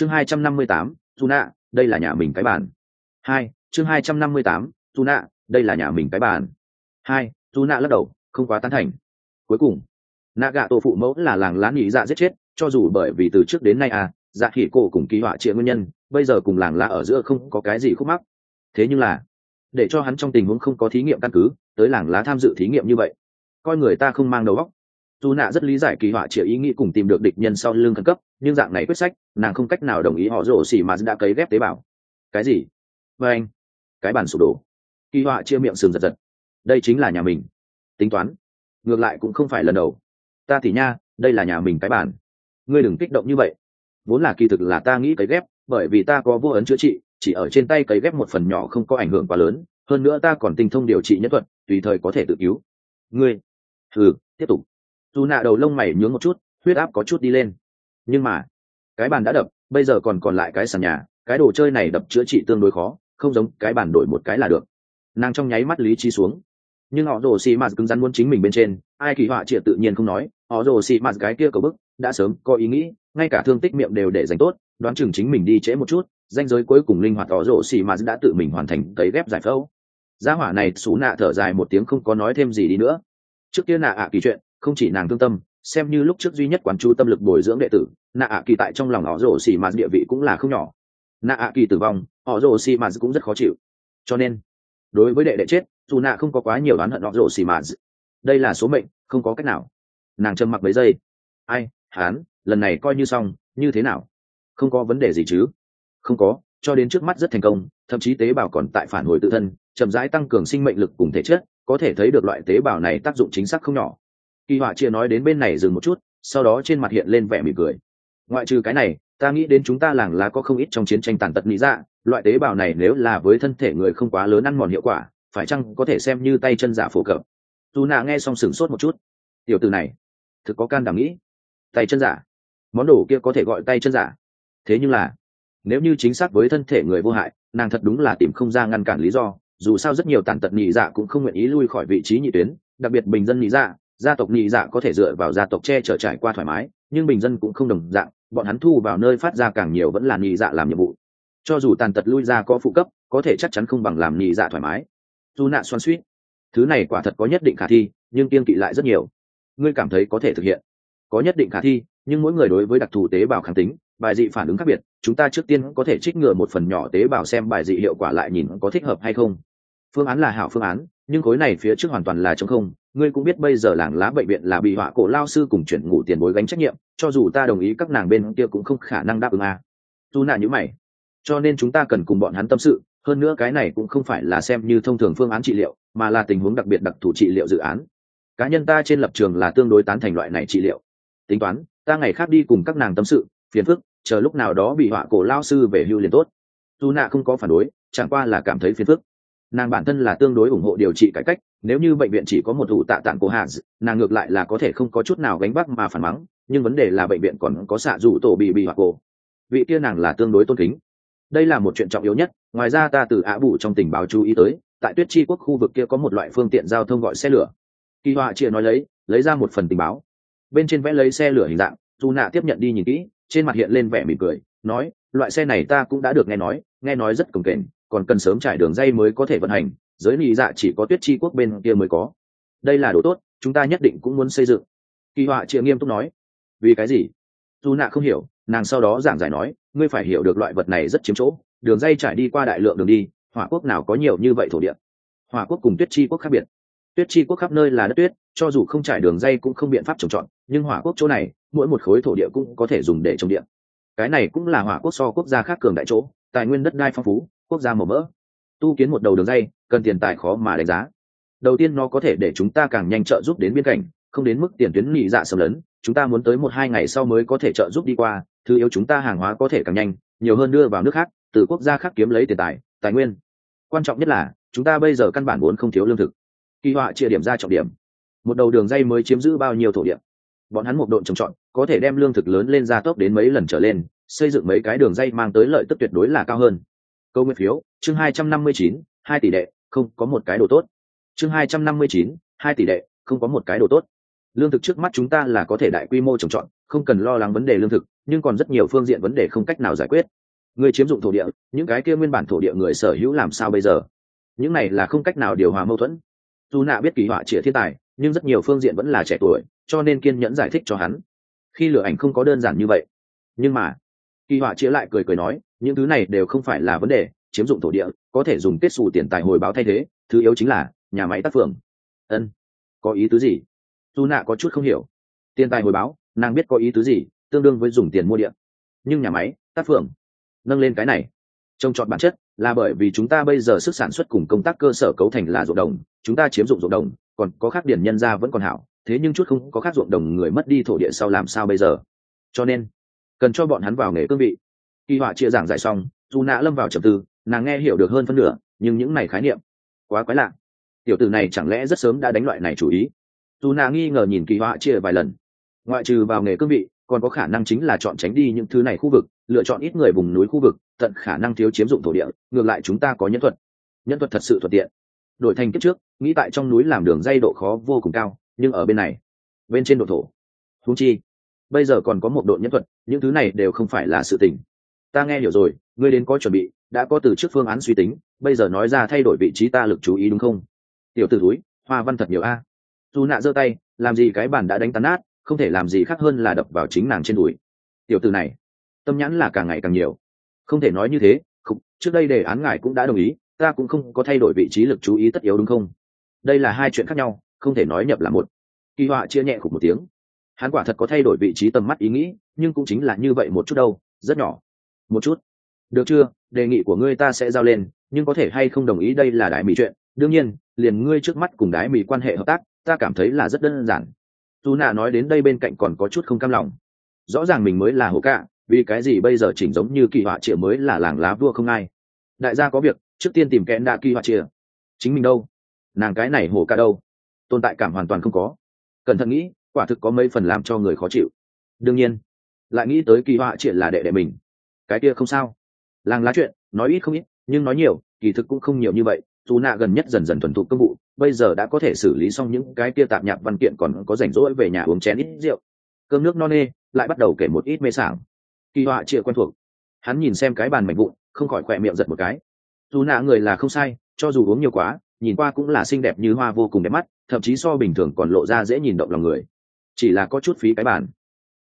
chương hai trăm năm mươi tám dù nạ đây là nhà mình cái bàn. Hai, chương hai trăm năm mươi tám dù nạ đây là nhà mình cái bàn. Hai dù nạ lắc đầu, không quá tán thành. Cuối cùng nạ gạ tổ phụ mẫu là làng lá nghỉ dạ giết chết, cho dù bởi vì từ trước đến nay à dạ khỉ cổ cùng kỳ họa trịa nguyên nhân, bây giờ cùng làng lá ở giữa không có cái gì khúc mắc. Thế nhưng là, để cho hắn trong tình huống không có thí nghiệm căn cứ, tới làng lá tham dự thí nghiệm như vậy, coi người ta không mang đầu óc dù nạ rất lý giải kỳ họa chỉ ý nghĩ cùng tìm được địch nhân sau lưng khẩn cấp, nhưng dạng này quyết sách, nàng không cách nào đồng ý họ rổ xỉ mà đã cấy ghép tế bào. Cái gì? Vê anh, cái bản sụp đổ. Kỳ họa chia miệng sườn giật giật. Đây chính là nhà mình. Tính toán. Ngược lại cũng không phải lần đầu. Ta thì nha, đây là nhà mình cái bản. Ngươi đừng kích động như vậy. Vốn là kỳ thực là ta nghĩ cấy ghép, bởi vì ta có vô ấn chữa trị, chỉ ở trên tay cấy ghép một phần nhỏ không có ảnh hưởng quá lớn, hơn nữa ta còn tinh thông điều trị nhân thuật, tùy thời có thể tự cứu. Ngươi. Ừ tiếp tục dù nạ đầu lông mày nhướng một chút, huyết áp có chút đi lên. Nhưng mà, cái bàn đã đập, bây giờ còn còn lại cái sàn nhà, cái đồ chơi này đập chữa trị tương đối khó, không giống cái bàn đổi một cái là được. Nàng trong nháy mắt lý trí xuống. Nhưng họ rồ xì mạt cứng rắn muốn chính mình bên trên, ai kỳ họa triệt tự nhiên không nói, họ rồ xì mạt cái kia cầu bức, đã sớm có ý nghĩ, ngay cả thương tích miệng đều để dành tốt, đoán chừng chính mình đi trễ một chút, danh giới cuối cùng linh hoạt họ rồ xì mạt đã tự mình hoàn thành cấy ghép giải phẫu. Gia hỏa này xú nạ thở dài một tiếng không có nói thêm gì đi nữa. Trước kia nạ ạ kỳ chuyện không chỉ nàng thương tâm, xem như lúc trước duy nhất quán chú tâm lực bồi dưỡng đệ tử, nạ ạ kỳ tại trong lòng họ rồ xì mạt địa vị cũng là không nhỏ. Nạ ạ kỳ tử vong, họ rồ xì mạt cũng rất khó chịu. Cho nên, đối với đệ đệ chết, dù nạ không có quá nhiều oán hận họ rồ xì mạt, đây là số mệnh, không có cách nào. Nàng trầm mặc mấy giây. Ai hán lần này coi như xong, như thế nào? Không có vấn đề gì chứ? Không có, cho đến trước mắt rất thành công, thậm chí tế bào còn tại phản hồi tự thân, chậm rãi tăng cường sinh mệnh lực cùng thể chất, có thể thấy được loại tế bào này tác dụng chính xác không nhỏ kỳ họa chia nói đến bên này dừng một chút, sau đó trên mặt hiện lên vẻ mỉm cười. Ngoại trừ cái này, ta nghĩ đến chúng ta làng lá có không ít trong chiến tranh tàn tật nghĩ ra dạ, loại tế bào này nếu là với thân thể người không quá lớn ăn mòn hiệu quả, phải chăng có thể xem như tay chân giả phổ cập? Dù nạ nghe xong sửng sốt một chút. Tiểu từ này, thực có can đảm nghĩ. Tay chân giả? Món đồ kia có thể gọi tay chân giả? Thế nhưng là, nếu như chính xác với thân thể người vô hại, nàng thật đúng là tìm không ra ngăn cản lý do, dù sao rất nhiều tàn tật nhị dạ cũng không nguyện ý lui khỏi vị trí nhị tuyến, đặc biệt bình dân nhị dạ gia tộc nhị dạ có thể dựa vào gia tộc che chở trải qua thoải mái, nhưng bình dân cũng không đồng dạng, bọn hắn thu vào nơi phát ra càng nhiều vẫn là nhị dạ làm nhiệm vụ. Cho dù tàn tật lui ra có phụ cấp, có thể chắc chắn không bằng làm nhị dạ thoải mái. Dù nạ xoan suýt. Thứ này quả thật có nhất định khả thi, nhưng kiên kỵ lại rất nhiều. Ngươi cảm thấy có thể thực hiện. Có nhất định khả thi, nhưng mỗi người đối với đặc thù tế bào kháng tính, bài dị phản ứng khác biệt, chúng ta trước tiên có thể trích ngừa một phần nhỏ tế bào xem bài dị hiệu quả lại nhìn có thích hợp hay không. Phương án là hảo phương án nhưng khối này phía trước hoàn toàn là trống không. Ngươi cũng biết bây giờ làng lá bệnh viện là bị họa cổ lao sư cùng chuyển ngủ tiền bối gánh trách nhiệm, cho dù ta đồng ý các nàng bên kia cũng không khả năng đáp ứng a. À. tu nạ nhữ mày. Cho nên chúng ta cần cùng bọn hắn tâm sự, hơn nữa cái này cũng không phải là xem như thông thường phương án trị liệu, mà là tình huống đặc biệt đặc thù trị liệu dự án. Cá nhân ta trên lập trường là tương đối tán thành loại này trị liệu. Tính toán, ta ngày khác đi cùng các nàng tâm sự, phiền phức, chờ lúc nào đó bị họa cổ lao sư về hưu liền tốt. Tu nạ không có phản đối, chẳng qua là cảm thấy phiền phức nàng bản thân là tương đối ủng hộ điều trị cải cách, nếu như bệnh viện chỉ có một thủ tạ tạng cổ hạ nàng ngược lại là có thể không có chút nào gánh vác mà phản mắng, nhưng vấn đề là bệnh viện còn có xạ rủ tổ bị bị hoặc cổ. Vị kia nàng là tương đối tôn kính. Đây là một chuyện trọng yếu nhất, ngoài ra ta từ ạ bù trong tình báo chú ý tới, tại tuyết chi quốc khu vực kia có một loại phương tiện giao thông gọi xe lửa. Kỳ họa chia nói lấy lấy ra một phần tình báo. Bên trên vẽ lấy xe lửa hình dạng, dù nạ tiếp nhận đi nhìn kỹ, trên mặt hiện lên vẻ mỉm cười, nói, loại xe này ta cũng đã được nghe nói nghe nói rất cồng kềnh còn cần sớm trải đường dây mới có thể vận hành, giới nị dạ chỉ có tuyết chi quốc bên kia mới có. Đây là đồ tốt, chúng ta nhất định cũng muốn xây dựng. Kỳ họa chia nghiêm túc nói. Vì cái gì? Dù nạ không hiểu, nàng sau đó giảng giải nói, ngươi phải hiểu được loại vật này rất chiếm chỗ, đường dây trải đi qua đại lượng đường đi, hỏa quốc nào có nhiều như vậy thổ địa? Hỏa quốc cùng tuyết chi quốc khác biệt. Tuyết chi quốc khắp nơi là đất tuyết, cho dù không trải đường dây cũng không biện pháp trồng trọt, nhưng hỏa quốc chỗ này, mỗi một khối thổ địa cũng có thể dùng để trồng điện cái này cũng là hỏa quốc so quốc gia khác cường đại chỗ, tài nguyên đất đai phong phú quốc gia màu mỡ. Tu kiến một đầu đường dây, cần tiền tài khó mà đánh giá. Đầu tiên nó có thể để chúng ta càng nhanh trợ giúp đến biên cảnh, không đến mức tiền tuyến nhị dạ xâm lấn. Chúng ta muốn tới một hai ngày sau mới có thể trợ giúp đi qua, thứ yếu chúng ta hàng hóa có thể càng nhanh, nhiều hơn đưa vào nước khác, từ quốc gia khác kiếm lấy tiền tài tài nguyên. Quan trọng nhất là, chúng ta bây giờ căn bản vốn không thiếu lương thực. Kỳ họa chia điểm ra trọng điểm. Một đầu đường dây mới chiếm giữ bao nhiêu thổ địa? Bọn hắn một độn trồng trọt, có thể đem lương thực lớn lên ra tốc đến mấy lần trở lên, xây dựng mấy cái đường dây mang tới lợi tức tuyệt đối là cao hơn câu nguyện phiếu, chương hai trăm năm mươi chín, hai tỷ đệ, không có một cái đồ tốt. Chương hai trăm năm mươi chín, hai tỷ đệ, không có một cái đồ tốt. Lương thực trước mắt chúng ta là có thể đại quy mô trồng trọt, không cần lo lắng vấn đề lương thực, nhưng còn rất nhiều phương diện vấn đề không cách nào giải quyết. Người chiếm dụng thổ địa, những cái kia nguyên bản thổ địa người sở hữu làm sao bây giờ? Những này là không cách nào điều hòa mâu thuẫn. Dù nạ biết kỳ họa trịa thiên tài, nhưng rất nhiều phương diện vẫn là trẻ tuổi, cho nên kiên nhẫn giải thích cho hắn. Khi lửa ảnh không có đơn giản như vậy. Nhưng mà kỳ họa chia lại cười cười nói, những thứ này đều không phải là vấn đề, chiếm dụng thổ địa, có thể dùng kết xù tiền tài hồi báo thay thế, thứ yếu chính là nhà máy tác phường. Ân, có ý tứ gì? Dù nạ có chút không hiểu. Tiền tài hồi báo, nàng biết có ý tứ gì, tương đương với dùng tiền mua điện nhưng nhà máy, tác phường, nâng lên cái này. Trông chọn bản chất, là bởi vì chúng ta bây giờ sức sản xuất cùng công tác cơ sở cấu thành là ruộng đồng, chúng ta chiếm dụng ruộng đồng, còn có khác điển nhân ra vẫn còn hảo, thế nhưng chút không có khác ruộng đồng người mất đi thổ địa sau làm sao bây giờ? Cho nên cần cho bọn hắn vào nghề cương vị. Kỳ họa chia giảng giải xong dù nạ lâm vào trầm tư, nàng nghe hiểu được hơn phân nửa, nhưng những này khái niệm quá quái lạ. Tiểu tử này chẳng lẽ rất sớm đã đánh loại này chủ ý? Dù nạ nghi ngờ nhìn kỳ họa chia vài lần. Ngoại trừ vào nghề cương vị, còn có khả năng chính là chọn tránh đi những thứ này khu vực, lựa chọn ít người vùng núi khu vực, tận khả năng thiếu chiếm dụng thổ địa, ngược lại chúng ta có nhân thuật. Nhân thuật thật sự thuận tiện. Đổi thành kiếp trước, nghĩ tại trong núi làm đường dây độ khó vô cùng cao, nhưng ở bên này, bên trên độ thổ. Thú chi bây giờ còn có một độ nhân thuật những thứ này đều không phải là sự tình. Ta nghe hiểu rồi ngươi đến có chuẩn bị đã có từ trước phương án suy tính bây giờ nói ra thay đổi vị trí ta lực chú ý đúng không? Tiểu t ử túi hoa văn thật nhiều a. Dù nạ giơ tay làm gì cái bản đã đánh tán nát không thể làm gì khác hơn là đập vào chính nàng trên đùi. Tiểu từ này tâm nhãn là càng ngày càng nhiều. Không thể nói như thế không, trước đây đề án ngài cũng đã đồng ý ta cũng không có thay đổi vị trí lực chú ý tất yếu đúng không? Đây là hai chuyện khác nhau không thể nói nhập là một. Kỳ họa chia nhẹ khục một tiếng hắn quả thật có thay đổi vị trí tầm mắt ý nghĩ, nhưng cũng chính là như vậy một chút đâu, rất nhỏ. Một chút. Được chưa? Đề nghị của ngươi ta sẽ giao lên, nhưng có thể hay không đồng ý đây là đại mỹ chuyện. Đương nhiên, liền ngươi trước mắt cùng đái mỹ quan hệ hợp tác, ta cảm thấy là rất đơn giản. Dù nạ nói đến đây bên cạnh còn có chút không cam lòng. Rõ ràng mình mới là hồ cạ, vì cái gì bây giờ chỉnh giống như kỳ họa triệu mới là làng lá vua không ai. Đại gia có việc, trước tiên tìm kẽn đạ kỳ họa chia chính mình đâu? Nàng cái này hồ cạ đâu? Tồn tại cảm hoàn toàn không có. Cẩn thận nghĩ quả thực có mấy phần làm cho người khó chịu. Đương nhiên, lại nghĩ tới kỳ họa triệt là đệ đệ mình. Cái kia không sao. Làng lá chuyện, nói ít không ít, nhưng nói nhiều, kỳ thực cũng không nhiều như vậy. Dù nạ gần nhất dần dần thuần thục công vụ, bây giờ đã có thể xử lý xong những cái kia tạp nhạc văn kiện còn có rảnh rỗi về nhà uống chén ít rượu. Cơm nước no nê, lại bắt đầu kể một ít mê sảng. Kỳ họa chia quen thuộc. Hắn nhìn xem cái bàn mảnh vụn, không khỏi khỏe miệng giật một cái. Dù nạ người là không sai, cho dù uống nhiều quá, nhìn qua cũng là xinh đẹp như hoa vô cùng đẹp mắt, thậm chí so bình thường còn lộ ra dễ nhìn động lòng người chỉ là có chút phí cái bàn.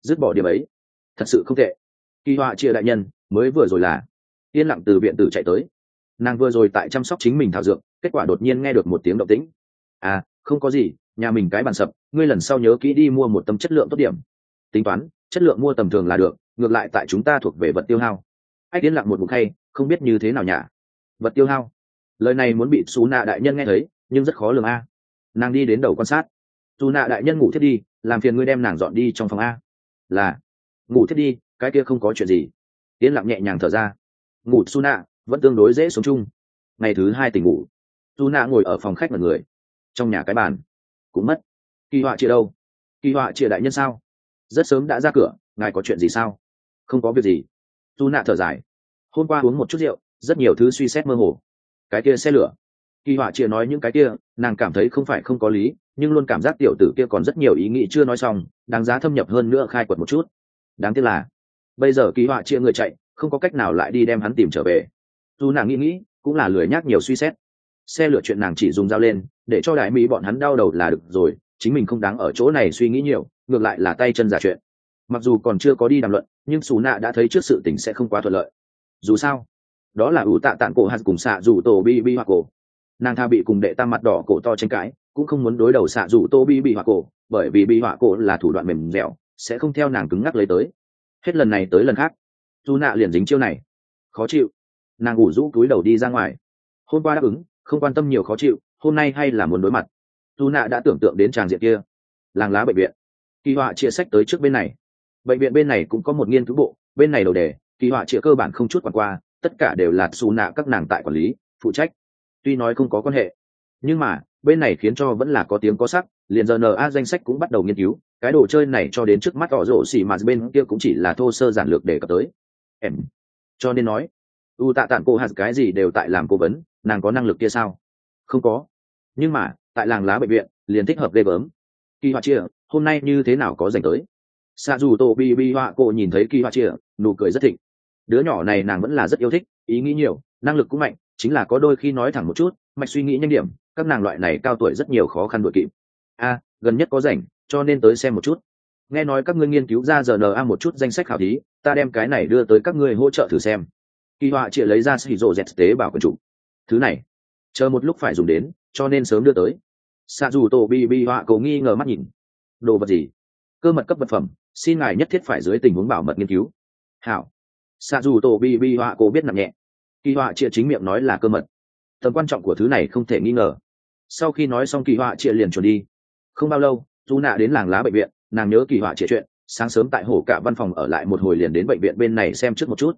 Dứt bỏ điểm ấy. Thật sự không tệ. Kỳ họa chia đại nhân, mới vừa rồi là. Yên lặng từ viện tử chạy tới. Nàng vừa rồi tại chăm sóc chính mình thảo dược, kết quả đột nhiên nghe được một tiếng động tĩnh. À không có gì, nhà mình cái bàn sập, ngươi lần sau nhớ kỹ đi mua một tấm chất lượng tốt điểm. Tính toán, chất lượng mua tầm thường là được, ngược lại tại chúng ta thuộc về vật tiêu hao. Ách, yên lặng một mục hay, không biết như thế nào nhả vật tiêu hao. Lời này muốn bị xú nạ đại nhân nghe thấy, nhưng rất khó lường a. Nàng đi đến đầu quan sát dù nạ đại nhân ngủ thiết đi, làm phiền ngươi đem nàng dọn đi trong phòng a. Là. Ngủ thiết đi, cái kia không có chuyện gì. Tiến lặng nhẹ nhàng thở ra. Ngủ, su nạ vẫn tương đối dễ sống chung. Ngày thứ hai tỉnh ngủ. Su nạ ngồi ở phòng khách mật người. Trong nhà cái bàn. Cũng mất. Kỳ họa chia đâu? Kỳ họa chia đại nhân sao? Rất sớm đã ra cửa, ngài có chuyện gì sao? Không có việc gì. Su nạ thở dài. Hôm qua uống một chút rượu, rất nhiều thứ suy xét mơ hồ. Cái kia xe lửa. Kỳ họa chia nói những cái kia, nàng cảm thấy không phải không có lý nhưng luôn cảm giác tiểu tử kia còn rất nhiều ý nghĩ chưa nói xong, đáng giá thâm nhập hơn nữa khai quật một chút. Đáng tiếc là, bây giờ ký họa chia người chạy, không có cách nào lại đi đem hắn tìm trở về. Dù nàng nghĩ nghĩ, cũng là lười nhác nhiều suy xét. Xe lửa chuyện nàng chỉ dùng dao lên, để cho đại mỹ bọn hắn đau đầu là được rồi, chính mình không đáng ở chỗ này suy nghĩ nhiều, ngược lại là tay chân giả chuyện. Mặc dù còn chưa có đi đàm luận, nhưng xù nạ đã thấy trước sự tình sẽ không quá thuận lợi. Dù sao, đó là ủ tạ tạng cổ hạt cùng xạ dù tổ bi bi hoặc cổ. Nàng tha bị cùng đệ tam mặt đỏ cổ to tranh cãi cũng không muốn đối đầu xạ dù tô bi bị họa cổ, bởi vì bị họa cổ là thủ đoạn mềm dẻo, sẽ không theo nàng cứng ngắc lấy tới. Hết lần này tới lần khác, dù nạ liền dính chiêu này. Khó chịu. Nàng ủ rũ túi đầu đi ra ngoài. Hôm qua đáp ứng, không quan tâm nhiều khó chịu, hôm nay hay là muốn đối mặt. Dù nạ đã tưởng tượng đến tràng diện kia. Làng lá bệnh viện. Kỳ họa chia sách tới trước bên này. Bệnh viện bên này cũng có một nghiên cứu bộ, bên này đầu đề, kỳ họa chia cơ bản không chút quản qua, tất cả đều là xù nạ các nàng tại quản lý, phụ trách. Tuy nói không có quan hệ, nhưng mà bên này khiến cho vẫn là có tiếng có sắc, liền giờ na danh sách cũng bắt đầu nghiên cứu, cái đồ chơi này cho đến trước mắt họ rổ xỉ mà bên kia cũng chỉ là thô sơ giản lược để cập tới. Em. Cho nên nói, u tạ tản cô hạt cái gì đều tại làm cố vấn, nàng có năng lực kia sao? Không có. Nhưng mà, tại làng lá bệnh viện, liền thích hợp ghê gớm. Kỳ họa chia hôm nay như thế nào có dành tới? Xa dù tổ bi bi họa cô nhìn thấy kỳ họa chia nụ cười rất thịnh. Đứa nhỏ này nàng vẫn là rất yêu thích, ý nghĩ nhiều, năng lực cũng mạnh, chính là có đôi khi nói thẳng một chút, mạch suy nghĩ nhanh điểm các nàng loại này cao tuổi rất nhiều khó khăn đội kịp. A, gần nhất có rảnh, cho nên tới xem một chút. Nghe nói các ngươi nghiên cứu ra rna một chút danh sách khảo thí, ta đem cái này đưa tới các ngươi hỗ trợ thử xem. Kỳ họa chịa lấy ra xì rộ dẹt tế bảo quần chủ. Thứ này, chờ một lúc phải dùng đến, cho nên sớm đưa tới. Xạ dù tổ bi bi họa cầu nghi ngờ mắt nhìn. Đồ vật gì? Cơ mật cấp vật phẩm, xin ngài nhất thiết phải dưới tình huống bảo mật nghiên cứu. Hảo. Xạ dù tổ bi bi họa cổ biết nặng nhẹ. Kỳ họa chịa chính miệng nói là cơ mật. Tầm quan trọng của thứ này không thể nghi ngờ sau khi nói xong kỳ họa chia liền chuẩn đi. Không bao lâu dù nạ đến làng lá bệnh viện nàng nhớ kỳ họa chia chuyện sáng sớm tại hồ cả văn phòng ở lại một hồi liền đến bệnh viện bên này xem trước một chút.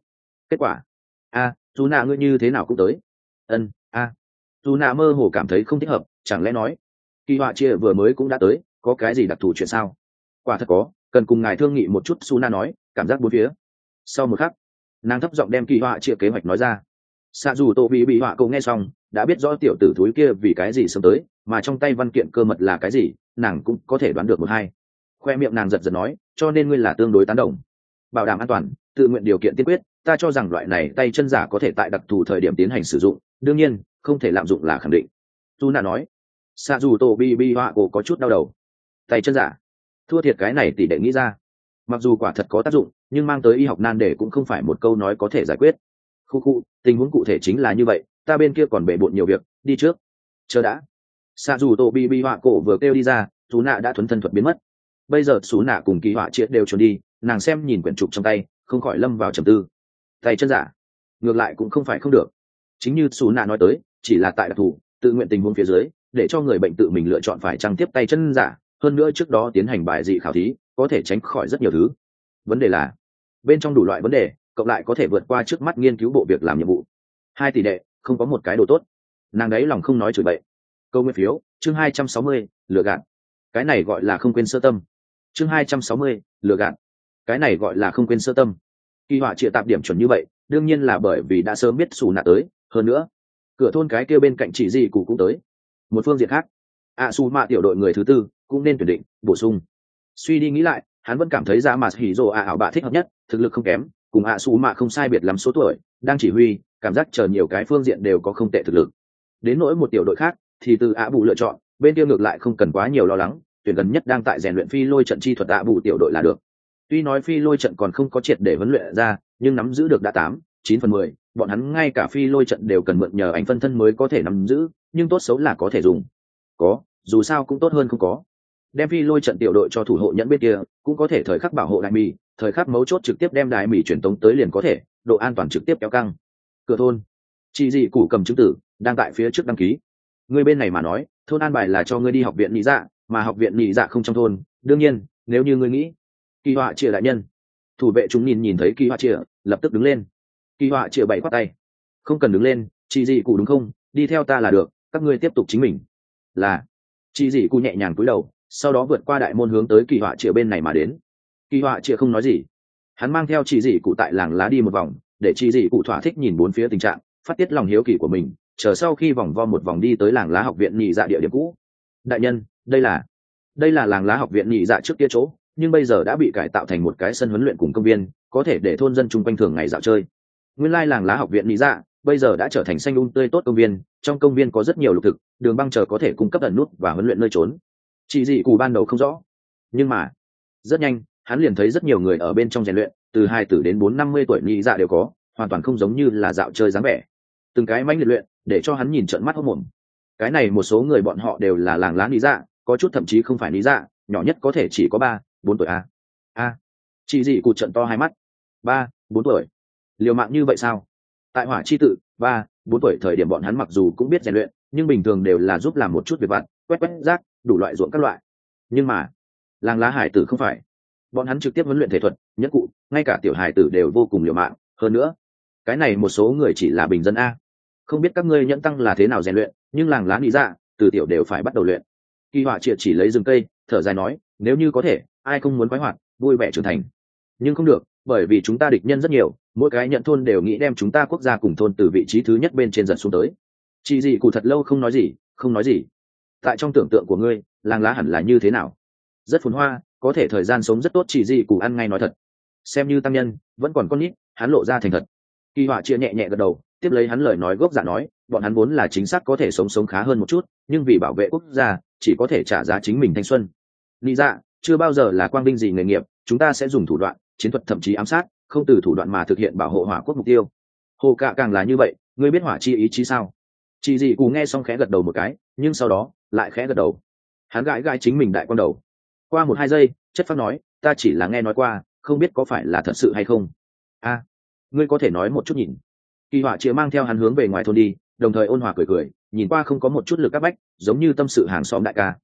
Kết quả? A à, dù nạ ngươi như thế nào cũng tới. Ân a. À. dù nạ mơ hồ cảm thấy không thích hợp chẳng lẽ nói kỳ họa chia vừa mới cũng đã tới có cái gì đặc thù chuyện sao? Quả thật có cần cùng ngài thương nghị một chút su na nói cảm giác bốn phía. Sau một khắc nàng thấp giọng đem kỳ họa chia kế hoạch nói ra. Xạ dù tô bị bị họa cậu nghe xong đã biết rõ tiểu tử thúi kia vì cái gì sớm tới, mà trong tay văn kiện cơ mật là cái gì, nàng cũng có thể đoán được một hai. Khoe miệng nàng giật giật nói, cho nên ngươi là tương đối tán đồng. Bảo đảm an toàn, tự nguyện điều kiện tiên quyết, ta cho rằng loại này tay chân giả có thể tại đặc thù thời điểm tiến hành sử dụng, đương nhiên, không thể lạm dụng là khẳng định. Tu nà nói xa dù tô bi bi họa cổ có chút đau đầu. Tay chân giả? Thua thiệt cái này tỷ đệ nghĩ ra. Mặc dù quả thật có tác dụng, nhưng mang tới y học nan đề cũng không phải một câu nói có thể giải quyết. Khu khu, tình huống cụ thể chính là như vậy ta bên kia còn bể bộn nhiều việc, đi trước. Chờ đã. Xa dù tổ bị bị họa cổ vừa kêu đi ra xú nạ đã thuấn thân thuật biến mất. Bây giờ xú nạ cùng kỳ họa triệt đều trốn đi, nàng xem nhìn quyển trục trong tay, không khỏi lâm vào trầm tư. Tay chân giả. Ngược lại cũng không phải không được. Chính như xú nạ nói tới, chỉ là tại đặc thù, tự nguyện tình huống phía dưới, để cho người bệnh tự mình lựa chọn phải trăng tiếp tay chân giả, hơn nữa trước đó tiến hành bài dị khảo thí, có thể tránh khỏi rất nhiều thứ. Vấn đề là, bên trong đủ loại vấn đề cộng lại có thể vượt qua trước mắt nghiên cứu bộ việc làm nhiệm vụ. Hai tỷ đệ không có một cái đồ tốt. Nàng đấy lòng không nói chửi bậy. Câu nguyên phiếu, chương hai trăm sáu mươi lựa gạt. Cái này gọi là không quên sơ tâm. Chương hai trăm sáu mươi lựa gạt. Cái này gọi là không quên sơ tâm. Kỳ họa trịa tạp điểm chuẩn như vậy, đương nhiên là bởi vì đã sớm biết xù nạ tới. Hơn nữa, cửa thôn cái kia bên cạnh chỉ gì cụ cũng tới. Một phương diện khác a su mạ tiểu đội người thứ tư cũng nên tuyển định, bổ sung. Suy đi nghĩ lại, hắn vẫn cảm thấy ra mà hỉ rồ a ảo bạ thích hợp nhất, thực lực không kém cùng hạ xù mạ không sai biệt lắm số tuổi, đang chỉ huy, cảm giác chờ nhiều cái phương diện đều có không tệ thực lực. Đến nỗi một tiểu đội khác, thì từ ạ bù lựa chọn, bên kia ngược lại không cần quá nhiều lo lắng, tuyển gần nhất đang tại rèn luyện phi lôi trận chi thuật ạ bù tiểu đội là được. Tuy nói phi lôi trận còn không có triệt để huấn luyện ra, nhưng nắm giữ được đã tám, chín phần mười, bọn hắn ngay cả phi lôi trận đều cần mượn nhờ ảnh phân thân mới có thể nắm giữ, nhưng tốt xấu là có thể dùng. Có, dù sao cũng tốt hơn không có. Đem phi lôi trận tiểu đội cho thủ hộ nhẫn bên kia, cũng có thể thời khắc bảo hộ đại mi thời khắc mấu chốt trực tiếp đem đại mì truyền tống tới liền có thể, độ an toàn trực tiếp kéo căng. Cửa thôn, chị dị củ cầm chứng tử, đang tại phía trước đăng ký. Người bên này mà nói, thôn an bài là cho ngươi đi học viện nhị dạ mà học viện nhị dạ không trong thôn. Đương nhiên, nếu như ngươi nghĩ, kỳ họa chia đại nhân. Thủ vệ chúng nhìn nhìn thấy kỳ họa chia lập tức đứng lên. Kỳ họa chia bảy khoát tay. Không cần đứng lên, chị dị cụ đúng không? Đi theo ta là được, các ngươi tiếp tục chính mình. Là, chị dị cụ nhẹ nhàng cúi đầu, sau đó vượt qua đại môn hướng tới kỳ họa chia bên này mà đến kỳ họa chưa không nói gì. Hắn mang theo chị dị cụ tại làng lá đi một vòng, để chị dị cụ thỏa thích nhìn bốn phía tình trạng, phát tiết lòng hiếu kỳ của mình, chờ sau khi vòng vo một vòng đi tới làng lá học viện nhị dạ địa điểm cũ. Đại nhân, đây là đây là làng lá học viện nhị dạ trước kia chỗ, nhưng bây giờ đã bị cải tạo thành một cái sân huấn luyện cùng công viên, có thể để thôn dân chung quanh thường ngày dạo chơi. Nguyên lai làng lá học viện nhị dạ bây giờ đã trở thành xanh un tươi tốt công viên, trong công viên có rất nhiều lục thực, đường băng chờ có thể cung cấp ẩn nút và huấn luyện nơi trốn. Chị dị cù ban đầu không rõ, nhưng mà, rất nhanh hắn liền thấy rất nhiều người ở bên trong rèn luyện, từ hai tử đến bốn năm mươi tuổi nghĩ dạ đều có, hoàn toàn không giống như là dạo chơi dáng vẻ. Từng cái manh liệt luyện, để cho hắn nhìn trận mắt hốc mồm. Cái này một số người bọn họ đều là làng lá lý dạ có chút thậm chí không phải lý dạ nhỏ nhất có thể chỉ có ba, bốn tuổi a. A. Chị dị cụt trận to hai mắt. Ba, bốn tuổi. Liều mạng như vậy sao? Tại hỏa chi tự, ba, bốn tuổi thời điểm bọn hắn mặc dù cũng biết rèn luyện, nhưng bình thường đều là giúp làm một chút việc vặt, quét quét rác, đủ loại ruộng các loại. Nhưng mà, làng lá hải tử không phải bọn hắn trực tiếp huấn luyện thể thuật nhất cụ, ngay cả tiểu hài tử đều vô cùng liều mạng. Hơn nữa, cái này một số người chỉ là bình dân a. Không biết các ngươi nhẫn tăng là thế nào rèn luyện, nhưng làng lá nghĩ ra dạ, từ tiểu đều phải bắt đầu luyện. Kỳ họa triệt chỉ lấy rừng cây, thở dài nói, nếu như có thể, ai không muốn quái hoạt, vui vẻ trưởng thành. Nhưng không được, bởi vì chúng ta địch nhân rất nhiều, mỗi cái nhận thôn đều nghĩ đem chúng ta quốc gia cùng thôn từ vị trí thứ nhất bên trên giật xuống tới. Chị dị cụ thật lâu không nói gì, không nói gì. Tại trong tưởng tượng của ngươi, làng lá hẳn là như thế nào? Rất phồn hoa có thể thời gian sống rất tốt, chỉ gì cụ ăn ngay nói thật. Xem như tăng nhân, vẫn còn con nít, hắn lộ ra thành thật. Kỳ họa chia nhẹ nhẹ gật đầu, tiếp lấy hắn lời nói gốc giả nói, bọn hắn vốn là chính xác có thể sống sống khá hơn một chút, nhưng vì bảo vệ quốc gia, chỉ có thể trả giá chính mình thanh xuân. Lý dạ chưa bao giờ là quang vinh gì nghề nghiệp, chúng ta sẽ dùng thủ đoạn, chiến thuật thậm chí ám sát, không từ thủ đoạn mà thực hiện bảo hộ hỏa quốc mục tiêu. Hồ cạ càng là như vậy, ngươi biết hỏa chi ý chí sao? Chị dị cù nghe xong khẽ gật đầu một cái, nhưng sau đó, lại khẽ gật đầu. Hắn gãi gãi chính mình đại quan đầu qua một hai giây, chất phát nói, ta chỉ là nghe nói qua, không biết có phải là thật sự hay không. A, ngươi có thể nói một chút nhìn. Kỳ họa chĩa mang theo hắn hướng về ngoài thôn đi, đồng thời ôn hòa cười cười, nhìn qua không có một chút lực các bách, giống như tâm sự hàng xóm đại ca.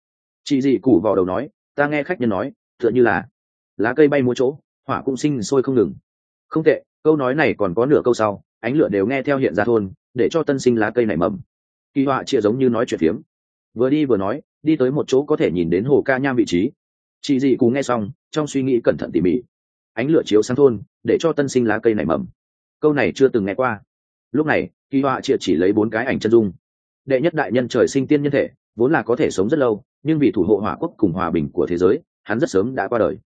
Chị dị củ vào đầu nói, ta nghe khách nhân nói, tựa như là lá cây bay múa chỗ, hỏa cũng sinh sôi không ngừng. Không tệ, câu nói này còn có nửa câu sau, ánh lửa đều nghe theo hiện ra thôn, để cho tân sinh lá cây nảy mầm. Kỳ họa chĩa giống như nói chuyện phiếm. Vừa đi vừa nói, đi tới một chỗ có thể nhìn đến hồ ca nham vị trí chị dị cú nghe xong, trong suy nghĩ cẩn thận tỉ mỉ. Ánh lửa chiếu sang thôn, để cho tân sinh lá cây nảy mầm. Câu này chưa từng nghe qua. Lúc này, kỳ họa chĩa chỉ lấy bốn cái ảnh chân dung. Đệ nhất đại nhân trời sinh tiên nhân thể, vốn là có thể sống rất lâu, nhưng vì thủ hộ hỏa quốc cùng hòa bình của thế giới, hắn rất sớm đã qua đời.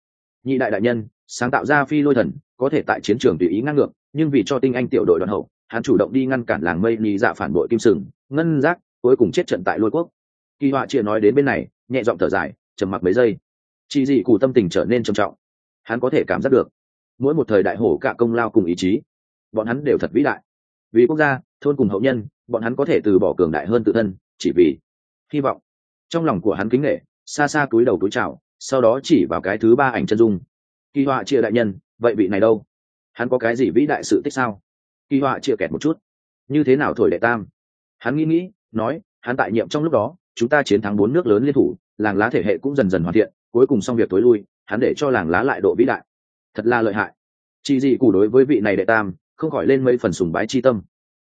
Nhị đại đại nhân, sáng tạo ra phi lôi thần, có thể tại chiến trường tùy ý ngang ngược, nhưng vì cho tinh anh tiểu đội đoàn hậu, hắn chủ động đi ngăn cản làng mây nhị dạ phản bội kim sừng, ngân giác, cuối cùng chết trận tại lôi quốc. Kỳ họa chia nói đến bên này, nhẹ giọng thở dài, trầm mặc mấy giây chị dị cụ tâm tình trở nên trầm trọng. Hắn có thể cảm giác được. Mỗi một thời đại hổ cả công lao cùng ý chí, bọn hắn đều thật vĩ đại. Vì quốc gia, thôn cùng hậu nhân, bọn hắn có thể từ bỏ cường đại hơn tự thân, chỉ vì hy vọng. Trong lòng của hắn kính nghệ xa xa túi đầu túi chào, sau đó chỉ vào cái thứ ba ảnh chân dung. Kỳ họa chia đại nhân, vậy vị này đâu? Hắn có cái gì vĩ đại sự tích sao? Kỳ họa chia kẹt một chút. Như thế nào thổi đệ tam? Hắn nghĩ nghĩ, nói, hắn tại nhiệm trong lúc đó, chúng ta chiến thắng bốn nước lớn liên thủ, làng lá thể hệ cũng dần dần hoàn thiện cuối cùng xong việc tối lui, hắn để cho làng lá lại độ vĩ đại. Thật là lợi hại. Chị dị cụ đối với vị này đệ tam, không khỏi lên mấy phần sùng bái chi tâm.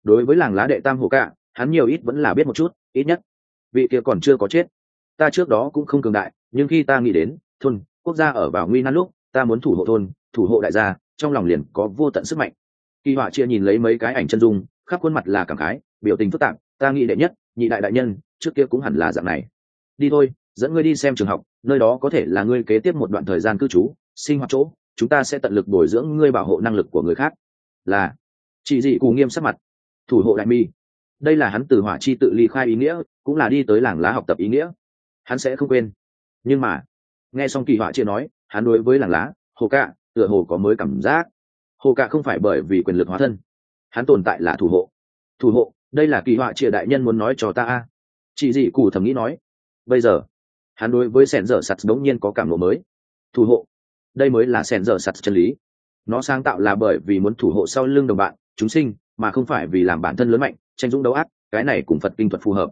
Đối với làng lá đệ tam hồ cạ hắn nhiều ít vẫn là biết một chút, ít nhất. Vị kia còn chưa có chết. Ta trước đó cũng không cường đại, nhưng khi ta nghĩ đến thôn, quốc gia ở vào nguy nan lúc, ta muốn thủ hộ thôn, thủ hộ đại gia, trong lòng liền có vô tận sức mạnh. Kỳ họa chia nhìn lấy mấy cái ảnh chân dung, khắp khuôn mặt là cảm khái, biểu tình phức tạp, ta nghĩ đệ nhất, nhị đại đại nhân, trước kia cũng hẳn là dạng này. Đi thôi dẫn ngươi đi xem trường học, nơi đó có thể là ngươi kế tiếp một đoạn thời gian cư trú, sinh hoạt chỗ, chúng ta sẽ tận lực bồi dưỡng ngươi bảo hộ năng lực của người khác. Là, chị dị cù nghiêm sắc mặt. Thủ hộ đại mi. Đây là hắn từ hỏa chi tự ly khai ý nghĩa, cũng là đi tới làng lá học tập ý nghĩa. Hắn sẽ không quên. Nhưng mà, nghe xong kỳ họa chia nói, hắn đối với làng lá, hồ cạ, tựa hồ có mới cảm giác. Hồ cạ không phải bởi vì quyền lực hóa thân. Hắn tồn tại là thủ hộ. Thủ hộ, đây là kỳ họa chia đại nhân muốn nói cho ta a. Chị dị cù thầm nghĩ nói. Bây giờ hắn đối với sẻn dở sạt đống nhiên có cảm lộ mới. Thủ hộ. Đây mới là sẻn dở sạt chân lý. Nó sáng tạo là bởi vì muốn thủ hộ sau lưng đồng bạn, chúng sinh, mà không phải vì làm bản thân lớn mạnh, tranh dũng đấu ác, cái này cùng phật kinh thuật phù hợp.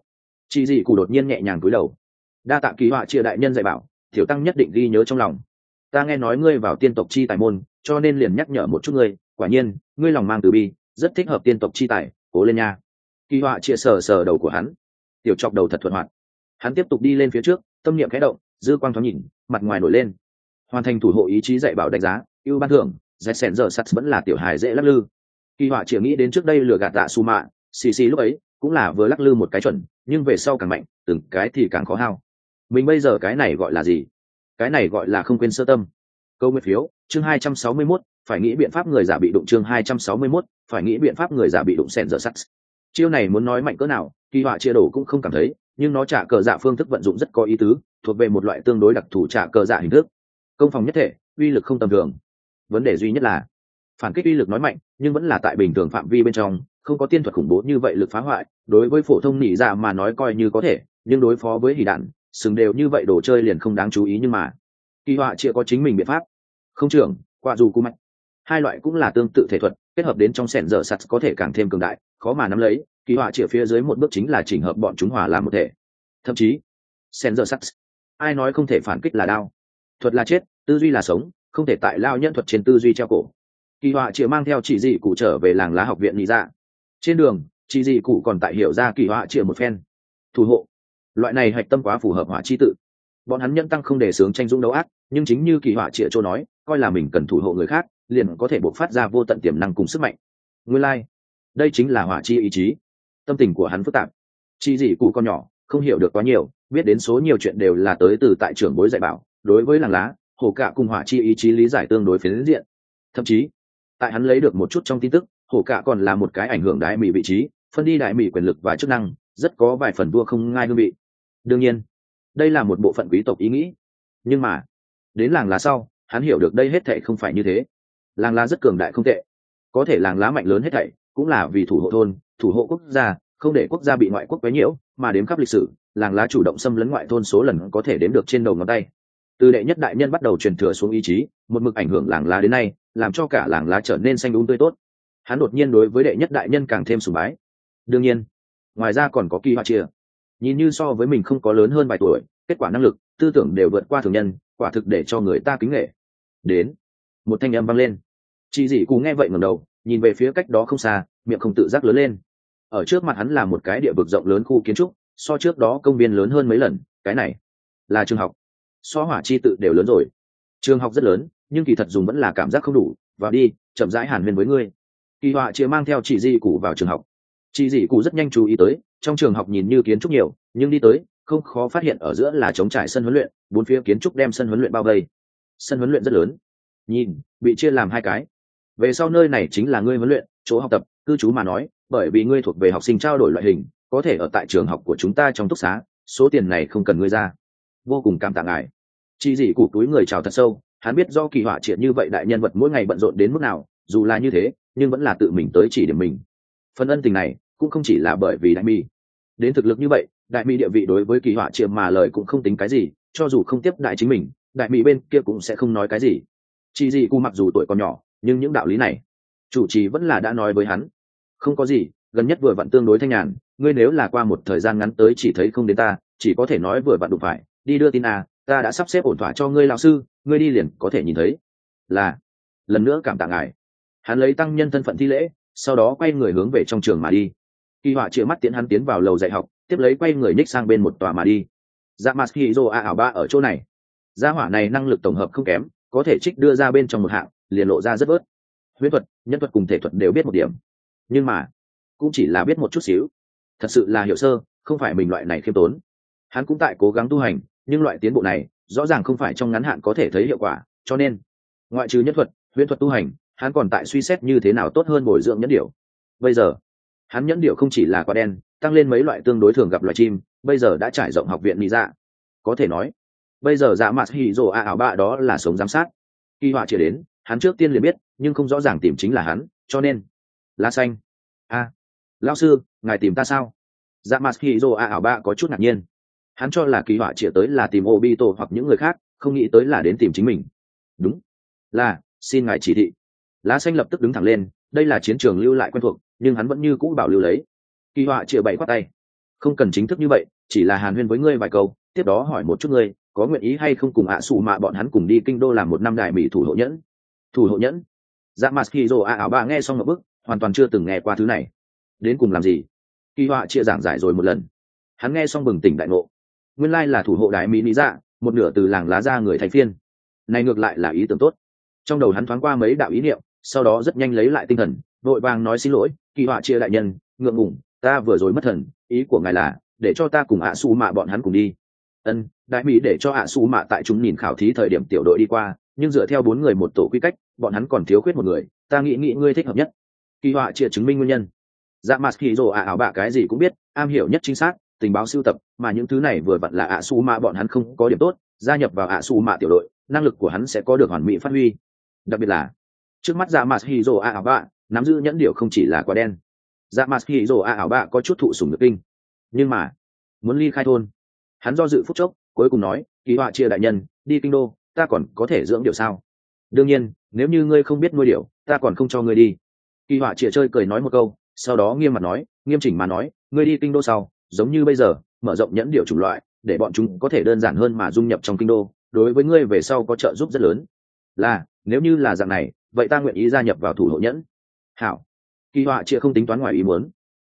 Chị dị cụ đột nhiên nhẹ nhàng cúi đầu. Đa tạ kỳ họa chia đại nhân dạy bảo thiểu tăng nhất định ghi nhớ trong lòng. Ta nghe nói ngươi vào tiên tộc chi tài môn, cho nên liền nhắc nhở một chút ngươi, quả nhiên, ngươi lòng mang từ bi, rất thích hợp tiên tộc chi tài, cố lên nha. Kỳ họa chia sờ sờ đầu của hắn. Tiểu chọc đầu thật thuận hoạt. Hắn tiếp tục đi lên phía trước tâm niệm khẽ động dư quang thoáng nhìn mặt ngoài nổi lên. Hoàn thành thủ hộ ý chí dạy bảo đánh giá ưu ban thưởng dạy sẻn giờ sắt vẫn là tiểu hài dễ lắc lư. Kỳ họa chỉ nghĩ đến trước đây lừa gạt tạ su mạ xì xì lúc ấy cũng là vừa lắc lư một cái chuẩn nhưng về sau càng mạnh từng cái thì càng khó hao. Mình bây giờ cái này gọi là gì? Cái này gọi là không quên sơ tâm. Câu nguyên phiếu chương hai trăm sáu mươi 261, phải nghĩ biện pháp người giả bị đụng chương hai trăm sáu mươi 261, phải nghĩ biện pháp người giả bị đụng sẻn giờ sắt chiêu này muốn nói mạnh cỡ nào kỳ họa chia đổ cũng không cảm thấy nhưng nó trả cờ dạ phương thức vận dụng rất có ý tứ, thuộc về một loại tương đối đặc thù trả cờ dạ hình thức. Công phòng nhất thể, uy lực không tầm thường. Vấn đề duy nhất là, phản kích uy lực nói mạnh, nhưng vẫn là tại bình thường phạm vi bên trong, không có tiên thuật khủng bố như vậy lực phá hoại. Đối với phổ thông nỉ dạ mà nói coi như có thể, nhưng đối phó với hỉ đạn, sừng đều như vậy đồ chơi liền không đáng chú ý nhưng mà, kỳ họa chia có chính mình biện pháp. Không trưởng, qua dù cú mạnh hai loại cũng là tương tự thể thuật, kết hợp đến trong sẻn dở sạt có thể càng thêm cường đại khó mà nắm lấy, kỳ họa chĩa phía dưới một bước chính là chỉnh hợp bọn chúng hòa làm một thể. Thậm chí, sen giờ sắt ai nói không thể phản kích là đao? Thuật là chết, tư duy là sống, không thể tại lao nhân thuật trên tư duy treo cổ. Kỳ họa chĩa mang theo chỉ dị cụ trở về làng lá học viện lý ra dạ. trên đường, chỉ dị cụ còn tại hiểu ra kỳ họa chĩa một phen. Thủ hộ. Loại này hạch tâm quá phù hợp họa chi tự. Bọn hắn nhân tăng không để sướng tranh dũng đấu ác, nhưng chính như kỳ họa chĩa châu nói, coi là mình cần thủ hộ người khác, liền có thể bộc phát ra vô tận tiềm năng cùng sức mạnh. Nguyên lai、like đây chính là hỏa chi ý chí. Tâm tình của hắn phức tạp. Chi gì cụ con nhỏ, không hiểu được quá nhiều, biết đến số nhiều chuyện đều là tới từ tại trưởng bối dạy bảo, đối với làng lá, hồ cạ cùng hỏa chi ý chí lý giải tương đối phiến diện. Thậm chí, tại hắn lấy được một chút trong tin tức, hồ cạ còn là một cái ảnh hưởng đại mỹ vị trí, phân đi đại mỹ quyền lực và chức năng, rất có vài phần vua không ngai hương vị. Đương nhiên, đây là một bộ phận quý tộc ý nghĩ. Nhưng mà, đến làng lá sau, hắn hiểu được đây hết thệ không phải như thế. Làng lá rất cường đại không tệ. Có thể làng lá mạnh lớn hết thảy cũng là vì thủ hộ thôn, thủ hộ quốc gia, không để quốc gia bị ngoại quốc quấy nhiễu, mà đếm khắp lịch sử, làng lá chủ động xâm lấn ngoại thôn số lần có thể đếm được trên đầu ngón tay. Từ đệ nhất đại nhân bắt đầu truyền thừa xuống ý chí, một mực ảnh hưởng làng lá đến nay, làm cho cả làng lá trở nên xanh đúng tươi tốt. Hắn đột nhiên đối với đệ nhất đại nhân càng thêm sùng bái. Đương nhiên, ngoài ra còn có kỳ hoa chia. Nhìn như so với mình không có lớn hơn vài tuổi, kết quả năng lực, tư tưởng đều vượt qua thường nhân, quả thực để cho người ta kính nghệ. Đến, một thanh âm vang lên. Chị dì cú nghe vậy ngẩng đầu nhìn về phía cách đó không xa, miệng không tự giác lớn lên. Ở trước mặt hắn là một cái địa vực rộng lớn khu kiến trúc, so trước đó công viên lớn hơn mấy lần, cái này là trường học. So hỏa chi tự đều lớn rồi. Trường học rất lớn, nhưng kỳ thật dùng vẫn là cảm giác không đủ vào đi, chậm rãi hàn huyên với ngươi. Kỳ họa chia mang theo chị di cụ vào trường học. Chị di cụ rất nhanh chú ý tới, trong trường học nhìn như kiến trúc nhiều, nhưng đi tới, không khó phát hiện ở giữa là trống trải sân huấn luyện, bốn phía kiến trúc đem sân huấn luyện bao vây. Sân huấn luyện rất lớn. Nhìn, bị chia làm hai cái về sau nơi này chính là ngươi huấn luyện, chỗ học tập, cư trú mà nói, bởi vì ngươi thuộc về học sinh trao đổi loại hình, có thể ở tại trường học của chúng ta trong túc xá, số tiền này không cần ngươi ra. Vô cùng cảm tạ ngài. Chị dị củ túi người chào thật sâu, hắn biết do kỳ họa triệt như vậy đại nhân vật mỗi ngày bận rộn đến mức nào, dù là như thế, nhưng vẫn là tự mình tới chỉ điểm mình. Phần ân tình này, cũng không chỉ là bởi vì đại mi. Đến thực lực như vậy, đại mỹ địa vị đối với kỳ họa triệt mà lời cũng không tính cái gì, cho dù không tiếp đại chính mình, đại mỹ bên kia cũng sẽ không nói cái gì. Chị dị cụ mặc dù tuổi còn nhỏ nhưng những đạo lý này, chủ trì vẫn là đã nói với hắn. Không có gì, gần nhất vừa vặn tương đối thanh nhàn, ngươi nếu là qua một thời gian ngắn tới chỉ thấy không đến ta, chỉ có thể nói vừa vặn đụng phải, đi đưa tin à ta đã sắp xếp ổn thỏa cho ngươi lão sư, ngươi đi liền có thể nhìn thấy. Là, lần nữa cảm tạ ngài. Hắn lấy tăng nhân thân phận thi lễ, sau đó quay người hướng về trong trường mà đi. Kỳ họa chĩa mắt tiễn hắn tiến vào lầu dạy học, tiếp lấy quay người ních sang bên một tòa mà đi. Dạ mặt khi dô a ảo ba ở chỗ này. Gia hỏa này năng lực tổng hợp không kém, có thể trích đưa ra bên trong một hạng liền lộ ra rất bớt huyễn thuật, nhân thuật cùng thể thuật đều biết một điểm. Nhưng mà, cũng chỉ là biết một chút xíu. Thật sự là hiểu sơ, không phải mình loại này khiêm tốn. Hắn cũng tại cố gắng tu hành, nhưng loại tiến bộ này, rõ ràng không phải trong ngắn hạn có thể thấy hiệu quả, cho nên, ngoại trừ nhân thuật, huyễn thuật tu hành, hắn còn tại suy xét như thế nào tốt hơn bồi dưỡng nhẫn điệu bây giờ, hắn nhẫn điệu không chỉ là quả đen, tăng lên mấy loại tương đối thường gặp loài chim, bây giờ đã trải rộng học viện mỹ dạ. Có thể nói, bây giờ dạ mặt hì rồ a ảo bạ đó là sống giám sát. Khi họa chỉ đến hắn trước tiên liền biết nhưng không rõ ràng tìm chính là hắn cho nên lá xanh. A à, lao sư ngài tìm ta sao? Dạ mặt khi dô a ảo ba có chút ngạc nhiên. Hắn cho là kỳ họa chỉ tới là tìm obito hoặc những người khác không nghĩ tới là đến tìm chính mình. Đúng là xin ngài chỉ thị. Lá xanh lập tức đứng thẳng lên đây là chiến trường lưu lại quen thuộc nhưng hắn vẫn như cũ bảo lưu lấy. Kỳ họa chịa bảy khoát tay. Không cần chính thức như vậy chỉ là hàn huyên với ngươi vài câu tiếp đó hỏi một chút ngươi có nguyện ý hay không cùng ạ xù mạ bọn hắn cùng đi kinh đô làm một năm đại mỹ thủ hộ nhẫn? Thủ hộ nhẫn. Dạ mặt khi rồ a ảo bà nghe xong một bức hoàn toàn chưa từng nghe qua thứ này. Đến cùng làm gì? Kỳ họa chia giảng giải rồi một lần. Hắn nghe xong bừng tỉnh đại ngộ. Nguyên lai là thủ hộ đại mỹ lý dạ một nửa từ làng lá ra người thay phiên. Này ngược lại là ý tưởng tốt. Trong đầu hắn thoáng qua mấy đạo ý niệm, sau đó rất nhanh lấy lại tinh thần, vội vàng nói xin lỗi, kỳ họa chia đại nhân, ngượng ngủng ta vừa rồi mất thần, ý của ngài là, để cho ta cùng ạ su mạ bọn hắn cùng đi. Ân, đại mỹ để cho ạ su mạ tại chúng nhìn khảo thí thời điểm tiểu đội đi qua nhưng dựa theo bốn người một tổ quy cách, bọn hắn còn thiếu khuyết một người, ta nghĩ nghĩ ngươi thích hợp nhất. Kỳ họa chia chứng minh nguyên nhân. Dạ mặt kỳ rồ ạ ảo bạ cái gì cũng biết, am hiểu nhất chính xác, tình báo sưu tập, mà những thứ này vừa vặn là ạ su mạ bọn hắn không có điểm tốt, gia nhập vào ạ su mạ tiểu đội, năng lực của hắn sẽ có được hoàn mỹ phát huy. Đặc biệt là, trước mắt dạ mặt hì rồ ạ ảo bạ, nắm giữ nhẫn điều không chỉ là quả đen. Dạ mặt hì rồ ạ ảo bạ có chút thụ sùng được kinh. Nhưng mà, muốn ly khai thôn, hắn do dự phút chốc, cuối cùng nói, kỳ họa chia đại nhân, đi kinh đô ta còn có thể dưỡng điều sao? Đương nhiên nếu như ngươi không biết nuôi điều, ta còn không cho ngươi đi. Kỳ họa chia chơi cười nói một câu sau đó nghiêm mặt nói nghiêm chỉnh mà nói ngươi đi kinh đô sau giống như bây giờ mở rộng nhẫn điều chủng loại để bọn chúng có thể đơn giản hơn mà dung nhập trong kinh đô đối với ngươi về sau có trợ giúp rất lớn. Là nếu như là dạng này vậy ta nguyện ý gia nhập vào thủ hộ nhẫn. Hảo. Kỳ họa chia không tính toán ngoài ý muốn.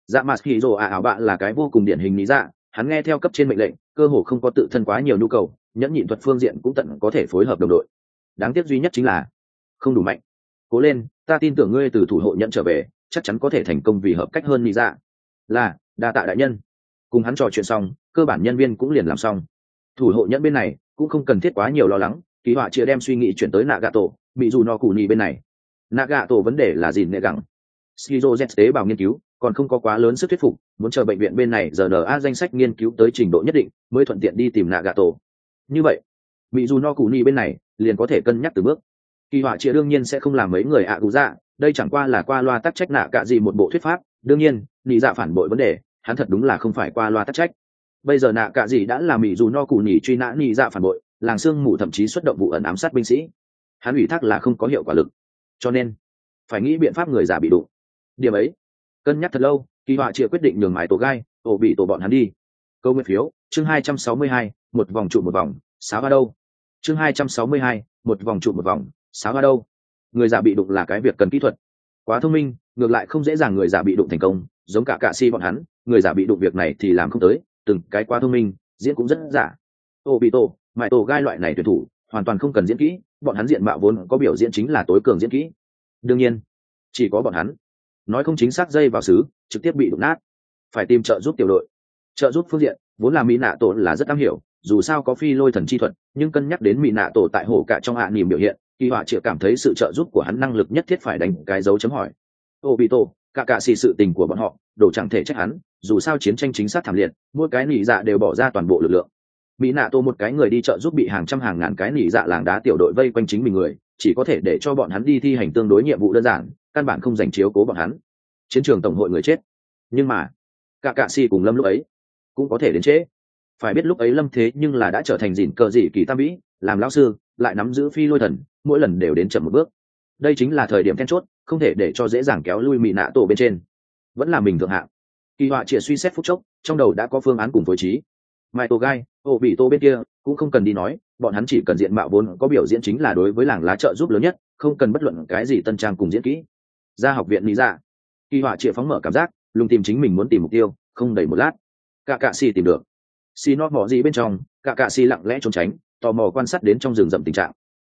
Dạ mặt kỳ rồ à ảo bạ là cái vô cùng điển hình lý dạ hắn nghe theo cấp trên mệnh lệnh cơ hồ không có tự thân quá nhiều nhu cầu, nhẫn nhịn thuật phương diện cũng tận có thể phối hợp đồng đội. Đáng tiếc duy nhất chính là, không đủ mạnh. Cố lên, ta tin tưởng ngươi từ thủ hộ nhẫn trở về, chắc chắn có thể thành công vì hợp cách hơn mỹ dạ. Là, đa tạ đại nhân. Cùng hắn trò chuyện xong, cơ bản nhân viên cũng liền làm xong. Thủ hộ nhẫn bên này, cũng không cần thiết quá nhiều lo lắng, kỳ họa chia đem suy nghĩ chuyển tới nạ gà tổ bị dù no cù nhì bên này. Nạ gà tổ vấn đề là gì nệ gẳng? Skizo z tế bào nghiên cứu còn không có quá lớn sức thuyết phục, muốn chờ bệnh viện bên này giờ na danh sách nghiên cứu tới trình độ nhất định, mới thuận tiện đi tìm nạ gà tổ như vậy mỹ dù no cụ ni bên này liền có thể cân nhắc từ bước. Kỳ họa chia đương nhiên sẽ không làm mấy người ạ à cụ dạ đây chẳng qua là qua loa tắc trách nạ cả gì một bộ thuyết pháp, đương nhiên, nị dạ phản bội vấn đề, hắn thật đúng là không phải qua loa tắc trách. Bây giờ nạ cả gì đã là mỹ dù no cụ nhì truy nã nị dạ phản bội, làng sương mù thậm chí xuất động vụ ẩn ám sát binh sĩ. Hắn ủy thác là không có hiệu quả lực. Cho nên, phải nghĩ biện pháp người giả bị đụng. Điểm ấy cân nhắc thật lâu, kỳ họa chia quyết định nhường mái tổ gai, tổ bị tổ bọn hắn đi. Câu nguyện phiếu, chương hai trăm sáu mươi hai, một vòng trụ một vòng sáu ba đâu? Chương hai trăm sáu mươi hai, một vòng trụ một vòng sáu ba đâu? Người giả bị đụng là cái việc cần kỹ thuật. Quá thông minh, ngược lại không dễ dàng người giả bị đụng thành công, giống cả cạ si bọn hắn, người giả bị đụng việc này thì làm không tới, từng cái quá thông minh, diễn cũng rất giả. Ô bị tổ mãi tổ gai loại này tuyển thủ, hoàn toàn không cần diễn kỹ, bọn hắn diện mạo vốn có biểu diễn chính là tối cường diễn kỹ. Đương nhiên, chỉ có bọn hắn nói không chính xác dây vào xứ, trực tiếp bị đụng nát. Phải tìm trợ giúp tiểu đội. Trợ giúp phương diện, vốn là mỹ nạ tổ là rất am hiểu, dù sao có phi lôi thần chi thuật, nhưng cân nhắc đến mỹ nạ tổ tại hồ cả trong hạ niềm biểu hiện, kỳ họa chịa cảm thấy sự trợ giúp của hắn năng lực nhất thiết phải đánh cái dấu chấm hỏi. Ô, bị tổ, cả cả xì sự tình của bọn họ, đổ chẳng thể trách hắn, dù sao chiến tranh chính xác thảm liệt, mỗi cái nỉ dạ đều bỏ ra toàn bộ lực lượng. Mỹ nạ tô một cái người đi chợ giúp bị hàng trăm hàng ngàn cái nỉ dạ làng đá tiểu đội vây quanh chính mình người, chỉ có thể để cho bọn hắn đi thi hành tương đối nhiệm vụ đơn giản căn bản không dành chiếu cố bọn hắn. Chiến trường tổng hội người chết. Nhưng mà, cả cạ si cùng lâm lúc ấy cũng có thể đến trễ. Phải biết lúc ấy lâm thế nhưng là đã trở thành dìn cờ dị kỳ tam vĩ làm lão sư, lại nắm giữ phi lôi thần, mỗi lần đều đến chậm một bước. Đây chính là thời điểm then chốt, không thể để cho dễ dàng kéo lui mỹ nạ tổ bên trên. Vẫn là mình thượng hạng. Kỳ họa chỉ suy xét phút chốc, trong đầu đã có phương án cùng phối trí. Mai tổ gai, ô bị tô bên kia, cũng không cần đi nói, bọn hắn chỉ cần diện mạo vốn có biểu diễn chính là đối với làng lá trợ giúp lớn nhất, không cần bất luận cái gì tân trang cùng diễn kỹ ra học viện lý dạ. kỳ họa chịa phóng mở cảm giác, lùng tìm chính mình muốn tìm mục tiêu, không đầy một lát. Cả cạ xì tìm được. Xì nó mỏ gì bên trong, cả cạ xì lặng lẽ trốn tránh, tò mò quan sát đến trong rừng rậm tình trạng.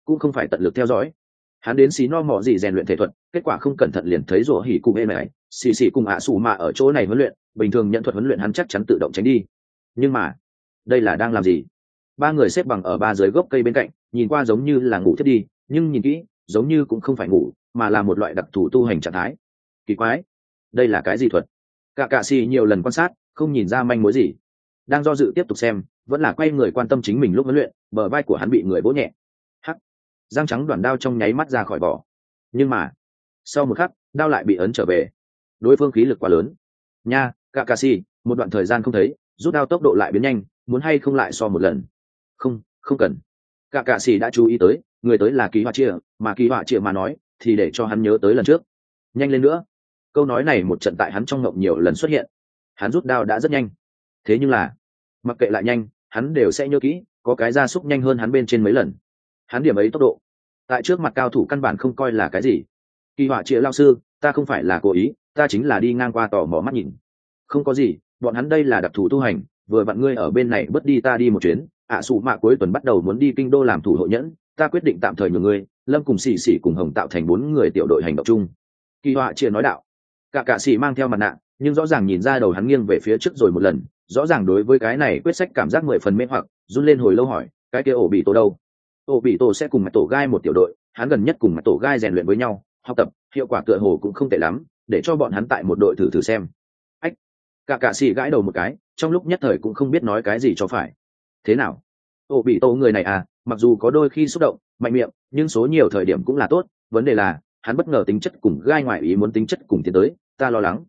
Cũng không phải tận lực theo dõi. Hắn đến xí no mỏ gì rèn luyện thể thuật, kết quả không cẩn thận liền thấy rủa hỉ cùng ê này. Xì xì cùng ạ à xù mạ ở chỗ này huấn luyện, bình thường nhận thuật huấn luyện hắn chắc chắn tự động tránh đi. Nhưng mà, đây là đang làm gì? Ba người xếp bằng ở ba dưới gốc cây bên cạnh, nhìn qua giống như là ngủ thiết đi, nhưng nhìn kỹ, giống như cũng không phải ngủ mà là một loại đặc thù tu hành trạng thái. Kỳ quái, đây là cái gì thuật? Cả cạ xì nhiều lần quan sát, không nhìn ra manh mối gì. Đang do dự tiếp tục xem, vẫn là quay người quan tâm chính mình lúc huấn luyện, bờ vai của hắn bị người vỗ nhẹ. Hắc răng trắng đoàn đao trong nháy mắt ra khỏi vỏ. Nhưng mà, sau một khắc, đao lại bị ấn trở về. Đối phương khí lực quá lớn. Nha, cả cà si một đoạn thời gian không thấy, rút đao tốc độ lại biến nhanh, muốn hay không lại so một lần? Không không cần. Cả cạ xì đã chú ý tới, người tới là kỳ họa chia mà kỳ họa chia mà nói thì để cho hắn nhớ tới lần trước. Nhanh lên nữa. Câu nói này một trận tại hắn trong ngộng nhiều lần xuất hiện. Hắn rút đao đã rất nhanh. Thế nhưng là mặc kệ lại nhanh hắn đều sẽ nhớ kỹ có cái gia súc nhanh hơn hắn bên trên mấy lần. Hắn điểm ấy tốc độ tại trước mặt cao thủ căn bản không coi là cái gì. Kỳ họa chĩa lao sư ta không phải là cố ý ta chính là đi ngang qua tò mò mắt nhìn. Không có gì bọn hắn đây là đặc thù tu hành vừa vặn ngươi ở bên này bớt đi ta đi một chuyến. Ạ à, sụ mạ cuối tuần bắt đầu muốn đi kinh đô làm thủ hộ nhẫn ta quyết định tạm thời nhường ngươi, lâm cùng xì xì cùng hồng tạo thành bốn người tiểu đội hành động chung. Kỳ họa chia nói đạo. Cả cạ xì mang theo mặt nạ, nhưng rõ ràng nhìn ra đầu hắn nghiêng về phía trước rồi một lần, rõ ràng đối với cái này quyết sách cảm giác mười phần mê hoặc, run lên hồi lâu hỏi, cái kia ổ bị tổ đâu? Ổ bị tổ sẽ cùng mặt tổ gai một tiểu đội, hắn gần nhất cùng mặt tổ gai rèn luyện với nhau, học tập, hiệu quả tựa hồ cũng không tệ lắm, để cho bọn hắn tại một đội thử thử xem. Ách, cả cạ xì gãi đầu một cái, trong lúc nhất thời cũng không biết nói cái gì cho phải. Thế nào? Ổ bị tổ người này à mặc dù có đôi khi xúc động, mạnh miệng, nhưng số nhiều thời điểm cũng là tốt. Vấn đề là, hắn bất ngờ tính chất cùng gai ngoại ý muốn tính chất cùng tiến tới, ta lo lắng.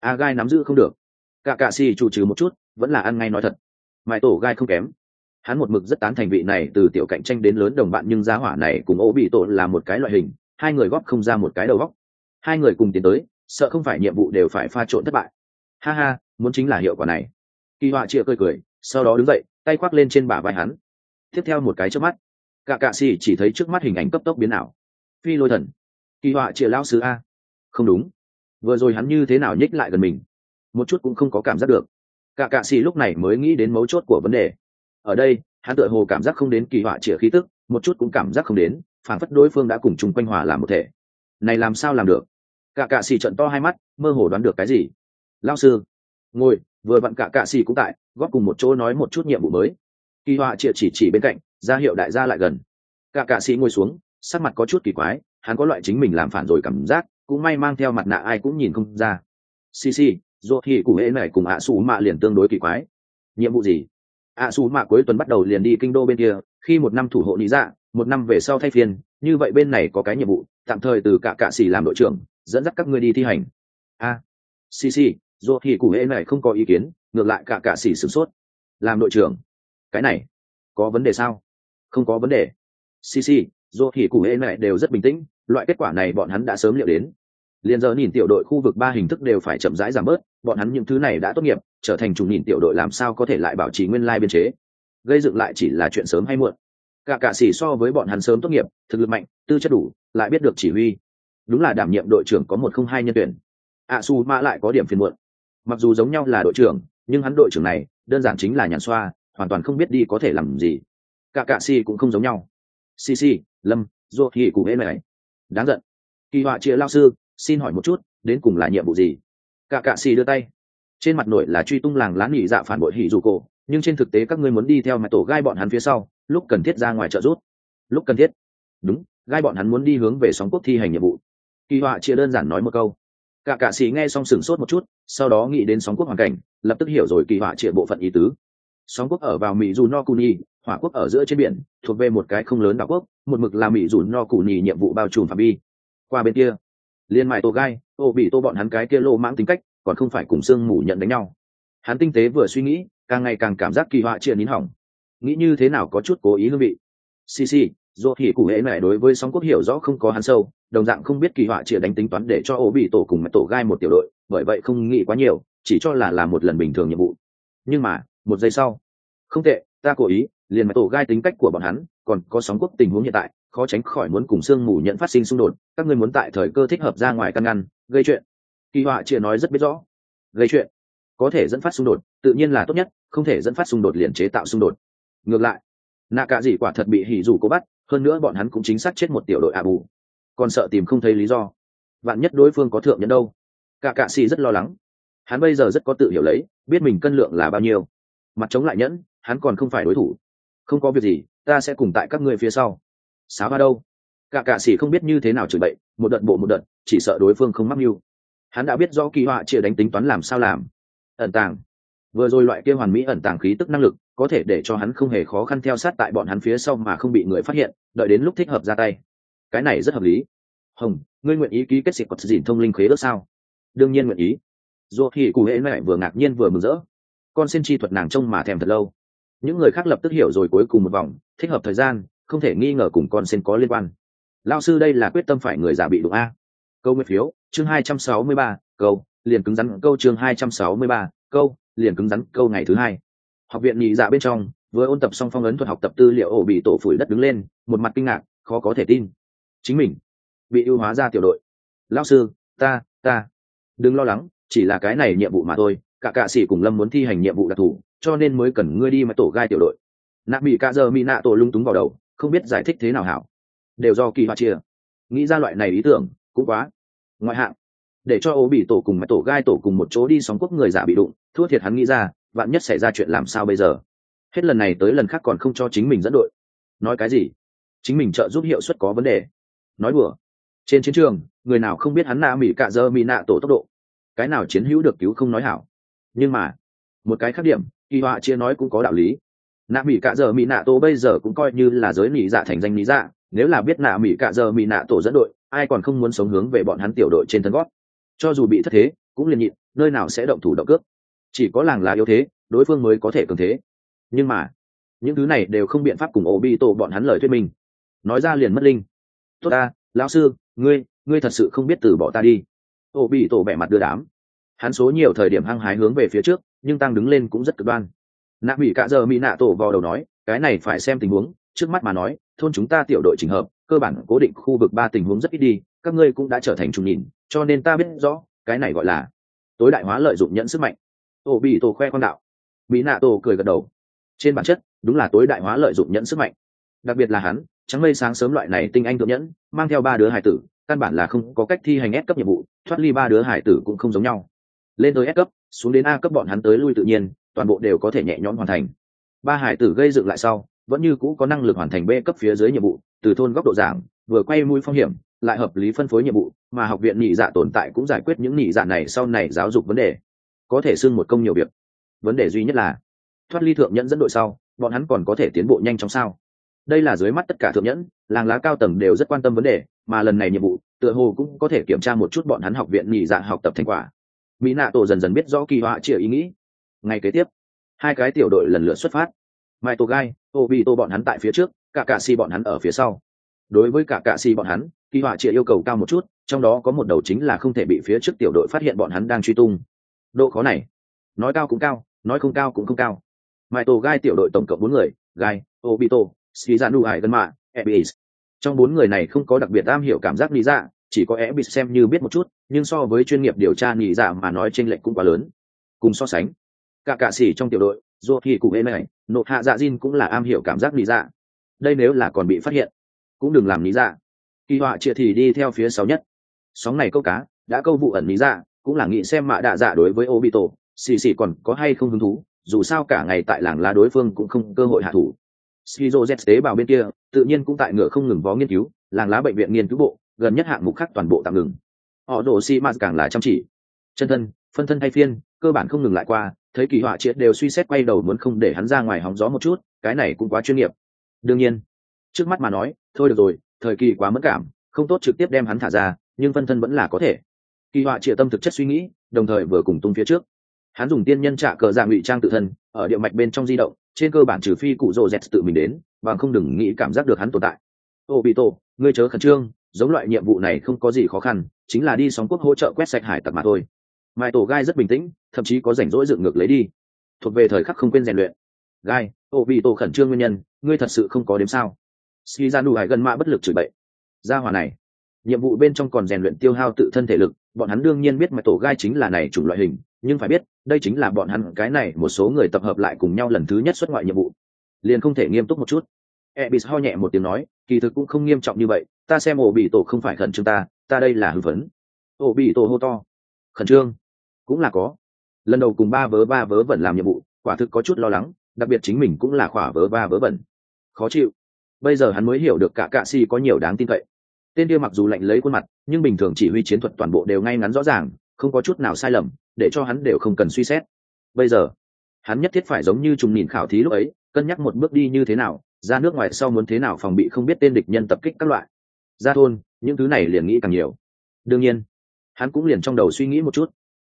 A gai nắm giữ không được. Cả cạ xì chủ trừ một chút, vẫn là ăn ngay nói thật. Mãi tổ gai không kém. Hắn một mực rất tán thành vị này từ tiểu cạnh tranh đến lớn đồng bạn nhưng gia hỏa này cùng ổ bị tổ là một cái loại hình, hai người góp không ra một cái đầu góc hai người cùng tiến tới, sợ không phải nhiệm vụ đều phải pha trộn thất bại. Ha ha, muốn chính là hiệu quả này. Kỳ họa chia cười cười, sau đó đứng dậy, tay khoác lên trên bả vai hắn tiếp theo một cái trước mắt. Cả cạ xì chỉ thấy trước mắt hình ảnh cấp tốc biến ảo. Phi lôi thần. Kỳ họa chia lao sứ a. Không đúng. Vừa rồi hắn như thế nào nhích lại gần mình? Một chút cũng không có cảm giác được. Cả cạ xì lúc này mới nghĩ đến mấu chốt của vấn đề. Ở đây, hắn tựa hồ cảm giác không đến kỳ họa triệu khí tức, một chút cũng cảm giác không đến, phản phất đối phương đã cùng chung quanh hòa làm một thể. Này làm sao làm được? Cả cạ xì trận to hai mắt, mơ hồ đoán được cái gì? Lao sư. Ngồi, vừa vặn cả cạ xì cũng tại, góp cùng một chỗ nói một chút nhiệm vụ mới kỳ họa chĩa chỉ chỉ bên cạnh ra hiệu đại gia lại gần. Cả cạ sĩ ngồi xuống sắc mặt có chút kỳ quái hắn có loại chính mình làm phản rồi cảm giác cũng may mang theo mặt nạ ai cũng nhìn không ra. Xì xì dù thì cụ hễ này cùng ạ xù mạ liền tương đối kỳ quái. Nhiệm vụ gì? ạ xù mạ cuối tuần bắt đầu liền đi kinh đô bên kia khi một năm thủ hộ lý dạ một năm về sau thay phiên như vậy bên này có cái nhiệm vụ tạm thời từ cả cạ xì làm đội trưởng dẫn dắt các ngươi đi thi hành. A. À, xì xì dù thì cụ hễ này không có ý kiến ngược lại cả cạ xì sửng sốt. Làm đội trưởng cái này, có vấn đề sao? Không có vấn đề. Cc dù thì cụ hễ mẹ đều rất bình tĩnh, loại kết quả này bọn hắn đã sớm liệu đến. Liền giờ nhìn tiểu đội khu vực ba hình thức đều phải chậm rãi giảm bớt, bọn hắn những thứ này đã tốt nghiệp, trở thành chủ nhìn tiểu đội làm sao có thể lại bảo trì nguyên lai biên chế. Gây dựng lại chỉ là chuyện sớm hay muộn. Cả cả xỉ so với bọn hắn sớm tốt nghiệp, thực lực mạnh, tư chất đủ, lại biết được chỉ huy. Đúng là đảm nhiệm đội trưởng có một không hai nhân tuyển. Ạ su mã lại có điểm phiền muộn. Mặc dù giống nhau là đội trưởng, nhưng hắn đội trưởng này, đơn giản chính là nhàn xoa hoàn toàn không biết đi có thể làm gì. Cả cạ si cũng không giống nhau. Si si, lâm dô thì cụ hễ này. Đáng giận. Kỳ họa chia lao sư, xin hỏi một chút, đến cùng là nhiệm vụ gì? Cả cạ si đưa tay. Trên mặt nội là truy tung làng lán nghỉ dạ phản bội hỉ dù cổ, nhưng trên thực tế các ngươi muốn đi theo mặt tổ gai bọn hắn phía sau, lúc cần thiết ra ngoài trợ rút lúc cần thiết. Đúng, gai bọn hắn muốn đi hướng về sóng quốc thi hành nhiệm vụ. Kỳ họa chia đơn giản nói một câu. Cả cạ sĩ nghe xong sửng sốt một chút, sau đó nghĩ đến sóng quốc hoàn cảnh, lập tức hiểu rồi kỳ họa chia bộ phận ý tứ sóng quốc ở vào mỹ dù no cuni hỏa quốc ở giữa trên biển, thuộc về một cái không lớn đảo quốc, một mực là mỹ dù no cuni nhiệm vụ bao trùm phạm vi. Qua bên kia, liên mại tổ gai ô bị tô bọn hắn cái kia lô mãng tính cách, còn không phải cùng sương mù nhận đánh nhau. Hắn tinh tế vừa suy nghĩ, càng ngày càng cảm giác kỳ họa chia nín hỏng. Nghĩ như thế nào có chút cố ý hương vị. Xì xì, dù thì cụ hễ này đối với sóng quốc hiểu rõ không có hắn sâu, đồng dạng không biết kỳ họa chia đánh tính toán để cho ô bị tổ cùng mẹ tổ gai một tiểu đội, bởi vậy không nghĩ quá nhiều, chỉ cho là làm một lần bình thường nhiệm vụ. Nhưng mà một giây sau. Không tệ, ta cố ý, liền mẹ tổ gai tính cách của bọn hắn, còn có sóng quốc tình huống hiện tại, khó tránh khỏi muốn cùng sương mù nhận phát sinh xung đột, các ngươi muốn tại thời cơ thích hợp ra ngoài căn ngăn, gây chuyện. Kỳ họa chia nói rất biết rõ. Gây chuyện. Có thể dẫn phát xung đột, tự nhiên là tốt nhất, không thể dẫn phát xung đột liền chế tạo xung đột. Ngược lại, nạ cả gì quả thật bị hỉ dù cố bắt, hơn nữa bọn hắn cũng chính xác chết một tiểu đội ạ bù. Còn sợ tìm không thấy lý do. Bạn nhất đối phương có thượng nhẫn đâu. Cả cạ xì rất lo lắng. Hắn bây giờ rất có tự hiểu lấy, biết mình cân lượng là bao nhiêu mặt chống lại nhẫn, hắn còn không phải đối thủ. Không có việc gì, ta sẽ cùng tại các ngươi phía sau. Sáo ba đâu? Cả cạ sĩ không biết như thế nào chửi bậy, một đợt bộ một đợt, chỉ sợ đối phương không mắc mưu. Hắn đã biết rõ kỳ họa chia đánh tính toán làm sao làm. Ẩn tàng. Vừa rồi loại kia hoàn mỹ ẩn tàng khí tức năng lực, có thể để cho hắn không hề khó khăn theo sát tại bọn hắn phía sau mà không bị người phát hiện, đợi đến lúc thích hợp ra tay. Cái này rất hợp lý. Hồng, ngươi nguyện ý ký kết xịt quật dìn thông linh khế ước sao? Đương nhiên nguyện ý. Dù thì cụ hễ mẹ vừa ngạc nhiên vừa mừng rỡ con xin chi thuật nàng trông mà thèm thật lâu. Những người khác lập tức hiểu rồi cuối cùng một vòng, thích hợp thời gian, không thể nghi ngờ cùng con xin có liên quan. Lao sư đây là quyết tâm phải người giả bị đụng a. Câu nguyên phiếu, chương hai trăm sáu mươi ba, câu, liền cứng rắn, câu chương hai trăm sáu mươi ba, câu, liền cứng rắn, câu ngày thứ hai. Học viện nhị dạ bên trong, vừa ôn tập xong phong ấn thuật học tập tư liệu ổ bị tổ phủi đất đứng lên, một mặt kinh ngạc, khó có thể tin. Chính mình bị ưu hóa ra tiểu đội. Lao sư, ta ta. Đừng lo lắng, chỉ là cái này nhiệm vụ mà thôi cả cạ sĩ cùng lâm muốn thi hành nhiệm vụ đặc thù, cho nên mới cần ngươi đi mà tổ gai tiểu đội. Nạ bị cạ giờ mỹ nạ tổ lung túng vào đầu, không biết giải thích thế nào hảo. Đều do kỳ họa chia. Nghĩ ra loại này ý tưởng, cũng quá. Ngoại hạng. Để cho ô bị tổ cùng mẹ tổ gai tổ cùng một chỗ đi sóng quốc người giả bị đụng, thua thiệt hắn nghĩ ra, vạn nhất xảy ra chuyện làm sao bây giờ? Hết lần này tới lần khác còn không cho chính mình dẫn đội. Nói cái gì? Chính mình trợ giúp hiệu suất có vấn đề. Nói đùa. Trên chiến trường, người nào không biết hắn nạ mỹ cạ dơ mỹ nạ tổ tốc độ? Cái nào chiến hữu được cứu không nói hảo? Nhưng mà, một cái khác điểm, kỳ họa chia nói cũng có đạo lý. Nạ mỹ cạ giờ mỹ nạ tổ bây giờ cũng coi như là giới mỹ dạ thành danh mỹ dạ. Nếu là biết nạ mỹ cạ giờ mỹ nạ tổ dẫn đội, ai còn không muốn sống hướng về bọn hắn tiểu đội trên thân gót? Cho dù bị thất thế, cũng liền nhịn, nơi nào sẽ động thủ động cướp chỉ có làng là yếu thế, đối phương mới có thể cường thế. Nhưng mà, những thứ này đều không biện pháp cùng ổ bi tổ bọn hắn lời thuyết minh. Nói ra liền mất linh. Tốt ta, lão sư, ngươi ngươi thật sự không biết từ bỏ ta đi. Ổ bi tổ bẻ mặt đưa đám hắn số nhiều thời điểm hăng hái hướng về phía trước, nhưng tăng đứng lên cũng rất cực đoan. Nạ bị cạ giờ mỹ nạ tổ vào đầu nói, cái này phải xem tình huống, trước mắt mà nói, thôn chúng ta tiểu đội trình hợp, cơ bản cố định khu vực ba tình huống rất ít đi, các ngươi cũng đã trở thành trùng nhìn, cho nên ta biết rõ, cái này gọi là tối đại hóa lợi dụng nhận sức mạnh. Tổ bị tổ khoe con đạo. Mỹ nạ tổ cười gật đầu. Trên bản chất, đúng là tối đại hóa lợi dụng nhận sức mạnh. Đặc biệt là hắn, trắng mây sáng sớm loại này tinh anh thượng nhẫn, mang theo ba đứa hải tử, căn bản là không có cách thi hành ép cấp nhiệm vụ, thoát ly ba đứa hải tử cũng không giống nhau lên tới S cấp, xuống đến A cấp bọn hắn tới lui tự nhiên, toàn bộ đều có thể nhẹ nhõm hoàn thành. Ba hải tử gây dựng lại sau, vẫn như cũ có năng lực hoàn thành b cấp phía dưới nhiệm vụ, từ thôn góc độ giảng, vừa quay mũi phong hiểm, lại hợp lý phân phối nhiệm vụ, mà học viện nhị dạ tồn tại cũng giải quyết những nhị dạ này sau này giáo dục vấn đề. Có thể xưng một công nhiều việc. Vấn đề duy nhất là, thoát ly thượng nhẫn dẫn đội sau, bọn hắn còn có thể tiến bộ nhanh chóng sao? Đây là dưới mắt tất cả thượng nhẫn, làng lá cao tầng đều rất quan tâm vấn đề, mà lần này nhiệm vụ, tựa hồ cũng có thể kiểm tra một chút bọn hắn học viện nhị dạ học tập thành quả mỹ nạ tổ dần dần biết rõ kỳ họa chĩa ý nghĩ. Ngay kế tiếp hai cái tiểu đội lần lượt xuất phát. Mai tô gai ô bị tô bọn hắn tại phía trước cả cạ si bọn hắn ở phía sau. Đối với cả cạ si bọn hắn kỳ họa chĩa yêu cầu cao một chút trong đó có một đầu chính là không thể bị phía trước tiểu đội phát hiện bọn hắn đang truy tung. Độ khó này nói cao cũng cao nói không cao cũng không cao. Mai tô gai tiểu đội tổng cộng bốn người gai ô bị tô Shizanu dạ Hải Gần Mạ, Ebis. Trong bốn người này không có đặc biệt am hiểu cảm giác lý dạ, chỉ có é bị xem như biết một chút, nhưng so với chuyên nghiệp điều tra lý dạ mà nói chênh lệch cũng quá lớn. Cùng so sánh, cả cả sĩ trong tiểu đội, dù thì cùng em này, nộ hạ dạ Jin cũng là am hiểu cảm giác lý dạ. Đây nếu là còn bị phát hiện, cũng đừng làm lý dạ. Kỳ họa chia thì đi theo phía sau nhất. Sóng này câu cá, đã câu vụ ẩn lý dạ, cũng là nghĩ xem mạ đạ dạ đối với Obito, xì xì còn có hay không hứng thú, dù sao cả ngày tại làng lá đối phương cũng không cơ hội hạ thủ Skizo Z tế bào bên kia, tự nhiên cũng tại ngựa không ngừng vó nghiên cứu, làng lá bệnh viện nghiên cứu bộ, gần nhất hạng mục khác toàn bộ tạm ngừng. Họ đổ xi mạt càng là chăm chỉ. Chân thân, phân thân hay phiên, cơ bản không ngừng lại qua, thấy kỳ họa triệt đều suy xét quay đầu muốn không để hắn ra ngoài hóng gió một chút, cái này cũng quá chuyên nghiệp. Đương nhiên, trước mắt mà nói, thôi được rồi, thời kỳ quá mất cảm, không tốt trực tiếp đem hắn thả ra, nhưng phân thân vẫn là có thể. Kỳ họa triệt tâm thực chất suy nghĩ, đồng thời vừa cùng tung phía trước. Hắn dùng tiên nhân trả cờ dạng ngụy trang tự thân, ở địa mạch bên trong di động, trên cơ bản trừ phi cụ rồ dẹt tự mình đến bằng không đừng nghĩ cảm giác được hắn tồn tại ô bị tổ ngươi chớ khẩn trương giống loại nhiệm vụ này không có gì khó khăn, chính là đi sóng quốc hỗ trợ quét sạch hải tặc mà thôi. Mai tổ gai rất bình tĩnh, thậm chí có rảnh rỗi dựng ngược lấy đi. Thuộc về thời khắc không quên rèn luyện. Gai, ô bị tổ khẩn trương nguyên nhân, ngươi thật sự không có đếm sao? Ski ra đủ hải gần mạ bất lực chửi bậy. Ra hòa này. Nhiệm vụ bên trong còn rèn luyện tiêu hao tự thân thể lực, bọn hắn đương nhiên biết mà tổ gai chính là này chủng loại hình, nhưng phải biết, đây chính là bọn hắn cái này một số người tập hợp lại cùng nhau lần thứ nhất xuất ngoại nhiệm vụ. Liền không thể nghiêm túc một chút. Ebis ho nhẹ một tiếng nói, kỳ thực cũng không nghiêm trọng như vậy ta xem ổ bị tổ không phải khẩn trương ta ta đây là hư vấn ổ bị tổ hô to. Khẩn trương? Cũng là có. Lần đầu cùng ba vớ ba vớ vẩn làm nhiệm vụ, quả thực có chút lo lắng, đặc biệt chính mình cũng là khỏa vớ ba vớ vẩn khó chịu. Bây giờ hắn mới hiểu được cả cạ si có nhiều đáng tin cậy. Tên kia mặc dù lạnh lấy khuôn mặt, nhưng bình thường chỉ huy chiến thuật toàn bộ đều ngay ngắn rõ ràng, không có chút nào sai lầm, để cho hắn đều không cần suy xét. Bây giờ, hắn nhất thiết phải giống như trùng nhìn khảo thí lúc ấy, cân nhắc một bước đi như thế nào, ra nước ngoài sau muốn thế nào phòng bị không biết tên địch nhân tập kích các loại ra thôn, những thứ này liền nghĩ càng nhiều. Đương nhiên, hắn cũng liền trong đầu suy nghĩ một chút.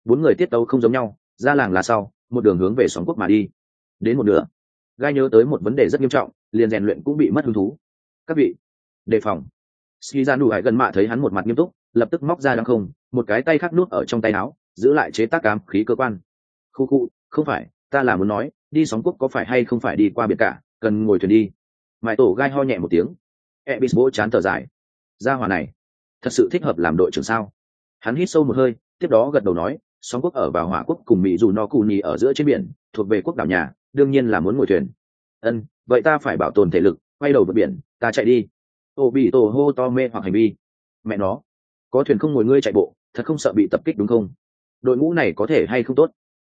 Bốn người tiết tấu không giống nhau, ra làng là sau, một đường hướng về xóm quốc mà đi. Đến một nửa, gai nhớ tới một vấn đề rất nghiêm trọng, liền rèn luyện cũng bị mất hứng thú. Các vị, đề phòng. Ski ra nụ hải gần mạ thấy hắn một mặt nghiêm túc, lập tức móc ra đăng không, một cái tay khắc nút ở trong tay áo, giữ lại chế tác cám khí cơ quan. Khu khu, không phải, ta là muốn nói, đi sóng quốc có phải hay không phải đi qua biển cả, cần ngồi thuyền đi. Mãi tổ gai ho nhẹ một tiếng. E bis bố chán thở dài gia hòa này, thật sự thích hợp làm đội trưởng sao? Hắn hít sâu một hơi, tiếp đó gật đầu nói sóng quốc ở vào hỏa quốc cùng mỹ dù no cù nhì ở giữa trên biển, thuộc về quốc đảo nhà, đương nhiên là muốn ngồi thuyền. Ân, vậy ta phải bảo tồn thể lực, quay đầu vượt biển, ta chạy đi. Ô bị tổ hô to mê hoặc hành vi. Mẹ nó, có thuyền không ngồi ngươi chạy bộ, thật không sợ bị tập kích đúng không? Đội ngũ này có thể hay không tốt?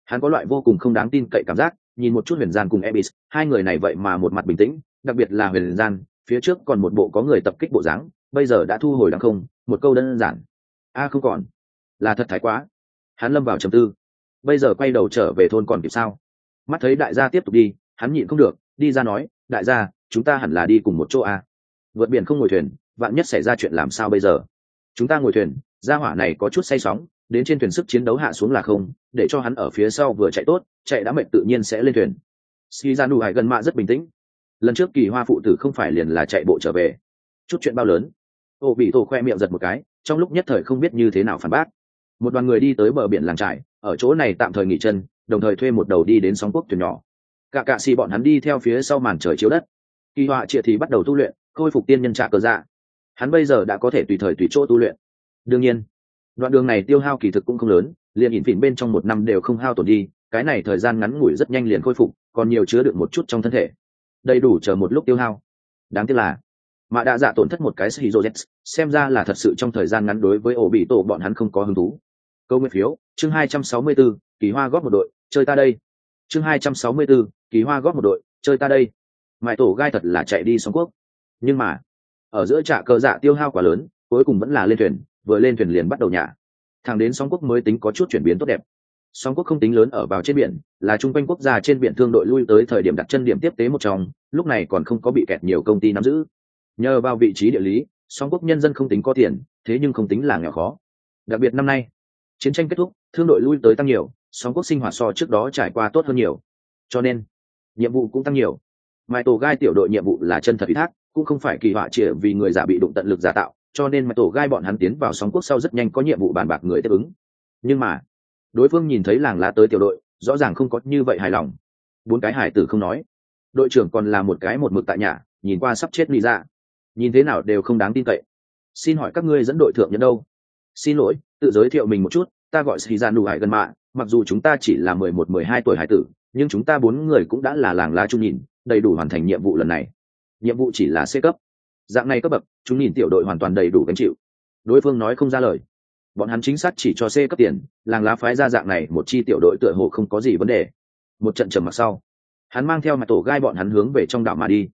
Hắn có loại vô cùng không đáng tin cậy cảm giác, nhìn một chút huyền gian cùng ebis, hai người này vậy mà một mặt bình tĩnh, đặc biệt là huyền gian, phía trước còn một bộ có người tập kích bộ dáng bây giờ đã thu hồi đằng không, một câu đơn giản. A, không còn. Là thật thái quá. Hắn lâm vào trầm tư. Bây giờ quay đầu trở về thôn còn kịp sao? Mắt thấy đại gia tiếp tục đi, hắn nhịn không được, đi ra nói, đại gia, chúng ta hẳn là đi cùng một chỗ a. Vượt biển không ngồi thuyền, vạn nhất xảy ra chuyện làm sao bây giờ? Chúng ta ngồi thuyền, gia hỏa này có chút say sóng, đến trên thuyền sức chiến đấu hạ xuống là không, để cho hắn ở phía sau vừa chạy tốt, chạy đã mệt tự nhiên sẽ lên thuyền. Ski ra nụ hải gần mạ rất bình tĩnh. Lần trước kỳ hoa phụ tử không phải liền là chạy bộ trở về. Chút chuyện bao lớn ô bị tổ khoe miệng giật một cái, trong lúc nhất thời không biết như thế nào phản bác. Một đoàn người đi tới bờ biển làng trại, ở chỗ này tạm thời nghỉ chân, đồng thời thuê một đầu đi đến sóng quốc thuyền nhỏ. Cả cạ xì bọn hắn đi theo phía sau màn trời chiếu đất. Kỳ họa triệt thì bắt đầu tu luyện, khôi phục tiên nhân trạ cờ dạ. Hắn bây giờ đã có thể tùy thời tùy chỗ tu luyện. Đương nhiên, đoạn đường này tiêu hao kỳ thực cũng không lớn, liền ỉn phỉn bên trong một năm đều không hao tổn đi, cái này thời gian ngắn ngủi rất nhanh liền khôi phục, còn nhiều chứa được một chút trong thân thể. Đầy đủ chờ một lúc tiêu hao. Đáng tiếc là mà đã dạ tổn thất một cái shizu xem ra là thật sự trong thời gian ngắn đối với ổ bị tổ bọn hắn không có hứng thú. Câu nguyên phiếu chương hai trăm sáu mươi 264, kỳ hoa góp một đội chơi ta đây. Chương hai trăm sáu mươi 264, kỳ hoa góp một đội chơi ta đây. Mãi tổ gai thật là chạy đi song quốc. Nhưng mà ở giữa trạ cơ dạ tiêu hao quá lớn cuối cùng vẫn là lên thuyền vừa lên thuyền liền bắt đầu nhả. Thẳng đến song quốc mới tính có chút chuyển biến tốt đẹp. Song quốc không tính lớn ở vào trên biển là chung quanh quốc gia trên biển thương đội lui tới thời điểm đặt chân điểm tiếp tế một trong lúc này còn không có bị kẹt nhiều công ty nắm giữ nhờ vào vị trí địa lý, song quốc nhân dân không tính có tiền, thế nhưng không tính là nghèo khó. Đặc biệt năm nay, chiến tranh kết thúc, thương đội lui tới tăng nhiều, song quốc sinh hoạt so trước đó trải qua tốt hơn nhiều. Cho nên, nhiệm vụ cũng tăng nhiều. Mai tổ gai tiểu đội nhiệm vụ là chân thật ủy thác, cũng không phải kỳ họa chỉ vì người giả bị đụng tận lực giả tạo, cho nên mai tổ gai bọn hắn tiến vào sóng quốc sau rất nhanh có nhiệm vụ bàn bạc người tiếp ứng. Nhưng mà, đối phương nhìn thấy làng lá tới tiểu đội, rõ ràng không có như vậy hài lòng. Bốn cái hải tử không nói. Đội trưởng còn là một cái một mực tại nhà, nhìn qua sắp chết lý ra nhìn thế nào đều không đáng tin cậy. Xin hỏi các ngươi dẫn đội thượng nhân đâu? Xin lỗi, tự giới thiệu mình một chút, ta gọi sĩ gian nụ hải gần mạ mặc dù chúng ta chỉ là mười một, mười hai tuổi hải tử, nhưng chúng ta bốn người cũng đã là làng lá trung nhìn, đầy đủ hoàn thành nhiệm vụ lần này. Nhiệm vụ chỉ là c cấp. Dạng này cấp bậc, chúng nhìn tiểu đội hoàn toàn đầy đủ gánh chịu. Đối phương nói không ra lời. Bọn hắn chính xác chỉ cho c cấp tiền, làng lá phái ra dạng này, một chi tiểu đội tựa hồ không có gì vấn đề. Một trận trầm mặc sau, hắn mang theo mặt tổ gai bọn hắn hướng về trong đảo mà đi.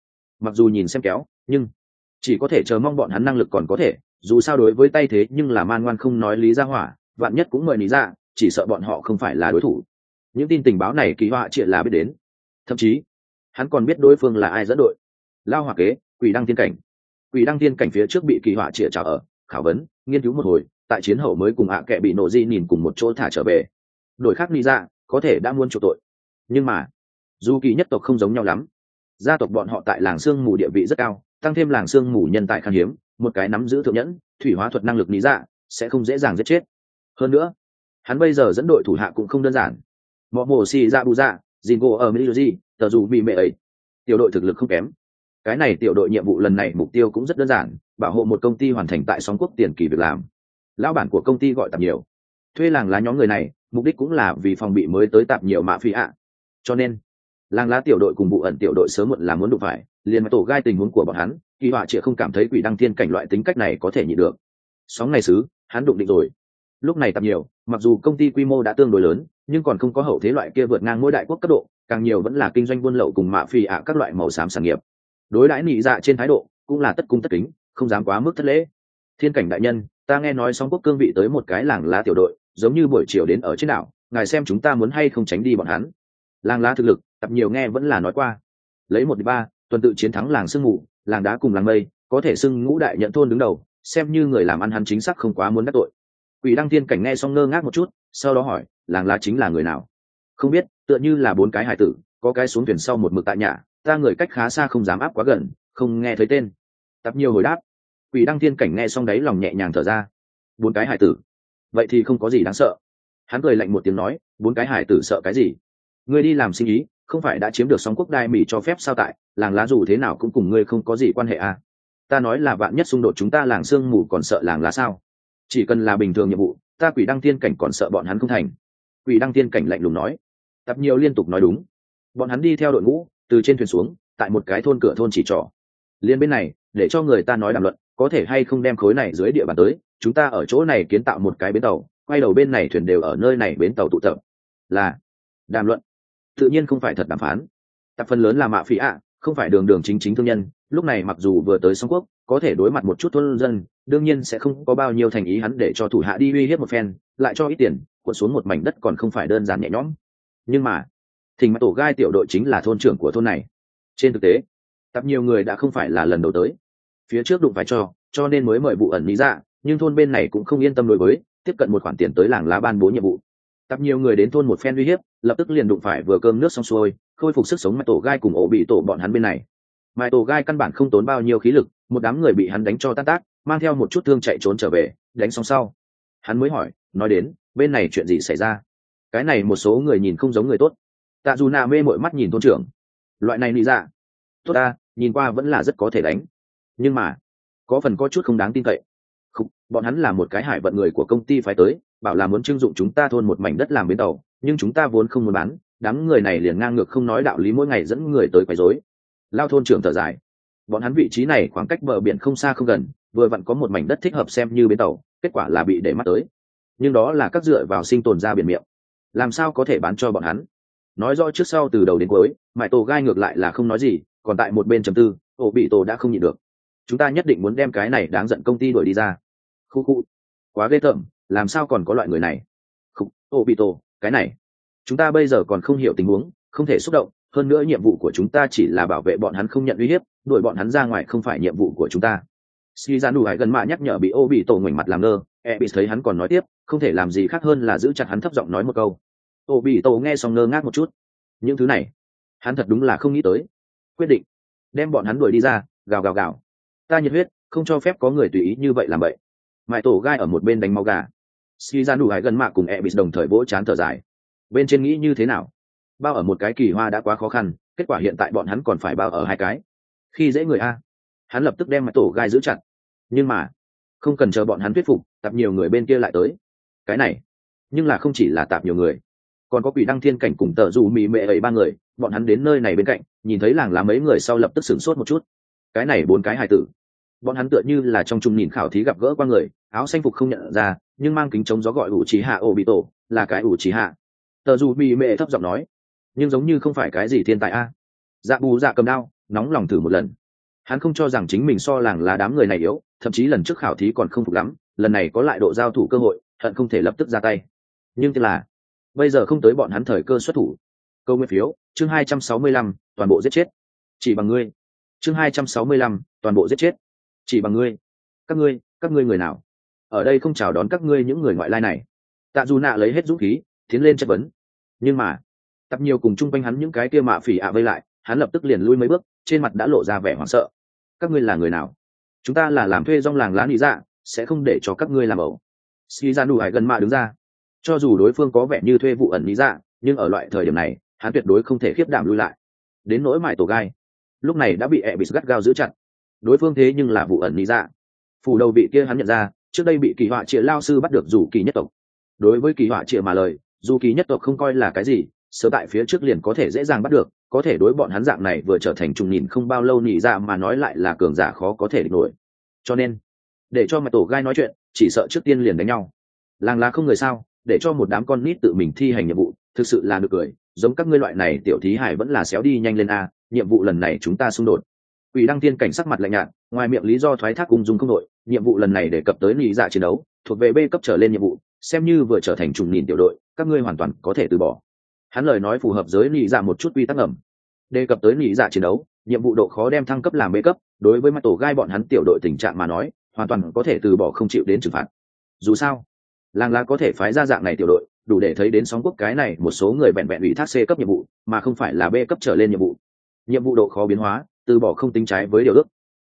Mặc dù nhìn xem kéo, nhưng chỉ có thể chờ mong bọn hắn năng lực còn có thể, dù sao đối với tay thế nhưng là man ngoan không nói lý ra hỏa, vạn nhất cũng mời lý ra, chỉ sợ bọn họ không phải là đối thủ. Những tin tình báo này kỳ họa triệt là biết đến. Thậm chí, hắn còn biết đối phương là ai dẫn đội. Lao hỏa kế, quỷ đăng thiên cảnh. Quỷ đăng thiên cảnh phía trước bị kỳ họa triệt trả ở, khảo vấn, nghiên cứu một hồi, tại chiến hậu mới cùng ạ kệ bị nổ di nhìn cùng một chỗ thả trở về. Đổi khác lý ra, có thể đã muốn chủ tội. Nhưng mà, dù kỳ nhất tộc không giống nhau lắm. Gia tộc bọn họ tại làng sương mù địa vị rất cao tăng thêm làng xương mù nhân tài khan hiếm, một cái nắm giữ thượng nhẫn, thủy hóa thuật năng lực lý dạ sẽ không dễ dàng giết chết. Hơn nữa, hắn bây giờ dẫn đội thủ hạ cũng không đơn giản. Mọ mổ xì ra bù ra dìn gỗ ở mỹ tờ dù bị mẹ ấy. Tiểu đội thực lực không kém. Cái này tiểu đội nhiệm vụ lần này mục tiêu cũng rất đơn giản, bảo hộ một công ty hoàn thành tại sóng quốc tiền kỳ việc làm. Lão bản của công ty gọi tạp nhiều. Thuê làng lá nhóm người này, mục đích cũng là vì phòng bị mới tới tạp nhiều mạ phi ạ. Cho nên, làng lá tiểu đội cùng vụ ẩn tiểu đội sớm muộn là muốn đụng phải liền tổ gai tình huống của bọn hắn, kỳ họa chỉ không cảm thấy quỷ đăng thiên cảnh loại tính cách này có thể nhịn được. Sóng này xứ, hắn đụng định rồi. Lúc này tập nhiều, mặc dù công ty quy mô đã tương đối lớn, nhưng còn không có hậu thế loại kia vượt ngang mỗi đại quốc cấp độ, càng nhiều vẫn là kinh doanh buôn lậu cùng mạ phi ạ các loại màu xám sản nghiệp. Đối đãi nị dạ trên thái độ, cũng là tất cung tất kính, không dám quá mức thất lễ. Thiên cảnh đại nhân, ta nghe nói sóng quốc cương vị tới một cái làng lá tiểu đội, giống như buổi chiều đến ở trên đảo, ngài xem chúng ta muốn hay không tránh đi bọn hắn. Làng lá thực lực, tập nhiều nghe vẫn là nói qua. Lấy một đi ba tuần tự chiến thắng làng sương mù làng đá cùng làng mây có thể xưng ngũ đại nhận thôn đứng đầu xem như người làm ăn hắn chính xác không quá muốn đắc tội Quỷ Đăng Thiên cảnh nghe xong ngơ ngác một chút, sau đó hỏi, làng lá chính là người nào? Không biết, tựa như là bốn cái hải tử, có cái xuống thuyền sau một mực tại nhà, ta người cách khá xa không dám áp quá gần, không nghe thấy tên. Tập nhiều hồi đáp. Quỷ Đăng Thiên cảnh nghe xong đấy lòng nhẹ nhàng thở ra. Bốn cái hải tử, vậy thì không có gì đáng sợ. Hắn cười lạnh một tiếng nói, bốn cái hải tử sợ cái gì? Ngươi đi làm sinh ý, không phải đã chiếm được sóng quốc đai mỹ cho phép sao tại, làng lá dù thế nào cũng cùng ngươi không có gì quan hệ à? Ta nói là vạn nhất xung đột chúng ta làng sương mù còn sợ làng lá sao? chỉ cần là bình thường nhiệm vụ ta quỷ đăng tiên cảnh còn sợ bọn hắn không thành. Quỷ đăng tiên cảnh lạnh lùng nói. Tập nhiều liên tục nói đúng. Bọn hắn đi theo đội ngũ từ trên thuyền xuống tại một cái thôn cửa thôn chỉ trỏ. Liên bên này để cho người ta nói đàm luận có thể hay không đem khối này dưới địa bàn tới chúng ta ở chỗ này kiến tạo một cái bến tàu quay đầu bên này thuyền đều ở nơi này bến tàu tụ tập. Là đàm luận tự nhiên không phải thật đàm phán. Tập phần lớn là mạ phí ạ, không phải đường đường chính chính thương nhân, lúc này mặc dù vừa tới Song quốc, có thể đối mặt một chút thôn dân, đương nhiên sẽ không có bao nhiêu thành ý hắn để cho thủ hạ đi uy hiếp một phen, lại cho ít tiền, cuộn xuống một mảnh đất còn không phải đơn giản nhẹ nhõm. Nhưng mà thình mặt tổ gai tiểu đội chính là thôn trưởng của thôn này. Trên thực tế, tập nhiều người đã không phải là lần đầu tới. Phía trước đụng phải cho cho nên mới mời vụ ẩn lý ra, nhưng thôn bên này cũng không yên tâm đối với, tiếp cận một khoản tiền tới làng lá ban bố nhiệm vụ tập nhiều người đến thôn một phen uy hiếp lập tức liền đụng phải vừa cơm nước xong xuôi khôi phục sức sống mãi tổ gai cùng ổ bị tổ bọn hắn bên này. Mãi tổ gai căn bản không tốn bao nhiêu khí lực một đám người bị hắn đánh cho tan tác mang theo một chút thương chạy trốn trở về đánh xong sau. Hắn mới hỏi nói đến bên này chuyện gì xảy ra? Cái này một số người nhìn không giống người tốt. Tạ dù nà mê mội mắt nhìn thôn trưởng. Loại này nị ra tốt ta nhìn qua vẫn là rất có thể đánh. Nhưng mà có phần có chút không đáng tin cậy. Không, bọn hắn là một cái hải vận người của công ty phải tới bảo là muốn trưng dụng chúng ta thôn một mảnh đất làm bến tàu, nhưng chúng ta vốn không muốn bán, đám người này liền ngang ngược không nói đạo lý mỗi ngày dẫn người tới quấy rối. Lao thôn trưởng thở dài. Bọn hắn vị trí này khoảng cách bờ biển không xa không gần, vừa vặn có một mảnh đất thích hợp xem như bến tàu, kết quả là bị để mắt tới. Nhưng đó là các dựa vào sinh tồn ra biển miệng. Làm sao có thể bán cho bọn hắn? Nói rõ trước sau từ đầu đến cuối mãi tổ gai ngược lại là không nói gì, còn tại một bên chầm tư, ổ bị tổ đã không nhịn được. Chúng ta nhất định muốn đem cái này đáng giận công ty đuổi đi ra. Khu khu. Quá ghê tởm làm sao còn có loại người này không ô bị tổ cái này chúng ta bây giờ còn không hiểu tình huống không thể xúc động hơn nữa nhiệm vụ của chúng ta chỉ là bảo vệ bọn hắn không nhận uy hiếp đuổi bọn hắn ra ngoài không phải nhiệm vụ của chúng ta Ski ra đủ hải gần mạ nhắc nhở bị ô bị tổ ngoảnh mặt làm ngơ, e bị thấy hắn còn nói tiếp, không thể làm gì khác hơn là giữ chặt hắn thấp giọng nói một câu. Ô bị tổ nghe xong ngơ ngác một chút. Những thứ này, hắn thật đúng là không nghĩ tới. Quyết định, đem bọn hắn đuổi đi ra, gào gào gào. Ta nhiệt huyết, không cho phép có người tùy ý như vậy làm vậy. Mại tổ gai ở một bên đánh máu gà. Si ra đủ hải gần mạ cùng e bị đồng thời vỗ chán thở dài. Bên trên nghĩ như thế nào? Bao ở một cái kỳ hoa đã quá khó khăn, kết quả hiện tại bọn hắn còn phải bao ở hai cái. Khi dễ người a hắn lập tức đem mãi tổ gai giữ chặt nhưng mà không cần chờ bọn hắn thuyết phục tập nhiều người bên kia lại tới cái này nhưng là không chỉ là tạp nhiều người còn có quỷ đăng thiên cảnh cùng tờ dù mị mệ ấy ba người bọn hắn đến nơi này bên cạnh nhìn thấy làng lá mấy người sau lập tức sửng sốt một chút cái này bốn cái hài tử bọn hắn tựa như là trong trung nhìn khảo thí gặp gỡ qua người, áo xanh phục không nhận ra, nhưng mang kính chống gió gọi ủ trí hạ ô bị tổ là cái ủ trí hạ tờ dù bị mệ thấp giọng nói, nhưng giống như không phải cái gì thiên tài a. Dạ bù dạ cầm đao, nóng lòng thử một lần. Hắn không cho rằng chính mình so làng là đám người này yếu, thậm chí lần trước khảo thí còn không phục lắm, lần này có lại độ giao thủ cơ hội, hận không thể lập tức ra tay. Nhưng tức là, bây giờ không tới bọn hắn thời cơ xuất thủ. Câu nguyên phiếu, chương hai trăm sáu mươi lăm, toàn bộ giết chết. Chỉ bằng ngươi. Chương hai trăm sáu mươi lăm, toàn bộ giết chết chỉ bằng ngươi. Các ngươi các ngươi người nào? Ở đây không chào đón các ngươi những người ngoại lai này. Tạ dù nạ lấy hết dũng khí, tiến lên chất vấn. Nhưng mà, tập nhiều cùng chung quanh hắn những cái kia mạ phỉ ạ vây lại, hắn lập tức liền lui mấy bước, trên mặt đã lộ ra vẻ hoảng sợ. Các ngươi là người nào? Chúng ta là làm thuê dong làng lá lý dạ sẽ không để cho các ngươi làm ẩu. Ski ra dạ nụ hải gần mạ đứng ra. Cho dù đối phương có vẻ như thuê vụ ẩn lý dạ nhưng ở loại thời điểm này, hắn tuyệt đối không thể khiếp đảm lui lại. Đến nỗi mải tổ gai, lúc này đã bị ẹ bị gắt gao giữ chặt đối phương thế nhưng là vụ ẩn lý dạ. Phủ đầu bị kia hắn nhận ra, trước đây bị kỳ họa trịa lao sư bắt được dù kỳ nhất tộc. Đối với kỳ họa trịa mà lời, dù kỳ nhất tộc không coi là cái gì, sớm tại phía trước liền có thể dễ dàng bắt được, có thể đối bọn hắn dạng này vừa trở thành trùng nhìn không bao lâu nhị dạ mà nói lại là cường giả khó có thể địch nổi. Cho nên, để cho mặt tổ gai nói chuyện, chỉ sợ trước tiên liền đánh nhau. Làng lá không người sao, để cho một đám con nít tự mình thi hành nhiệm vụ, thực sự là được cười, giống các ngươi loại này tiểu thí hải vẫn là xéo đi nhanh lên a, nhiệm vụ lần này chúng ta xung đột. Quỷ đăng tiên cảnh sắc mặt lạnh nhạt, ngoài miệng lý do thoái thác ung dung không đội nhiệm vụ lần này để cập tới lý dạ chiến đấu, thuộc về b cấp trở lên nhiệm vụ, xem như vừa trở thành trùng nhìn tiểu đội, các ngươi hoàn toàn có thể từ bỏ. Hắn lời nói phù hợp giới lý dạ một chút quy tắc ẩm. Đề cập tới lý dạ chiến đấu, nhiệm vụ độ khó đem thăng cấp làm bê cấp, đối với mặt tổ gai bọn hắn tiểu đội tình trạng mà nói, hoàn toàn có thể từ bỏ không chịu đến trừng phạt. Dù sao, làng lá có thể phái ra dạng này tiểu đội, đủ để thấy đến sóng quốc cái này một số người bèn bèn ủy thác c cấp nhiệm vụ, mà không phải là b cấp trở lên nhiệm vụ. Nhiệm vụ độ khó biến hóa từ bỏ không tính trái với điều ước.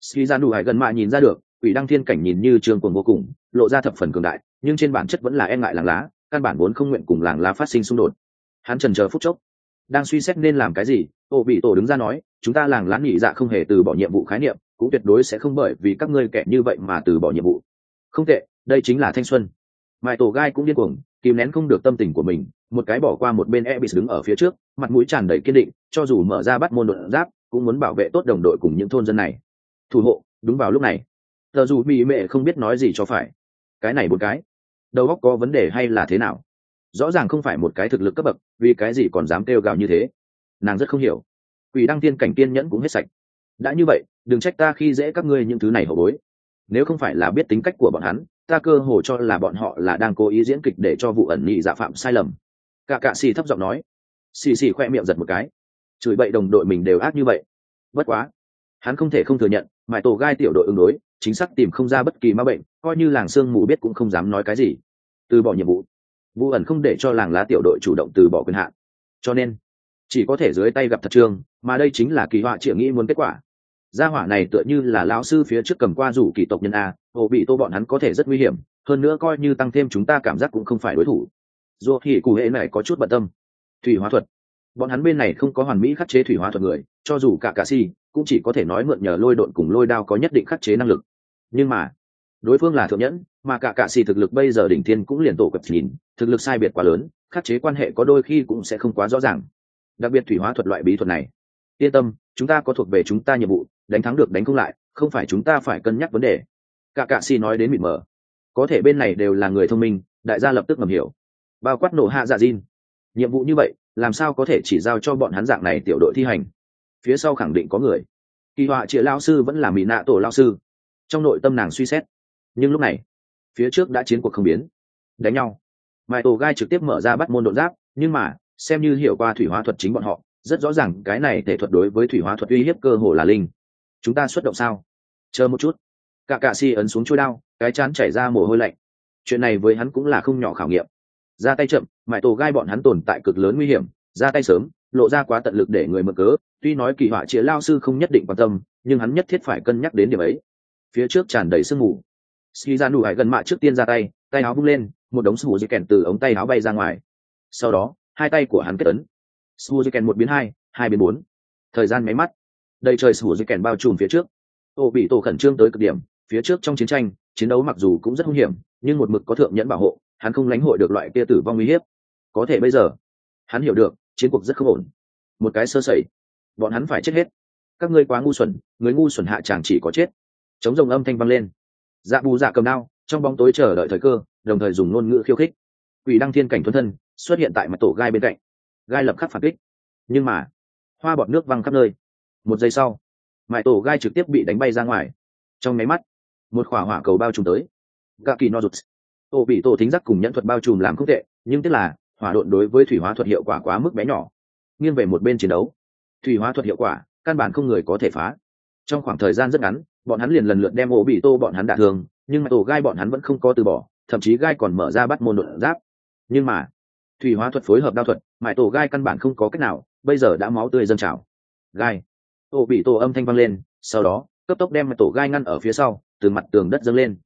Ski ra đủ hải gần mạ nhìn ra được, quỷ đăng thiên cảnh nhìn như trường cuồng vô cùng, lộ ra thập phần cường đại, nhưng trên bản chất vẫn là e ngại làng lá, căn bản vốn không nguyện cùng làng lá phát sinh xung đột. Hắn trần chờ phút chốc, đang suy xét nên làm cái gì ô bị tổ đứng ra nói, chúng ta làng lán nhị dạ không hề từ bỏ nhiệm vụ khái niệm, cũng tuyệt đối sẽ không bởi vì các ngươi kẻ như vậy mà từ bỏ nhiệm vụ. Không tệ, đây chính là thanh xuân. Mãi tổ gai cũng điên cuồng, kìm nén không được tâm tình của mình, một cái bỏ qua một bên e bị đứng ở phía trước, mặt mũi tràn đầy kiên định, cho dù mở ra bắt môn đột giáp cũng muốn bảo vệ tốt đồng đội cùng những thôn dân này. Thủ hộ, đúng vào lúc này. Tờ dù mỹ mệ không biết nói gì cho phải. Cái này một cái. Đầu óc có vấn đề hay là thế nào? Rõ ràng không phải một cái thực lực cấp bậc, vì cái gì còn dám kêu gào như thế? Nàng rất không hiểu. Quỷ đăng tiên cảnh tiên nhẫn cũng hết sạch. Đã như vậy, đừng trách ta khi dễ các ngươi những thứ này hậu bối. Nếu không phải là biết tính cách của bọn hắn, ta cơ hồ cho là bọn họ là đang cố ý diễn kịch để cho vụ ẩn nhị dạ phạm sai lầm. Cả cạ xì thấp giọng nói. Xì xì khoe miệng giật một cái chửi bậy đồng đội mình đều ác như vậy. Bất quá, hắn không thể không thừa nhận mãi tổ gai tiểu đội ứng đối, chính xác tìm không ra bất kỳ ma bệnh, coi như làng sương mù biết cũng không dám nói cái gì. Từ bỏ nhiệm vụ vũ ẩn không để cho làng lá tiểu đội chủ động từ bỏ quyền hạn. Cho nên, chỉ có thể dưới tay gặp thật trương, mà đây chính là kỳ họa triệu nghĩ muốn kết quả. Gia hỏa này tựa như là lão sư phía trước cầm qua rủ kỳ tộc nhân a ổ bị tô bọn hắn có thể rất nguy hiểm, hơn nữa coi như tăng thêm chúng ta cảm giác cũng không phải đối thủ. Dù thì cụ hệ này có chút bận tâm. Thủy hóa thuật bọn hắn bên này không có hoàn mỹ khắc chế thủy hóa thuật người, cho dù cả cà si, cũng chỉ có thể nói mượn nhờ lôi độn cùng lôi đao có nhất định khắc chế năng lực. Nhưng mà, đối phương là thượng nhẫn, mà cả cà si thực lực bây giờ đỉnh thiên cũng liền tổ cập nhìn, thực lực sai biệt quá lớn, khắc chế quan hệ có đôi khi cũng sẽ không quá rõ ràng. Đặc biệt thủy hóa thuật loại bí thuật này. Yên tâm, chúng ta có thuộc về chúng ta nhiệm vụ, đánh thắng được đánh không lại, không phải chúng ta phải cân nhắc vấn đề. Cả cạ si nói đến mịt mờ. Có thể bên này đều là người thông minh, đại gia lập tức ngầm hiểu. Bao quát nổ hạ dạ diên nhiệm vụ như vậy làm sao có thể chỉ giao cho bọn hắn dạng này tiểu đội thi hành? Phía sau khẳng định có người. Kỳ họa chĩa lao sư vẫn là mỹ nạ tổ lao sư. Trong nội tâm nàng suy xét. Nhưng lúc này, phía trước đã chiến cuộc không biến. Đánh nhau. Mãi tổ gai trực tiếp mở ra bắt môn đột giáp, nhưng mà, xem như hiểu qua thủy hóa thuật chính bọn họ, rất rõ ràng cái này thể thuật đối với thủy hóa thuật uy hiếp cơ hồ là linh. Chúng ta xuất động sao? Chờ một chút. Cả cạ si ấn xuống chui đao, cái chán chảy ra mồ hôi lạnh. Chuyện này với hắn cũng là không nhỏ khảo nghiệm ra tay chậm mãi tổ gai bọn hắn tồn tại cực lớn nguy hiểm, ra tay sớm, lộ ra quá tận lực để người mở cớ, tuy nói kỳ họa chĩa lao sư không nhất định quan tâm, nhưng hắn nhất thiết phải cân nhắc đến điểm ấy. Phía trước tràn đầy sương mù. Ski ra nụ hải gần mạ trước tiên ra tay tay áo bung lên, một đống sù dây kèn từ ống tay áo bay ra ngoài. Sau đó, hai tay của hắn kết ấn. Sù dây kèn một biến hai hai biến bốn. Thời gian máy mắt. Đầy trời sù dây kèn bao trùm phía trước. Ô bị tổ khẩn trương tới cực điểm, phía trước trong chiến tranh, chiến đấu mặc dù cũng rất nguy hiểm, nhưng một mực có thượng nhẫn bảo hộ hắn không lãnh hội được loại kia tử vong uy hiếp. Có thể bây giờ, hắn hiểu được, chiến cuộc rất không ổn. Một cái sơ sẩy, bọn hắn phải chết hết. Các ngươi quá ngu xuẩn, người ngu xuẩn hạ chàng chỉ có chết. Chống rồng âm thanh vang lên. Dạ bù dạ cầm đao, trong bóng tối chờ đợi thời cơ, đồng thời dùng ngôn ngữ khiêu khích. Quỷ đăng thiên cảnh thuần thân, xuất hiện tại mặt tổ gai bên cạnh. Gai lập khắc phản kích. Nhưng mà, hoa bọt nước văng khắp nơi. Một giây sau mãi tổ gai trực tiếp bị đánh bay ra ngoài. Trong máy mắt, một khỏa hỏa cầu bao trùm tới. Gạ kỳ no rụt ô bị tổ thính giác cùng nhẫn thuật bao trùm làm không tệ, nhưng tức là, hỏa độn đối với thủy hóa thuật hiệu quả quá mức bé nhỏ. Nghiêng về một bên chiến đấu, thủy hóa thuật hiệu quả, căn bản không người có thể phá. Trong khoảng thời gian rất ngắn, bọn hắn liền lần lượt đem ổ bị tô bọn hắn đả thương, nhưng mà tổ gai bọn hắn vẫn không có từ bỏ, thậm chí gai còn mở ra bắt môn đột giáp. Nhưng mà, thủy hóa thuật phối hợp đao thuật mãi tổ gai căn bản không có cách nào, bây giờ đã máu tươi dâng trào. Gai. Ổ bị tô âm thanh vang lên, sau đó, cấp tốc đem tổ gai ngăn ở phía sau, từ mặt tường đất dâng lên.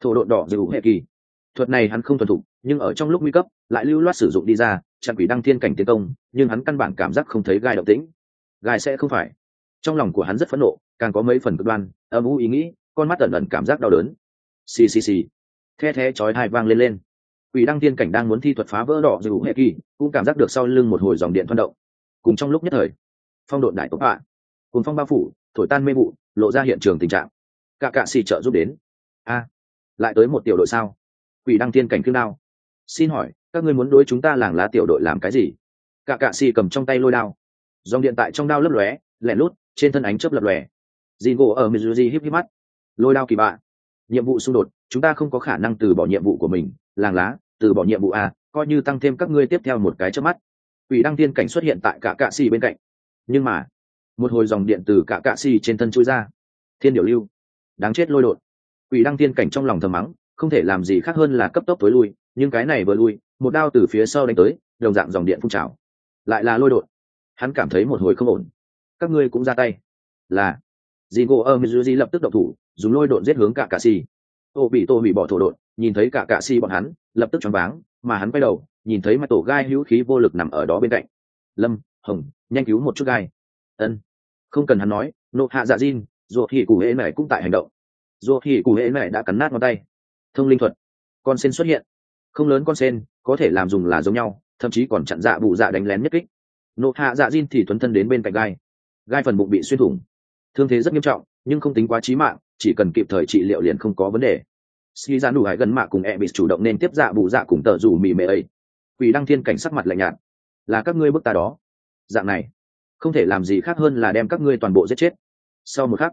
Thổ độn đỏ giữ hệ kỳ thuật này hắn không thuần thục, nhưng ở trong lúc nguy cấp, lại lưu loát sử dụng đi ra, chặn quỷ đăng thiên cảnh tiến công, nhưng hắn căn bản cảm giác không thấy gai động tĩnh. Gai sẽ không phải. Trong lòng của hắn rất phẫn nộ, càng có mấy phần cực đoan, âm u ý nghĩ, con mắt ẩn ẩn cảm giác đau đớn. Xì xì xì. The the chói hai vang lên lên. Quỷ đăng thiên cảnh đang muốn thi thuật phá vỡ đỏ dù hệ kỳ, cũng cảm giác được sau lưng một hồi dòng điện thoăn động. Cùng trong lúc nhất thời, phong độn đại tốc hạ. Cùng phong bao phủ, thổi tan mê vụ, lộ ra hiện trường tình trạng. Cả cạ xì trợ giúp đến. A, lại tới một tiểu đội sao? Quỷ đăng thiên cảnh kiêu đao. Xin hỏi, các ngươi muốn đối chúng ta làng lá tiểu đội làm cái gì? Cả cạ xì cầm trong tay lôi đao. Dòng điện tại trong đao lấp lóe lẻn lút, trên thân ánh chớp lập lòe. Dì gỗ ở mizuji híp híp mắt. Lôi đao kỳ bạ. Nhiệm vụ xung đột, chúng ta không có khả năng từ bỏ nhiệm vụ của mình. Làng lá, từ bỏ nhiệm vụ a, coi như tăng thêm các ngươi tiếp theo một cái chớp mắt. Quỷ đăng tiên cảnh xuất hiện tại cả cạ xì bên cạnh. Nhưng mà, một hồi dòng điện từ cả cạ xì trên thân chui ra. Thiên điểu lưu. Đáng chết lôi đột. Quỷ đăng tiên cảnh trong lòng thầm mắng không thể làm gì khác hơn là cấp tốc tối lui, nhưng cái này vừa lui, một đao từ phía sau đánh tới, đồng dạng dòng điện phun trào. Lại là lôi đột. Hắn cảm thấy một hồi không ổn. Các ngươi cũng ra tay. Là dì gỗ ơ mizuji lập tức độc thủ, dùng lôi đột giết hướng cả cạ xì ô bị tô hủy bỏ thổ đột, nhìn thấy cả cạ xì bọn hắn, lập tức choáng váng, mà hắn quay đầu, nhìn thấy mặt tổ gai hữu khí vô lực nằm ở đó bên cạnh. Lâm, hồng, nhanh cứu một chút gai. Ân. Không cần hắn nói, nộ hạ dạ diên ruột hỉ cụ hễ mẹ cũng tại hành động. Ruột hỉ cụ hễ mẹ đã cắn nát ngón tay thông linh thuật. Con sen xuất hiện. Không lớn con sen, có thể làm dùng là giống nhau, thậm chí còn chặn dạ bụ dạ đánh lén nhất kích. Nộ hạ dạ diên thì tuấn thân đến bên cạnh gai. Gai phần bụng bị xuyên thủng. Thương thế rất nghiêm trọng, nhưng không tính quá trí mạng, chỉ cần kịp thời trị liệu liền không có vấn đề. Si ra đủ hải gần mạ cùng e bị chủ động nên tiếp dạ bù dạ cùng tờ rủ mì mệ ấy. Quỷ đăng thiên cảnh sắc mặt lạnh nhạt. Là các ngươi bức ta đó. Dạng này, không thể làm gì khác hơn là đem các ngươi toàn bộ giết chết. Sau một khắc,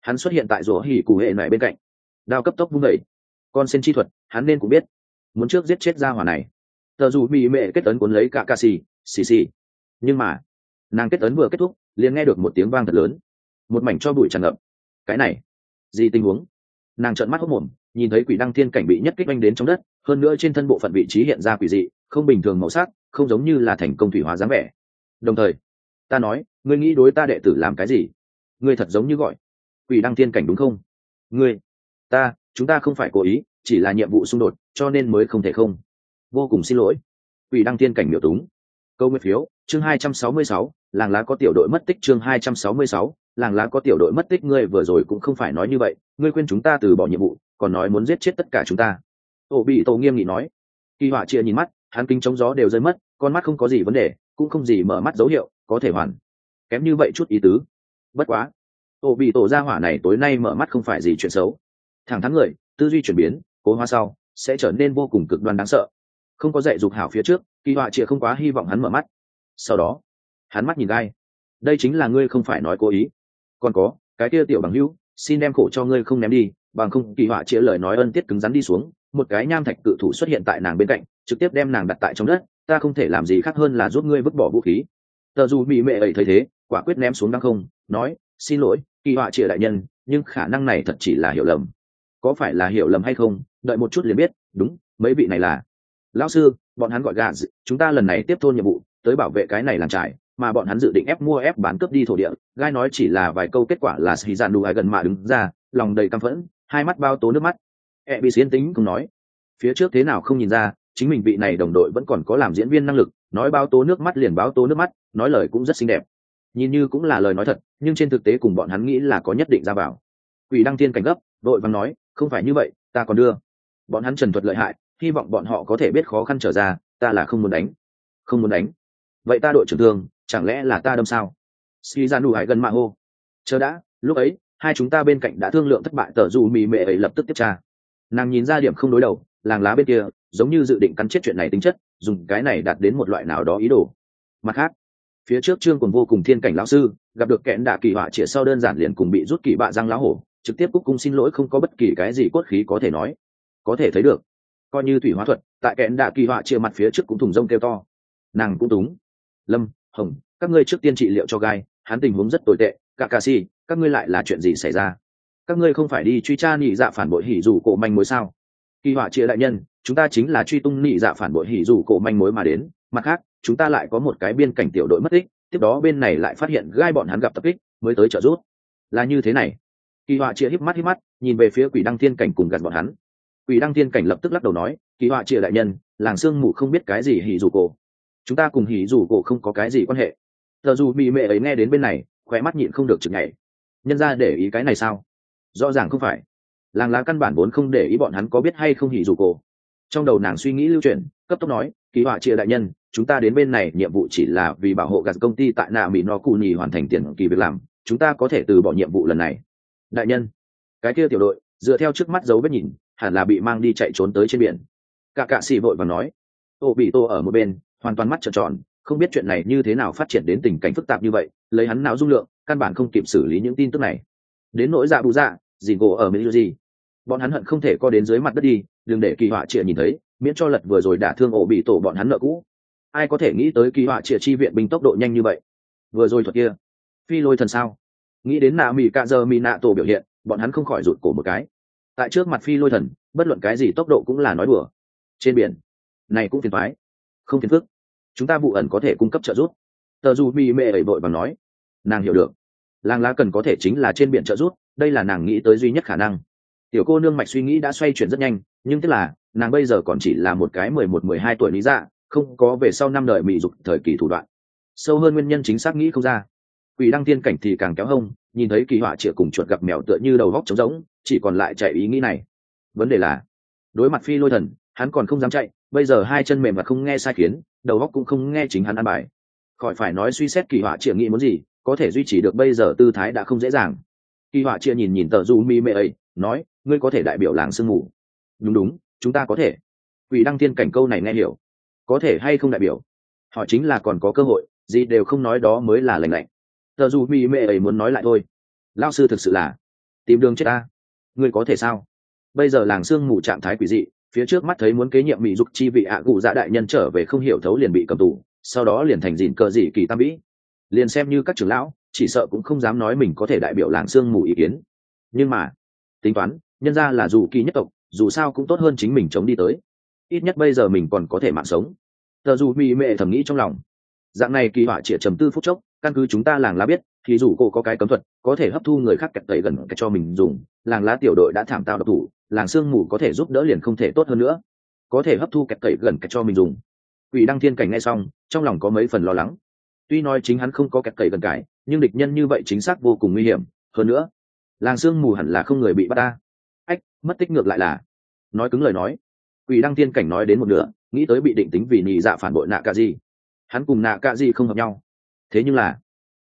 hắn xuất hiện tại rổ hỉ cụ hệ này bên cạnh. Đao cấp tốc vung vẩy con sen chi thuật, hắn nên cũng biết. Muốn trước giết chết ra hỏa này. Tờ dù mỹ mệ kết tấn cuốn lấy cả ca xì xì xì. Nhưng mà, nàng kết tấn vừa kết thúc, liền nghe được một tiếng vang thật lớn. Một mảnh cho bụi tràn ngập. Cái này, gì tình huống? Nàng trợn mắt hốc mồm, nhìn thấy quỷ đăng thiên cảnh bị nhất kích oanh đến trong đất, hơn nữa trên thân bộ phận vị trí hiện ra quỷ dị, không bình thường màu sắc, không giống như là thành công thủy hóa dáng vẻ. Đồng thời, ta nói, ngươi nghĩ đối ta đệ tử làm cái gì? Ngươi thật giống như gọi, quỷ đăng thiên cảnh đúng không? Ngươi, ta chúng ta không phải cố ý, chỉ là nhiệm vụ xung đột, cho nên mới không thể không. Vô cùng xin lỗi. Quỷ đăng tiên cảnh miểu túng. Câu nguyên phiếu, chương hai trăm sáu mươi sáu, làng lá có tiểu đội mất tích chương hai trăm sáu mươi sáu, làng lá có tiểu đội mất tích, ngươi vừa rồi cũng không phải nói như vậy, ngươi khuyên chúng ta từ bỏ nhiệm vụ, còn nói muốn giết chết tất cả chúng ta. Tổ bị tổ nghiêm nghị nói. Kỳ họa chia nhìn mắt, hắn kính chống gió đều rơi mất, con mắt không có gì vấn đề, cũng không gì mở mắt dấu hiệu, có thể hoàn. Kém như vậy chút ý tứ. Bất quá. Tổ bị tổ ra hỏa này tối nay mở mắt không phải gì chuyện xấu thẳng thắn người, tư duy chuyển biến, cố hóa sau, sẽ trở nên vô cùng cực đoan đáng sợ. Không có dạy dục hảo phía trước, kỳ họa chia không quá hy vọng hắn mở mắt. Sau đó, hắn mắt nhìn gai. Đây chính là ngươi không phải nói cố ý. Còn có, cái kia tiểu bằng hữu, xin đem khổ cho ngươi không ném đi, bằng không kỳ họa chĩa lời nói ân tiết cứng rắn đi xuống, một cái nham thạch cự thủ xuất hiện tại nàng bên cạnh, trực tiếp đem nàng đặt tại trong đất, ta không thể làm gì khác hơn là giúp ngươi vứt bỏ vũ khí. Tờ dù bị mẹ ấy thấy thế, quả quyết ném xuống đăng không, nói, xin lỗi, kỳ họa chĩa đại nhân, nhưng khả năng này thật chỉ là hiểu lầm có phải là hiểu lầm hay không, đợi một chút liền biết, đúng, mấy vị này là. Lão sư, bọn hắn gọi gà chúng ta lần này tiếp thôn nhiệm vụ, tới bảo vệ cái này làm trải mà bọn hắn dự định ép mua ép bán cướp đi thổ địa. Gai nói chỉ là vài câu kết quả là xì dàn đủ ai gần mà đứng ra, lòng đầy căm phẫn, hai mắt bao tố nước mắt. E bị xiên tính cũng nói. Phía trước thế nào không nhìn ra, chính mình vị này đồng đội vẫn còn có làm diễn viên năng lực, nói bao tố nước mắt liền báo tố nước mắt, nói lời cũng rất xinh đẹp. Nhìn như cũng là lời nói thật, nhưng trên thực tế cùng bọn hắn nghĩ là có nhất định ra vào. Quỷ đăng thiên cảnh gấp, đội văn nói không phải như vậy, ta còn đưa. Bọn hắn trần thuật lợi hại, hy vọng bọn họ có thể biết khó khăn trở ra, ta là không muốn đánh. Không muốn đánh. Vậy ta đội trưởng thương chẳng lẽ là ta đâm sao? Si ra nụ hải gần mạ hô. Chờ đã, lúc ấy, hai chúng ta bên cạnh đã thương lượng thất bại tờ dù mì mệ ấy lập tức tiếp tra. Nàng nhìn ra điểm không đối đầu, làng lá bên kia, giống như dự định cắn chết chuyện này tính chất, dùng cái này đạt đến một loại nào đó ý đồ. Mặt khác, phía trước trương còn vô cùng thiên cảnh lão sư, gặp được kẽn đạ kỳ họa chĩa sau đơn giản liền cùng bị rút kỳ bạ răng lá hổ trực tiếp cúc cung xin lỗi không có bất kỳ cái gì cốt khí có thể nói. Có thể thấy được, coi như thủy hóa thuật, tại kẽn đạ kỳ họa chia mặt phía trước cũng thùng rông kêu to. Nàng cũng túng. Lâm, hồng, các ngươi trước tiên trị liệu cho gai, hắn tình huống rất tồi tệ, cả cà si, các ngươi lại là chuyện gì xảy ra? Các ngươi không phải đi truy tra nhị dạ phản bội hỉ dù cổ manh mối sao? Kỳ họa chia đại nhân, chúng ta chính là truy tung nhị dạ phản bội hỉ dù cổ manh mối mà đến. Mặt khác, chúng ta lại có một cái biên cảnh tiểu đội mất tích, tiếp đó bên này lại phát hiện gai bọn hắn gặp tập kích, mới tới trợ giúp. Là như thế này kỳ họa chia híp mắt híp mắt, nhìn về phía quỷ đăng thiên cảnh cùng gạt bọn hắn. Quỷ đăng thiên cảnh lập tức lắc đầu nói, kỳ họa chia đại nhân, làng sương mù không biết cái gì hỉ dù cổ. Chúng ta cùng hỉ dù cổ không có cái gì quan hệ. Giờ dù bị mẹ ấy nghe đến bên này, khóe mắt nhịn không được chừng ngày nhân ra để ý cái này sao? Rõ ràng không phải. Làng lá căn bản vốn không để ý bọn hắn có biết hay không hỉ dù cổ. Trong đầu nàng suy nghĩ lưu truyền cấp tốc nói, kỳ họa chia đại nhân, chúng ta đến bên này, nhiệm vụ chỉ là vì bảo hộ gạt công ty tại nạ mỹ no cù nhì hoàn thành tiền kỳ việc làm. Chúng ta có thể từ bỏ nhiệm vụ lần này đại nhân. Cái kia tiểu đội, dựa theo trước mắt dấu vết nhìn, hẳn là bị mang đi chạy trốn tới trên biển. Cả cạ xì vội và nói. Ô bị tô ở một bên, hoàn toàn mắt trợn tròn, không biết chuyện này như thế nào phát triển đến tình cảnh phức tạp như vậy, lấy hắn não dung lượng, căn bản không kịp xử lý những tin tức này. Đến nỗi dạ bù dạ dì gỗ ở mỹ gì bọn hắn hận không thể co đến dưới mặt đất đi, đừng để kỳ họa trịa nhìn thấy, miễn cho lật vừa rồi đả thương ổ bị tổ bọn hắn nợ cũ. Ai có thể nghĩ tới kỳ họa trịa chi viện binh tốc độ nhanh như vậy? Vừa rồi thuật kia, phi lôi thần sao? Nghĩ đến nạ mỹ cạ giờ mỹ nạ tổ biểu hiện, bọn hắn không khỏi rụt cổ một cái. Tại trước mặt phi lôi thần, bất luận cái gì tốc độ cũng là nói đùa. Trên biển, này cũng phiền thoái không phiền phức. Chúng ta vụ ẩn có thể cung cấp trợ giúp. Tờ dù mỹ mệ ẩy vội và nói. Nàng hiểu được. Làng lá cần có thể chính là trên biển trợ giúp, đây là nàng nghĩ tới duy nhất khả năng. Tiểu cô nương mạch suy nghĩ đã xoay chuyển rất nhanh, nhưng tức là, nàng bây giờ còn chỉ là một cái mười một, mười hai tuổi lý dạ không có về sau năm đời mỹ dục thời kỳ thủ đoạn. Sâu hơn nguyên nhân chính xác nghĩ không ra quỷ đăng Thiên cảnh thì càng kéo hông, nhìn thấy kỳ họa chĩa cùng chuột gặp mèo tựa như đầu góc trống rỗng, chỉ còn lại chạy ý nghĩ này. Vấn đề là, đối mặt phi lôi thần, hắn còn không dám chạy, bây giờ hai chân mềm và không nghe sai khiến, đầu góc cũng không nghe chính hắn ăn bài. Khỏi phải nói suy xét kỳ họa chĩa nghĩ muốn gì, có thể duy trì được bây giờ tư thái đã không dễ dàng. Kỳ họa chia nhìn nhìn tờ du mi mê ấy, nói, ngươi có thể đại biểu làng sương mù. Đúng đúng, chúng ta có thể. Quỷ đăng Thiên cảnh câu này nghe hiểu. Có thể hay không đại biểu? Họ chính là còn có cơ hội, gì đều không nói đó mới là lành lạnh tờ dù mỹ mệ ấy muốn nói lại thôi. Lao sư thực sự là tìm đường chết ta. Ngươi có thể sao? Bây giờ làng sương mù trạng thái quỷ dị, phía trước mắt thấy muốn kế nhiệm mỹ dục chi vị ạ cụ dạ đại nhân trở về không hiểu thấu liền bị cầm tù, sau đó liền thành dìn cờ dị kỳ tam vĩ liền xem như các trưởng lão, chỉ sợ cũng không dám nói mình có thể đại biểu làng sương mù ý kiến. Nhưng mà, tính toán, nhân ra là dù kỳ nhất tộc, dù sao cũng tốt hơn chính mình chống đi tới. Ít nhất bây giờ mình còn có thể mạng sống. Tờ dù mỹ mệ thầm nghĩ trong lòng. Dạng này kỳ họa triệt trầm tư phút chốc căn cứ chúng ta làng lá biết, thì dù cô có cái cấm thuật, có thể hấp thu người khác kẹt tẩy gần cái cho mình dùng, làng lá tiểu đội đã thảm tạo độc thủ, làng sương mù có thể giúp đỡ liền không thể tốt hơn nữa. Có thể hấp thu kẹt tẩy gần cái cho mình dùng. Quỷ đăng thiên cảnh nghe xong, trong lòng có mấy phần lo lắng. Tuy nói chính hắn không có kẹt tẩy gần cái, nhưng địch nhân như vậy chính xác vô cùng nguy hiểm. Hơn nữa, làng sương mù hẳn là không người bị bắt ta. Ách, mất tích ngược lại là. Nói cứng lời nói, quỷ đăng thiên cảnh nói đến một nửa, nghĩ tới bị định tính vì nhị dạ phản bội nạ cả gì hắn cùng nạ cả gì không hợp nhau thế nhưng là,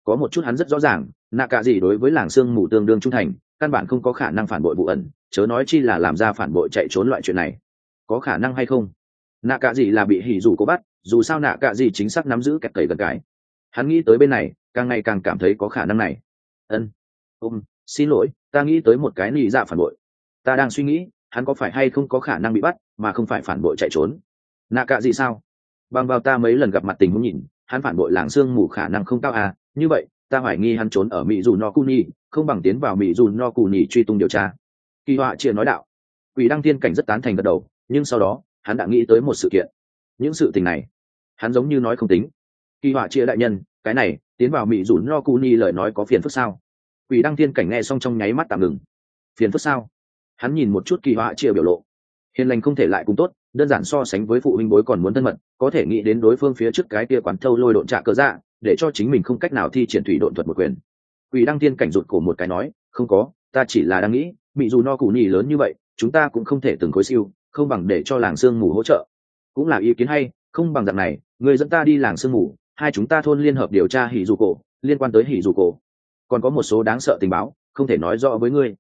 có một chút hắn rất rõ ràng, nạ cả gì đối với làng sương mù tương đương trung thành, căn bản không có khả năng phản bội vụ ẩn, chớ nói chi là làm ra phản bội chạy trốn loại chuyện này. Có khả năng hay không? Nạ cả gì là bị hỉ dù cố bắt, dù sao nạ cả gì chính xác nắm giữ kẹt cầy gần cái hắn nghĩ tới bên này, càng ngày càng cảm thấy có khả năng này. Ân, ôm, xin lỗi, ta nghĩ tới một cái nị dạ phản bội. Ta đang suy nghĩ, hắn có phải hay không có khả năng bị bắt, mà không phải phản bội chạy trốn. Nạ cạ gì sao? Bằng vào ta mấy lần gặp mặt tình huống nhìn hắn phản bội làng sương mù khả năng không cao à? Như vậy, ta hoài nghi hắn trốn ở mỹ dù no cu ni không bằng tiến vào mỹ dù no cu ni truy tung điều tra. Kỳ họa chia nói đạo. Quỷ đăng Thiên cảnh rất tán thành gật đầu, nhưng sau đó, hắn đã nghĩ tới một sự kiện. Những sự tình này, hắn giống như nói không tính. Kỳ họa chia đại nhân, cái này, tiến vào mỹ dù no cu ni lời nói có phiền phức sao? Quỷ đăng Thiên cảnh nghe xong trong nháy mắt tạm ngừng. Phiền phức sao? Hắn nhìn một chút kỳ họa chia biểu lộ. Hiền lành không thể lại cùng tốt đơn giản so sánh với phụ huynh bối còn muốn thân mật, có thể nghĩ đến đối phương phía trước cái kia quán thâu lôi độn trạ cớ dạ để cho chính mình không cách nào thi triển thủy độn thuật một quyền. Quỷ đăng tiên cảnh rụt cổ một cái nói, không có, ta chỉ là đang nghĩ, bị dù no cù nhì lớn như vậy, chúng ta cũng không thể từng khối siêu, không bằng để cho làng sương mù hỗ trợ. Cũng là ý kiến hay, không bằng dạng này, người dẫn ta đi làng sương mù, hai chúng ta thôn liên hợp điều tra hỉ dù cổ, liên quan tới hỉ dù cổ. Còn có một số đáng sợ tình báo, không thể nói rõ với ngươi.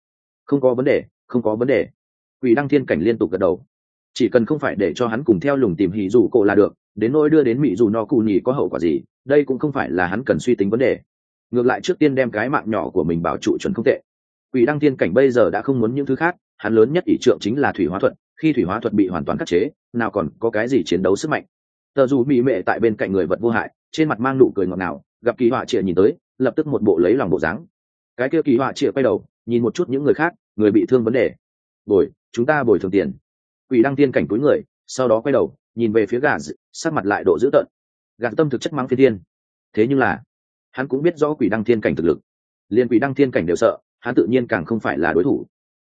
Không có vấn đề, không có vấn đề. Quỷ đăng thiên cảnh liên tục gật đầu chỉ cần không phải để cho hắn cùng theo lùng tìm hỉ dù cổ là được, đến nỗi đưa đến mỹ dù no cù nhì có hậu quả gì, đây cũng không phải là hắn cần suy tính vấn đề. Ngược lại trước tiên đem cái mạng nhỏ của mình bảo trụ chuẩn không tệ. Quỷ đăng thiên cảnh bây giờ đã không muốn những thứ khác, hắn lớn nhất ỷ trượng chính là thủy hóa thuật, khi thủy hóa thuật bị hoàn toàn khắc chế, nào còn có cái gì chiến đấu sức mạnh. Tờ dù mỹ mệ tại bên cạnh người vật vô hại, trên mặt mang nụ cười ngọt ngào, gặp kỳ họa chịa nhìn tới, lập tức một bộ lấy lòng bộ dáng. Cái kia kỳ họa chịa quay đầu, nhìn một chút những người khác, người bị thương vấn đề. Bồi, chúng ta bồi thường tiền quỷ đăng tiên cảnh túi người, sau đó quay đầu, nhìn về phía gà sắc mặt lại độ dữ tợn. Gạt tâm thực chất mắng phi thiên. Thế nhưng là, hắn cũng biết rõ quỷ đăng thiên cảnh thực lực. Liền quỷ đăng thiên cảnh đều sợ, hắn tự nhiên càng không phải là đối thủ.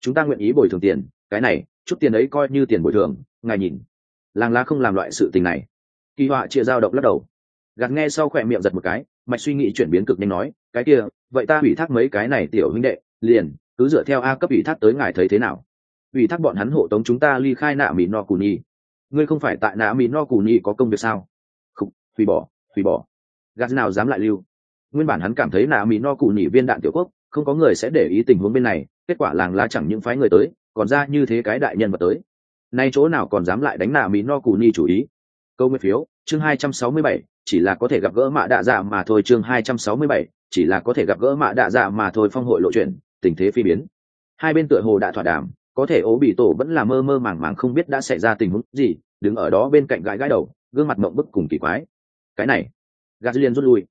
Chúng ta nguyện ý bồi thường tiền, cái này, chút tiền ấy coi như tiền bồi thường, ngài nhìn. Làng lá không làm loại sự tình này. Kỳ họa chia dao động lắc đầu. Gạt nghe sau khỏe miệng giật một cái, mạch suy nghĩ chuyển biến cực nhanh nói, cái kia, vậy ta ủy thác mấy cái này tiểu huynh đệ, liền, cứ dựa theo a cấp ủy thác tới ngài thấy thế nào? Ủy thác bọn hắn hộ tống chúng ta ly khai nạ mỹ no cù nhi ngươi không phải tại nạ mỹ no cù nhi có công việc sao? Không hủy bỏ hủy bỏ. Gạt nào dám lại lưu? Nguyên bản hắn cảm thấy nạ mỹ no cù nhị viên đạn tiểu quốc, không có người sẽ để ý tình huống bên này, kết quả làng lá chẳng những phái người tới, còn ra như thế cái đại nhân vật tới. Nay chỗ nào còn dám lại đánh nạ mỹ no cù nhị chủ ý? Câu nguyên phiếu, chương hai trăm sáu mươi bảy, chỉ là có thể gặp gỡ mạ đạ dạ mà thôi, chương hai trăm sáu mươi bảy, chỉ là có thể gặp gỡ mạ đạ dạ mà thôi, phong hội lộ chuyện, tình thế phi biến. Hai bên tựa hồ đã thỏa đàm có thể ố bị tổ vẫn là mơ mơ màng màng không biết đã xảy ra tình huống gì, đứng ở đó bên cạnh gãi gãi đầu, gương mặt mộng bức cùng kỳ quái. Cái này gạt liền rút lui.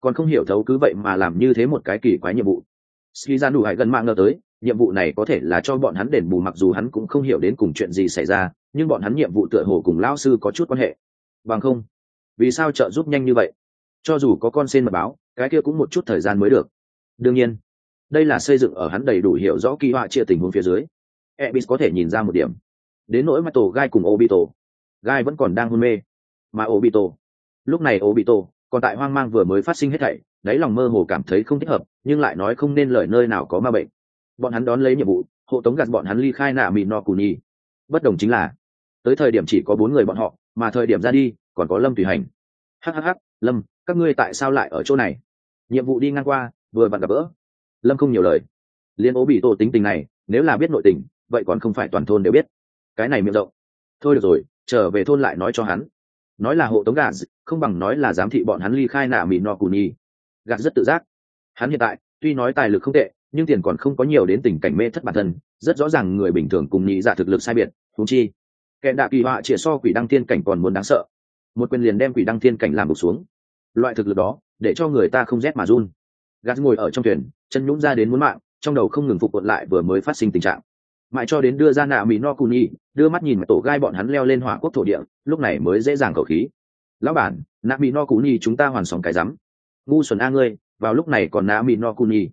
Còn không hiểu thấu cứ vậy mà làm như thế một cái kỳ quái nhiệm vụ. Ski ra đủ hại gần mạng ngờ tới, nhiệm vụ này có thể là cho bọn hắn đền bù mặc dù hắn cũng không hiểu đến cùng chuyện gì xảy ra, nhưng bọn hắn nhiệm vụ tựa hồ cùng lao sư có chút quan hệ. Bằng không, vì sao trợ giúp nhanh như vậy? Cho dù có con sen mật báo, cái kia cũng một chút thời gian mới được. Đương nhiên, đây là xây dựng ở hắn đầy đủ hiểu rõ kỳ họa chia tình huống phía dưới ebis có thể nhìn ra một điểm. Đến nỗi mặt tổ gai cùng obito, gai vẫn còn đang hôn mê. Mà obito, lúc này obito còn tại hoang mang vừa mới phát sinh hết thảy, đáy lòng mơ hồ cảm thấy không thích hợp, nhưng lại nói không nên lời nơi nào có ma bệnh. Bọn hắn đón lấy nhiệm vụ, hộ tống gạt bọn hắn ly khai nạ mì no cù bất đồng chính là, tới thời điểm chỉ có bốn người bọn họ, mà thời điểm ra đi, còn có lâm tùy hành. Hhh lâm, các ngươi tại sao lại ở chỗ này? Nhiệm vụ đi ngang qua, vừa vặn gặp bữa. lâm không nhiều lời. Liên Obito tính tình này, nếu là biết nội tình vậy còn không phải toàn thôn đều biết. Cái này miệng rộng. Thôi được rồi, trở về thôn lại nói cho hắn. Nói là hộ tống gà không bằng nói là giám thị bọn hắn ly khai nạ mỹ no cù nhi gạt rất tự giác. Hắn hiện tại, tuy nói tài lực không tệ, nhưng tiền còn không có nhiều đến tình cảnh mê thất bản thân, rất rõ ràng người bình thường cùng nghĩ giả dạ thực lực sai biệt thú chi. Kẹn đạ kỳ họa chĩa so quỷ đăng thiên cảnh còn muốn đáng sợ. Một quyền liền đem quỷ đăng thiên cảnh làm gục xuống. Loại thực lực đó, để cho người ta không rét mà run. Gạt ngồi ở trong thuyền, chân nhũng ra đến muốn mạng, trong đầu không ngừng phục quận lại vừa mới phát sinh tình trạng mãi cho đến đưa ra nạ mỹ no cù nhi đưa mắt nhìn tổ gai bọn hắn leo lên hỏa quốc thổ địa, lúc này mới dễ dàng khẩu khí. Lão bản, nạ mỹ no cù nhi chúng ta hoàn sóng cái rắm. Ngu xuẩn a ngươi, vào lúc này còn nạ mỹ no cù nhi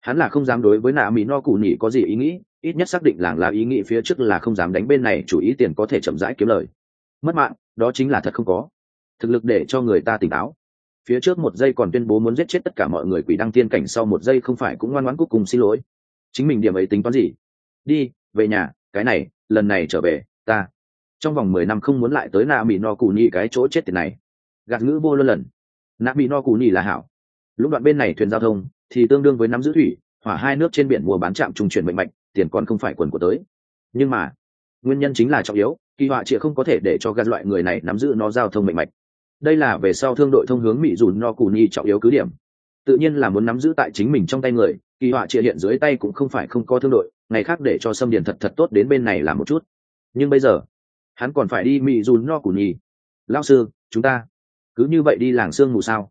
hắn là không dám đối với nạ mỹ no cù nhi có gì ý nghĩ, ít nhất xác định làng là ý nghĩ phía trước là không dám đánh bên này, chủ ý tiền có thể chậm rãi kiếm lời. Mất mạng, đó chính là thật không có. Thực lực để cho người ta tỉnh táo. Phía trước một giây còn tuyên bố muốn giết chết tất cả mọi người quỷ đăng tiên cảnh sau một giây không phải cũng ngoan ngoãn cuối cùng xin lỗi. Chính mình điểm ấy tính toán gì? Đi về nhà, cái này, lần này trở về, ta. Trong vòng mười năm không muốn lại tới nạ mỹ no cù nhi cái chỗ chết tiền này. Gạt ngữ vô lơ lần. Nạ mỹ no cù nhi là hảo. Lúc đoạn bên này thuyền giao thông, thì tương đương với nắm giữ thủy, hỏa hai nước trên biển mua bán trạm trung chuyển mạnh mạnh, tiền còn không phải quần của tới. Nhưng mà, nguyên nhân chính là trọng yếu, kỳ họa chị không có thể để cho gạt loại người này nắm giữ nó giao thông mạnh mạnh. Đây là về sau thương đội thông hướng mỹ Dù no cù nhi trọng yếu cứ điểm. Tự nhiên là muốn nắm giữ tại chính mình trong tay người kỳ họa triệt hiện dưới tay cũng không phải không có thương đội ngày khác để cho xâm điền thật thật tốt đến bên này làm một chút. Nhưng bây giờ hắn còn phải đi mỹ dùn no cù nhì, lao sư chúng ta cứ như vậy đi làng sương mù sao?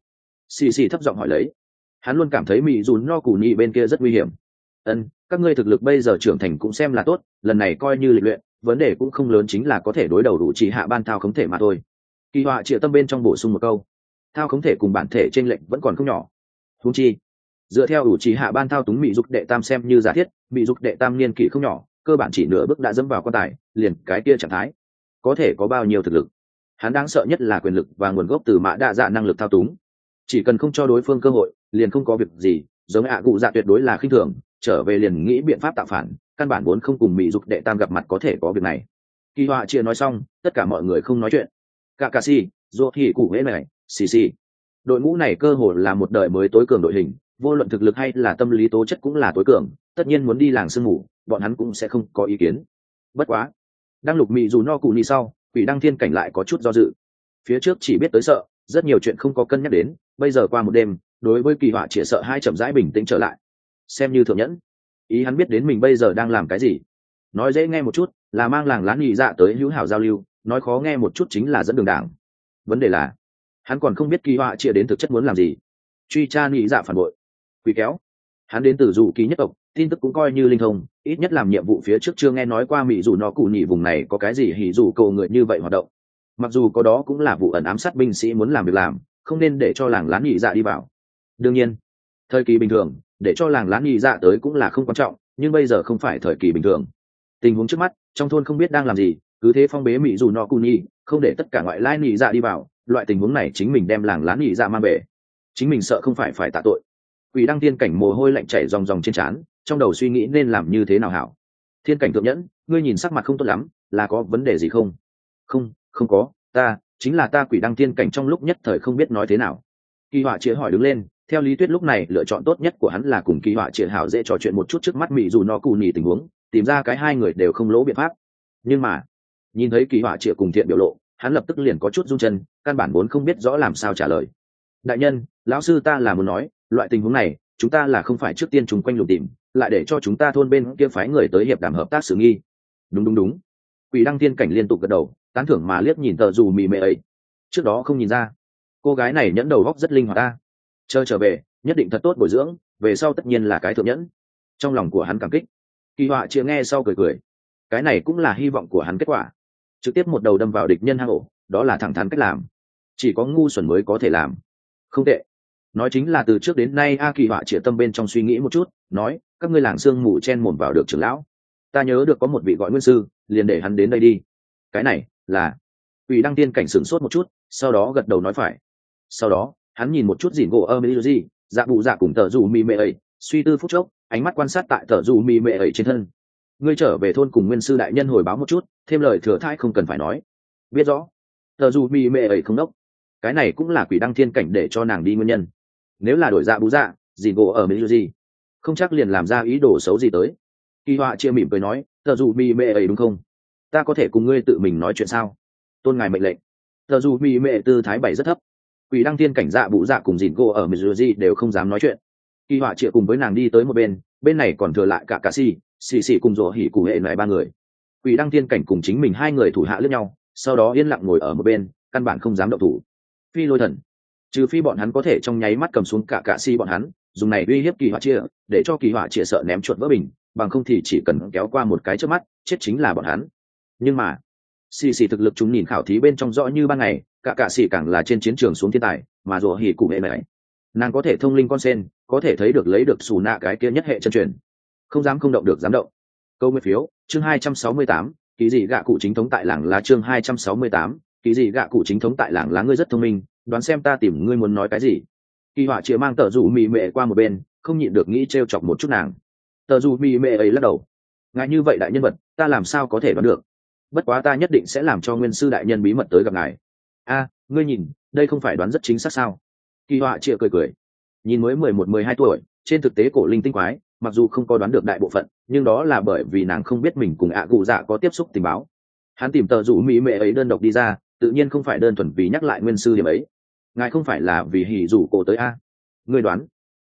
Xì xì thấp giọng hỏi lấy. Hắn luôn cảm thấy mỹ dùn no cù nhì bên kia rất nguy hiểm. Ân các ngươi thực lực bây giờ trưởng thành cũng xem là tốt lần này coi như lịch luyện vấn đề cũng không lớn chính là có thể đối đầu đủ chỉ hạ ban thao không thể mà thôi. Kỳ họa triệt tâm bên trong bổ sung một câu. Thao không thể cùng bản thể trên lệnh vẫn còn không nhỏ. Húng chi dựa theo ủ trì hạ ban thao túng mỹ dục đệ tam xem như giả thiết, mỹ dục đệ tam niên kỷ không nhỏ, cơ bản chỉ nửa bước đã dẫm vào quan tài, liền cái kia trạng thái. Có thể có bao nhiêu thực lực? Hắn đáng sợ nhất là quyền lực và nguồn gốc từ mã đa dạ năng lực thao túng. Chỉ cần không cho đối phương cơ hội, liền không có việc gì, giống ạ cụ dạ tuyệt đối là khinh thường, trở về liền nghĩ biện pháp tạo phản, căn bản vốn không cùng mỹ dục đệ tam gặp mặt có thể có việc này. Kỳ họa chia nói xong, tất cả mọi người không nói chuyện. Cả cà si dô thì cụ hễ này, xì xì. Đội ngũ này cơ hồ là một đời mới tối cường đội hình vô luận thực lực hay là tâm lý tố chất cũng là tối cường, tất nhiên muốn đi làng sương mù, bọn hắn cũng sẽ không có ý kiến. Bất quá, đang lục mị dù no cụ ni sau, quỷ đăng thiên cảnh lại có chút do dự. Phía trước chỉ biết tới sợ, rất nhiều chuyện không có cân nhắc đến, bây giờ qua một đêm, đối với kỳ họa chỉ sợ hai chậm rãi bình tĩnh trở lại. Xem như thượng nhẫn. Ý hắn biết đến mình bây giờ đang làm cái gì. Nói dễ nghe một chút, là mang làng lán nhị dạ tới hữu hảo giao lưu, nói khó nghe một chút chính là dẫn đường đảng. Vấn đề là, hắn còn không biết kỳ họa chia đến thực chất muốn làm gì. Truy tra nhị dạ phản bội quỷ kéo. Hắn đến từ dù ký nhất tộc, tin tức cũng coi như linh thông, ít nhất làm nhiệm vụ phía trước chưa nghe nói qua mỹ dù nó cụ nhị vùng này có cái gì hỉ dù cầu người như vậy hoạt động. Mặc dù có đó cũng là vụ ẩn ám sát binh sĩ muốn làm việc làm, không nên để cho làng lán nhị dạ đi vào. Đương nhiên, thời kỳ bình thường, để cho làng lán nhị dạ tới cũng là không quan trọng, nhưng bây giờ không phải thời kỳ bình thường. Tình huống trước mắt, trong thôn không biết đang làm gì, cứ thế phong bế mỹ dù no cu nhi không để tất cả ngoại lai nhị dạ đi vào, loại tình huống này chính mình đem làng lán nhị dạ mang về. Chính mình sợ không phải phải tạ tội quỷ đăng tiên cảnh mồ hôi lạnh chảy ròng ròng trên trán, trong đầu suy nghĩ nên làm như thế nào hảo. Thiên cảnh thượng nhẫn, ngươi nhìn sắc mặt không tốt lắm, là có vấn đề gì không? Không không có, ta, chính là ta quỷ đăng tiên cảnh trong lúc nhất thời không biết nói thế nào. Kỳ họa chĩa hỏi đứng lên, theo lý thuyết lúc này lựa chọn tốt nhất của hắn là cùng kỳ họa chĩa hảo dễ trò chuyện một chút trước mắt mỹ dù nó cù nhì tình huống, tìm ra cái hai người đều không lỗ biện pháp. Nhưng mà, nhìn thấy kỳ họa chĩa cùng thiện biểu lộ, hắn lập tức liền có chút run chân, căn bản vốn không biết rõ làm sao trả lời. Đại nhân, lão sư ta là muốn nói loại tình huống này, chúng ta là không phải trước tiên chúng quanh lục tìm, lại để cho chúng ta thôn bên kia phái người tới hiệp đảm hợp tác xử nghi. Đúng đúng đúng. Quỷ đăng Thiên cảnh liên tục gật đầu, tán thưởng mà liếc nhìn tờ dù mì mệ ấy. Trước đó không nhìn ra. Cô gái này nhẫn đầu góc rất linh hoạt ta. Chờ trở về, nhất định thật tốt bồi dưỡng, về sau tất nhiên là cái thượng nhẫn. Trong lòng của hắn cảm kích. Kỳ họa chia nghe sau cười cười. Cái này cũng là hy vọng của hắn kết quả. Trực tiếp một đầu đâm vào địch nhân hang ổ, đó là thẳng thắn cách làm. Chỉ có ngu xuẩn mới có thể làm. Không tệ nói chính là từ trước đến nay a kỳ họa chĩa tâm bên trong suy nghĩ một chút, nói, các ngươi làng sương mù chen mồm vào được trưởng lão. Ta nhớ được có một vị gọi nguyên sư, liền để hắn đến đây đi. Cái này là ủy đăng tiên cảnh sửng sốt một chút, sau đó gật đầu nói phải. Sau đó, hắn nhìn một chút dìn gỗ ơ mỹ gì dạ bụ dạ cùng tờ dù mì mệ ấy, suy tư phút chốc, ánh mắt quan sát tại tờ dù mì mệ ấy trên thân. Ngươi trở về thôn cùng nguyên sư đại nhân hồi báo một chút, thêm lời thừa thai không cần phải nói. Biết rõ. Tờ dù mì mệ ấy không đốc. Cái này cũng là quỷ đăng thiên cảnh để cho nàng đi nguyên nhân nếu là đổi dạ bú dạ dìn gỗ ở mỹ gì, không chắc liền làm ra ý đồ xấu gì tới. Kỳ họa chia mỉm cười nói, tờ dù mì mệ ấy đúng không? Ta có thể cùng ngươi tự mình nói chuyện sao? Tôn ngài mệnh lệnh. Tờ dù mì mệ tư thái bảy rất thấp. Quỷ đăng thiên cảnh dạ bụ dạ cùng dìn gỗ ở Mizuji đều không dám nói chuyện. Kỳ họa chia cùng với nàng đi tới một bên bên này còn thừa lại cả cà si xì xì cùng rỗ hỉ cụ hệ lại ba người. Quỷ đăng thiên cảnh cùng chính mình hai người thủ hạ lẫn nhau, sau đó yên lặng ngồi ở một bên, căn bản không dám động thủ. Phi lôi thần trừ phi bọn hắn có thể trong nháy mắt cầm xuống cả cạ si bọn hắn, dùng này uy hiếp kỳ họa chia, để cho kỳ họa chia sợ ném chuột vỡ bình, bằng không thì chỉ cần kéo qua một cái trước mắt, chết chính là bọn hắn. Nhưng mà, xì xì thực lực chúng nhìn khảo thí bên trong rõ như ban ngày, cả cạ xì càng là trên chiến trường xuống thiên tài, mà rủa hỉ cụ hệ mẹ. Nàng có thể thông linh con sen, có thể thấy được lấy được xù nạ cái kia nhất hệ chân truyền. Không dám không động được dám động. Câu nguyên phiếu, chương hai trăm sáu mươi tám, ký gì gạ cụ chính thống tại làng lá chương hai trăm sáu mươi tám, ký gì gạ cụ chính thống tại làng lá ngươi rất thông minh đoán xem ta tìm ngươi muốn nói cái gì. Kỳ họa chịa mang tờ rủ mì mệ qua một bên, không nhịn được nghĩ t r e o chọc một chút nàng. Tờ rủ mì mệ ấy lắc đầu. Ngài như vậy đại nhân vật, ta làm sao có thể đoán được? Bất quá ta nhất định sẽ làm cho nguyên sư đại nhân bí mật tới gặp ngài. A, ngươi nhìn, đây không phải đoán rất chính xác sao? Kỳ họa chịa cười cười. Nhìn mới mười một, mười hai tuổi, trên thực tế cổ linh tinh quái, mặc dù không có đoán được đại bộ phận, nhưng đó là bởi vì nàng không biết mình cùng ạ cụ dạ có tiếp xúc tình báo. Hắn tìm tờ rủ mỹ mệ ấy đơn độc đi ra, tự nhiên không phải đơn thuần vì nhắc lại nguyên sư điểm ấy ngài không phải là vì hỉ rủ cổ tới a? Ngươi đoán,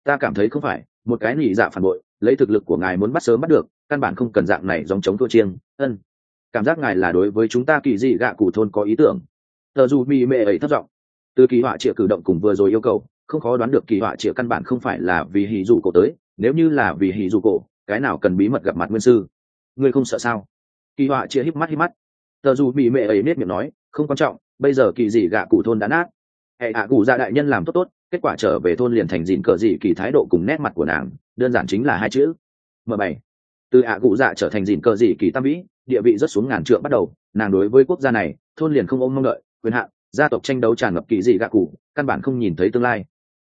ta cảm thấy không phải, một cái nhị dạ phản bội, lấy thực lực của ngài muốn bắt sớm bắt được, căn bản không cần dạng này dòng chống thua chiêng, ân. Cảm giác ngài là đối với chúng ta kỳ dị gạ cụ thôn có ý tưởng. Tờ dù mì mệ ấy thất vọng từ kỳ họa trịa cử động cùng vừa rồi yêu cầu, không khó đoán được kỳ họa trịa căn bản không phải là vì hỉ dù cổ tới, nếu như là vì hỉ dù cổ, cái nào cần bí mật gặp mặt nguyên sư? Ngươi không sợ sao? Kỳ họa trịa híp mắt híp mắt. Tờ dù mì mệ ấy nết miệng nói, không quan trọng, bây giờ kỳ dị gạ cụ thôn đã nát hệ hạ cụ dạ đại nhân làm tốt tốt, kết quả trở về thôn liền thành dìn cờ dị kỳ thái độ cùng nét mặt của nàng, đơn giản chính là hai chữ. M bảy. Từ ạ cụ dạ trở thành dìn cờ dị kỳ tam vĩ, địa vị rất xuống ngàn trượng bắt đầu, nàng đối với quốc gia này, thôn liền không ôm mong đợi, quyền hạn, gia tộc tranh đấu tràn ngập kỳ dị gạ cụ, căn bản không nhìn thấy tương lai.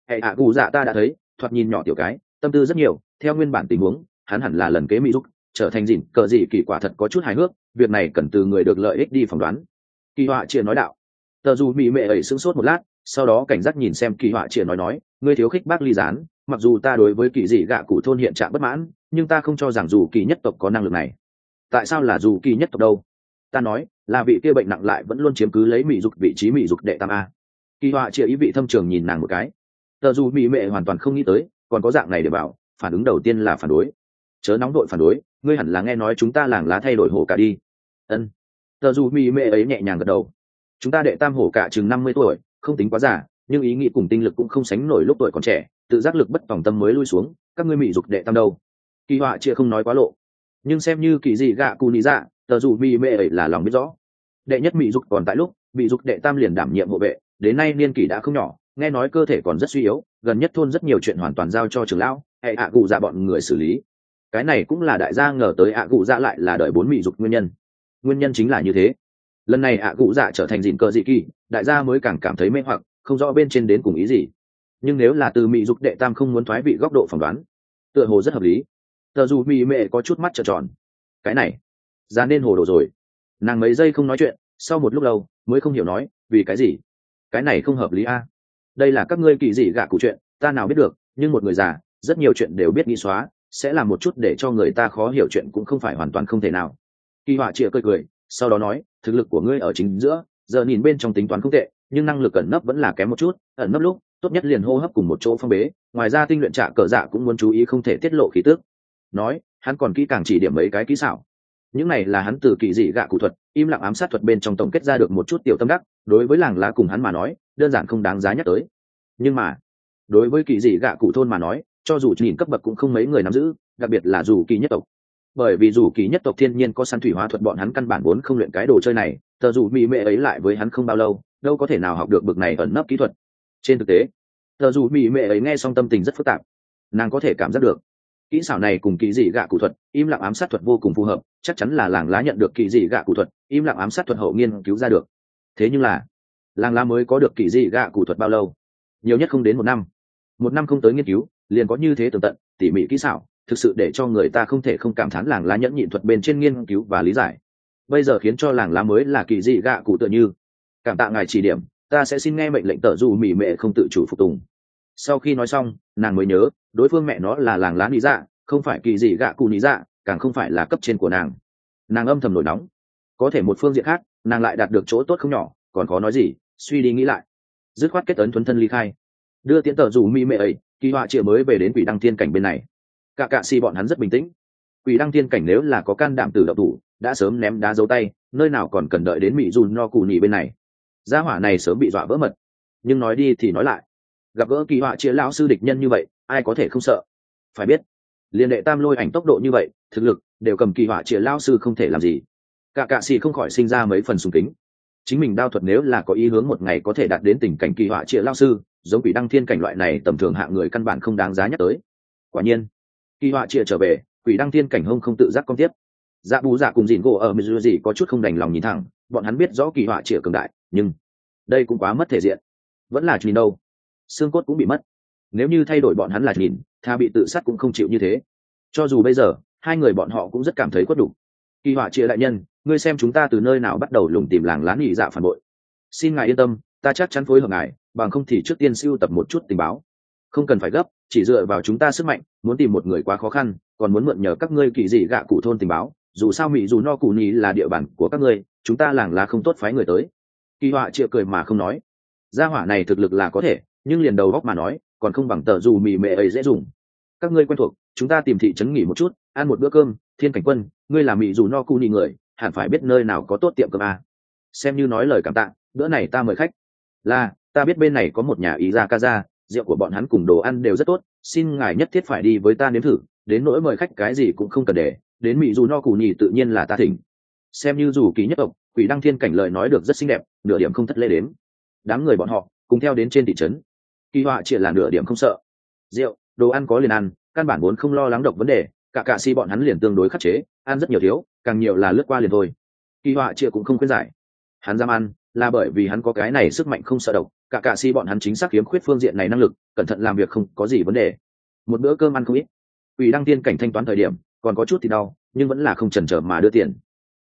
Hệ ạ cụ dạ ta đã thấy, thoạt nhìn nhỏ tiểu cái, tâm tư rất nhiều, theo nguyên bản tình huống, hắn hẳn là lần kế mỹ giúp trở thành dìn cờ dị kỳ quả thật có chút hài hước, việc này cần từ người được lợi ích đi phỏng đoán. Kỳ họa chia nói đạo. Tờ dù mỹ mệ ấy sững sốt một lát sau đó cảnh giác nhìn xem kỳ họa triệt nói nói, ngươi thiếu khích bác ly gián, mặc dù ta đối với kỳ dị gạ cụ thôn hiện trạng bất mãn, nhưng ta không cho rằng dù kỳ nhất tộc có năng lực này. Tại sao là dù kỳ nhất tộc đâu? Ta nói, là vị kia bệnh nặng lại vẫn luôn chiếm cứ lấy mỹ dục vị trí mỹ dục đệ tam a. Kỳ họa chia ý vị thâm trường nhìn nàng một cái. Tờ dù mỹ mệ hoàn toàn không nghĩ tới, còn có dạng này để bảo, phản ứng đầu tiên là phản đối. Chớ nóng đội phản đối, ngươi hẳn là nghe nói chúng ta làng lá thay đổi hổ cả đi. Ân. Tờ dù mỹ mệ ấy nhẹ nhàng gật đầu. Chúng ta đệ tam hổ cả chừng năm mươi tuổi không tính quá già, nhưng ý nghĩ cùng tinh lực cũng không sánh nổi lúc tuổi còn trẻ, tự giác lực bất phòng tâm mới lui xuống, các ngươi mỹ dục đệ tam đâu. Kỳ họa chia không nói quá lộ. Nhưng xem như kỳ dị gạ cù nị dạ tờ dù mỹ mệ ấy là lòng biết rõ. Đệ nhất mỹ dục còn tại lúc, mỹ dục đệ tam liền đảm nhiệm hộ vệ, đến nay niên kỷ đã không nhỏ, nghe nói cơ thể còn rất suy yếu, gần nhất thôn rất nhiều chuyện hoàn toàn giao cho trưởng lão, hệ ạ cụ dạ bọn người xử lý. Cái này cũng là đại gia ngờ tới ạ cụ dạ lại là đợi bốn mỹ dục nguyên nhân. Nguyên nhân chính là như thế lần này ạ cụ dạ trở thành dìn cờ dị kỳ, đại gia mới càng cảm thấy mê hoặc, không rõ bên trên đến cùng ý gì. Nhưng nếu là từ mỹ dục đệ tam không muốn thoái vị góc độ phỏng đoán, tựa hồ rất hợp lý. Tờ dù mỹ mệ có chút mắt trợn tròn. Cái này ra nên hồ đồ rồi. Nàng mấy giây không nói chuyện, sau một lúc lâu, mới không hiểu nói, vì cái gì? Cái này không hợp lý a. Đây là các ngươi kỳ dị gạ cụ chuyện, ta nào biết được, nhưng một người già, rất nhiều chuyện đều biết nghĩ xóa, sẽ là một chút để cho người ta khó hiểu chuyện cũng không phải hoàn toàn không thể nào. Kỳ họa chịa cười cười, sau đó nói thực lực của ngươi ở chính giữa, giờ nhìn bên trong tính toán không tệ, nhưng năng lực ẩn nấp vẫn là kém một chút, ẩn nấp lúc, tốt nhất liền hô hấp cùng một chỗ phong bế, ngoài ra tinh luyện trạ cờ dạ cũng muốn chú ý không thể tiết lộ khí tức. Nói, hắn còn kỹ càng chỉ điểm mấy cái kỹ xảo. Những này là hắn từ kỳ dị gạ cụ thuật, im lặng ám sát thuật bên trong tổng kết ra được một chút tiểu tâm đắc, đối với làng lá cùng hắn mà nói, đơn giản không đáng giá nhắc tới. Nhưng mà, đối với kỳ dị gạ cụ thôn mà nói, cho dù nhìn cấp bậc cũng không mấy người nắm giữ, đặc biệt là dù kỳ nhất tộc bởi vì dù kỳ nhất tộc thiên nhiên có săn thủy hóa thuật, bọn hắn căn bản vốn không luyện cái đồ chơi này, tờ dù mỹ mệ ấy lại với hắn không bao lâu, đâu có thể nào học được bực này ẩn nấp kỹ thuật. Trên thực tế, tờ dù mỹ mệ ấy nghe xong tâm tình rất phức tạp. Nàng có thể cảm giác được, kỹ xảo này cùng kỳ dị gạ cụ thuật, im lặng ám sát thuật vô cùng phù hợp, chắc chắn là làng lá nhận được kỳ dị gạ cụ thuật, im lặng ám sát thuật hậu nghiên cứu ra được. Thế nhưng là, làng lá mới có được kỳ dị gạ cụ thuật bao lâu? Nhiều nhất không đến một năm. Một năm không tới nghiên cứu, liền có như thế tường tận, tỉ mỉ kỹ xảo thực sự để cho người ta không thể không cảm thán làng lá nhẫn nhịn thuật bên trên nghiên cứu và lý giải. Bây giờ khiến cho làng lá mới là kỳ dị gạ cụ tựa như. Cảm tạ ngài chỉ điểm, ta sẽ xin nghe mệnh lệnh tờ dù mỹ mệ không tự chủ phục tùng. Sau khi nói xong, nàng mới nhớ, đối phương mẹ nó là làng lá lý dạ không phải kỳ dị gạ cụ lý dạ càng không phải là cấp trên của nàng. Nàng âm thầm nổi nóng. Có thể một phương diện khác, nàng lại đạt được chỗ tốt không nhỏ, còn có nói gì, suy đi nghĩ lại. Dứt khoát kết ấn thuấn thân ly khai. Đưa tiễn tờ dù mỹ mệ ấy, kỳ họa triệu mới về đến quỷ đăng thiên cảnh bên này cả cạ si bọn hắn rất bình tĩnh. Quỷ đăng thiên cảnh nếu là có can đảm từ đậu thủ, đã sớm ném đá dấu tay, nơi nào còn cần đợi đến mỹ dùn no cù nhì bên này. Gia hỏa này sớm bị dọa vỡ mật. Nhưng nói đi thì nói lại. Gặp gỡ kỳ họa chia lão sư địch nhân như vậy, ai có thể không sợ? Phải biết, liên đệ tam lôi ảnh tốc độ như vậy, thực lực đều cầm kỳ họa chia lão sư không thể làm gì. Cả cạ xì không khỏi sinh ra mấy phần sùng kính. Chính mình đao thuật nếu là có ý hướng một ngày có thể đạt đến tình cảnh kỳ họa chia lão sư, giống quỷ đăng thiên cảnh loại này tầm thường hạng người căn bản không đáng giá nhắc tới. Quả nhiên kỳ họa chia trở về, quỷ đăng thiên cảnh hông không tự giác con tiếp. Dạ bù dạ cùng dìn gỗ ở mười gì có chút không đành lòng nhìn thẳng, bọn hắn biết rõ kỳ họa chia cường đại, nhưng đây cũng quá mất thể diện. Vẫn là nhìn đâu. Xương cốt cũng bị mất. Nếu như thay đổi bọn hắn là nhìn, tha bị tự sát cũng không chịu như thế. Cho dù bây giờ, hai người bọn họ cũng rất cảm thấy quất đủ. Kỳ họa chia đại nhân, ngươi xem chúng ta từ nơi nào bắt đầu lùng tìm làng lán nghỉ dạ phản bội. Xin ngài yên tâm, ta chắc chắn phối hợp ngài, bằng không thì trước tiên siêu tập một chút tình báo không cần phải gấp, chỉ dựa vào chúng ta sức mạnh, muốn tìm một người quá khó khăn, còn muốn mượn nhờ các ngươi kỳ dị gạ cụ thôn tình báo, dù sao mỹ dù no cụ nhì là địa bàn của các ngươi, chúng ta làng là không tốt phái người tới. Kỳ họa chịa cười mà không nói. Gia hỏa này thực lực là có thể, nhưng liền đầu góc mà nói, còn không bằng tờ dù mì mệ ấy dễ dùng. Các ngươi quen thuộc, chúng ta tìm thị trấn nghỉ một chút, ăn một bữa cơm, thiên cảnh quân, ngươi là mị dù no cu nhị người, hẳn phải biết nơi nào có tốt tiệm cơm à. xem như nói lời cảm tạ, bữa này ta mời khách. Là, ta biết bên này có một nhà ý ra ca ra rượu của bọn hắn cùng đồ ăn đều rất tốt, xin ngài nhất thiết phải đi với ta nếm thử, đến nỗi mời khách cái gì cũng không cần để, đến mỹ dù no cù nhì tự nhiên là ta thỉnh. Xem như dù ký nhất tộc, quỷ đăng thiên cảnh lời nói được rất xinh đẹp, nửa điểm không thất lễ đến. Đám người bọn họ, cùng theo đến trên thị trấn. Kỳ họa chỉ là nửa điểm không sợ. Rượu, đồ ăn có liền ăn, căn bản vốn không lo lắng độc vấn đề, cả cạ si bọn hắn liền tương đối khắc chế, ăn rất nhiều thiếu, càng nhiều là lướt qua liền thôi. Kỳ họa chia cũng không khuyên giải. Hắn dám ăn, là bởi vì hắn có cái này sức mạnh không sợ độc cả cạ si bọn hắn chính xác khiếm khuyết phương diện này năng lực, cẩn thận làm việc không có gì vấn đề. Một bữa cơm ăn không ít. Ủy đăng tiên cảnh thanh toán thời điểm, còn có chút thì đau, nhưng vẫn là không chần chờ mà đưa tiền.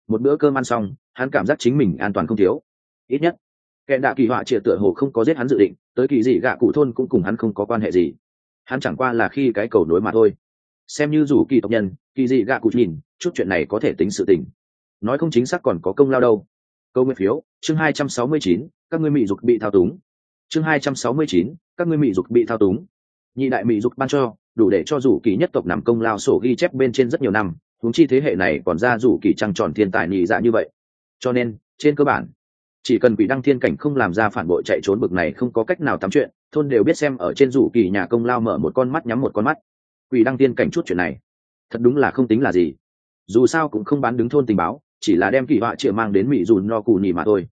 Một bữa cơm ăn xong, hắn cảm giác chính mình an toàn không thiếu. Ít nhất, kẻ đạ kỳ họa triệt tựa hồ không có giết hắn dự định, tới kỳ dị gạ cụ thôn cũng cùng hắn không có quan hệ gì. Hắn chẳng qua là khi cái cầu nối mà thôi. Xem như rủ kỳ tộc nhân, kỳ dị gạ cụ nhìn, chút chuyện này có thể tính sự tình. Nói không chính xác còn có công lao đâu. Câu nguyên phiếu, chương hai trăm sáu mươi chín, các ngươi mỹ dục bị thao túng chương hai trăm sáu mươi chín, các ngươi mỹ dục bị thao túng. Nhị đại mỹ dục ban cho, đủ để cho rủ kỳ nhất tộc nằm công lao sổ ghi chép bên trên rất nhiều năm, huống chi thế hệ này còn ra rủ kỳ trăng tròn thiên tài nhị dạ như vậy. Cho nên, trên cơ bản, chỉ cần quỷ đăng thiên cảnh không làm ra phản bội chạy trốn bực này không có cách nào tắm chuyện, thôn đều biết xem ở trên rủ kỳ nhà công lao mở một con mắt nhắm một con mắt. Quỷ đăng thiên cảnh chút chuyện này, thật đúng là không tính là gì. Dù sao cũng không bán đứng thôn tình báo, chỉ là đem kỳ họa chịa mang đến mỹ dù no cù nhì mà thôi.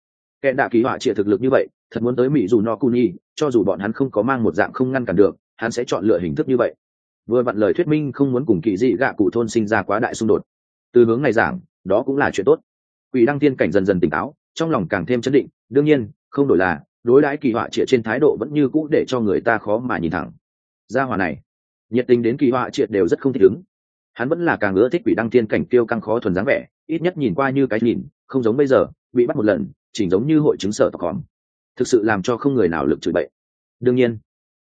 Kẻ đạ kỳ họa chịa thực lực như vậy thật muốn tới mỹ dù no kuni cho dù bọn hắn không có mang một dạng không ngăn cản được, hắn sẽ chọn lựa hình thức như vậy. Vừa vặn lời thuyết minh không muốn cùng kỳ dị gạ cụ thôn sinh ra quá đại xung đột. Từ hướng này giảng, đó cũng là chuyện tốt. Quỷ đăng thiên cảnh dần dần tỉnh táo, trong lòng càng thêm chấn định, đương nhiên, không đổi là, đối đãi kỳ họa triệt trên thái độ vẫn như cũ để cho người ta khó mà nhìn thẳng. Gia hòa này, nhiệt tình đến kỳ họa triệt đều rất không thích ứng. Hắn vẫn là càng ưa thích quỷ đăng thiên cảnh tiêu căng khó thuần dáng vẻ, ít nhất nhìn qua như cái nhìn, không giống bây giờ, bị bắt một lần, chỉnh giống như hội chứng sở tộc hòm thực sự làm cho không người nào lực chửi bậy. Đương nhiên,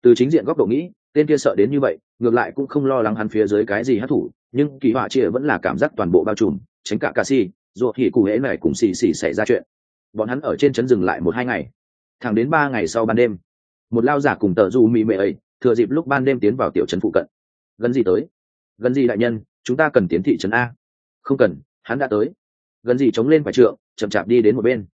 từ chính diện góc độ nghĩ, tên kia sợ đến như vậy, ngược lại cũng không lo lắng hắn phía dưới cái gì hát thủ nhưng kỳ họa chia vẫn là cảm giác toàn bộ bao trùm, tránh cả cà si thì cụ hễ này cùng xì xì xảy ra chuyện. Bọn hắn ở trên trấn dừng lại một hai ngày. Thẳng đến ba ngày sau ban đêm, một lao giả cùng tờ du mị mệ ấy, thừa dịp lúc ban đêm tiến vào tiểu trấn phụ cận. Gần gì tới? Gần gì đại nhân, chúng ta cần tiến thị trấn a. Không cần, hắn đã tới. Gần gì chống lên phải trượng, chậm chạp đi đến một bên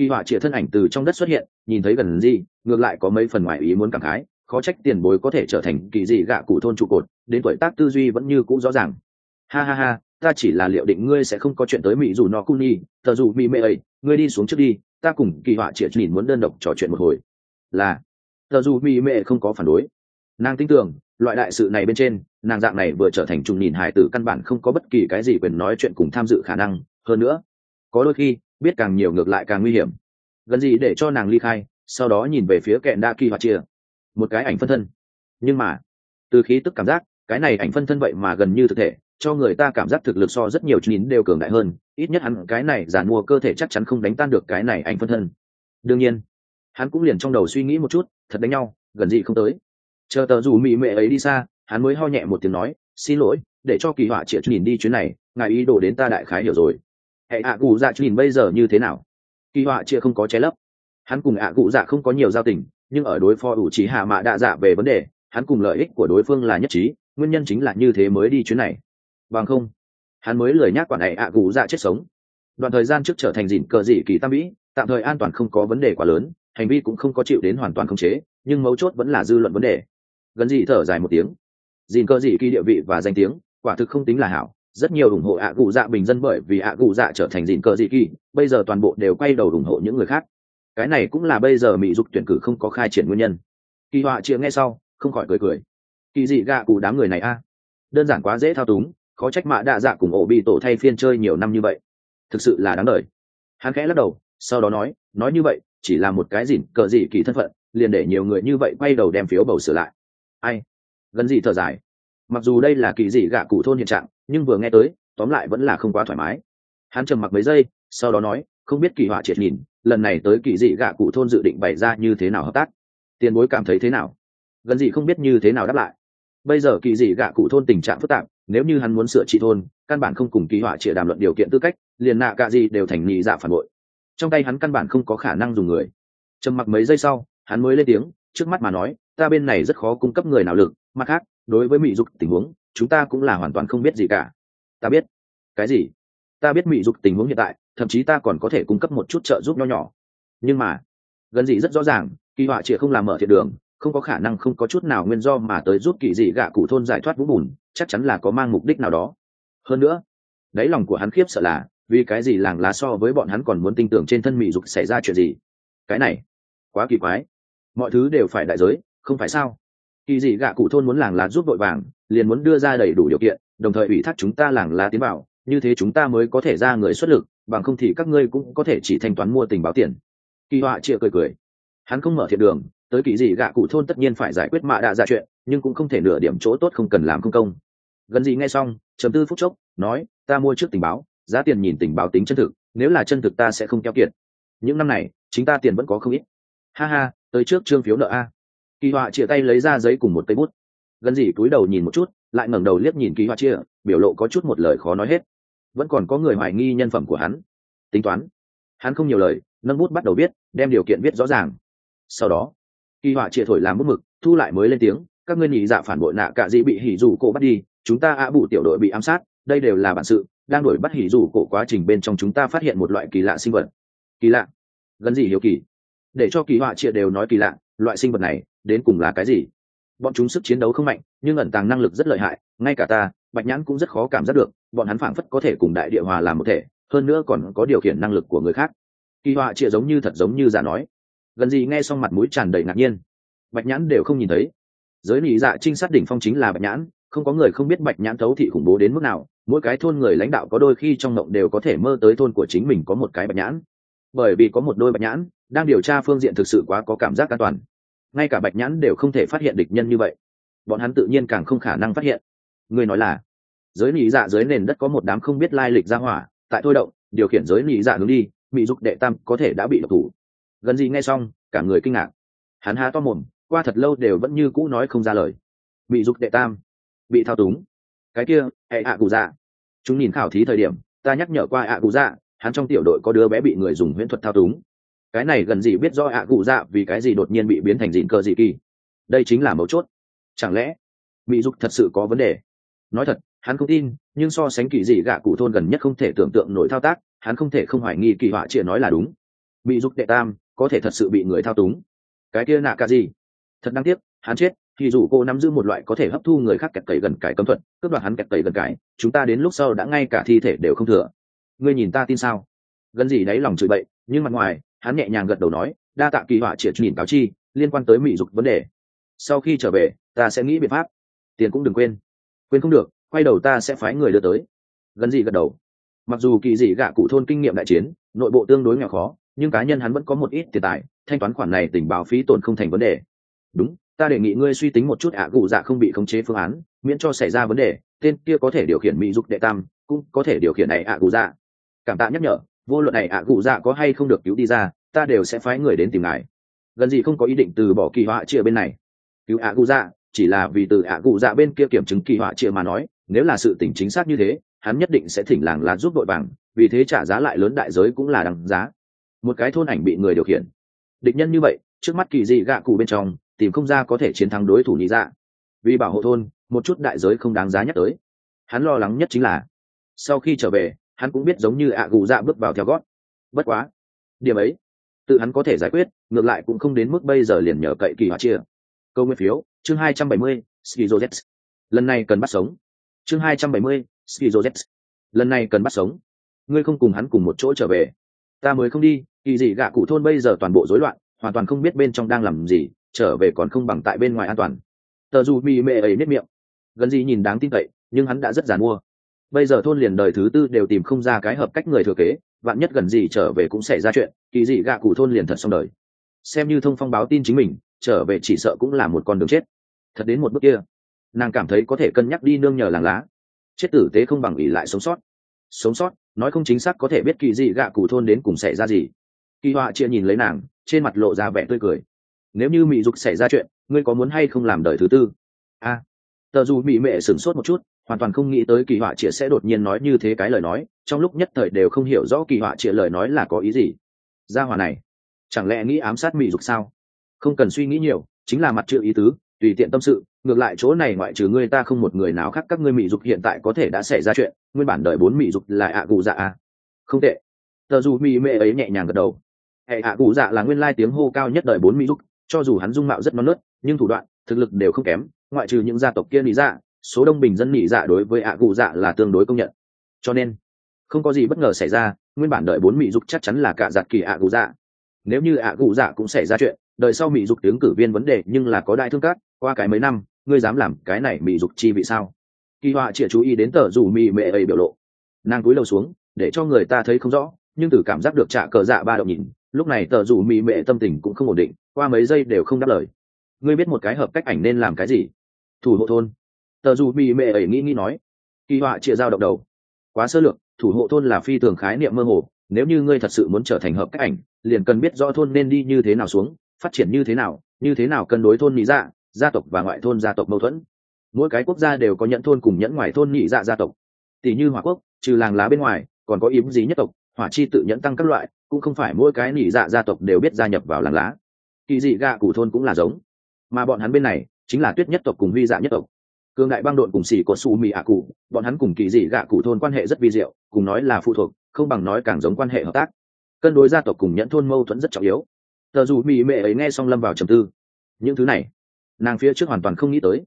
kỳ họa chĩa thân ảnh từ trong đất xuất hiện, nhìn thấy gần gì, ngược lại có mấy phần ngoài ý muốn cảm khái, khó trách tiền bối có thể trở thành kỳ dị gạ cụ thôn trụ cột, đến tuổi tác tư duy vẫn như cũ rõ ràng. Ha ha ha, ta chỉ là liệu định ngươi sẽ không có chuyện tới mỹ dù nó cu nhi tờ dù mỹ mê ấy, ngươi đi xuống trước đi, ta cùng kỳ họa triệt nhìn muốn đơn độc trò chuyện một hồi. Là tờ dù mỹ mê không có phản đối. Nàng tin tưởng, loại đại sự này bên trên, nàng dạng này vừa trở thành trùng nhìn hải tử căn bản không có bất kỳ cái gì quyền nói chuyện cùng tham dự khả năng. Hơn nữa, có đôi khi biết càng nhiều ngược lại càng nguy hiểm. Gần gì để cho nàng ly khai, sau đó nhìn về phía kẹn đa kỳ họa chia. Một cái ảnh phân thân. Nhưng mà, từ khí tức cảm giác, cái này ảnh phân thân vậy mà gần như thực thể, cho người ta cảm giác thực lực so rất nhiều chín đều cường đại hơn, ít nhất hắn, cái này giàn mua cơ thể chắc chắn không đánh tan được cái này ảnh phân thân. Đương nhiên, hắn cũng liền trong đầu suy nghĩ một chút, thật đánh nhau, gần gì không tới. Chờ tờ dù mỹ mệ ấy đi xa, hắn mới ho nhẹ một tiếng nói, xin lỗi, để cho kỳ họa triệt nhìn đi chuyến này, ngài ý đồ đến ta đại khái hiểu rồi hệ ạ cụ dạ nhìn bây giờ như thế nào? Kỳ họa chưa không có che lấp. Hắn cùng ạ cụ dạ không có nhiều giao tình, nhưng ở đối phó ủ trí hạ mạ đa dạ về vấn đề, hắn cùng lợi ích của đối phương là nhất trí, nguyên nhân chính là như thế mới đi chuyến này. Bằng không, hắn mới lười nhác quản này ạ cụ dạ chết sống. Đoạn thời gian trước trở thành dịn cờ dị kỳ tam mỹ tạm thời an toàn không có vấn đề quá lớn, hành vi cũng không có chịu đến hoàn toàn khống chế, nhưng mấu chốt vẫn là dư luận vấn đề. Gần dị thở dài một tiếng. Dịn cờ dị kỳ địa vị và danh tiếng, quả thực không tính là hảo rất nhiều ủng hộ ạ cụ dạ bình dân bởi vì ạ cụ dạ trở thành dịn cờ dị kỳ, bây giờ toàn bộ đều quay đầu ủng hộ những người khác. Cái này cũng là bây giờ mỹ dục tuyển cử không có khai triển nguyên nhân. Kỳ họa chịa nghe sau, không khỏi cười cười. Kỳ dị gạ cụ đám người này a. Đơn giản quá dễ thao túng, khó trách mạ đạ dạ cùng ổ bị tổ thay phiên chơi nhiều năm như vậy. Thực sự là đáng đời. Hắn khẽ lắc đầu, sau đó nói nói như vậy, chỉ là một cái dỉn cờ dị kỳ thân phận, liền để nhiều người như vậy quay đầu đem phiếu bầu sửa lại. Ai? Gần gì thở dài. Mặc dù đây là kỳ dị gạ cụ thôn hiện trạng nhưng vừa nghe tới, tóm lại vẫn là không quá thoải mái. Hắn trầm mặc mấy giây, sau đó nói, không biết kỳ họa triệt nhìn, lần này tới kỳ dị gạ cụ thôn dự định bày ra như thế nào hợp tác. Tiền bối cảm thấy thế nào? Gần gì không biết như thế nào đáp lại. Bây giờ kỳ dị gạ cụ thôn tình trạng phức tạp, nếu như hắn muốn sửa trị thôn, căn bản không cùng kỳ họa triệt đàm luận điều kiện tư cách, liền nạ gạ gì đều thành nhị dạ phản bội. Trong tay hắn căn bản không có khả năng dùng người. Trầm mặc mấy giây sau, hắn mới lên tiếng, trước mắt mà nói, ta bên này rất khó cung cấp người nào lực, mặt khác, đối với mỹ dục tình huống chúng ta cũng là hoàn toàn không biết gì cả. Ta biết. Cái gì? Ta biết mỹ dục tình huống hiện tại, thậm chí ta còn có thể cung cấp một chút trợ giúp nho nhỏ. Nhưng mà, gần gì rất rõ ràng, kỳ họa chỉ không làm mở thiện đường, không có khả năng không có chút nào nguyên do mà tới giúp kỳ dị gạ cụ thôn giải thoát vũ bùn, chắc chắn là có mang mục đích nào đó. Hơn nữa, đáy lòng của hắn khiếp sợ là, vì cái gì làng lá so với bọn hắn còn muốn tin tưởng trên thân mỹ dục xảy ra chuyện gì? Cái này, quá kỳ quái. Mọi thứ đều phải đại giới, không phải sao? Kỳ dị gạ cụ thôn muốn làng lá giúp đội vàng, liền muốn đưa ra đầy đủ điều kiện, đồng thời ủy thác chúng ta làng lá tiến bảo như thế chúng ta mới có thể ra người xuất lực, bằng không thì các ngươi cũng có thể chỉ thanh toán mua tình báo tiền. Kỳ họa chia cười cười. Hắn không mở thiện đường, tới kỳ dị gạ cụ thôn tất nhiên phải giải quyết mạ đạ ra chuyện, nhưng cũng không thể nửa điểm chỗ tốt không cần làm công công. Gần gì nghe xong chấm tư phút chốc, nói, ta mua trước tình báo, giá tiền nhìn tình báo tính chân thực, nếu là chân thực ta sẽ không keo kiệt. Những năm này, chính ta tiền vẫn có không ít. Ha ha, tới trước trương phiếu nợ a kỳ họa chia tay lấy ra giấy cùng một cây bút. Gần gì cúi đầu nhìn một chút, lại ngẩng đầu liếc nhìn kỳ họa chia biểu lộ có chút một lời khó nói hết. Vẫn còn có người hoài nghi nhân phẩm của hắn. Tính toán. Hắn không nhiều lời, nâng bút bắt đầu viết, đem điều kiện viết rõ ràng. Sau đó, kỳ họa chia thổi làm bút mực, thu lại mới lên tiếng, các ngươi nhị dạ phản bội nạ cả dĩ bị hỉ dù cổ bắt đi, chúng ta ạ bủ tiểu đội bị ám sát, đây đều là bản sự, đang đuổi bắt hỉ dù cổ quá trình bên trong chúng ta phát hiện một loại kỳ lạ sinh vật. Kỳ lạ. Gần gì hiểu kỳ. Để cho kỳ họa chia đều nói kỳ lạ loại sinh vật này đến cùng là cái gì? Bọn chúng sức chiến đấu không mạnh, nhưng ẩn tàng năng lực rất lợi hại, ngay cả ta, bạch nhãn cũng rất khó cảm giác được, bọn hắn phảng phất có thể cùng đại địa hòa làm một thể, hơn nữa còn có điều khiển năng lực của người khác. Kỳ họa chia giống như thật giống như giả nói. Gần gì nghe xong mặt mũi tràn đầy ngạc nhiên. Bạch nhãn đều không nhìn thấy. Giới nị dạ trinh sát đỉnh phong chính là bạch nhãn, không có người không biết bạch nhãn thấu thị khủng bố đến mức nào, mỗi cái thôn người lãnh đạo có đôi khi trong mộng đều có thể mơ tới thôn của chính mình có một cái bạch nhãn. Bởi vì có một đôi bạch nhãn, đang điều tra phương diện thực sự quá có cảm giác an toàn ngay cả bạch nhãn đều không thể phát hiện địch nhân như vậy. Bọn hắn tự nhiên càng không khả năng phát hiện. Người nói là, giới nị dạ dưới nền đất có một đám không biết lai lịch ra hỏa, tại thôi động, điều khiển giới nị dạ hướng đi bị dục đệ tam có thể đã bị độc thủ. Gần gì nghe xong, cả người kinh ngạc. Hắn há to mồm, qua thật lâu đều vẫn như cũ nói không ra lời. Bị dục đệ tam, bị thao túng. Cái kia, hệ ạ cụ dạ. Chúng nhìn khảo thí thời điểm, ta nhắc nhở qua ạ cụ dạ hắn trong tiểu đội có đứa bé bị người dùng huyễn thuật thao túng cái này gần gì biết do ạ, cụ dạ vì cái gì đột nhiên bị biến thành dịn cờ dị kỳ? Đây chính là mấu chốt. Chẳng lẽ mỹ dục thật sự có vấn đề? Nói thật, hắn không tin, nhưng so sánh kỳ dị gạ cụ thôn gần nhất không thể tưởng tượng nổi thao tác, hắn không thể không hoài nghi kỳ họa chia nói là đúng. Mỹ dục đệ tam, có thể thật sự bị người thao túng. Cái kia nạ cả gì? Thật đáng tiếc, hắn chết, thì dù cô nắm giữ một loại có thể hấp thu người khác kẹt cậy gần cải cấm thuật, cướp đoạt hắn kẹt cậy gần cải, chúng ta đến lúc sau đã ngay cả thi thể đều không thừa. Ngươi nhìn ta tin sao? Gần gì đấy lòng chửi bậy nhưng mặt ngoài, hắn nhẹ nhàng gật đầu nói, đa tạ kỳ họa triệt nhìn cáo chi, liên quan tới mỹ dục vấn đề. Sau khi trở về, ta sẽ nghĩ biện pháp. Tiền cũng đừng quên. Quên không được, quay đầu ta sẽ phái người đưa tới. Gần gì gật đầu. Mặc dù kỳ dị gạ cụ thôn kinh nghiệm đại chiến, nội bộ tương đối nghèo khó, nhưng cá nhân hắn vẫn có một ít tiền tài, thanh toán khoản này tỉnh báo phí tổn không thành vấn đề. Đúng, ta đề nghị ngươi suy tính một chút ạ, cụ dạ không bị khống chế phương án, miễn cho xảy ra vấn đề, tên kia có thể điều khiển mỹ dục đệ tam, cũng có thể điều khiển này ạ, cụ dạ. Cảm tạ nhắc nhở vô luận này ạ, cụ dạ có hay không được cứu đi ra, ta đều sẽ phái người đến tìm ngài. Gần gì không có ý định từ bỏ kỳ họa chia bên này. Cứu ạ, cụ dạ chỉ là vì từ ạ, cụ dạ bên kia kiểm chứng kỳ họa chia mà nói, nếu là sự tình chính xác như thế, hắn nhất định sẽ thỉnh làng lá giúp đội bằng vì thế trả giá lại lớn đại giới cũng là đằng giá. Một cái thôn ảnh bị người điều khiển. Địch nhân như vậy, trước mắt kỳ dị gạ cụ bên trong, tìm không ra có thể chiến thắng đối thủ nhị dạ. Vì bảo hộ thôn, một chút đại giới không đáng giá nhắc tới. Hắn lo lắng nhất chính là, sau khi trở về hắn cũng biết giống như ạ gù dạ bước vào theo gót. Bất quá, điểm ấy, tự hắn có thể giải quyết, ngược lại cũng không đến mức bây giờ liền nhờ cậy kỳ hỏa chia. Câu nguyên phiếu, chương hai trăm bảy mươi lần này cần bắt sống. Chương hai trăm bảy mươi lần này cần bắt sống. Ngươi không cùng hắn cùng một chỗ trở về. Ta mới không đi, kỳ dị gạ cụ thôn bây giờ toàn bộ rối loạn, hoàn toàn không biết bên trong đang làm gì, trở về còn không bằng tại bên ngoài an toàn. Tờ dù bị mẹ ấy nếp miệng. Gần gì nhìn đáng tin cậy, nhưng hắn đã rất giàn mua bây giờ thôn liền đời thứ tư đều tìm không ra cái hợp cách người thừa kế vạn nhất gần gì trở về cũng xảy ra chuyện kỳ dị gạ cụ thôn liền thật xong đời. Xem như thông phong báo tin chính mình trở về chỉ sợ cũng là một con đường chết. Thật đến một bước kia nàng cảm thấy có thể cân nhắc đi nương nhờ làng lá. Chết tử tế không bằng ỉ lại sống sót. Sống sót nói không chính xác có thể biết kỳ dị gạ cụ thôn đến cùng xảy ra gì. Kỳ họa chia nhìn lấy nàng trên mặt lộ ra vẻ tươi cười. Nếu như mỹ dục xảy ra chuyện ngươi có muốn hay không làm đời thứ tư? A. À, tờ dù mỹ mệ sửng sốt một chút hoàn toàn không nghĩ tới kỳ họa triệt sẽ đột nhiên nói như thế cái lời nói, trong lúc nhất thời đều không hiểu rõ kỳ họa triệt lời nói là có ý gì. Gia hòa này, chẳng lẽ nghĩ ám sát mỹ dục sao? Không cần suy nghĩ nhiều, chính là mặt chữ ý tứ, tùy tiện tâm sự, ngược lại chỗ này ngoại trừ ngươi ta không một người nào khác các ngươi mỹ dục hiện tại có thể đã xảy ra chuyện, nguyên bản đợi bốn mỹ dục là ạ gù dạ à? Không tệ. Tờ dù mỹ mẹ ấy nhẹ nhàng gật đầu. Hệ ạ gù dạ là nguyên lai tiếng hô cao nhất đợi bốn mỹ dục, cho dù hắn dung mạo rất non nớt, nhưng thủ đoạn, thực lực đều không kém, ngoại trừ những gia tộc kia nỉ dạ số đông bình dân nhị dạ đối với ạ cụ dạ là tương đối công nhận. Cho nên, không có gì bất ngờ xảy ra, nguyên bản đợi bốn mỹ dục chắc chắn là cả giặt kỳ ạ cụ dạ. Nếu như ạ cụ dạ cũng xảy ra chuyện, đợi sau mỹ dục tướng cử viên vấn đề nhưng là có đại thương cát qua cái mấy năm, ngươi dám làm cái này mỹ dục chi vị sao? Kỳ họa chỉ chú ý đến tờ dù mỹ mệ ấy biểu lộ. Nàng cúi đầu xuống, để cho người ta thấy không rõ, nhưng từ cảm giác được trả cờ dạ ba động nhìn, lúc này tờ dù mỹ mệ tâm tình cũng không ổn định, qua mấy giây đều không đáp lời. Ngươi biết một cái hợp cách ảnh nên làm cái gì? Thủ hộ thôn tờ dù bị mẹ ấy nghĩ nghĩ nói, kỳ họa chia dao động đầu. Quá sơ lược, thủ hộ thôn là phi thường khái niệm mơ hồ. Nếu như ngươi thật sự muốn trở thành hợp cách ảnh, liền cần biết rõ thôn nên đi như thế nào xuống, phát triển như thế nào, như thế nào cân đối thôn nhị dạ gia tộc và ngoại thôn gia tộc mâu thuẫn. Mỗi cái quốc gia đều có nhẫn thôn cùng nhẫn ngoài thôn nhị dạ gia tộc. Tỷ như hỏa quốc, trừ làng lá bên ngoài, còn có yếm dí nhất tộc, hỏa chi tự nhẫn tăng các loại, cũng không phải mỗi cái nhị dạ gia tộc đều biết gia nhập vào làng lá. Kỳ dị gạ cụ thôn cũng là giống. Mà bọn hắn bên này, chính là tuyết nhất tộc cùng huy dạ nhất tộc cương đại băng đội cùng xỉ có su mì ạ cụ, bọn hắn cùng kỳ dị gạ cụ thôn quan hệ rất vi diệu, cùng nói là phụ thuộc, không bằng nói càng giống quan hệ hợp tác. Cân đối gia tộc cùng nhẫn thôn mâu thuẫn rất trọng yếu. Tờ dù mì mệ ấy nghe xong lâm vào trầm tư. Những thứ này, nàng phía trước hoàn toàn không nghĩ tới.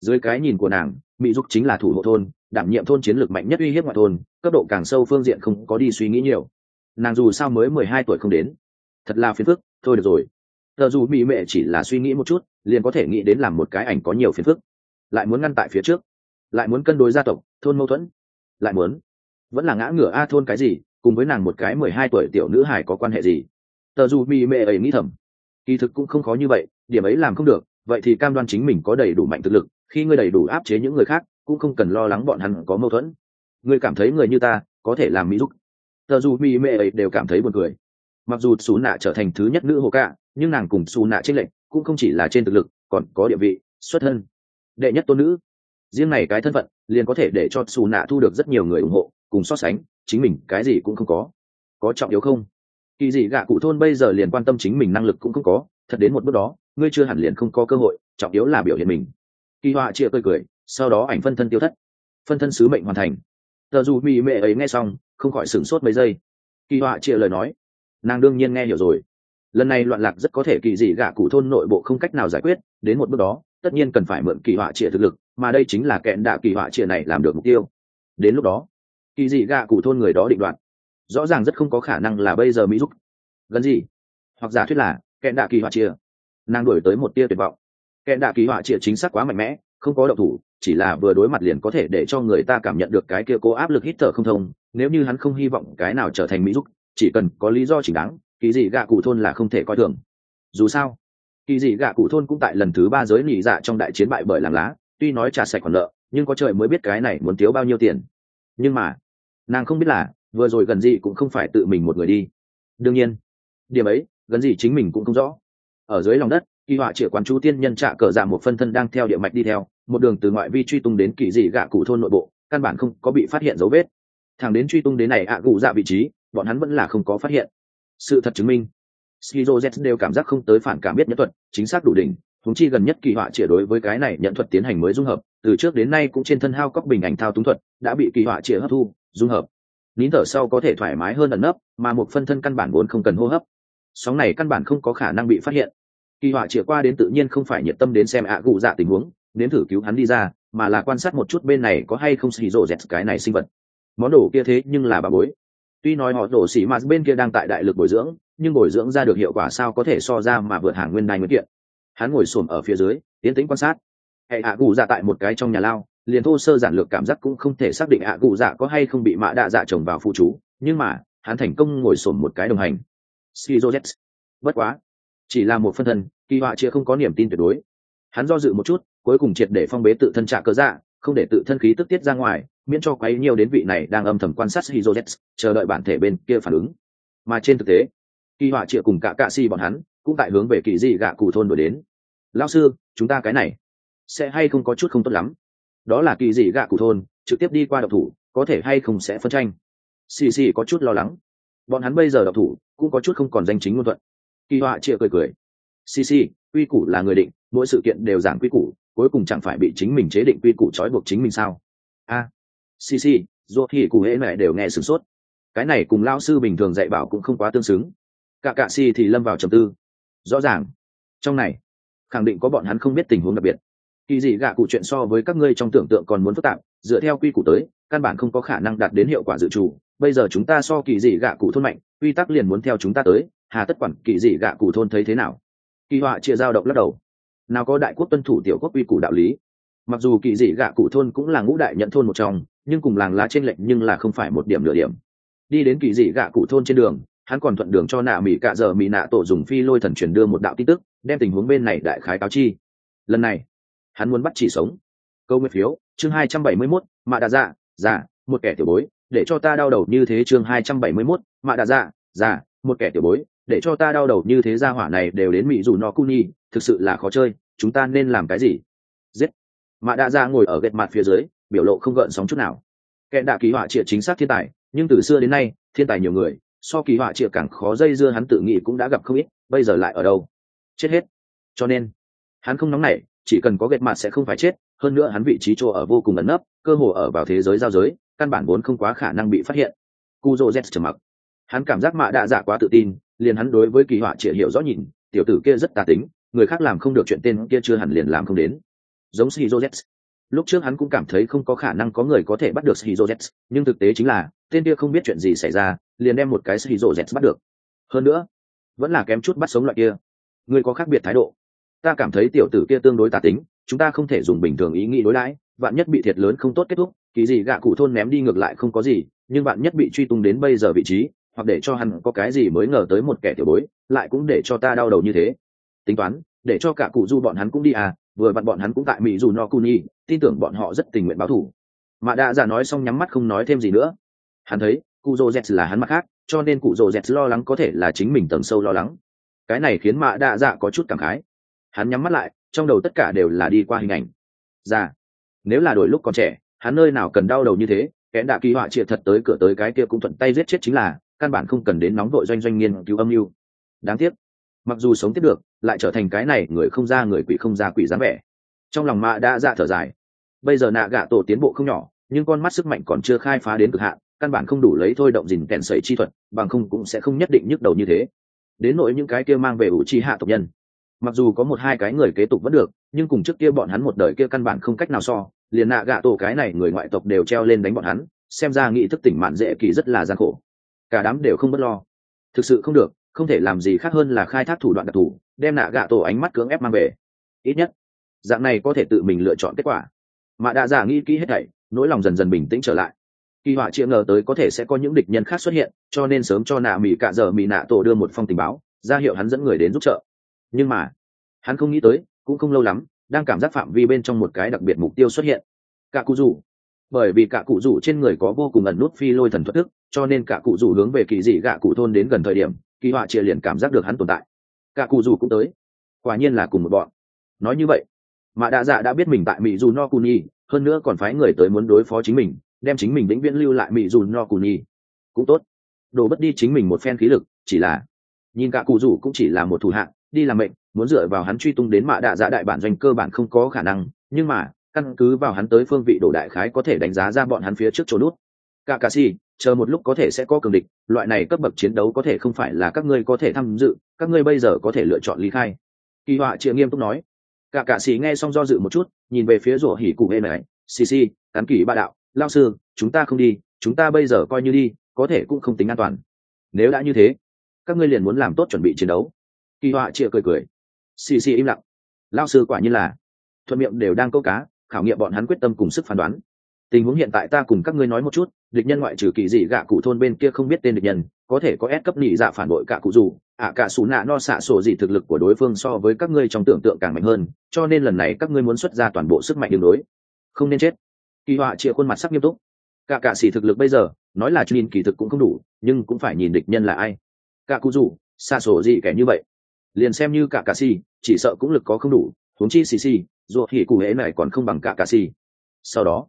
Dưới cái nhìn của nàng, mỹ dục chính là thủ hộ thôn, đảm nhiệm thôn chiến lược mạnh nhất uy hiếp ngoại thôn, cấp độ càng sâu phương diện không có đi suy nghĩ nhiều. Nàng dù sao mới mười hai tuổi không đến. Thật là phiền phức, thôi được rồi. Tờ dù mỹ mệ chỉ là suy nghĩ một chút, liền có thể nghĩ đến làm một cái ảnh có nhiều phiền phức lại muốn ngăn tại phía trước, lại muốn cân đối gia tộc, thôn mâu thuẫn, lại muốn, vẫn là ngã ngửa a thôn cái gì, cùng với nàng một cái mười hai tuổi tiểu nữ hải có quan hệ gì? Tờ dù mì mệ ấy nghĩ thầm. Kỳ thực cũng không khó như vậy, điểm ấy làm không được, vậy thì cam đoan chính mình có đầy đủ mạnh thực lực, khi ngươi đầy đủ áp chế những người khác, cũng không cần lo lắng bọn hắn có mâu thuẫn. Ngươi cảm thấy người như ta, có thể làm mỹ giúp. Tờ dù mì mệ ấy đều cảm thấy buồn cười. Mặc dù xù nạ trở thành thứ nhất nữ hồ cạ nhưng nàng cùng xù nạ trên lệnh cũng không chỉ là trên thực lực, còn có địa vị, xuất thân đệ nhất tôn nữ. Riêng này cái thân phận, liền có thể để cho xù nạ thu được rất nhiều người ủng hộ, cùng so sánh, chính mình cái gì cũng không có. Có trọng yếu không? Kỳ dị gạ cụ thôn bây giờ liền quan tâm chính mình năng lực cũng không có, thật đến một bước đó, ngươi chưa hẳn liền không có cơ hội, trọng yếu là biểu hiện mình. Kỳ họa chia cười cười, sau đó ảnh phân thân tiêu thất. Phân thân sứ mệnh hoàn thành. Tờ dù mỹ mệ ấy nghe xong, không khỏi sửng sốt mấy giây. Kỳ họa chia lời nói. Nàng đương nhiên nghe hiểu rồi. Lần này loạn lạc rất có thể kỳ dị gạ cụ thôn nội bộ không cách nào giải quyết, đến một bước đó tất nhiên cần phải mượn kỳ họa chia thực lực, mà đây chính là kẹn đạ kỳ họa chia này làm được mục tiêu. Đến lúc đó, kỳ dị gạ cụ thôn người đó định đoạt. Rõ ràng rất không có khả năng là bây giờ mỹ giúp. Gần gì? Hoặc giả thuyết là kẹn đạ kỳ họa chia nàng đổi tới một tia tuyệt vọng. Kẹn đạ kỳ họa chia chính xác quá mạnh mẽ, không có động thủ, chỉ là vừa đối mặt liền có thể để cho người ta cảm nhận được cái kia cố áp lực hít thở không thông, nếu như hắn không hy vọng cái nào trở thành mỹ giúp, chỉ cần có lý do chính đáng, kỳ dị gạ cụ thôn là không thể coi thường. Dù sao kỳ dị gạ cụ thôn cũng tại lần thứ ba giới nỉ dạ trong đại chiến bại bởi làng lá, tuy nói trả sạch còn nợ, nhưng có trời mới biết cái này muốn thiếu bao nhiêu tiền. Nhưng mà, nàng không biết là, vừa rồi gần gì cũng không phải tự mình một người đi. Đương nhiên, điểm ấy, gần gì chính mình cũng không rõ. Ở dưới lòng đất, kỳ họa chĩa quán chú tiên nhân trạ cờ dạ một phân thân đang theo địa mạch đi theo, một đường từ ngoại vi truy tung đến kỳ dị gạ cụ thôn nội bộ, căn bản không có bị phát hiện dấu vết. Thằng đến truy tung đến này ạ à dạ vị trí, bọn hắn vẫn là không có phát hiện. Sự thật chứng minh skizo z đều cảm giác không tới phản cảm biết nhẫn thuật, chính xác đủ đỉnh, huống chi gần nhất kỳ họa triệt đối với cái này nhận thuật tiến hành mới dung hợp, từ trước đến nay cũng trên thân hao cóc bình ảnh thao túng thuật, đã bị kỳ họa triệt hấp thu, dung hợp. Nín thở sau có thể thoải mái hơn ẩn nấp, mà một phân thân căn bản vốn không cần hô hấp. Sóng này căn bản không có khả năng bị phát hiện. Kỳ họa triệt qua đến tự nhiên không phải nhiệt tâm đến xem ạ à gụ dạ tình huống đến thử cứu hắn đi ra, mà là quan sát một chút bên này có hay không xì rộ cái này sinh vật. Món đồ kia thế nhưng là bà bối. Tuy nói họ đổ sĩ mà bên kia đang tại đại lực bồi dưỡng nhưng bồi dưỡng ra được hiệu quả sao có thể so ra mà vượt hàng nguyên đai nguyên kiện. Hắn ngồi xổm ở phía dưới tiến tĩnh quan sát. Hệ hạ cụ dạ tại một cái trong nhà lao liền thô sơ giản lược cảm giác cũng không thể xác định hạ cụ dạ có hay không bị mạ đạ dạ trồng vào phụ chú nhưng mà hắn thành công ngồi xổm một cái đồng hành. Skizojet bất quá. Chỉ là một phân thân kỳ họa chia không có niềm tin tuyệt đối. Hắn do dự một chút cuối cùng triệt để phong bế tự thân trạ cơ dạ không để tự thân khí tức tiết ra ngoài miễn cho quấy nhiều đến vị này đang âm thầm quan sát Hizojet, chờ đợi bản thể bên kia phản ứng. Mà trên thực tế, kỳ họa triệu cùng cả cạ si bọn hắn cũng tại hướng về kỳ dị gạ cụ thôn đổi đến. Lão sư, chúng ta cái này sẽ hay không có chút không tốt lắm. Đó là kỳ dị gạ cụ thôn, trực tiếp đi qua độc thủ, có thể hay không sẽ phân tranh. Xì xì có chút lo lắng. Bọn hắn bây giờ độc thủ, cũng có chút không còn danh chính ngôn thuận kỳ họa chia cười cười xì xì quy củ là người định mỗi sự kiện đều giảng quy củ cuối cùng chẳng phải bị chính mình chế định quy củ trói buộc chính mình sao a xì xì dù thì cụ hễ mẹ đều nghe sửng sốt cái này cùng lao sư bình thường dạy bảo cũng không quá tương xứng cả cạ xì thì lâm vào trầm tư. Rõ ràng, trong này, khẳng định có bọn hắn không biết tình huống đặc biệt. Kỳ dị gạ cụ chuyện so với các ngươi trong tưởng tượng còn muốn phức tạp, dựa theo quy củ tới, căn bản không có khả năng đạt đến hiệu quả dự trù. Bây giờ chúng ta so kỳ dị gạ cụ thôn mạnh, quy tắc liền muốn theo chúng ta tới, hà tất quản kỳ dị gạ cụ thôn thấy thế nào? Kỳ họa chia dao động lắc đầu. Nào có đại quốc tuân thủ tiểu quốc quy củ đạo lý. Mặc dù kỳ dị gạ cụ thôn cũng là ngũ đại nhận thôn một trong, nhưng cùng làng lá trên lệnh nhưng là không phải một điểm nửa điểm. Đi đến kỳ dị gạ cụ thôn trên đường hắn còn thuận đường cho nạ mỹ cạ giờ mỹ nạ tổ dùng phi lôi thần truyền đưa một đạo tin tức đem tình huống bên này đại khái cáo chi. Lần này hắn muốn bắt chỉ sống. Câu nguyên phiếu chương hai trăm bảy mươi 271, mạ đà dạ dạ, một kẻ tiểu bối để cho ta đau đầu như thế chương hai trăm bảy mươi 271, mạ đà dạ dạ, một kẻ tiểu bối để cho ta đau đầu như thế ra hỏa này đều đến mỹ dù nó cuni thực sự là khó chơi chúng ta nên làm cái gì? Giết. Mạ đà dạ ngồi ở gạch mặt phía dưới biểu lộ không gợn sóng chút nào. Kẻ đạ kỳ họa triệt chính xác thiên tài nhưng từ xưa đến nay thiên tài nhiều người so kỳ họa triệt càng khó dây dưa hắn tự nghĩ cũng đã gặp không ít, bây giờ lại ở đâu? Chết hết. Cho nên, hắn không nóng nảy, chỉ cần có gạch mặt sẽ không phải chết, hơn nữa hắn vị trí chỗ ở vô cùng ẩn nấp, cơ hồ ở vào thế giới giao giới, căn bản vốn không quá khả năng bị phát hiện. Cu dô z trầm mặc. Hắn cảm giác mạ đạ dạ quá tự tin, liền hắn đối với kỳ họa triệt hiểu rõ nhìn, tiểu tử kia rất tà tính, người khác làm không được chuyện tên kia chưa hẳn liền làm không đến. Giống shizu lúc trước hắn cũng cảm thấy không có khả năng có người có thể bắt được shizu z nhưng thực tế chính là, tên kia không biết chuyện gì xảy ra, liền đem một cái shizu z bắt được. Hơn nữa, vẫn là kém chút bắt sống loại kia. Người có khác biệt thái độ. Ta cảm thấy tiểu tử kia tương đối tà tính, chúng ta không thể dùng bình thường ý nghĩ đối đãi, vạn nhất bị thiệt lớn không tốt kết thúc, kỳ gì gạ cụ thôn ném đi ngược lại không có gì, nhưng vạn nhất bị truy tung đến bây giờ vị trí, hoặc để cho hắn có cái gì mới ngờ tới một kẻ tiểu bối, lại cũng để cho ta đau đầu như thế. Tính toán, để cho cả cụ du bọn hắn cũng đi à vừa vặn bọn hắn cũng tại mỹ dù no kuni tin tưởng bọn họ rất tình nguyện báo thủ. mà đã giả nói xong nhắm mắt không nói thêm gì nữa. hắn thấy cụ dô z là hắn mặt khác, cho nên cụ dô z lo lắng có thể là chính mình tầng sâu lo lắng. cái này khiến mạ đạ dạ có chút cảm khái. hắn nhắm mắt lại, trong đầu tất cả đều là đi qua hình ảnh. ra nếu là đổi lúc còn trẻ, hắn nơi nào cần đau đầu như thế kẻ đạ kỳ họa triệt thật tới cửa tới cái kia cũng thuận tay giết chết chính là, căn bản không cần đến nóng vội doanh doanh nghiên cứu âm mưu. đáng tiếc mặc dù sống tiếp được, lại trở thành cái này người không ra người quỷ không ra quỷ dáng vẻ. Trong lòng mạ đã dạ thở dài. Bây giờ nạ gạ tổ tiến bộ không nhỏ, nhưng con mắt sức mạnh còn chưa khai phá đến cực hạn, căn bản không đủ lấy thôi động dình kèn sẩy chi thuật, bằng không cũng sẽ không nhất định nhức đầu như thế. Đến nỗi những cái kia mang về ủ chi hạ tộc nhân. Mặc dù có một hai cái người kế tục vẫn được, nhưng cùng trước kia bọn hắn một đời kia căn bản không cách nào so, liền nạ gạ tổ cái này người ngoại tộc đều treo lên đánh bọn hắn, xem ra nghị thức tỉnh mạn dễ kỳ rất là gian khổ. Cả đám đều không b ấ t lo. Thực sự không được không thể làm gì khác hơn là khai thác thủ đoạn đặc thù, đem nạ gạ tổ ánh mắt cưỡng ép mang về. Ít nhất, dạng này có thể tự mình lựa chọn kết quả. Mà đạ giả nghĩ kỹ hết thảy, nỗi lòng dần dần bình tĩnh trở lại. Kỳ họa chịa ngờ tới có thể sẽ có những địch nhân khác xuất hiện, cho nên sớm cho nạ mỹ cạ giờ mỹ nạ tổ đưa một phong tình báo, ra hiệu hắn dẫn người đến giúp trợ. Nhưng mà, hắn không nghĩ tới, cũng không lâu lắm, đang cảm giác phạm vi bên trong một cái đặc biệt mục tiêu xuất hiện. Cả cụ rủ. Bởi vì cả cụ rủ trên người có vô cùng ẩn nút phi lôi thần thoát thức, cho nên cả cụ rủ hướng về kỳ dị gạ cụ thôn đến gần thời điểm kỳ họa chia liền cảm giác được hắn tồn tại. Cả cụ dù cũng tới. Quả nhiên là cùng một bọn. Nói như vậy, mà đạ dạ đã biết mình tại mỹ dù no cuni hơn nữa còn phái người tới muốn đối phó chính mình, đem chính mình vĩnh viễn lưu lại mỹ dù no cuni cũng tốt. Đổ bất đi chính mình một phen khí lực, chỉ là, nhìn cả cụ rủ cũng chỉ là một thủ hạng, đi làm mệnh, muốn dựa vào hắn truy tung đến mạ đạ dạ đại bản doanh cơ bản không có khả năng, nhưng mà, căn cứ vào hắn tới phương vị đổ đại khái có thể đánh giá ra bọn hắn phía trước chỗ nút cả cà si, chờ một lúc có thể sẽ có cường địch, loại này cấp bậc chiến đấu có thể không phải là các ngươi có thể tham dự, các ngươi bây giờ có thể lựa chọn ly khai. Kỳ họa chịa nghiêm túc nói. Cả cà si nghe xong do dự một chút, nhìn về phía rủa hỉ cụ hê này. Xì xì cán kỷ ba đạo, lao sư, chúng ta không đi, chúng ta bây giờ coi như đi, có thể cũng không tính an toàn. Nếu đã như thế, các ngươi liền muốn làm tốt chuẩn bị chiến đấu. Kỳ họa chịa cười cười. Xì xì im lặng. Lao sư quả như là, thuận miệng đều đang câu cá, khảo nghiệm bọn hắn quyết tâm cùng sức phán đoán. Tình huống hiện tại ta cùng các ngươi nói một chút địch nhân ngoại trừ kỳ dị gạ cụ thôn bên kia không biết tên địch nhân, có thể có ép cấp nhị dạ phản bội cả cụ dù, ạ cả xù nạ no xạ sổ gì thực lực của đối phương so với các ngươi trong tưởng tượng càng mạnh hơn, cho nên lần này các ngươi muốn xuất ra toàn bộ sức mạnh đường đối. Không nên chết. Kỳ họa chịa khuôn mặt sắc nghiêm túc. Cả cả xỉ thực lực bây giờ, nói là nhìn kỳ thực cũng không đủ, nhưng cũng phải nhìn địch nhân là ai. Cả cụ dù, xạ sổ gì kẻ như vậy. Liền xem như cả cả xỉ chỉ sợ cũng lực có không đủ, huống chi xì xì ruột thì cụ hễ này còn không bằng cả cả xỉ sau đó,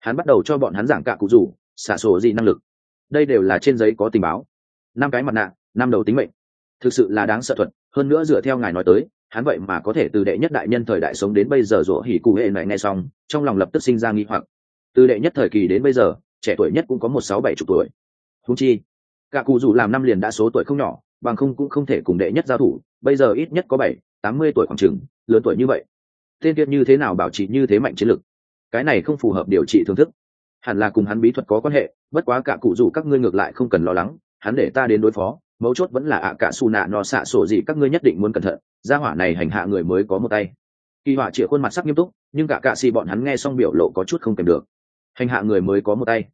hắn bắt đầu cho bọn hắn giảng cả cụ rủ xả sổ gì năng lực. Đây đều là trên giấy có tình báo. Năm cái mặt nạ, năm đầu tính mệnh. Thực sự là đáng sợ thuật, hơn nữa dựa theo ngài nói tới, hắn vậy mà có thể từ đệ nhất đại nhân thời đại sống đến bây giờ rủa hỉ cụ hệ này nghe xong, trong lòng lập tức sinh ra nghi hoặc. Từ đệ nhất thời kỳ đến bây giờ, trẻ tuổi nhất cũng có một sáu bảy chục tuổi. Húng chi, cả cụ dù làm năm liền đã số tuổi không nhỏ, bằng không cũng không thể cùng đệ nhất giao thủ, bây giờ ít nhất có bảy, tám mươi tuổi khoảng chừng, lớn tuổi như vậy. Tên kiệt như thế nào bảo trì như thế mạnh chiến lực? Cái này không phù hợp điều trị thương thức hẳn là cùng hắn bí thuật có quan hệ, bất quá cả cụ dù các ngươi ngược lại không cần lo lắng, hắn để ta đến đối phó, mấu chốt vẫn là ạ cả xù nạ no xạ sổ gì các ngươi nhất định muốn cẩn thận, gia hỏa này hành hạ người mới có một tay. Kỳ họa chĩa khuôn mặt sắc nghiêm túc, nhưng cả cạ xì bọn hắn nghe xong biểu lộ có chút không kèm được. Hành hạ người mới có một tay.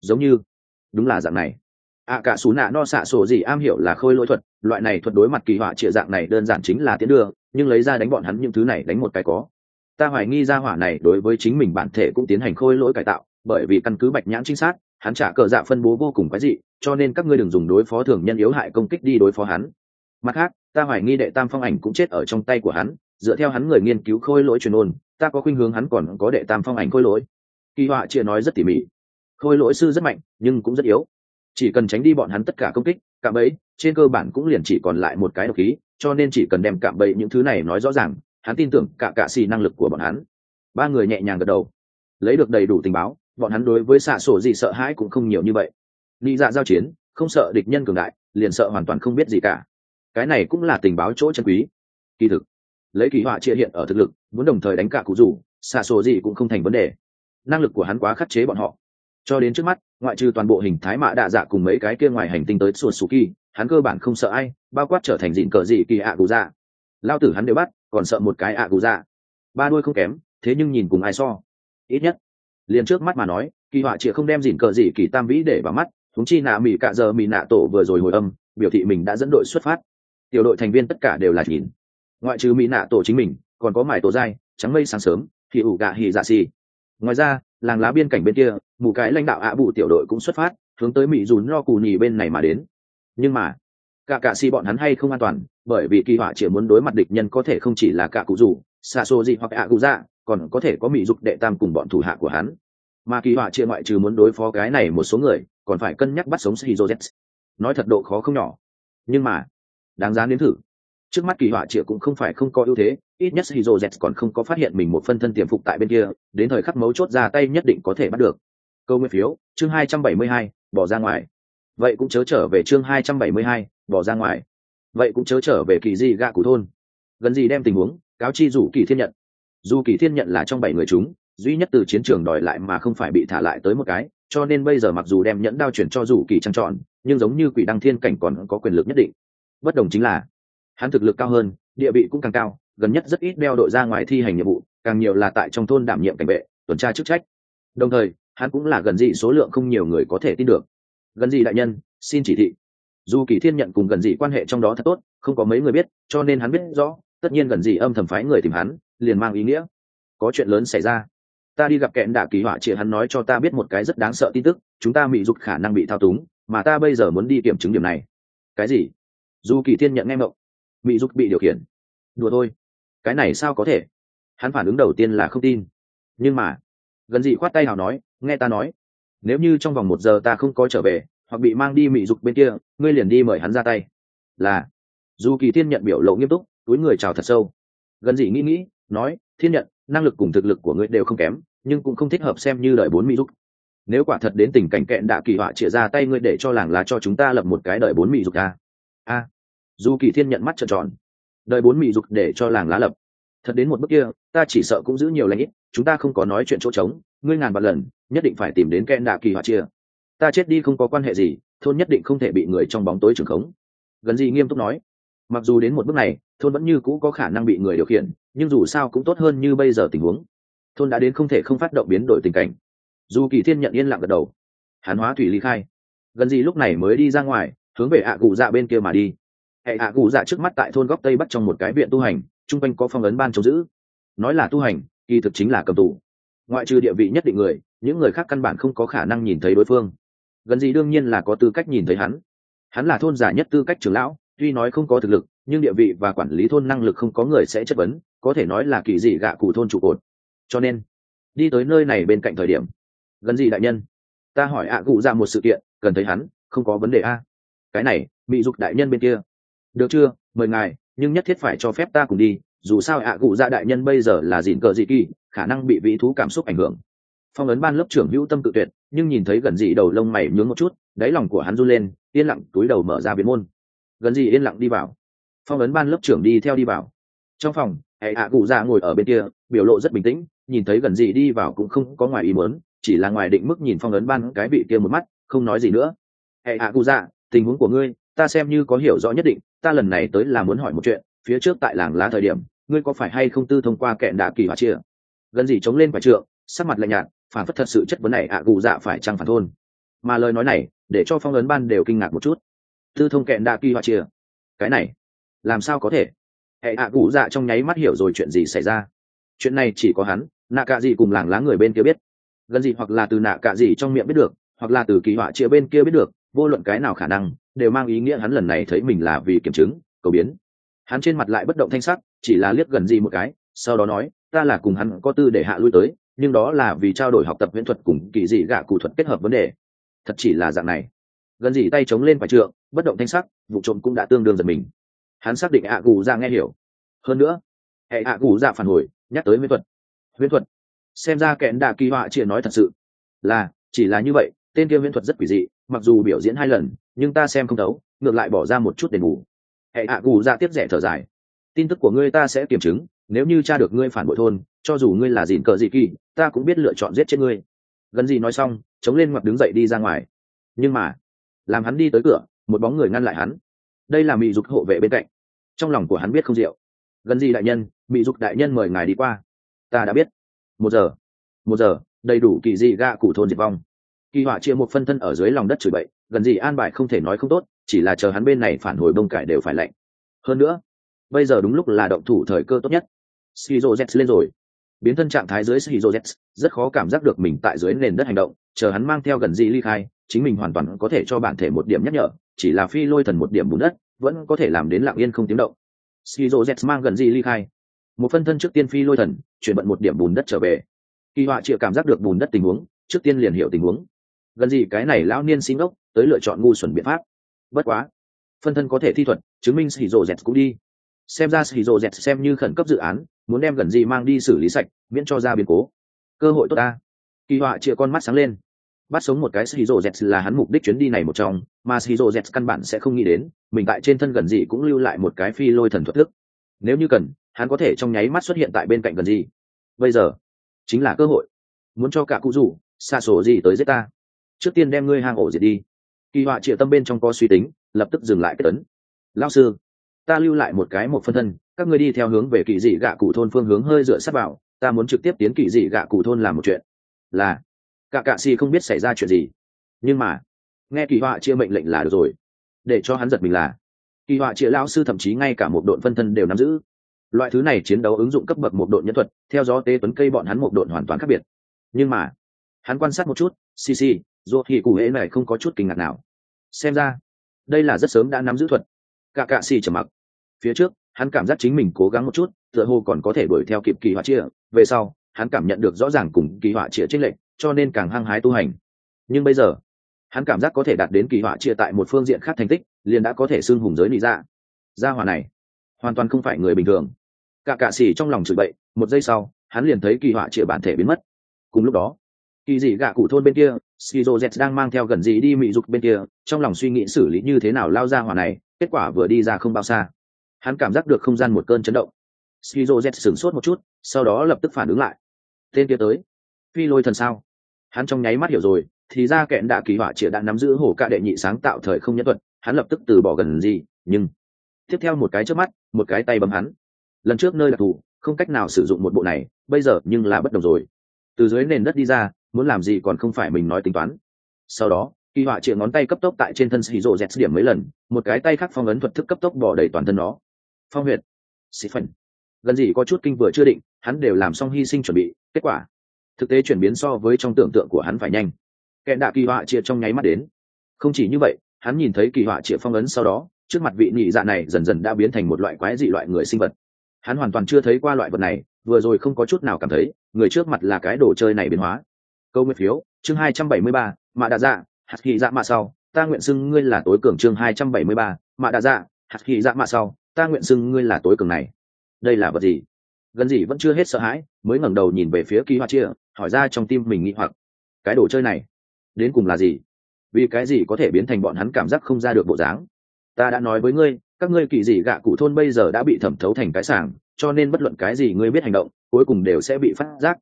Giống như, đúng là dạng này. Ạ cả xù nạ no xạ sổ gì am hiểu là khôi lỗi thuật, loại này thuật đối mặt kỳ họa chĩa dạng này đơn giản chính là tiến đưa, nhưng lấy ra đánh bọn hắn những thứ này đánh một cái có. Ta hoài nghi ra hỏa này đối với chính mình bản thể cũng tiến hành khôi lỗi cải tạo bởi vì căn cứ bạch nhãn chính xác hắn trả cờ dạ phân bố vô cùng quái dị, cho nên các ngươi đừng dùng đối phó thường nhân yếu hại công kích đi đối phó hắn. Mặt khác, ta hoài nghi đệ tam phong ảnh cũng chết ở trong tay của hắn, dựa theo hắn người nghiên cứu khôi lỗi truyền ôn, ta có khuynh hướng hắn còn có đệ tam phong ảnh khôi lỗi. Kỳ họa chia nói rất tỉ mỉ. Khôi lỗi sư rất mạnh, nhưng cũng rất yếu. Chỉ cần tránh đi bọn hắn tất cả công kích, cạm bẫy, trên cơ bản cũng liền chỉ còn lại một cái độc khí, cho nên chỉ cần đem cạm bẫy những thứ này nói rõ ràng, hắn tin tưởng cả cạ xì năng lực của bọn hắn. Ba người nhẹ nhàng gật đầu. Lấy được đầy đủ tình báo bọn hắn đối với xạ sổ gì sợ hãi cũng không nhiều như vậy. Nghĩ dạ giao chiến, không sợ địch nhân cường đại, liền sợ hoàn toàn không biết gì cả. Cái này cũng là tình báo chỗ chân quý. Kỳ thực, lấy kỳ họa chia hiện ở thực lực, muốn đồng thời đánh cả cụ rủ, xạ sổ gì cũng không thành vấn đề. Năng lực của hắn quá khắc chế bọn họ. Cho đến trước mắt, ngoại trừ toàn bộ hình thái mạ đạ dạ cùng mấy cái kia ngoài hành tinh tới sùa sù kỳ, hắn cơ bản không sợ ai, bao quát trở thành dịn cờ dị kỳ ạ cụ dạ. Lao tử hắn đều bắt, còn sợ một cái ạ cụ dạ. Ba đuôi không kém, thế nhưng nhìn cùng ai so. Ít nhất liền trước mắt mà nói, kỳ họa chỉ không đem dìn cờ gì kỳ tam vĩ để vào mắt thúng chi nạ mỹ cạ giờ mỹ nạ tổ vừa rồi hồi âm, biểu thị mình đã dẫn đội xuất phát. Tiểu đội thành viên tất cả đều là nhìn. Ngoại trừ mỹ nạ tổ chính mình, còn có mải tổ dai, trắng mây sáng sớm, thì ủ gạ hì dạ xì. Ngoài ra, làng lá biên cảnh bên kia, mù cái lãnh đạo ạ bù tiểu đội cũng xuất phát, hướng tới mỹ dùn lo cù nhì bên này mà đến. Nhưng mà, cả cạ xì bọn hắn hay không an toàn, bởi vì kỳ họa chỉ muốn đối mặt địch nhân có thể không chỉ là cả cụ dù xa xô gì hoặc ạ cụ dạ còn có thể có mỹ dục đệ tam cùng bọn thủ hạ của hắn. Mà kỳ họa chia ngoại trừ muốn đối phó cái này một số người, còn phải cân nhắc bắt sống shizu z nói thật độ khó không nhỏ. Nhưng mà, đáng giá đến thử. Trước mắt kỳ họa chia cũng không phải không có ưu thế, ít nhất shizu z còn không có phát hiện mình một phân thân tiềm phục tại bên kia, đến thời khắc mấu chốt ra tay nhất định có thể bắt được. Câu nguyên phiếu, chương hai trăm bảy mươi hai, bỏ ra ngoài. Vậy cũng chớ trở về chương hai trăm bảy mươi hai, bỏ ra ngoài. Vậy cũng chớ trở về kỳ di gạ cụ thôn. Gần gì đem tình huống cáo chi rủ kỳ thiên nhận. Dù kỳ thiên nhận là trong bảy người chúng, duy nhất từ chiến trường đòi lại mà không phải bị thả lại tới một cái, cho nên bây giờ mặc dù đem nhẫn đao chuyển cho rủ kỳ trăng trọn, nhưng giống như quỷ đăng thiên cảnh còn có quyền lực nhất định. Bất đồng chính là, hắn thực lực cao hơn, địa vị cũng càng cao, gần nhất rất ít đeo đội ra ngoài thi hành nhiệm vụ, càng nhiều là tại trong thôn đảm nhiệm cảnh vệ, tuần tra chức trách. Đồng thời, hắn cũng là gần dị số lượng không nhiều người có thể tin được. Gần dị đại nhân, xin chỉ thị. Dù kỳ thiên nhận cùng gần dị quan hệ trong đó thật tốt, không có mấy người biết, cho nên hắn biết rõ tất nhiên gần dị âm thầm phái người tìm hắn, liền mang ý nghĩa. Có chuyện lớn xảy ra. Ta đi gặp kẹn đạ kỳ họa chị hắn nói cho ta biết một cái rất đáng sợ tin tức, chúng ta bị dục khả năng bị thao túng, mà ta bây giờ muốn đi kiểm chứng điểm này. Cái gì? Dù kỳ thiên nhận nghe mộng. Bị dục bị điều khiển. Đùa thôi. Cái này sao có thể? Hắn phản ứng đầu tiên là không tin. Nhưng mà, gần dị khoát tay nào nói, nghe ta nói. Nếu như trong vòng một giờ ta không có trở về, hoặc bị mang đi mị dục bên kia, ngươi liền đi mời hắn ra tay. Là, dù kỳ thiên nhận biểu lộ nghiêm túc túi người chào thật sâu. Gần dị nghĩ nghĩ, nói, thiên nhận, năng lực cùng thực lực của ngươi đều không kém, nhưng cũng không thích hợp xem như đợi bốn mỹ dục. Nếu quả thật đến tình cảnh kẹn đạ kỳ họa chĩa ra tay ngươi để cho làng lá cho chúng ta lập một cái đợi bốn mỹ dục ta a. Dù kỳ thiên nhận mắt trợn tròn. Đợi bốn mỹ dục để cho làng lá lập. Thật đến một bước kia, ta chỉ sợ cũng giữ nhiều lãnh ít, chúng ta không có nói chuyện chỗ trống, ngươi ngàn vạn lần, nhất định phải tìm đến kẹn đạ kỳ họa chia ta chết đi không có quan hệ gì, thôn nhất định không thể bị người trong bóng tối trưởng khống. Gần gì nghiêm túc nói mặc dù đến một bước này, thôn vẫn như cũ có khả năng bị người điều khiển, nhưng dù sao cũng tốt hơn như bây giờ tình huống. Thôn đã đến không thể không phát động biến đổi tình cảnh. Dù kỳ thiên nhận yên lặng gật đầu. Hán hóa thủy ly khai. Gần gì lúc này mới đi ra ngoài, hướng về ạ cụ dạ bên kia mà đi. Hệ ạ cụ dạ trước mắt tại thôn góc tây bắc trong một cái viện tu hành, chung quanh có phong ấn ban chống giữ. Nói là tu hành, kỳ thực chính là cầm tù. Ngoại trừ địa vị nhất định người, những người khác căn bản không có khả năng nhìn thấy đối phương. Gần gì đương nhiên là có tư cách nhìn thấy hắn. Hắn là thôn giả nhất tư cách trưởng lão tuy nói không có thực lực, nhưng địa vị và quản lý thôn năng lực không có người sẽ chất vấn, có thể nói là kỳ dị gạ cụ thôn trụ cột. Cho nên, đi tới nơi này bên cạnh thời điểm, gần gì đại nhân? Ta hỏi ạ cụ ra một sự kiện, cần thấy hắn, không có vấn đề a. Cái này, bị dục đại nhân bên kia. Được chưa? Mời ngài, nhưng nhất thiết phải cho phép ta cùng đi, dù sao ạ cụ ra đại nhân bây giờ là dịn cờ dị kỳ, khả năng bị vị thú cảm xúc ảnh hưởng. Phong ấn ban lớp trưởng hữu tâm tự tuyệt, nhưng nhìn thấy gần dị đầu lông mày nhướng một chút, đáy lòng của hắn run lên, yên lặng túi đầu mở ra biến môn gần gì yên lặng đi vào. Phong ấn ban lớp trưởng đi theo đi vào. Trong phòng, hệ hạ cụ dạ ngồi ở bên kia, biểu lộ rất bình tĩnh, nhìn thấy gần gì đi vào cũng không có ngoài ý muốn, chỉ là ngoài định mức nhìn phong ấn ban cái vị kia một mắt, không nói gì nữa. Hệ hạ cụ dạ tình huống của ngươi, ta xem như có hiểu rõ nhất định, ta lần này tới là muốn hỏi một chuyện, phía trước tại làng lá thời điểm, ngươi có phải hay không tư thông qua kẹn đạ kỳ hỏa chia? Gần gì chống lên phải trượng, sắc mặt lạnh nhạt, phản phất thật sự chất vấn này ạ cụ dạ phải chăng phản thôn? Mà lời nói này, để cho phong ấn ban đều kinh ngạc một chút tư thông kẹn đa kỳ hỏa chia. Cái này, làm sao có thể? Hệ ạ cụ dạ trong nháy mắt hiểu rồi chuyện gì xảy ra. Chuyện này chỉ có hắn, nạ cạ gì cùng làng lá người bên kia biết. Gần gì hoặc là từ nạ cạ gì trong miệng biết được, hoặc là từ kỳ họa chia bên kia biết được, vô luận cái nào khả năng, đều mang ý nghĩa hắn lần này thấy mình là vì kiểm chứng, cầu biến. Hắn trên mặt lại bất động thanh sắc, chỉ là liếc gần gì một cái, sau đó nói, ta là cùng hắn có tư để hạ lui tới, nhưng đó là vì trao đổi học tập viễn thuật cùng kỳ dị gạ cụ thuật kết hợp vấn đề. Thật chỉ là dạng này gần gì tay chống lên phải trượng, bất động thanh sắc, vụ trộm cũng đã tương đương giật mình. Hắn xác định ạ cụ ra nghe hiểu. Hơn nữa, hệ ạ cụ ra phản hồi, nhắc tới huyễn thuật. Huyễn thuật. Xem ra kẽn đạ kỳ họa chia nói thật sự. Là, chỉ là như vậy, tên kia huyễn thuật rất quỷ dị, mặc dù biểu diễn hai lần, nhưng ta xem không thấu, ngược lại bỏ ra một chút đền bù. Hệ ạ gù ra tiếp rẻ thở dài. Tin tức của ngươi ta sẽ kiểm chứng, nếu như cha được ngươi phản bội thôn, cho dù ngươi là dìn cờ dị kỳ, ta cũng biết lựa chọn giết chết ngươi. Gần gì nói xong, chống lên mặt đứng dậy đi ra ngoài. Nhưng mà làm hắn đi tới cửa, một bóng người ngăn lại hắn. Đây là mỹ dục hộ vệ bên cạnh. Trong lòng của hắn biết không rượu. Gần gì đại nhân mỹ dục đại nhân mời ngài đi qua. Ta đã biết. Một giờ. Một giờ, đầy đủ kỳ dị gạ cụ thôn diệt vong. Kỳ họa chia một phân thân ở dưới lòng đất chửi bậy, gần gì an bài không thể nói không tốt, chỉ là chờ hắn bên này phản hồi bông cải đều phải lạnh. Hơn nữa, bây giờ đúng lúc là động thủ thời cơ tốt nhất. Shizu z lên rồi. Biến thân trạng thái dưới shizu z rất khó cảm giác được mình tại dưới nền đất hành động, chờ hắn mang theo gần gì ly khai chính mình hoàn toàn có thể cho bản thể một điểm nhắc nhở, chỉ là phi lôi thần một điểm bùn đất, vẫn có thể làm đến lặng yên không tiếng động. Skizo z mang gần gì ly khai. Một phân thân trước tiên phi lôi thần, chuyển bận một điểm bùn đất trở về. Kỳ họa chịu cảm giác được bùn đất tình huống, trước tiên liền hiểu tình huống. Gần gì cái này lão niên xin ốc tới lựa chọn ngu xuẩn biện pháp. Bất quá, phân thân có thể thi thuật, chứng minh sĩ rồ cũng đi. Xem ra sĩ rồ xem như khẩn cấp dự án, muốn đem gần gì mang đi xử lý sạch, miễn cho ra biến cố. Cơ hội tốt ta. Kỳ họa chĩa con mắt sáng lên bắt sống một cái sĩ z là hắn mục đích chuyến đi này một trong, mà sĩ z căn bản sẽ không nghĩ đến, mình tại trên thân gần gì cũng lưu lại một cái phi lôi thần thuật thức. Nếu như cần, hắn có thể trong nháy mắt xuất hiện tại bên cạnh gần gì. Bây giờ, chính là cơ hội. Muốn cho cả cụ rủ, xa số gì tới giết ta. Trước tiên đem ngươi hang ổ diệt đi. Kỳ họa triệu tâm bên trong có suy tính, lập tức dừng lại cái tấn lao sư, ta lưu lại một cái một phân thân, các ngươi đi theo hướng về kỳ dị gạ cụ thôn phương hướng hơi dựa sát vào, ta muốn trực tiếp tiến kỳ dị gạ cụ thôn làm một chuyện. Là cả cạ xì không biết xảy ra chuyện gì. Nhưng mà, nghe kỳ họa chia mệnh lệnh là được rồi. Để cho hắn giật mình là, kỳ họa chia lao sư thậm chí ngay cả một đội phân thân đều nắm giữ. Loại thứ này chiến đấu ứng dụng cấp bậc một đội nhân thuật, theo gió tế tuấn cây bọn hắn một đội hoàn toàn khác biệt. Nhưng mà, hắn quan sát một chút, xì xì, dù thì cụ hễ này không có chút kinh ngạc nào. Xem ra, đây là rất sớm đã nắm giữ thuật. Cả cạ xì trầm mặc. Phía trước, hắn cảm giác chính mình cố gắng một chút, tựa hồ còn có thể đuổi theo kịp kỳ họa chia. Về sau, hắn cảm nhận được rõ ràng cùng kỳ họa chia trích lệnh cho nên càng hăng hái tu hành. Nhưng bây giờ, hắn cảm giác có thể đạt đến kỳ họa chia tại một phương diện khác thành tích, liền đã có thể xưng hùng giới nị ra dạ. gia hỏa này, hoàn toàn không phải người bình thường. Cả cạ xì trong lòng chửi bậy, một giây sau, hắn liền thấy kỳ họa chia bản thể biến mất. Cùng lúc đó, kỳ dị gạ cụ thôn bên kia, skizo z đang mang theo gần gì đi mị dục bên kia, trong lòng suy nghĩ xử lý như thế nào lao ra hỏa này, kết quả vừa đi ra không bao xa. Hắn cảm giác được không gian một cơn chấn động. Skizo z sửng sốt một chút, sau đó lập tức phản ứng lại. Tên kia tới. Phi lôi thần sao? Hắn trong nháy mắt hiểu rồi, thì ra kẹn đạ kỳ họa chĩa đã nắm giữ hổ ca đệ nhị sáng tạo thời không nhân thuật, hắn lập tức từ bỏ gần gì, nhưng tiếp theo một cái trước mắt, một cái tay bấm hắn. Lần trước nơi đặc thù không cách nào sử dụng một bộ này, bây giờ nhưng là bất đồng rồi. Từ dưới nền đất đi ra, muốn làm gì còn không phải mình nói tính toán. Sau đó, kỳ họa chĩa ngón tay cấp tốc tại trên thân xì rộ dẹt điểm mấy lần, một cái tay khác phong ấn thuật thức cấp tốc bỏ đầy toàn thân nó. Phong huyệt. Xị phần gần gì có chút kinh vừa chưa định, hắn đều làm xong hy sinh chuẩn bị, kết quả thực tế chuyển biến so với trong tưởng tượng của hắn phải nhanh. Kẻ đạ kỳ họa chia trong nháy mắt đến. Không chỉ như vậy, hắn nhìn thấy kỳ họa chia phong ấn sau đó, trước mặt vị nhị dạ này dần dần đã biến thành một loại quái dị loại người sinh vật. Hắn hoàn toàn chưa thấy qua loại vật này, vừa rồi không có chút nào cảm thấy, người trước mặt là cái đồ chơi này biến hóa. Câu nguyên phiếu, chương hai trăm bảy mươi ba, mạ đạ dạ hạt kỳ dạ mạ sau. Ta nguyện xưng ngươi là tối cường chương hai trăm bảy mươi ba, mạ đa dạ hạt khí dạ mạ sau. Ta nguyện xưng ngươi là tối cường này. Đây là vật gì? Gần gì vẫn chưa hết sợ hãi, mới ngẩng đầu nhìn về phía kỳ họa chia hỏi ra trong tim mình nghĩ hoặc. Cái đồ chơi này, đến cùng là gì? Vì cái gì có thể biến thành bọn hắn cảm giác không ra được bộ dáng? Ta đã nói với ngươi, các ngươi kỳ dị gạ cụ thôn bây giờ đã bị thẩm thấu thành cái sảng, cho nên bất luận cái gì ngươi biết hành động, cuối cùng đều sẽ bị phát giác.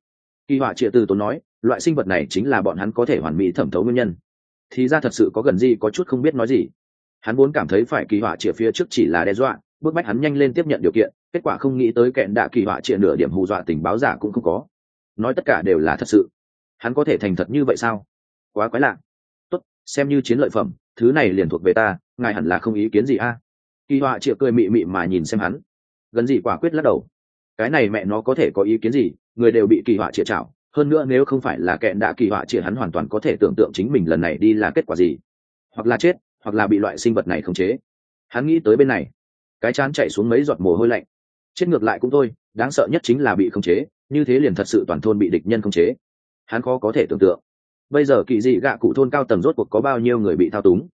Kỳ họa triệt từ tốn nói, loại sinh vật này chính là bọn hắn có thể hoàn mỹ thẩm thấu nguyên nhân. Thì ra thật sự có gần gì có chút không biết nói gì. Hắn vốn cảm thấy phải kỳ họa triệt phía trước chỉ là đe dọa bước bách hắn nhanh lên tiếp nhận điều kiện, kết quả không nghĩ tới kẹn đạ kỳ họa triệt nửa điểm hù dọa tình báo giả cũng không có nói tất cả đều là thật sự. Hắn có thể thành thật như vậy sao? Quá quái lạ. Tốt, xem như chiến lợi phẩm, thứ này liền thuộc về ta, ngài hẳn là không ý kiến gì a? Kỳ họa chịa cười mị mị mà nhìn xem hắn. Gần gì quả quyết lắc đầu. Cái này mẹ nó có thể có ý kiến gì? Người đều bị kỳ họa chịa chảo. Hơn nữa nếu không phải là kẹn đã kỳ họa chịa, hắn hoàn toàn có thể tưởng tượng chính mình lần này đi là kết quả gì. Hoặc là chết, hoặc là bị loại sinh vật này khống chế. Hắn nghĩ tới bên này. Cái chán chạy xuống mấy giọt mồ hôi lạnh. Chết ngược lại cũng thôi, đáng sợ nhất chính là bị khống chế như thế liền thật sự toàn thôn bị địch nhân khống chế. Hắn khó có thể tưởng tượng. Bây giờ kỳ dị gạ cụ thôn cao tầng rốt cuộc có bao nhiêu người bị thao túng?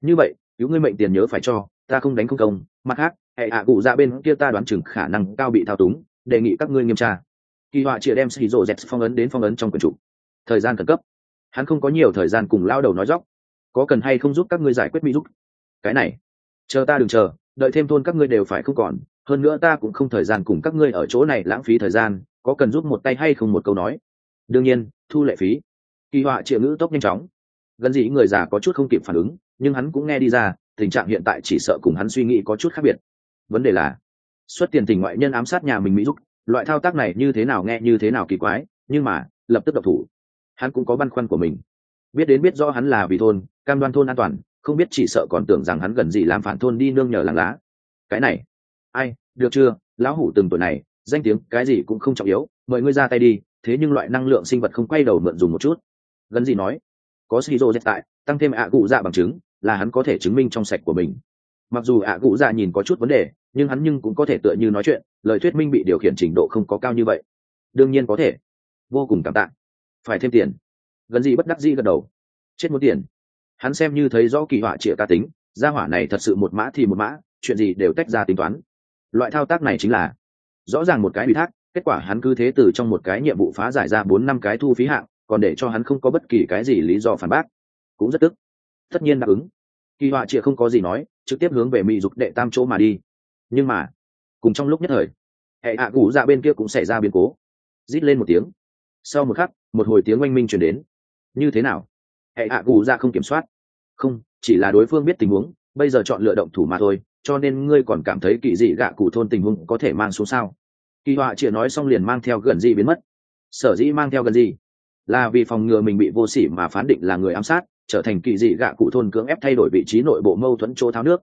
Như vậy, cứu ngươi mệnh tiền nhớ phải cho, ta không đánh không công, mặt khác, hệ hạ cụ ra bên kia ta đoán chừng khả năng cao bị thao túng, đề nghị các ngươi nghiêm tra. Kỳ họa chĩa đem xì rộ dẹt phong ấn đến phong ấn trong quần chủ. Thời gian khẩn cấp. Hắn không có nhiều thời gian cùng lao đầu nói dóc. Có cần hay không giúp các ngươi giải quyết mỹ giúp? Cái này. Chờ ta đừng chờ, đợi thêm thôn các ngươi đều phải không còn, hơn nữa ta cũng không thời gian cùng các ngươi ở chỗ này lãng phí thời gian có cần giúp một tay hay không một câu nói? Đương nhiên, thu lệ phí. Kỳ họa triệu ngữ tốc nhanh chóng. Gần dĩ người già có chút không kịp phản ứng, nhưng hắn cũng nghe đi ra, tình trạng hiện tại chỉ sợ cùng hắn suy nghĩ có chút khác biệt. Vấn đề là, xuất tiền tình ngoại nhân ám sát nhà mình mỹ giúp, loại thao tác này như thế nào nghe như thế nào kỳ quái, nhưng mà, lập tức độc thủ. Hắn cũng có băn khoăn của mình. Biết đến biết rõ hắn là vì thôn, cam đoan thôn an toàn, không biết chỉ sợ còn tưởng rằng hắn gần gì làm phản thôn đi nương nhờ làng lá. Cái này, ai, được chưa? Lão hủ từng tuổi này danh tiếng, cái gì cũng không trọng yếu, mời ngươi ra tay đi, thế nhưng loại năng lượng sinh vật không quay đầu mượn dùng một chút. Gần gì nói, có shizu dẹp tại, tăng thêm ạ cụ dạ bằng chứng, là hắn có thể chứng minh trong sạch của mình. Mặc dù ạ cụ dạ nhìn có chút vấn đề, nhưng hắn nhưng cũng có thể tựa như nói chuyện, lời thuyết minh bị điều khiển trình độ không có cao như vậy. Đương nhiên có thể, vô cùng cảm tạ. Phải thêm tiền. Gần gì bất đắc dĩ gật đầu. Chết muốn tiền. Hắn xem như thấy rõ kỳ họa trịa ca tính, gia hỏa này thật sự một mã thì một mã, chuyện gì đều tách ra tính toán. Loại thao tác này chính là rõ ràng một cái ủy thác, kết quả hắn cứ thế từ trong một cái nhiệm vụ phá giải ra bốn năm cái thu phí hạng, còn để cho hắn không có bất kỳ cái gì lý do phản bác. Cũng rất tức. Tất nhiên đáp ứng. Kỳ họa chịa không có gì nói, trực tiếp hướng về mỹ dục đệ tam chỗ mà đi. Nhưng mà, cùng trong lúc nhất thời, hệ hạ cụ dạ bên kia cũng xảy ra biến cố. Rít lên một tiếng. Sau một khắc, một hồi tiếng oanh minh chuyển đến. Như thế nào? Hệ hạ cụ dạ không kiểm soát. Không, chỉ là đối phương biết tình huống, bây giờ chọn lựa động thủ mà thôi cho nên ngươi còn cảm thấy kỳ dị gạ cụ thôn tình huống có thể mang xuống sao? Kỳ họa chịa nói xong liền mang theo gần gì biến mất. Sở dĩ mang theo gần gì? Là vì phòng ngừa mình bị vô sỉ mà phán định là người ám sát, trở thành kỳ dị gạ cụ thôn cưỡng ép thay đổi vị trí nội bộ mâu thuẫn chỗ tháo nước.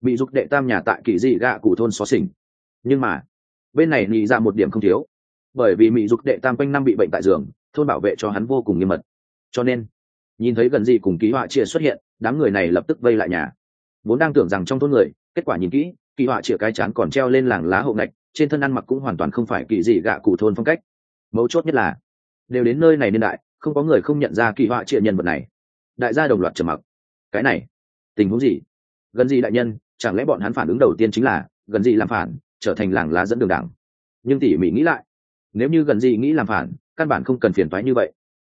Bị dục đệ tam nhà tại kỳ dị gạ cụ thôn xóa xỉnh nhưng mà, bên này nghĩ ra một điểm không thiếu. Bởi vì mỹ dục đệ tam quanh năm bị bệnh tại giường, thôn bảo vệ cho hắn vô cùng nghiêm mật. Cho nên, nhìn thấy gần gì cùng ký họa chia xuất hiện, đám người này lập tức vây lại nhà. Vốn đang tưởng rằng trong thôn người kết quả nhìn kỹ, kỳ họa chĩa cái chán còn treo lên làng lá hậu ngạch, trên thân ăn mặc cũng hoàn toàn không phải kỳ gì gạ cụ thôn phong cách. Mấu chốt nhất là, đều đến nơi này niên đại, không có người không nhận ra kỳ họa chia nhân vật này. Đại gia đồng loạt trầm mặc. Cái này, tình huống gì? Gần gì đại nhân, chẳng lẽ bọn hắn phản ứng đầu tiên chính là, gần gì làm phản, trở thành làng lá dẫn đường đảng? Nhưng tỉ mỉ nghĩ lại, nếu như gần gì nghĩ làm phản, căn bản không cần phiền toái như vậy.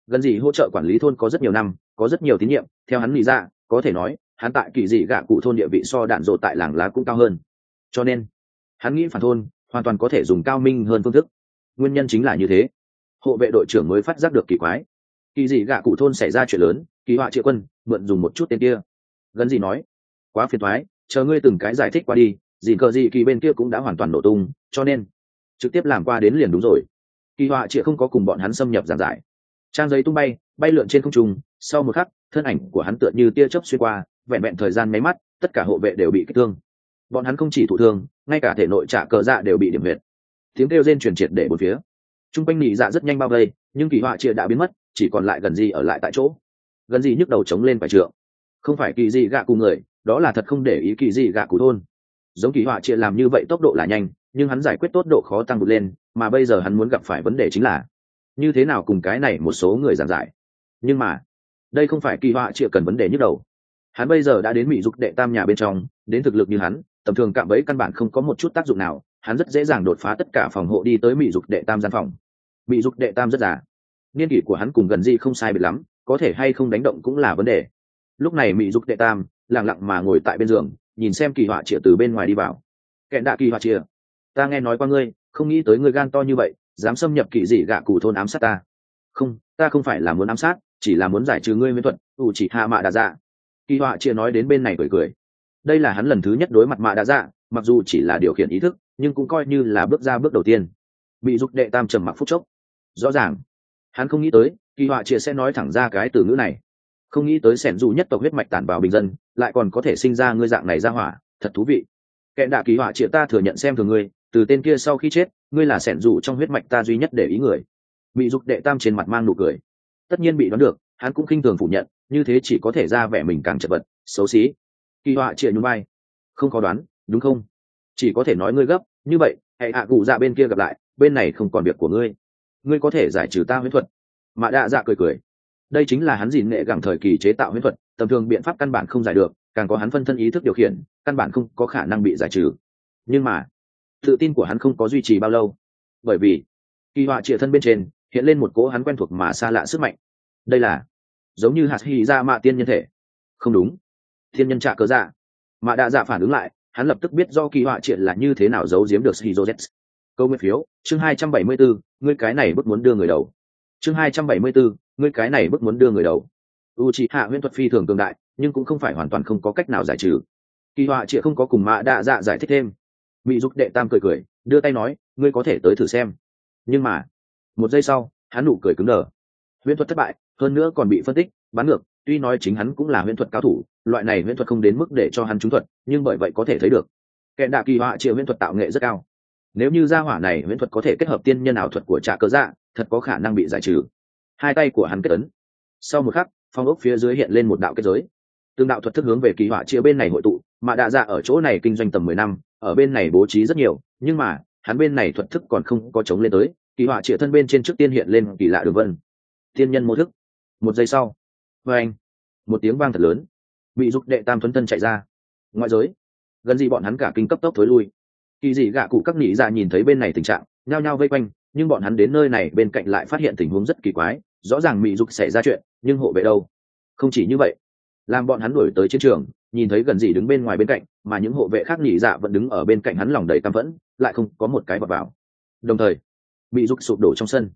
Gần gì hỗ trợ quản lý thôn có rất nhiều năm, có rất nhiều tín nhiệm, theo hắn nghĩ ra, có thể nói hắn tại kỳ dị gạ cụ thôn địa vị so đạn dộ tại làng lá cũng cao hơn. Cho nên, hắn nghĩ phản thôn hoàn toàn có thể dùng cao minh hơn phương thức. Nguyên nhân chính là như thế. Hộ vệ đội trưởng mới phát giác được kỳ quái. Kỳ dị gạ cụ thôn xảy ra chuyện lớn, kỳ họa triệu quân, mượn dùng một chút tên kia. Gần gì nói? Quá phiền thoái chờ ngươi từng cái giải thích qua đi dì cờ gì kỳ bên kia cũng đã hoàn toàn nổ tung, cho nên trực tiếp làm qua đến liền đúng rồi. Kỳ họa triệu không có cùng bọn hắn xâm nhập giảng giải. Trang giấy tung bay bay lượn trên không trung, sau một khắc, thân ảnh của hắn tựa như tia chớp xuyên qua vẹn vẹn thời gian mấy mắt, tất cả hộ vệ đều bị kích thương. Bọn hắn không chỉ thụ thương, ngay cả thể nội trả cờ dạ đều bị điểm huyệt. Tiếng kêu rên truyền triệt để một phía. T r u n g quanh nỉ dạ rất nhanh bao vây, nhưng kỳ họa chia đã biến mất, chỉ còn lại gần gì ở lại tại chỗ. Gần gì nhức đầu chống lên phải trượng. Không phải kỳ gì gạ cụ người, đó là thật không để ý kỳ gì gạ cụ thôn. Giống kỳ họa chia làm như vậy tốc độ là nhanh, nhưng hắn giải quyết tốt độ khó tăng vượt lên, mà bây giờ hắn muốn gặp phải vấn đề chính là, như thế nào cùng cái này một số người giảng giải. Nhưng mà, đây không phải kỳ họa chia cần vấn đề nhức đầu hắn bây giờ đã đến mỹ dục đệ tam nhà bên trong, đến thực lực như hắn, tầm thường cạm bẫy căn bản không có một chút tác dụng nào, hắn rất dễ dàng đột phá tất cả phòng hộ đi tới mỹ dục đệ tam gian phòng. Mỹ dục đệ tam rất già. Niên kỷ của hắn cùng gần gì không sai biệt lắm, có thể hay không đánh động cũng là vấn đề. Lúc này mỹ dục đệ tam lẳng lặng mà ngồi tại bên giường, nhìn xem kỳ họa chĩa từ bên ngoài đi vào. Kẹn đạ kỳ họa chĩa ta nghe nói qua ngươi, không nghĩ tới ngươi gan to như vậy, dám xâm nhập kỳ dị gạ cụ thôn ám sát ta. Không ta không phải là muốn ám sát, chỉ là muốn giải trừ ngươi miễn thuật, ủ chỉ hạ mạ đà dạ kỳ họa chia nói đến bên này cười cười. Đây là hắn lần thứ nhất đối mặt mạ đã dạ mặc dù chỉ là điều khiển ý thức, nhưng cũng coi như là bước ra bước đầu tiên. Bị dục đệ tam trầm mặc phúc chốc. Rõ ràng, hắn không nghĩ tới, kỳ họa chia sẽ nói thẳng ra cái từ ngữ này. Không nghĩ tới sẻn dù nhất tộc huyết mạch tản vào bình dân, lại còn có thể sinh ra ngươi dạng này ra hỏa, thật thú vị. Kẻ đạ kỳ họa chia, ta thừa nhận xem thường ngươi, từ tên kia sau khi chết, ngươi là sẻn dù trong huyết mạch ta duy nhất để ý người. Bị dục đệ tam trên mặt mang nụ cười. Tất nhiên bị đoán được, hắn cũng khinh thường phủ nhận như thế chỉ có thể ra vẻ mình càng chật vật, xấu xí. Kỳ họa chịa nhún vai. Không có đoán, đúng không? Chỉ có thể nói ngươi gấp, như vậy hãy hạ cụ dạ bên kia gặp lại, bên này không còn việc của ngươi. Ngươi có thể giải trừ ta huyễn thuật. Mạ đạ dạ cười cười. Đây chính là hắn dìn nghệ gẳng thời kỳ chế tạo huyễn thuật, tầm thường biện pháp căn bản không giải được, càng có hắn phân thân ý thức điều khiển, căn bản không có khả năng bị giải trừ. Nhưng mà, tự tin của hắn không có duy trì bao lâu. Bởi vì, kỳ họa trịa thân bên trên, hiện lên một cỗ hắn quen thuộc mà xa lạ sức mạnh. Đây là giống như hạt hy ra mạ tiên nhân thể. Không đúng. Thiên nhân trả cớ dạ. Mạ đạ dạ phản ứng lại, hắn lập tức biết do kỳ họa triệt là như thế nào giấu giếm được shizu z. Câu nguyên phiếu, chương hai trăm bảy mươi bốn, ngươi cái này bức muốn đưa người đầu. Chương hai trăm bảy mươi bốn, ngươi cái này bức muốn đưa người đầu. U c hạ huyễn thuật phi thường cường đại, nhưng cũng không phải hoàn toàn không có cách nào giải trừ. Kỳ họa triệt không có cùng mạ đạ dạ giải thích thêm. Mỹ dục đệ tam cười cười, đưa tay nói, ngươi có thể tới thử xem. Nhưng mà, một giây sau, hắn nụ cười cứng đờ. Huyễn thuật thất bại hơn nữa còn bị phân tích bắn ngược, tuy nói chính hắn cũng là huyễn thuật cao thủ, loại này huyễn thuật không đến mức để cho hắn trúng thuật, nhưng bởi vậy có thể thấy được kẹn đạ kỳ họa triệu huyễn thuật tạo nghệ rất cao. Nếu như gia hỏa này huyễn thuật có thể kết hợp tiên nhân ảo thuật của trạ cơ dạ thật có khả năng bị giải trừ. Hai tay của hắn kết ấn. Sau một khắc, phong ốc phía dưới hiện lên một đạo kết giới. Tương đạo thuật thức hướng về kỳ họa chia bên này hội tụ, mà đạ dạ ở chỗ này kinh doanh tầm mười năm, ở bên này bố trí rất nhiều, nhưng mà, hắn bên này thuật thức còn không có chống lên tới, kỳ họa chia thân bên trên trước tiên hiện lên kỳ lạ đường vân. Tiên nhân mô thức một giây sau vê anh, một tiếng vang thật lớn. Bị dục đệ tam thuấn thân chạy ra. Ngoại giới, gần gì bọn hắn cả kinh cấp tốc thối lui. Kỳ dị gạ cụ các nỉ dạ nhìn thấy bên này tình trạng, nhao nhao vây quanh, nhưng bọn hắn đến nơi này bên cạnh lại phát hiện tình huống rất kỳ quái, rõ ràng mỹ dục xảy ra chuyện, nhưng hộ vệ đâu? Không chỉ như vậy, làm bọn hắn đuổi tới chiến trường, nhìn thấy gần gì đứng bên ngoài bên cạnh, mà những hộ vệ khác nỉ dạ vẫn đứng ở bên cạnh hắn lòng đầy tam phẫn, lại không có một cái bọc vào. Đồng thời bị dục sụp đổ trong sân.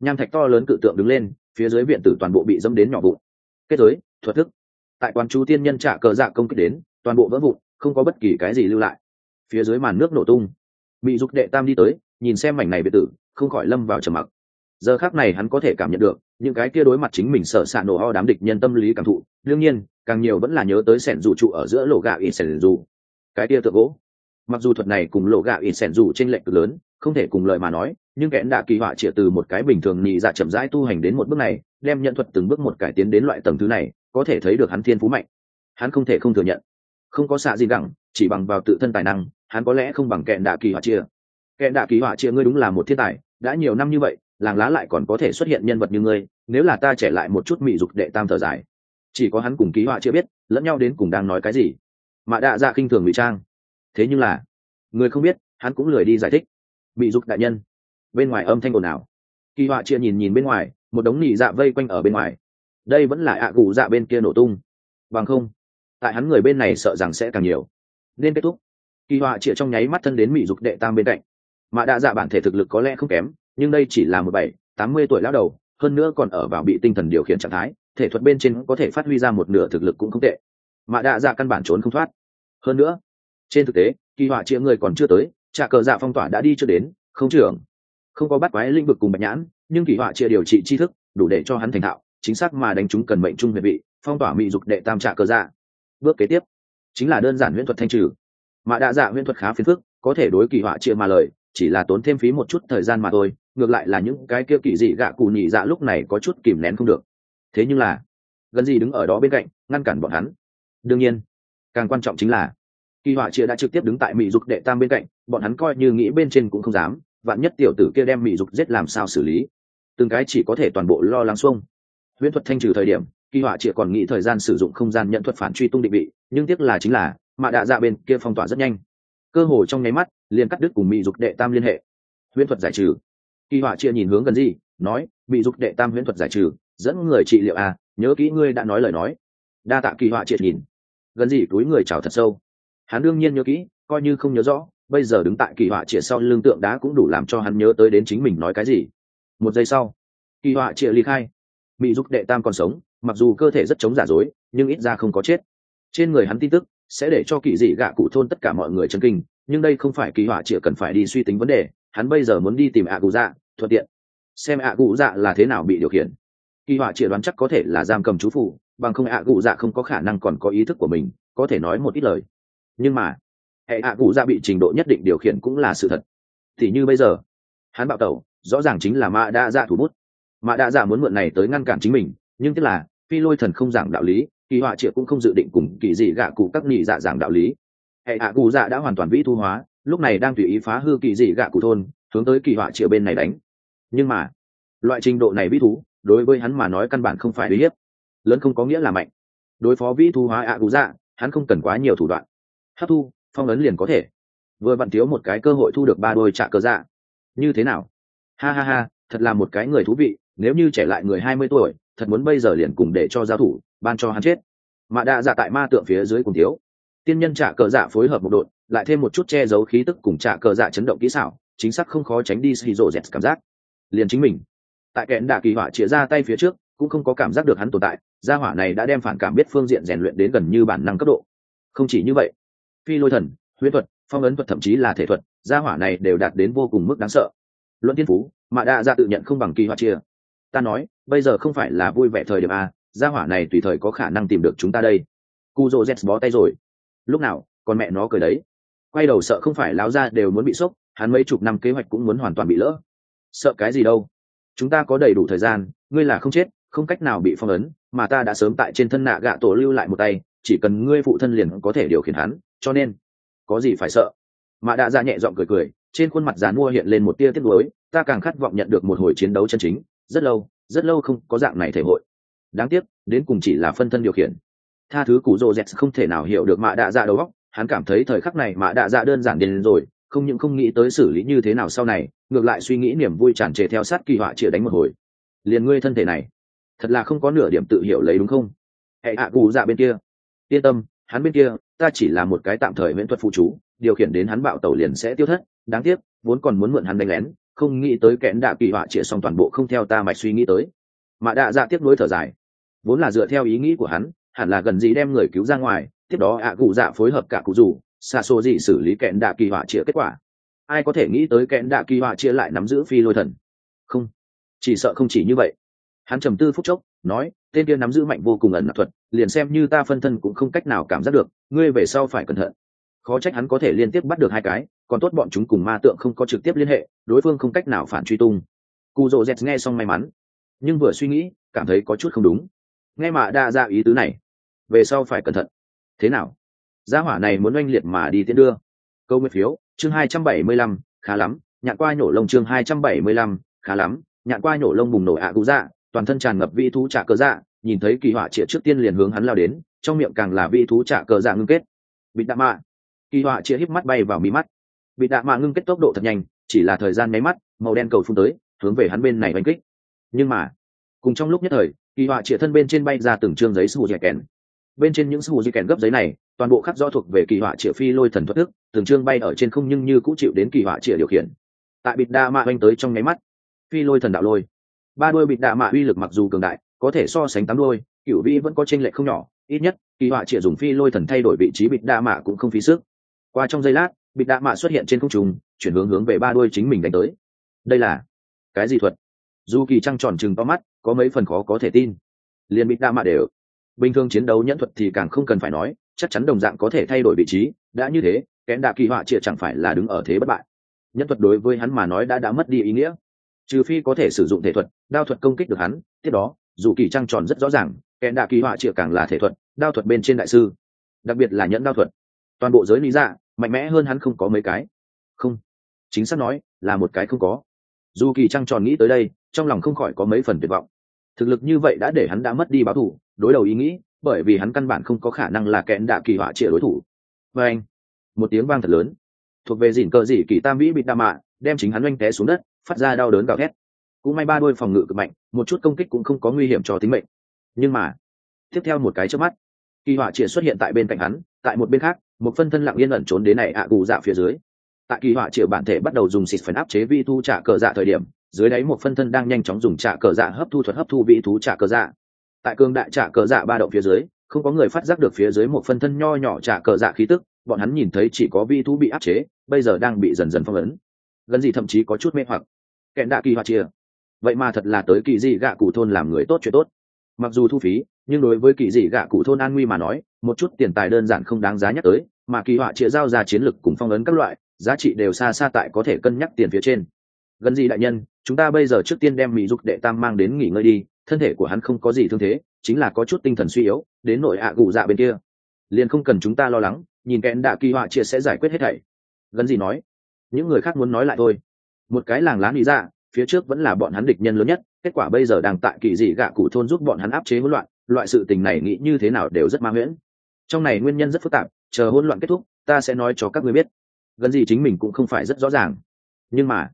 Nham thạch to lớn cự tượng đứng lên phía dưới viện tử toàn bộ bị dẫm đến nhỏ vụn. Kết giới, thuật thức. Tại quan chú tiên nhân trả cờ dạ công kích đến, toàn bộ vỡ vụn, không có bất kỳ cái gì lưu lại. Phía dưới màn nước nổ tung. Bị dục đệ tam đi tới, nhìn xem mảnh này biệt tử, không khỏi lâm vào trầm mặc. Giờ khác này hắn có thể cảm nhận được, những cái kia đối mặt chính mình sợ xạ nổ ho đám địch nhân tâm lý cảm thụ. Đương nhiên, càng nhiều vẫn là nhớ tới sẻn dù trụ ở giữa lỗ gạo ít sẻn dù. Cái kia tượng gỗ. Mặc dù thuật này cùng lỗ gạo ít sẻn dù trên lệnh cực lớn, không thể cùng lời mà nói nhưng kẽn đạ kỳ họa chĩa từ một cái bình thường nhị dạ chậm rãi tu hành đến một bước này, đem nhận thuật từng bước một cải tiến đến loại tầng thứ này, có thể thấy được hắn thiên phú mạnh. Hắn không thể không thừa nhận. Không có xạ gì gẳng, chỉ bằng vào tự thân tài năng, hắn có lẽ không bằng kẹn đạ kỳ họa chia kẹn đạ kỳ họa chia ngươi đúng là một thiên tài, đã nhiều năm như vậy, làng lá lại còn có thể xuất hiện nhân vật như ngươi, nếu là ta trẻ lại một chút mị dục đệ tam thở dài. Chỉ có hắn cùng ký họa chưa biết, lẫn nhau đến cùng đang nói cái gì. Mà đạ dạ khinh thường ngụy trang. Thế nhưng là, người không biết, hắn cũng lười đi giải thích. Bị dục đại nhân bên ngoài âm thanh ồn ào. Kỳ họa chia nhìn nhìn bên ngoài, một đống nỉ dạ vây quanh ở bên ngoài. Đây vẫn là ạ à gù dạ bên kia nổ tung. Bằng không, tại hắn người bên này sợ rằng sẽ càng nhiều. Nên kết thúc. Kỳ họa chia trong nháy mắt thân đến mỹ dục đệ tam bên cạnh. Mà đã dạ bản thể thực lực có lẽ không kém, nhưng đây chỉ là một bảy, tám mươi tuổi lão đầu, hơn nữa còn ở vào bị tinh thần điều khiển trạng thái, thể thuật bên trên có thể phát huy ra một nửa thực lực cũng không tệ. Mà đã dạ căn bản trốn không thoát. Hơn nữa, trên thực tế, kỳ họa chia người còn chưa tới trả cờ dạ phong tỏa đã đi chưa đến, không trưởng không có bắt quái lĩnh vực cùng bạch nhãn, nhưng kỳ họa chia điều trị tri thức, đủ để cho hắn thành thạo, chính xác mà đánh chúng cần mệnh trung huyệt vị, phong tỏa mỹ dục đệ tam trả cơ dạ. Bước kế tiếp, chính là đơn giản huyễn thuật thanh trừ. Mà đa dạ huyễn thuật khá phiền phức, có thể đối kỳ họa chia mà lời, chỉ là tốn thêm phí một chút thời gian mà thôi, ngược lại là những cái kia kỳ dị gạ cù nhị dạ lúc này có chút kìm nén không được. Thế nhưng là, gần gì đứng ở đó bên cạnh, ngăn cản bọn hắn. Đương nhiên, càng quan trọng chính là, kỳ họa chia đã trực tiếp đứng tại mỹ dục đệ tam bên cạnh, bọn hắn coi như nghĩ bên trên cũng không dám vạn nhất tiểu tử kia đem mỹ dục giết làm sao xử lý? Từng cái chỉ có thể toàn bộ lo lắng xuông. Huyễn thuật thanh trừ thời điểm, kỳ họa chỉ còn nghĩ thời gian sử dụng không gian nhận thuật phản truy tung định vị, nhưng tiếc là chính là, mạ đạ dạ bên kia phong tỏa rất nhanh. Cơ hồ trong nháy mắt, liền cắt đứt cùng mỹ dục đệ tam liên hệ. Huyễn thuật giải trừ. Kỳ họa chia nhìn hướng gần gì, nói mỹ dục đệ tam huyễn thuật giải trừ, dẫn người trị liệu à nhớ kỹ ngươi đã nói lời nói. Đa tạ kỳ họa triệt nhìn. Gần gì túi người chào thật sâu. Hắn đương nhiên nhớ kỹ, coi như không nhớ rõ bây giờ đứng tại kỳ họa triệt sau lưng tượng đá cũng đủ làm cho hắn nhớ tới đến chính mình nói cái gì. Một giây sau, kỳ họa triệt ly khai. Mỹ giúp đệ tam còn sống, mặc dù cơ thể rất chống giả dối, nhưng ít ra không có chết. Trên người hắn tin tức sẽ để cho kỳ dị gạ cụ thôn tất cả mọi người chân kinh, nhưng đây không phải kỳ họa chỉ cần phải đi suy tính vấn đề, hắn bây giờ muốn đi tìm ạ cụ dạ thuận tiện. Xem ạ cụ dạ là thế nào bị điều khiển. Kỳ họa chỉ đoán chắc có thể là giam cầm chú phụ, bằng không ạ cụ dạ không có khả năng còn có ý thức của mình, có thể nói một ít lời. Nhưng mà hệ ạ cụ dạ bị trình độ nhất định điều khiển cũng là sự thật. Thì như bây giờ, hắn bạo tẩu, rõ ràng chính là mạ đa dạ thủ bút. Mạ đa dạ muốn mượn này tới ngăn cản chính mình, nhưng tức là, phi lôi thần không giảng đạo lý, kỳ họa triệu cũng không dự định cùng kỳ dị gạ cụ các nghị dạ giảng đạo lý. Hệ hạ cụ dạ đã hoàn toàn vĩ thu hóa, lúc này đang tùy ý phá hư kỳ dị gạ cụ thôn, hướng tới kỳ họa triệu bên này đánh. Nhưng mà, loại trình độ này vĩ thú, đối với hắn mà nói căn bản không phải uy hiếp. Lớn không có nghĩa là mạnh. Đối phó vĩ thu hóa ạ cụ dạ hắn không cần quá nhiều thủ đoạn. Hấp thu phong ấn liền có thể. Vừa vặn thiếu một cái cơ hội thu được ba đôi trạ cơ dạ. Như thế nào? Ha ha ha, thật là một cái người thú vị, nếu như trẻ lại người hai mươi tuổi, thật muốn bây giờ liền cùng để cho giao thủ, ban cho hắn chết. Mạ đạ dạ tại ma tượng phía dưới cùng thiếu. Tiên nhân trả cờ dạ phối hợp một đội, lại thêm một chút che giấu khí tức cùng trả cờ dạ chấn động kỹ xảo, chính xác không khó tránh đi xì rộ dẹt cảm giác. Liền chính mình. Tại kẽn đạ kỳ hỏa chĩa ra tay phía trước, cũng không có cảm giác được hắn tồn tại, gia hỏa này đã đem phản cảm biết phương diện rèn luyện đến gần như bản năng cấp độ. Không chỉ như vậy phi lôi thần, huyễn thuật, phong ấn thuật thậm chí là thể thuật, gia hỏa này đều đạt đến vô cùng mức đáng sợ. Luận tiên phú mạ đa ra tự nhận không bằng kỳ hỏa chia. Ta nói, bây giờ không phải là vui vẻ thời điểm a gia hỏa này tùy thời có khả năng tìm được chúng ta đây. Cu dô z bó tay rồi. Lúc nào, con mẹ nó cười đấy. Quay đầu sợ không phải láo ra đều muốn bị sốc, hắn mấy chục năm kế hoạch cũng muốn hoàn toàn bị lỡ. Sợ cái gì đâu? Chúng ta có đầy đủ thời gian, ngươi là không chết, không cách nào bị phong ấn mà ta đã sớm tại trên thân nạ gạ tổ lưu lại một tay, chỉ cần ngươi phụ thân liền có thể điều khiển hắn, cho nên, có gì phải sợ? Mà đã ra dạ nhẹ giọng cười cười, trên khuôn mặt dán mua hiện lên một tia tiếc nuối, ta càng khát vọng nhận được một hồi chiến đấu chân chính, rất lâu rất lâu không có dạng này thể hội. Đáng tiếc, đến cùng chỉ là phân thân điều khiển. Tha thứ cụ rô z không thể nào hiểu được mạ đạ dạ đầu óc, hắn cảm thấy thời khắc này mạ đạ dạ đơn giản đến rồi, không những không nghĩ tới xử lý như thế nào sau này, ngược lại suy nghĩ niềm vui tràn trề theo sát kỳ họa chĩa đánh một hồi. Liền ngươi thân thể này thật là không có nửa điểm tự hiểu lấy đúng không? Hệ hạ cụ dạ bên kia. Yên tâm, hắn bên kia, ta chỉ là một cái tạm thời miễn thuật phụ chú, điều khiển đến hắn bạo tàu liền sẽ tiêu thất. Đáng tiếc, vốn còn muốn mượn hắn đánh lén, không nghĩ tới kẽn đạ kỳ họa chĩa xong toàn bộ không theo ta mạch suy nghĩ tới. Mà đạ dạ tiếp nối thở dài. Vốn là dựa theo ý nghĩ của hắn, hẳn là gần gì đem người cứu ra ngoài, tiếp đó ạ cụ dạ phối hợp cả cụ dù xa xô gì xử lý kẽn đạ kỳ họa chĩa kết quả. Ai có thể nghĩ tới kẽn đạ kỳ họa chia lại nắm giữ phi lôi thần? Không, chỉ sợ không chỉ như vậy hắn trầm tư phút chốc, nói, tên kia nắm giữ mạnh vô cùng ẩn nạp thuật, liền xem như ta phân thân cũng không cách nào cảm giác được, ngươi về sau phải cẩn thận. Khó trách hắn có thể liên tiếp bắt được hai cái, còn tốt bọn chúng cùng ma tượng không có trực tiếp liên hệ, đối phương không cách nào phản truy tung. Cụ rộ dẹt nghe xong may mắn, nhưng vừa suy nghĩ, cảm thấy có chút không đúng. Nghe mà đa ra ý tứ này, về sau phải cẩn thận. Thế nào? Gia hỏa này muốn oanh liệt mà đi tiến đưa. Câu nguyên phiếu, chương hai trăm bảy mươi lăm, khá lắm, nhạn qua nhổ lông chương hai trăm bảy mươi lăm, khá lắm, nhạn qua nhổ lông bùng nổ ạ à cụ dạ toàn thân tràn ngập vị thú trả cờ dạ nhìn thấy kỳ họa chĩa trước tiên liền hướng hắn lao đến, trong miệng càng là vị thú trả cờ dạ ngưng kết. Bị đạ mạ. Kỳ họa chĩa híp mắt bay vào mí mắt. Bị đạ mạ ngưng kết tốc độ thật nhanh, chỉ là thời gian máy mắt, màu đen cầu phun tới, hướng về hắn bên này oanh kích. Nhưng mà, cùng trong lúc nhất thời, kỳ họa trịa thân bên trên bay ra từng chương giấy sù dẻ kèn. Bên trên những sù dẻ kèn gấp giấy này, toàn bộ khắc do thuộc về kỳ họa trịa phi lôi thần thoát thức, từng chương bay ở trên không nhưng như cũng chịu đến kỳ họa trịa điều khiển. Tại bịt đa mạ oanh tới trong nháy mắt, phi lôi thần đạo lôi ba đuôi bịt đạ mạ uy lực mặc dù cường đại, có thể so sánh tám đuôi cựu vĩ vẫn có tranh lệch không nhỏ, ít nhất, kỳ họa chỉ dùng phi lôi thần thay đổi vị trí bịt đạ mạ cũng không phí sức. Qua trong giây lát, bịt đạ mạ xuất hiện trên không trùng chuyển hướng hướng về ba đuôi chính mình đánh tới. Đây là cái gì thuật? Dù kỳ trăng tròn chừng to mắt, có mấy phần khó có thể tin. Liền bịt đạ mạ đều. Bình thường chiến đấu nhẫn thuật thì càng không cần phải nói, chắc chắn đồng dạng có thể thay đổi vị trí, đã như thế kẽn đạ kỳ họa triệt chẳng phải là đứng ở thế bất bại. Nhẫn thuật đối với hắn mà nói đã đã mất đi ý nghĩa. Trừ phi có thể sử dụng thể thuật đao thuật công kích được hắn, tiếp đó, dù kỳ trăng tròn rất rõ ràng, kẻ đạ kỳ họa triệt càng là thể thuật, đao thuật bên trên đại sư. Đặc biệt là nhẫn đao thuật. Toàn bộ giới lý dạ mạnh mẽ hơn hắn không có mấy cái. Không. Chính xác nói, là một cái không có. Dù kỳ trăng tròn nghĩ tới đây, trong lòng không khỏi có mấy phần tuyệt vọng. Thực lực như vậy đã để hắn đã mất đi báo thủ, đối đầu ý nghĩ, bởi vì hắn căn bản không có khả năng là kẽn đạ kỳ họa trịa đối thủ. Và anh, một tiếng vang thật lớn. Thuộc về dỉn cờ dị kỳ tam vĩ bị đa mạ, đem chính hắn oanh té xuống đất, phát ra đau đớn gào thét cũng may ba đôi phòng ngự cực mạnh, một chút công kích cũng không có nguy hiểm cho tính mệnh. Nhưng mà, tiếp theo một cái trước mắt, kỳ họa triệt xuất hiện tại bên cạnh hắn, tại một bên khác, một phân thân lặng yên ẩn trốn đến này ạ à gù dạ phía dưới. Tại kỳ họa triệt bản thể bắt đầu dùng xịt phần áp chế vi thu trả cờ dạ thời điểm, dưới đáy một phân thân đang nhanh chóng dùng trả cờ dạ hấp thu thuật hấp thu vị thú trả cờ dạ. Tại cương đại trả cờ dạ ba động phía dưới, không có người phát giác được phía dưới một phân thân nho nhỏ trả cờ dạ khí tức, bọn hắn nhìn thấy chỉ có vi thú bị áp chế, bây giờ đang bị dần dần phong ấn. Gần gì thậm chí có chút mê hoặc. Kẹn đạ kỳ họa chia vậy mà thật là tới kỳ dị gạ cụ thôn làm người tốt chuyện tốt. Mặc dù thu phí, nhưng đối với kỳ dị gạ cụ thôn an nguy mà nói, một chút tiền tài đơn giản không đáng giá nhắc tới, mà kỳ họa chia giao ra chiến lực cùng phong ấn các loại, giá trị đều xa xa tại có thể cân nhắc tiền phía trên. Gần gì đại nhân, chúng ta bây giờ trước tiên đem mỹ dục đệ tam mang đến nghỉ ngơi đi, thân thể của hắn không có gì thương thế, chính là có chút tinh thần suy yếu, đến nội ạ gù dạ bên kia. Liền không cần chúng ta lo lắng, nhìn kẽn đạ kỳ họa chia sẽ giải quyết hết thảy. Gần gì nói, những người khác muốn nói lại thôi. Một cái làng lá nghĩ dạ phía trước vẫn là bọn hắn địch nhân lớn nhất, kết quả bây giờ đang tại kỳ dị gạ cụ thôn giúp bọn hắn áp chế hỗn loạn, loại sự tình này nghĩ như thế nào đều rất ma nguyễn trong này nguyên nhân rất phức tạp, chờ hỗn loạn kết thúc, ta sẽ nói cho các ngươi biết. Gần gì chính mình cũng không phải rất rõ ràng. Nhưng mà,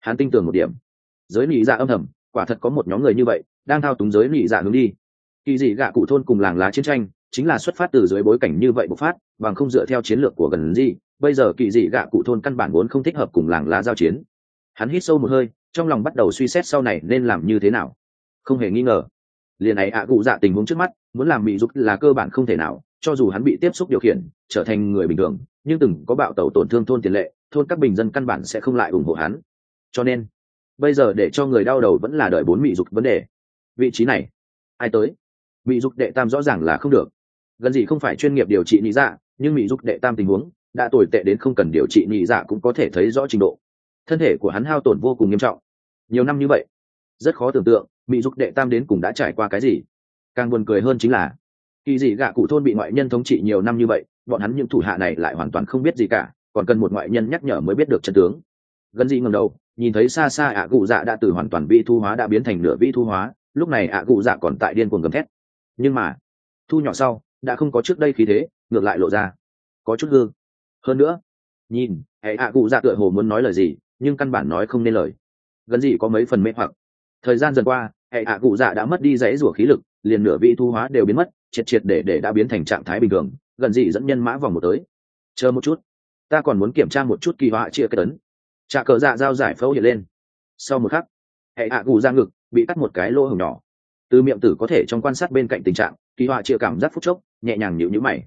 hắn tin tưởng một điểm. Giới nị dạ âm thầm, quả thật có một nhóm người như vậy, đang thao túng giới nị dạ hướng đi. Kỳ dị gạ cụ thôn cùng làng lá chiến tranh, chính là xuất phát từ dưới bối cảnh như vậy bộc phát, bằng không dựa theo chiến lược của gần gì, bây giờ kỳ dị gạ cụ thôn căn bản vốn không thích hợp cùng làng lá giao chiến. Hắn hít sâu một hơi trong lòng bắt đầu suy xét sau này nên làm như thế nào. Không hề nghi ngờ. Liền ấy ạ cụ dạ tình huống trước mắt, muốn làm bị dục là cơ bản không thể nào, cho dù hắn bị tiếp xúc điều khiển, trở thành người bình thường, nhưng từng có bạo tẩu tổn thương thôn tiền lệ, thôn các bình dân căn bản sẽ không lại ủng hộ hắn. Cho nên, bây giờ để cho người đau đầu vẫn là đợi bốn mỹ dục vấn đề. Vị trí này, ai tới? Mỹ dục đệ tam rõ ràng là không được. Gần gì không phải chuyên nghiệp điều trị nị dạ nhưng mỹ dục đệ tam tình huống, đã tồi tệ đến không cần điều trị nị dạ cũng có thể thấy rõ trình độ thân thể của hắn hao tổn vô cùng nghiêm trọng. Nhiều năm như vậy, rất khó tưởng tượng mỹ dục đệ tam đến cùng đã trải qua cái gì. Càng buồn cười hơn chính là, kỳ dị gạ cụ thôn bị ngoại nhân thống trị nhiều năm như vậy, bọn hắn những thủ hạ này lại hoàn toàn không biết gì cả, còn cần một ngoại nhân nhắc nhở mới biết được chân tướng. Gần gì ngầm đầu, nhìn thấy xa xa ạ cụ dạ đã từ hoàn toàn vi thu hóa đã biến thành nửa vi thu hóa, lúc này ạ cụ dạ còn tại điên cuồng gầm thét. Nhưng mà, thu nhỏ sau, đã không có trước đây khí thế, ngược lại lộ ra. Có chút gương. hơn nữa, nhìn, hệ ạ cụ dạ tựa hồ muốn nói lời gì nhưng căn bản nói không nên lời. Gần gì có mấy phần mê hoặc. Thời gian dần qua, hệ ạ cụ dạ đã mất đi dãy rủa khí lực, liền nửa vị thu hóa đều biến mất, triệt triệt để để đã biến thành trạng thái bình thường, gần gì dẫn nhân mã vòng một tới. Chờ một chút. Ta còn muốn kiểm tra một chút kỳ họa chia cái tấn. Trà cờ dạ giao giải phẫu hiện lên. Sau một khắc, hệ hạ cụ ra ngực bị cắt một cái lỗ hồng nhỏ. Từ miệng tử có thể trong quan sát bên cạnh tình trạng, kỳ họa chia cảm giác phút chốc, nhẹ nhàng nhịu nhữ mày.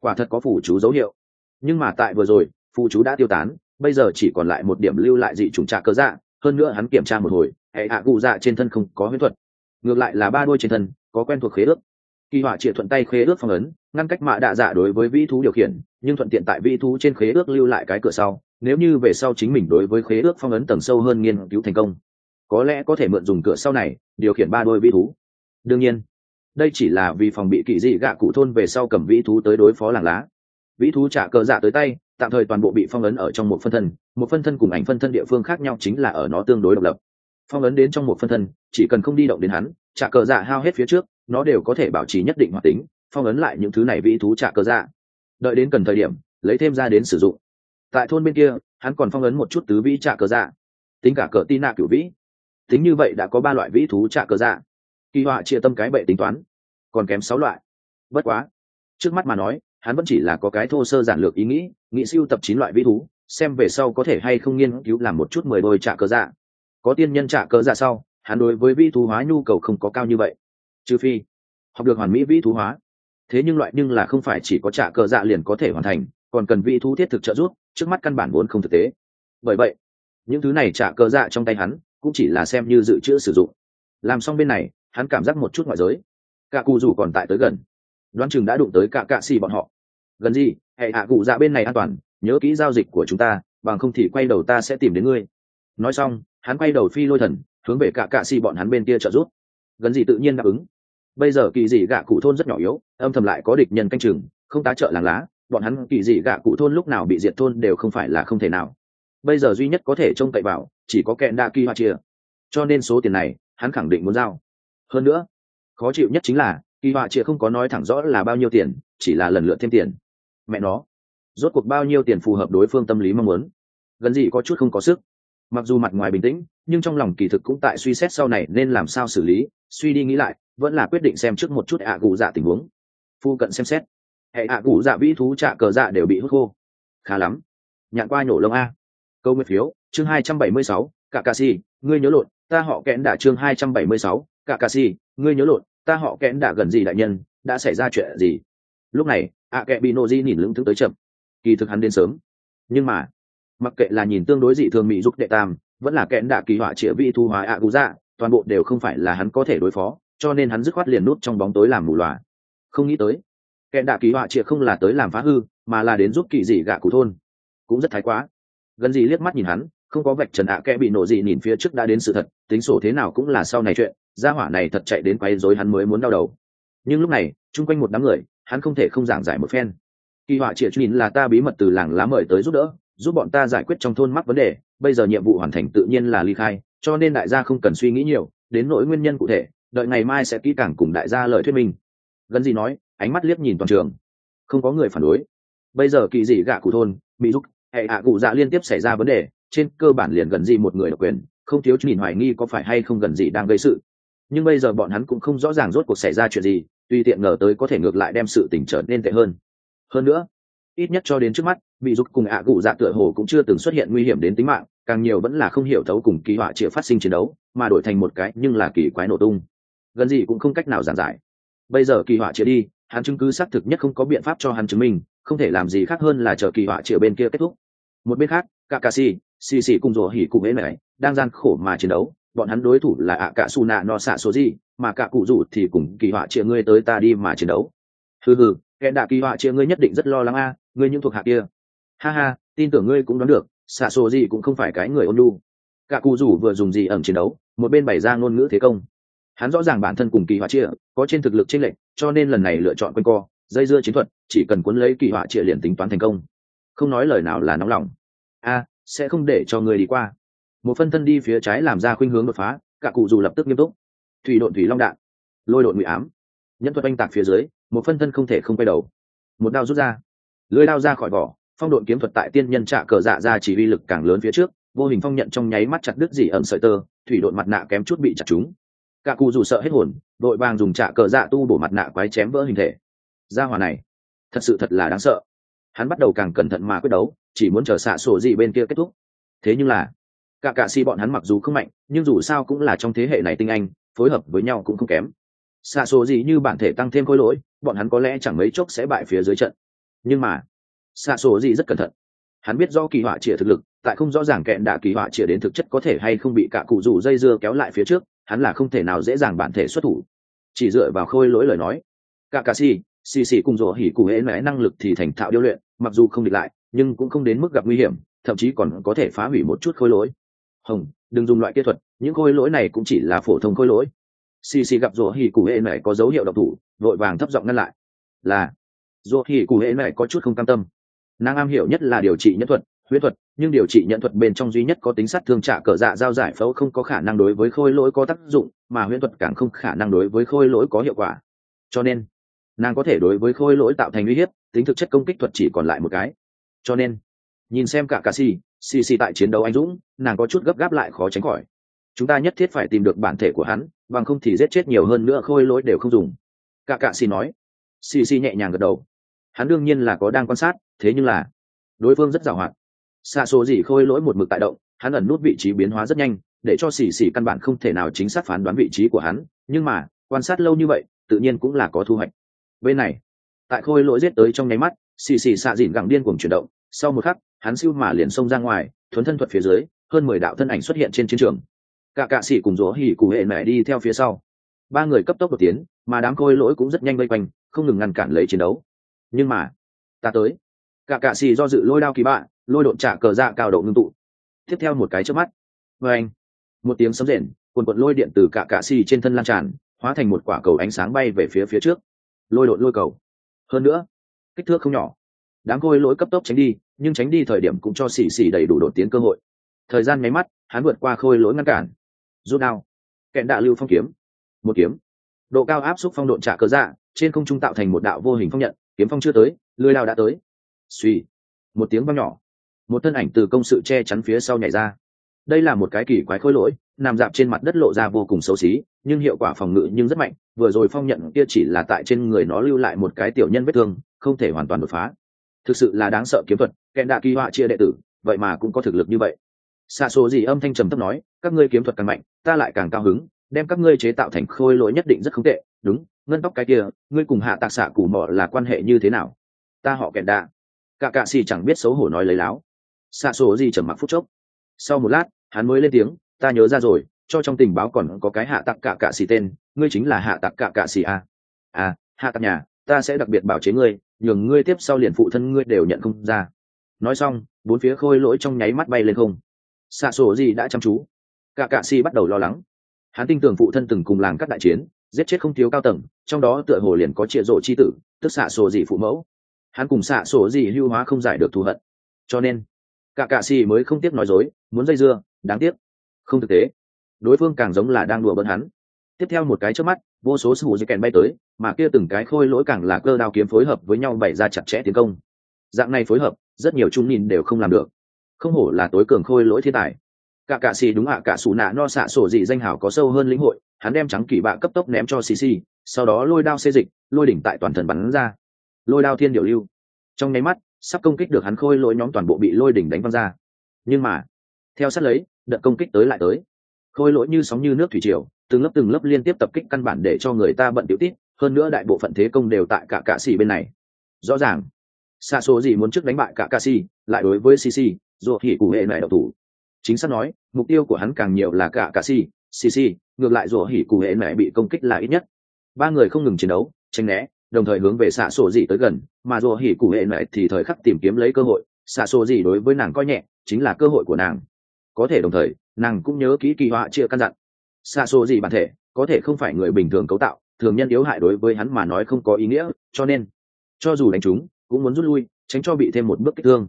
Quả thật có phủ chú dấu hiệu. Nhưng mà tại vừa rồi phụ chú đã tiêu tán bây giờ chỉ còn lại một điểm lưu lại dị chủng trà cơ dạ hơn nữa hắn kiểm tra một hồi, hệ hạ cụ dạ trên thân không có huyết thuật. Ngược lại là ba đôi trên thân, có quen thuộc khế ước. Kỳ họa triệt thuận tay khế ước phong ấn, ngăn cách mạ đạ dạ đối với vĩ thú điều khiển, nhưng thuận tiện tại vĩ thú trên khế ước lưu lại cái cửa sau. Nếu như về sau chính mình đối với khế ước phong ấn tầng sâu hơn nghiên cứu thành công, có lẽ có thể mượn dùng cửa sau này, điều khiển ba đôi vĩ thú. Đương nhiên, đây chỉ là vì phòng bị kỳ dị gạ cụ thôn về sau cầm vĩ thú tới đối phó làng lá. Vĩ thú trả cờ dạ tới tay tạm thời toàn bộ bị phong ấn ở trong một phân thân, một phân thân cùng ảnh phân thân địa phương khác nhau chính là ở nó tương đối độc lập. Phong ấn đến trong một phân thân, chỉ cần không đi động đến hắn, trả cờ dạ hao hết phía trước, nó đều có thể bảo trì nhất định hoạt tính, phong ấn lại những thứ này vĩ thú trả cờ dạ. Đợi đến cần thời điểm, lấy thêm ra đến sử dụng. Tại thôn bên kia, hắn còn phong ấn một chút tứ vĩ trả cờ dạ. Tính cả cờ tin nạ cửu vĩ. Tính như vậy đã có ba loại vĩ thú trả cờ dạ. Kỳ họa chia tâm cái bệ tính toán. Còn kém sáu loại. Bất quá. Trước mắt mà nói hắn vẫn chỉ là có cái thô sơ giản lược ý nghĩ nghĩ siêu tập chín loại vĩ thú, xem về sau có thể hay không nghiên cứu làm một chút mười đôi trả cơ dạ. Có tiên nhân trả cơ dạ sau, hắn đối với vĩ thú hóa nhu cầu không có cao như vậy. Trừ phi, học được hoàn mỹ vĩ thú hóa. Thế nhưng loại nhưng là không phải chỉ có trả cơ dạ liền có thể hoàn thành, còn cần vĩ thú thiết thực trợ giúp, trước mắt căn bản vốn không thực tế. Bởi vậy, những thứ này trả cơ dạ trong tay hắn, cũng chỉ là xem như dự trữ sử dụng. Làm xong bên này, hắn cảm giác một chút ngoại giới. Cả cù dù còn tại tới gần. Đoán chừng đã đụng tới cả cạ xì bọn họ gần gì, hệ hạ cụ dạ bên này an toàn, nhớ kỹ giao dịch của chúng ta, bằng không thì quay đầu ta sẽ tìm đến ngươi. Nói xong, hắn quay đầu phi lôi thần, hướng về cả cạ xì bọn hắn bên kia trợ giúp. Gần gì tự nhiên đáp ứng. Bây giờ kỳ dị gạ cụ thôn rất nhỏ yếu, âm thầm lại có địch nhân canh chừng, không tá trợ làng lá, bọn hắn kỳ dị gạ cụ thôn lúc nào bị diệt thôn đều không phải là không thể nào. Bây giờ duy nhất có thể trông cậy vào, chỉ có kẹn đa kỳ hoa chia. Cho nên số tiền này, hắn khẳng định muốn giao. Hơn nữa, khó chịu nhất chính là kỳ họa chia không có nói thẳng rõ là bao nhiêu tiền, chỉ là lần lượt thêm tiền mẹ nó. Rốt cuộc bao nhiêu tiền phù hợp đối phương tâm lý mong muốn? Gần gì có chút không có sức. Mặc dù mặt ngoài bình tĩnh, nhưng trong lòng kỳ thực cũng tại suy xét sau này nên làm sao xử lý, suy đi nghĩ lại, vẫn là quyết định xem trước một chút ạ à gù dạ tình huống. Phu cận xem xét. Hệ ạ à gù dạ vĩ thú trạ cờ dạ đều bị hút khô. Khá lắm. Nhạn qua nhổ lông a. Câu nguyên phiếu, chương hai trăm bảy mươi sáu cả cà si ngươi nhớ lộn, ta họ kẽn đả chương hai trăm bảy mươi sáu cả cà si ngươi nhớ lộn, ta họ kẽn đả gần gì đại nhân, đã xảy ra chuyện gì? Lúc này ạ kệ bị nộ di nhìn lững thững tới chậm. Kỳ thực hắn đến sớm. Nhưng mà, mặc kệ là nhìn tương đối dị thường mỹ giúp đệ tam, vẫn là kẽn đạ kỳ họa chĩa vị thu hóa ạ gù dạ toàn bộ đều không phải là hắn có thể đối phó, cho nên hắn dứt khoát liền nút trong bóng tối làm mù loà. Không nghĩ tới, kẽn đạ kỳ họa chĩa không là tới làm phá hư, mà là đến giúp kỳ dị gạ cụ thôn. Cũng rất thái quá. Gần gì liếc mắt nhìn hắn, không có vạch trần ạ kẽ bị nổ gì nhìn phía trước đã đến sự thật, tính sổ thế nào cũng là sau này chuyện, gia hỏa này thật chạy đến quay rối hắn mới muốn đau đầu. Nhưng lúc này, chung quanh một đám người hắn không thể không giảng giải một phen. Kỳ họa triệt nhìn là ta bí mật từ làng lá mời tới giúp đỡ, giúp bọn ta giải quyết trong thôn mắc vấn đề. Bây giờ nhiệm vụ hoàn thành tự nhiên là ly khai, cho nên đại gia không cần suy nghĩ nhiều, đến nỗi nguyên nhân cụ thể, đợi ngày mai sẽ kỹ càng cùng đại gia lời thuyết minh. Gần gì nói, ánh mắt liếc nhìn toàn trường. Không có người phản đối. Bây giờ kỳ dị gạ cụ thôn, bị giúp, hệ hạ cụ dạ liên tiếp xảy ra vấn đề, trên cơ bản liền gần gì một người độc quyền, không thiếu nhìn hoài nghi có phải hay không gần gì đang gây sự. Nhưng bây giờ bọn hắn cũng không rõ ràng rốt cuộc xảy ra chuyện gì tùy tiện ngờ tới có thể ngược lại đem sự tình trở nên tệ hơn. Hơn nữa, ít nhất cho đến trước mắt bị rút cùng ạ cụ dạ tựa hồ cũng chưa từng xuất hiện nguy hiểm đến tính mạng, càng nhiều vẫn là không hiểu thấu cùng kỳ họa chịa phát sinh chiến đấu, mà đổi thành một cái nhưng là kỳ quái nổ tung. Gần gì cũng không cách nào giảng giải. Bây giờ kỳ họa chịa đi, hắn chứng cứ xác thực nhất không có biện pháp cho hắn chứng minh, không thể làm gì khác hơn là chờ kỳ họa chịa bên kia kết thúc. Một bên khác, kakashi xì xì cùng rùa hỉ cùng ấy này đang gian khổ mà chiến đấu bọn hắn đối thủ là ạ cả su nạ no xạ số gì, mà cả cụ rủ thì cùng kỳ họa chia ngươi tới ta đi mà chiến đấu. Hừ hừ, kẻ đạ kỳ họa chia ngươi nhất định rất lo lắng a, ngươi những thuộc hạ kia. Ha ha, tin tưởng ngươi cũng đoán được xạ số gì cũng không phải cái người ôn lu cả cụ rủ vừa dùng gì ẩm chiến đấu, một bên bày ra ngôn ngữ thế công. Hắn rõ ràng bản thân cùng kỳ họa chia có trên thực lực trên lệnh cho nên lần này lựa chọn quanh co, dây dưa chiến thuật, chỉ cần cuốn lấy kỳ họa chia liền tính toán thành công. Không nói lời nào là nóng lòng. A, sẽ không để cho ngươi đi qua một phân thân đi phía trái làm ra khuynh hướng đột phá, cả cụ dù lập tức nghiêm túc. Thủy độn thủy long đạn, lôi độn ngụy ám. Nhân thuật oanh tạc phía dưới, một phân thân không thể không quay đầu. Một đao rút ra. Lưới đao ra khỏi vỏ, phong độn kiếm thuật tại tiên nhân trạ cờ dạ ra chỉ uy lực càng lớn phía trước, vô hình phong nhận trong nháy mắt chặt đứt dỉ ẩn sợi tơ, thủy độn mặt nạ kém chút bị chặt chúng cả cụ dù sợ hết hồn, đội vàng dùng trạ cờ dạ tu bổ mặt nạ quái chém vỡ hình thể. Ra hòa này, thật sự thật là đáng sợ. Hắn bắt đầu càng cẩn thận mà quyết đấu, chỉ muốn chờ xạ sổ gì bên kia kết thúc. Thế nhưng là cả cạ si bọn hắn mặc dù không mạnh, nhưng dù sao cũng là trong thế hệ này tinh anh, phối hợp với nhau cũng không kém. Xa số gì như bản thể tăng thêm khối lỗi, bọn hắn có lẽ chẳng mấy chốc sẽ bại phía dưới trận. Nhưng mà xa số gì rất cẩn thận. Hắn biết do kỳ họa chĩa thực lực, tại không rõ ràng kẹn đạ kỳ họa chĩa đến thực chất có thể hay không bị cả cụ rủ dây dưa kéo lại phía trước, hắn là không thể nào dễ dàng bản thể xuất thủ. Chỉ dựa vào khôi lỗi lời nói, cả cà si xì xì cùng rổ hỉ cụ hễ mẽ năng lực thì thành thạo điêu luyện, mặc dù không địch lại, nhưng cũng không đến mức gặp nguy hiểm, thậm chí còn có thể phá hủy một chút khôi lỗi hồng, đừng dùng loại kỹ thuật, những khôi lỗi này cũng chỉ là phổ thông khôi lỗi. Xì xì gặp rùa hỉ cụ hệ này có dấu hiệu độc thủ, vội vàng thấp giọng ngăn lại. Là, rùa hỉ cụ hệ này có chút không cam tâm. Nàng am hiểu nhất là điều trị nhân thuật, huyết thuật, nhưng điều trị nhận thuật bên trong duy nhất có tính sát thương trả cờ dạ giao giải phẫu không có khả năng đối với khôi lỗi có tác dụng, mà huyễn thuật càng không khả năng đối với khôi lỗi có hiệu quả. Cho nên, nàng có thể đối với khôi lỗi tạo thành uy hiếp, tính thực chất công kích thuật chỉ còn lại một cái. Cho nên, nhìn xem cả cà xì xì xì tại chiến đấu anh dũng, nàng có chút gấp gáp lại khó tránh khỏi. Chúng ta nhất thiết phải tìm được bản thể của hắn, bằng không thì giết chết nhiều hơn nữa khôi lỗi đều không dùng. Cả cạ xì nói. Xì xì nhẹ nhàng gật đầu. Hắn đương nhiên là có đang quan sát, thế nhưng là đối phương rất giàu hoạt xa số gì khôi lỗi một mực tại động, hắn ẩn nút vị trí biến hóa rất nhanh, để cho xì xì căn bản không thể nào chính xác phán đoán vị trí của hắn, nhưng mà, quan sát lâu như vậy, tự nhiên cũng là có thu hoạch. Bên này, tại khôi lỗi giết tới trong nháy mắt, xì xì xạ dịn gẳng điên cuồng chuyển động, sau một khắc hắn siêu mà liền xông ra ngoài, thuấn thân thuật phía dưới, hơn mười đạo thân ảnh xuất hiện trên chiến trường. Cả cạ sĩ cùng rỗ hỉ cụ hệ mẹ đi theo phía sau. Ba người cấp tốc đột tiến, mà đám khôi lỗi cũng rất nhanh vây quanh, không ngừng ngăn cản lấy chiến đấu. Nhưng mà, ta tới. Cả cạ sĩ do dự lôi đao kỳ bạ, lôi độn trả cờ dạ cao độ ngưng tụ. Tiếp theo một cái trước mắt. Vê anh, một tiếng sấm rền quần quận lôi điện từ cả cạ xì trên thân lan tràn, hóa thành một quả cầu ánh sáng bay về phía phía trước. Lôi đột lôi cầu. Hơn nữa, kích thước không nhỏ. Đám khôi lỗi cấp tốc tránh đi nhưng tránh đi thời điểm cũng cho xì xì đầy đủ đột tiến cơ hội. Thời gian nháy mắt, hắn vượt qua khôi lỗi ngăn cản. Rút đao. Kẹn đạ lưu phong kiếm. Một kiếm. Độ cao áp xúc phong độn trả cơ dạ trên không trung tạo thành một đạo vô hình phong nhận, kiếm phong chưa tới, lưới lao đã tới. Suy một tiếng văng nhỏ. Một thân ảnh từ công sự che chắn phía sau nhảy ra. Đây là một cái kỳ quái khối lỗi, nằm dạp trên mặt đất lộ ra vô cùng xấu xí, nhưng hiệu quả phòng ngự nhưng rất mạnh, vừa rồi phong nhận kia chỉ là tại trên người nó lưu lại một cái tiểu nhân vết thương, không thể hoàn toàn đột phá thực sự là đáng sợ kiếm thuật kẹn đạ kỳ họa chia đệ tử, vậy mà cũng có thực lực như vậy. Xa số gì âm thanh trầm thấp nói, các ngươi kiếm thuật càng mạnh, ta lại càng cao hứng, đem các ngươi chế tạo thành khôi lỗi nhất định rất không tệ. Đúng, ngân tóc cái kia, ngươi cùng hạ tạc xạ củ mỏ là quan hệ như thế nào? Ta họ kẹn đạ cả cạ xì chẳng biết xấu hổ nói lấy láo. Xa số gì trầm mặc phút chốc. Sau một lát, hắn mới lên tiếng, ta nhớ ra rồi, cho trong tình báo còn có cái hạ tặc cả cạ xì tên, ngươi chính là hạ tặc cả cạ xì a à hạ tặc nhà, ta sẽ đặc biệt bảo chế ngươi nhường ngươi tiếp sau liền phụ thân ngươi đều nhận không ra. Nói xong, bốn phía khôi lỗi trong nháy mắt bay lên không. Xạ sổ gì đã chăm chú. Cả cạ si bắt đầu lo lắng. Hắn tin tưởng phụ thân từng cùng làng các đại chiến, giết chết không thiếu cao tầng, trong đó tựa hồ liền có trịa rộ c h i tử, tức xạ sổ gì phụ mẫu. Hắn cùng xạ sổ gì hưu hóa không giải được thù hận. Cho nên, cả cạ si mới không tiếc nói dối, muốn dây dưa, đáng tiếc. Không thực tế. Đối phương càng giống là đang đùa bỡn hắn tiếp theo một cái trước mắt, vô số sư hữu dây kèn bay tới, mà kia từng cái khôi lỗi càng là cơ đao kiếm phối hợp với nhau bày ra chặt chẽ tiến công. Dạng này phối hợp, rất nhiều trung nhìn đều không làm được. Không hổ là tối cường khôi lỗi thiên tài. Cả cạ xì đúng ạ cả xù nạ no xạ sổ gì danh hảo có sâu hơn lĩnh hội, hắn đem trắng kỷ bạ cấp tốc ném cho xì xì, sau đó lôi đao xê dịch, lôi đỉnh tại toàn thần bắn ra. Lôi đao thiên điệu lưu. Trong nháy mắt, sắp công kích được hắn khôi lỗi nhóm toàn bộ bị lôi đỉnh đánh văng ra. Nhưng mà, theo sát lấy, đợt công kích tới lại tới. Khôi lỗi như sóng như nước thủy triều từng lớp từng lớp liên tiếp tập kích căn bản để cho người ta bận tiểu tít hơn nữa đại bộ phận thế công đều tại cả cạ xì bên này. Rõ ràng xa số gì muốn trước đánh bại cả cạ xì, lại đối với cc dù thì cụ hệ này đầu thủ. Chính xác nói, mục tiêu của hắn càng nhiều là cả cạ xì cc ngược lại dù hỉ cụ hệ này bị công kích là ít nhất. Ba người không ngừng chiến đấu, tranh né, đồng thời hướng về xạ sổ dị tới gần, mà dù hỉ cụ hệ này thì thời khắc tìm kiếm lấy cơ hội. Xạ sổ dị đối với nàng coi nhẹ, chính là cơ hội của nàng. Có thể đồng thời, nàng cũng nhớ kỹ kỳ họa chia căn dặn xa xô gì bản thể, có thể không phải người bình thường cấu tạo, thường nhân yếu hại đối với hắn mà nói không có ý nghĩa, cho nên, cho dù đánh chúng, cũng muốn rút lui, tránh cho bị thêm một bước kích thương.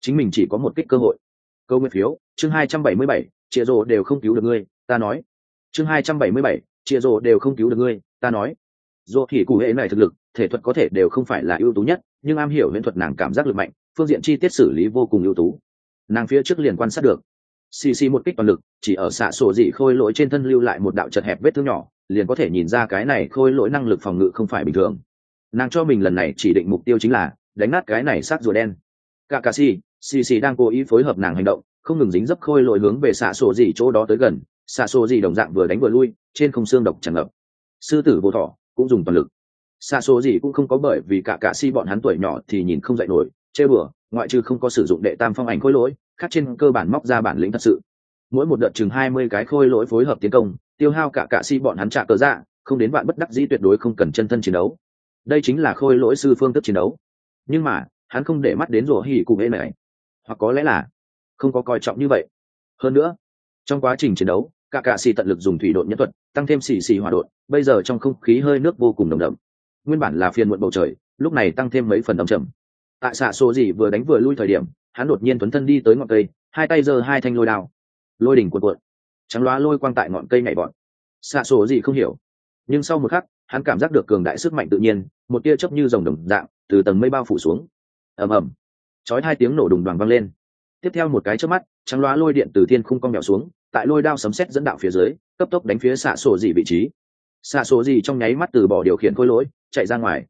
Chính mình chỉ có một kích cơ hội. Câu nguyên phiếu, chương hai trăm bảy mươi bảy chia rồ đều không cứu được ngươi, ta nói. Chương hai trăm bảy mươi bảy chia rồ đều không cứu được ngươi, ta nói. Dù thì cụ hệ này thực lực, thể thuật có thể đều không phải là ưu tú nhất, nhưng am hiểu huyễn thuật nàng cảm giác lực mạnh, phương diện chi tiết xử lý vô cùng ưu tú. Nàng phía trước liền quan sát được xì xì một kích toàn lực, chỉ ở xạ sổ dị khôi lỗi trên thân lưu lại một đạo chật hẹp vết thương nhỏ, liền có thể nhìn ra cái này khôi lỗi năng lực phòng ngự không phải bình thường. Nàng cho mình lần này chỉ định mục tiêu chính là đánh nát cái này sát rùa đen. Cả cà xì xì xì đang cố ý phối hợp nàng hành động, không ngừng dính dấp khôi lỗi hướng về xạ sổ dị chỗ đó tới gần, xạ sổ dị đồng dạng vừa đánh vừa lui, trên không xương độc tràn ngập. Sư tử vô thọ, cũng dùng toàn lực. Xạ sổ dị cũng không có bởi vì cả cà xì bọn hắn tuổi nhỏ thì nhìn không dạy nổi, chê bừa ngoại trừ không có sử dụng đệ tam phong ảnh khôi lỗi, khác trên cơ bản móc ra bản lĩnh thật sự. Mỗi một đợt chừng hai mươi cái khôi lỗi phối hợp tiến công, tiêu hao cả cạ si bọn hắn trả cờ dạ không đến bạn bất đắc dĩ tuyệt đối không cần chân thân chiến đấu. Đây chính là khôi lỗi sư phương thức chiến đấu. Nhưng mà, hắn không để mắt đến rủa hỉ cụ hệ này. Hoặc có lẽ là, không có coi trọng như vậy. Hơn nữa, trong quá trình chiến đấu, cả cạ xì tận lực dùng thủy độn nhân thuật, tăng thêm xì xì hỏa độn, bây giờ trong không khí hơi nước vô cùng nồng đậm. Nguyên bản là phiền muộn bầu trời, lúc này tăng thêm mấy phần đậm trầm tại xạ số gì vừa đánh vừa lui thời điểm, hắn đột nhiên tuấn thân đi tới ngọn cây, hai tay giơ hai thanh lôi đao. Lôi đỉnh cuộn cuộn, trắng loá lôi quang tại ngọn cây nhảy bọn xạ số gì không hiểu, nhưng sau một khắc, hắn cảm giác được cường đại sức mạnh tự nhiên, một tia chớp như dòng đồng dạng, từ tầng mây bao phủ xuống. Ầm ầm, chói hai tiếng nổ đùng đoàn vang lên. Tiếp theo một cái chớp mắt, trắng loá lôi điện từ thiên khung cong mèo xuống, tại lôi đao sấm sét dẫn đạo phía dưới, cấp tốc đánh phía xạ sổ gì vị trí. Xạ sổ gì trong nháy mắt từ bỏ điều khiển khôi lỗi, chạy ra ngoài.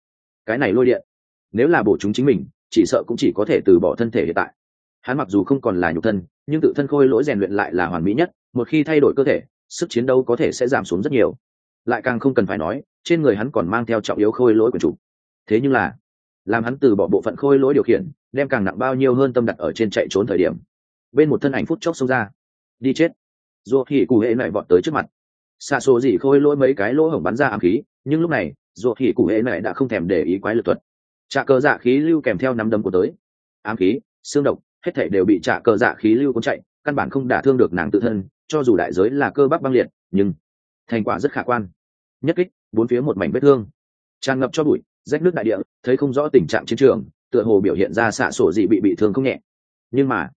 Cái này lôi điện, nếu là bổ chúng chính mình chỉ sợ cũng chỉ có thể từ bỏ thân thể hiện tại. Hắn mặc dù không còn là nhục thân, nhưng tự thân khôi lỗi rèn luyện lại là hoàn mỹ nhất, một khi thay đổi cơ thể, sức chiến đấu có thể sẽ giảm xuống rất nhiều. Lại càng không cần phải nói, trên người hắn còn mang theo trọng yếu khôi lỗi của chủ. Thế nhưng là, làm hắn từ bỏ bộ phận khôi lỗi điều khiển, đem càng nặng bao nhiêu hơn tâm đặt ở trên chạy trốn thời điểm. Bên một thân ảnh phút chốc xông ra. Đi chết. Dù thì cụ hệ này vọt tới trước mặt. Xa số gì khôi lỗi mấy cái lỗ hổng bắn ra ám khí, nhưng lúc này dù thì cụ hệ này đã không thèm để ý quái lực thuật trạ cờ dạ khí lưu kèm theo nắm đấm của tới. Ám khí, xương độc, hết thể đều bị trạ cờ dạ khí lưu cuốn chạy, căn bản không đả thương được nàng tự thân, cho dù đại giới là cơ bắp băng liệt, nhưng thành quả rất khả quan. Nhất kích, bốn phía một mảnh vết thương. Tràn ngập cho bụi, rách nước đại địa, thấy không rõ tình trạng chiến trường, tựa hồ biểu hiện ra xạ sổ gì bị bị thương không nhẹ. Nhưng mà,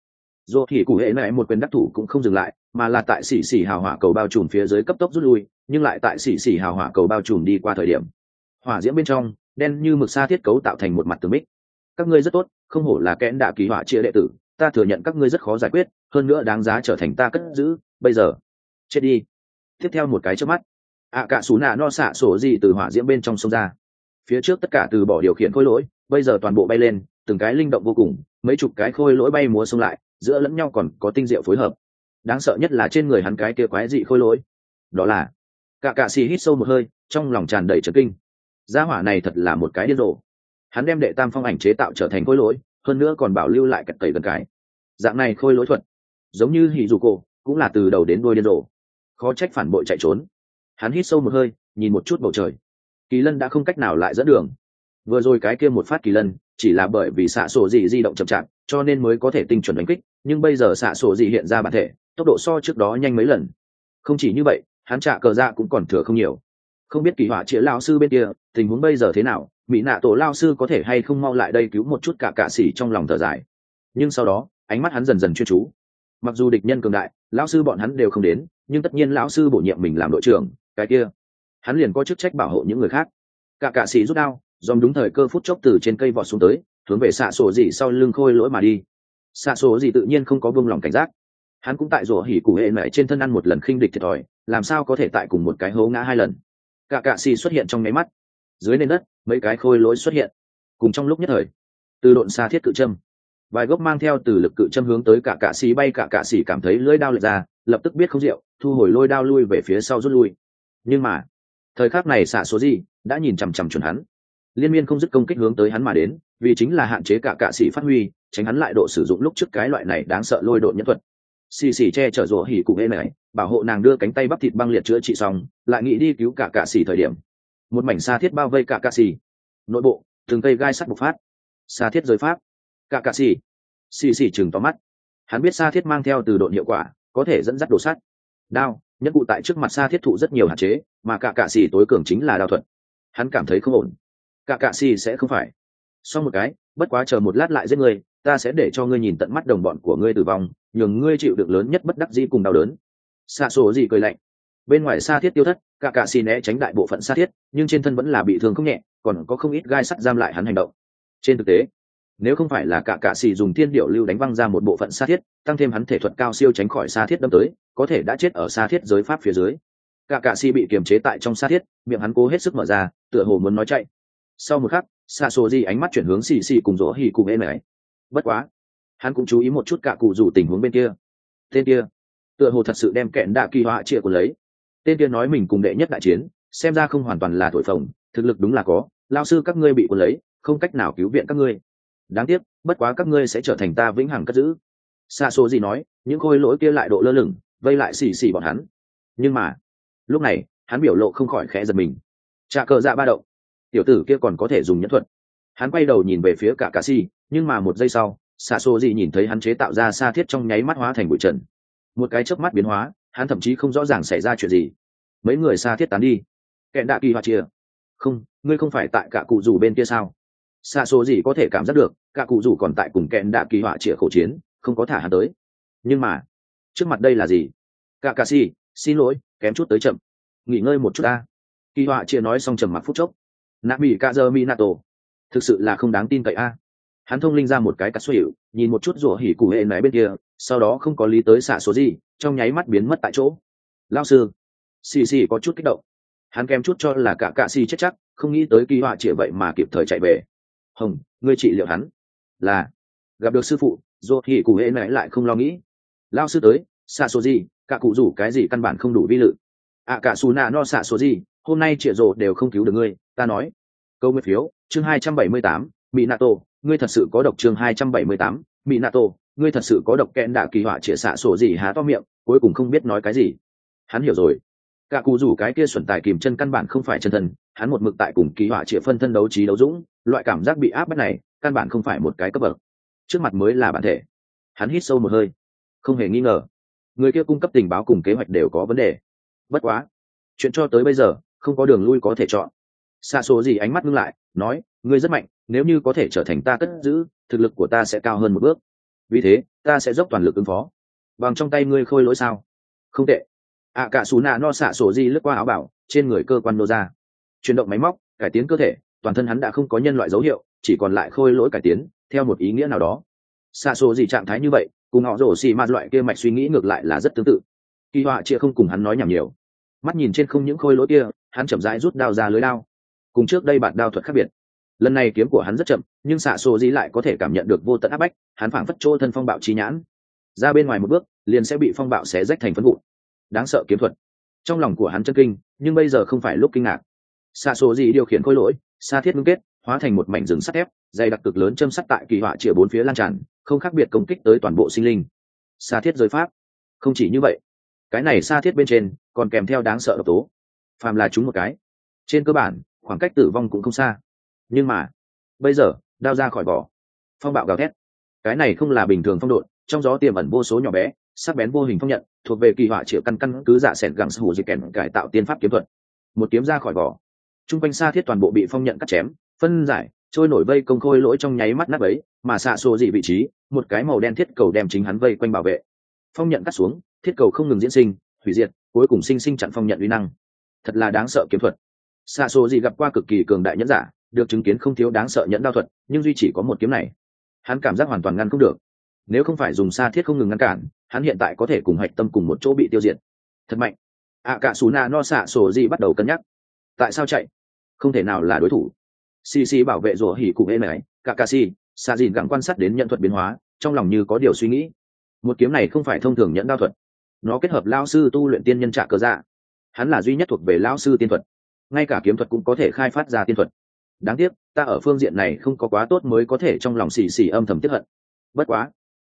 dù thì cụ hệ này một quyền đắc thủ cũng không dừng lại, mà là tại xỉ xỉ hào hỏa cầu bao trùm phía dưới cấp tốc rút lui, nhưng lại tại xỉ xỉ hào hỏa cầu bao trùm đi qua thời điểm. Hỏa diễm bên trong đen như mực sa thiết cấu tạo thành một mặt tường bích. Các ngươi rất tốt, không hổ là kẽn đạ kỳ họa chia đệ tử, ta thừa nhận các ngươi rất khó giải quyết, hơn nữa đáng giá trở thành ta cất giữ. Bây giờ, chết đi. Tiếp theo một cái trước mắt. Ạ cả sú nạ no xạ sổ gì từ hỏa diễm bên trong sông ra. Phía trước tất cả từ bỏ điều khiển khôi lỗi, bây giờ toàn bộ bay lên, từng cái linh động vô cùng, mấy chục cái khôi lỗi bay múa xông lại, giữa lẫn nhau còn có tinh diệu phối hợp. Đáng sợ nhất là trên người hắn cái kia quái dị khôi lỗi. Đó là cả cạ xì hít sâu một hơi, trong lòng tràn đầy trấn kinh gia hỏa này thật là một cái điên rồ. Hắn đem đệ tam phong ảnh chế tạo trở thành khôi lỗi, hơn nữa còn bảo lưu lại cật tẩy gần cái. Dạng này khôi lỗi thuật, giống như hỉ dù cô cũng là từ đầu đến đuôi điên rồ. Khó trách phản bội chạy trốn. Hắn hít sâu một hơi, nhìn một chút bầu trời. Kỳ lân đã không cách nào lại dẫn đường. Vừa rồi cái kia một phát kỳ lân, chỉ là bởi vì xạ sổ dị di động chậm chạp, cho nên mới có thể tinh chuẩn đánh kích, nhưng bây giờ xạ sổ dị hiện ra bản thể, tốc độ so trước đó nhanh mấy lần. Không chỉ như vậy, hắn trả cờ ra cũng còn thừa không nhiều. Không biết kỳ họa chĩa lao sư bên kia tình huống bây giờ thế nào, mỹ nạ tổ lao sư có thể hay không mau lại đây cứu một chút cả cạ s trong lòng thở dài. Nhưng sau đó, ánh mắt hắn dần dần chuyên chú. Mặc dù địch nhân cường đại, lão sư bọn hắn đều không đến, nhưng tất nhiên lão sư bổ nhiệm mình làm đội trưởng, cái kia. Hắn liền có chức trách bảo hộ những người khác. Cả cạ sĩ rút đao, dòm đúng thời cơ phút chốc từ trên cây vọt xuống tới, hướng về xạ sổ dị sau lưng khôi lỗi mà đi. Xạ sổ dị tự nhiên không có vương lòng cảnh giác. Hắn cũng tại rủa hỉ cụ hệ mẹ trên thân ăn một lần khinh địch thiệt thòi, làm sao có thể tại cùng một cái hố ngã hai lần. Cả cạ xì xuất hiện trong nháy mắt dưới nền đất, mấy cái khôi lỗi xuất hiện. Cùng trong lúc nhất thời, từ độn xa thiết cự châm. Vài gốc mang theo từ lực cự châm hướng tới cả cạ xì bay, cả cạ xì cảm thấy lưỡi đao lệch ra, lập tức biết không rượu, thu hồi lôi đao lui về phía sau rút lui. Nhưng mà, thời khắc này xạ số gì đã nhìn chằm chằm chuẩn hắn. Liên miên không dứt công kích hướng tới hắn mà đến, vì chính là hạn chế cả cạ sĩ phát huy, tránh hắn lại độ sử dụng lúc trước cái loại này đáng sợ lôi độ nhân thuật. Xì xì che chở rủa hỉ cụ êm này bảo hộ nàng đưa cánh tay bắp thịt băng liệt chữa trị xong, lại nghĩ đi cứu cả cạ xì thời điểm một mảnh xa thiết bao vây cả cạ xì. Nội bộ từng cây gai sắt bộc phát. Xa thiết giới pháp. Cả cạ xì. Xì xì chừng tóm mắt. Hắn biết xa thiết mang theo từ độn hiệu quả có thể dẫn dắt đồ sắt. Đao nhất cụ tại trước mặt xa thiết thụ rất nhiều hạn chế mà cả cạ xì tối cường chính là đao thuật, hắn cảm thấy không ổn. Cả cạ xì sẽ không phải. Sau một cái bất quá chờ một lát lại giết ngươi ta sẽ để cho ngươi nhìn tận mắt đồng bọn của ngươi tử vong nhường ngươi chịu được lớn nhất bất đắc dĩ cùng đau đớn. Xa số gì cười lạnh. Bên ngoài xa thiết tiêu thất cả cạ xì né tránh đại bộ phận sát thiết, nhưng trên thân vẫn là bị thương không nhẹ, còn có không ít gai sắt giam lại hắn hành động. Trên thực tế, nếu không phải là cả cạ xì dùng thiên điệu lưu đánh văng ra một bộ phận sát thiết, tăng thêm hắn thể thuật cao siêu tránh khỏi sát thiết đâm tới, có thể đã chết ở sát thiết giới pháp phía dưới. Cả cạ xì bị kiềm chế tại trong sát thiết, miệng hắn cố hết sức mở ra, tựa hồ muốn nói chạy. Sau một khắc xa xô di ánh mắt chuyển hướng xì xì cùng rỗ hì cùng em ấy bất quá, hắn cũng chú ý một chút cả cụ rủ tình huống bên kia. Tên kia, tựa hồ thật sự đem kẹn đạ kỳ họa chia của lấy tên kia nói mình cùng đệ nhất đại chiến, xem ra không hoàn toàn là thổi phồng, thực lực đúng là có lao sư các ngươi bị cuốn lấy, không cách nào cứu viện các ngươi. Đáng tiếc, bất quá các ngươi sẽ trở thành ta vĩnh hằng cất giữ. Xa số gì nói, những khôi lỗi kia lại độ lơ lửng, vây lại xì xì bọn hắn. Nhưng mà, lúc này, hắn biểu lộ không khỏi khẽ giật mình. Trà cờ dạ ba động. Tiểu tử kia còn có thể dùng nhẫn thuật. Hắn quay đầu nhìn về phía cả cà si, nhưng mà một giây sau xa xô gì nhìn thấy hắn chế tạo ra xa thiết trong nháy mắt hóa thành bụi trần. Một cái chớp mắt biến hóa hắn thậm chí không rõ ràng xảy ra chuyện gì. Mấy người xa thiết tán đi. Kẹn đạ kỳ hoa chia không, ngươi không phải tại cả cụ rủ bên kia sao? Xa số gì có thể cảm giác được, cả cụ rủ còn tại cùng kẹn đạ kỳ họa chĩa khẩu chiến, không có thả hắn tới. Nhưng mà, trước mặt đây là gì? Cả cà si xin lỗi, kém chút tới chậm. Nghỉ ngơi một chút ta. Kỳ họa chia nói xong trầm mặc phút chốc. Nạ mỹ ca dơ mi nato thực sự là không đáng tin cậy a. Hắn thông linh ra một cái cà xuất hiệu nhìn một chút rủa hỉ cụ hệ máy bên kia sau đó không có lý tới xạ số gì, trong nháy mắt biến mất tại chỗ. Lao sư, xì xì có chút kích động. Hắn kèm chút cho là cả cạ xì chết chắc, không nghĩ tới kỳ họa chĩa vậy mà kịp thời chạy về. Hồng, ngươi trị liệu hắn. Là, gặp được sư phụ ruột hỉ cụ hễ mẹ lại không lo nghĩ. Lao sư tới xạ số gì, cả cụ rủ cái gì căn bản không đủ vi lự. Ạ cả xù nạ no xạ số gì, hôm nay trịa rồ đều không cứu được ngươi, ta nói. Câu nguyên phiếu, chương hai trăm bảy mươi tám mỹ nato ngươi thật sự có độc chương hai trăm bảy mươi tám mỹ nato ngươi thật sự có độc kẽn đạ kỳ họa chĩa xạ sổ gì há to miệng, cuối cùng không biết nói cái gì. Hắn hiểu rồi. Cả cụ rủ cái kia xuẩn tài kìm chân căn bản không phải chân thân, hắn một mực tại cùng kỳ họa chĩa phân thân đấu trí đấu dũng, loại cảm giác bị áp bách này, căn bản không phải một cái cấp bậc. Trước mặt mới là bản thể. Hắn hít sâu một hơi. Không hề nghi ngờ. Người kia cung cấp tình báo cùng kế hoạch đều có vấn đề. Bất quá, chuyện cho tới bây giờ, không có đường lui có thể chọn. Xa số gì ánh mắt ngưng lại, nói, ngươi rất mạnh, nếu như có thể trở thành ta cất giữ, thực lực của ta sẽ cao hơn một bước vì thế, ta sẽ dốc toàn lực ứng phó. Bằng trong tay ngươi khôi lỗi sao? Không tệ. Ạ cả xù nạ no xạ sổ di lướt qua áo bảo, trên người cơ quan nô ra. Chuyển động máy móc, cải tiến cơ thể, toàn thân hắn đã không có nhân loại dấu hiệu, chỉ còn lại khôi lỗi cải tiến, theo một ý nghĩa nào đó. Xạ sổ gì trạng thái như vậy, cùng họ rổ xì ma loại kia mạch suy nghĩ ngược lại là rất tương tự. Kỳ họa chia không cùng hắn nói nhảm nhiều. Mắt nhìn trên không những khôi lỗi kia, hắn chậm rãi rút đao ra lưới đao. Cùng trước đây bạn đao thuật khác biệt lần này kiếm của hắn rất chậm, nhưng xạ xô dĩ lại có thể cảm nhận được vô tận áp bách, hắn phảng phất chỗ thân phong bạo trí nhãn. Ra bên ngoài một bước, liền sẽ bị phong bạo xé rách thành phân vụn. Đáng sợ kiếm thuật. Trong lòng của hắn chân kinh, nhưng bây giờ không phải lúc kinh ngạc. Xạ xô dĩ điều khiển khôi lỗi xa thiết ngưng kết, hóa thành một mảnh rừng sắt thép, dày đặc cực lớn châm sắt tại kỳ họa chĩa bốn phía lan tràn, không khác biệt công kích tới toàn bộ sinh linh. Xa thiết giới pháp. Không chỉ như vậy, cái này xa thiết bên trên còn kèm theo đáng sợ độc tố. Phàm là chúng một cái, trên cơ bản, khoảng cách tử vong cũng không xa nhưng mà, bây giờ, đao ra khỏi vỏ. Phong bạo gào thét. Cái này không là bình thường phong độn, trong gió tiềm ẩn vô số nhỏ bé, sắc bén vô hình phong nhận, thuộc về kỳ họa triệu căn căn cứ giả sẻn gẳng hủ dị kèn cải tạo tiên pháp kiếm thuật. Một kiếm ra khỏi vỏ. T r u n g quanh xa thiết toàn bộ bị phong nhận cắt chém, phân giải, trôi nổi vây công khôi lỗi trong nháy mắt nắp ấy mà xạ xô dị vị trí, một cái màu đen thiết cầu đem chính hắn vây quanh bảo vệ. Phong nhận cắt xuống, thiết cầu không ngừng diễn sinh, hủy diệt, cuối cùng sinh sinh chặn phong nhận uy năng. Thật là đáng sợ kiếm thuật. Xạ xô dị gặp qua cực kỳ cường đại nhẫn giả được chứng kiến không thiếu đáng sợ nhẫn đao thuật, nhưng duy chỉ có một kiếm này. Hắn cảm giác hoàn toàn ngăn không được. Nếu không phải dùng xa thiết không ngừng ngăn cản, hắn hiện tại có thể cùng hạch tâm cùng một chỗ bị tiêu diệt. Thật mạnh. Ạ cả xù na no xạ sổ gì bắt đầu cân nhắc. Tại sao chạy? Không thể nào là đối thủ. Xì xì bảo vệ rủa hỉ cùng êm ấy cả ca xì xa dìn gặng quan sát đến nhận thuật biến hóa, trong lòng như có điều suy nghĩ. Một kiếm này không phải thông thường nhẫn đao thuật. Nó kết hợp lao sư tu luyện tiên nhân trả cơ dạ. Hắn là duy nhất thuộc về lao sư tiên thuật. Ngay cả kiếm thuật cũng có thể khai phát ra tiên thuật đáng tiếc, ta ở phương diện này không có quá tốt mới có thể trong lòng xì xì âm thầm tiếp hận. Bất quá,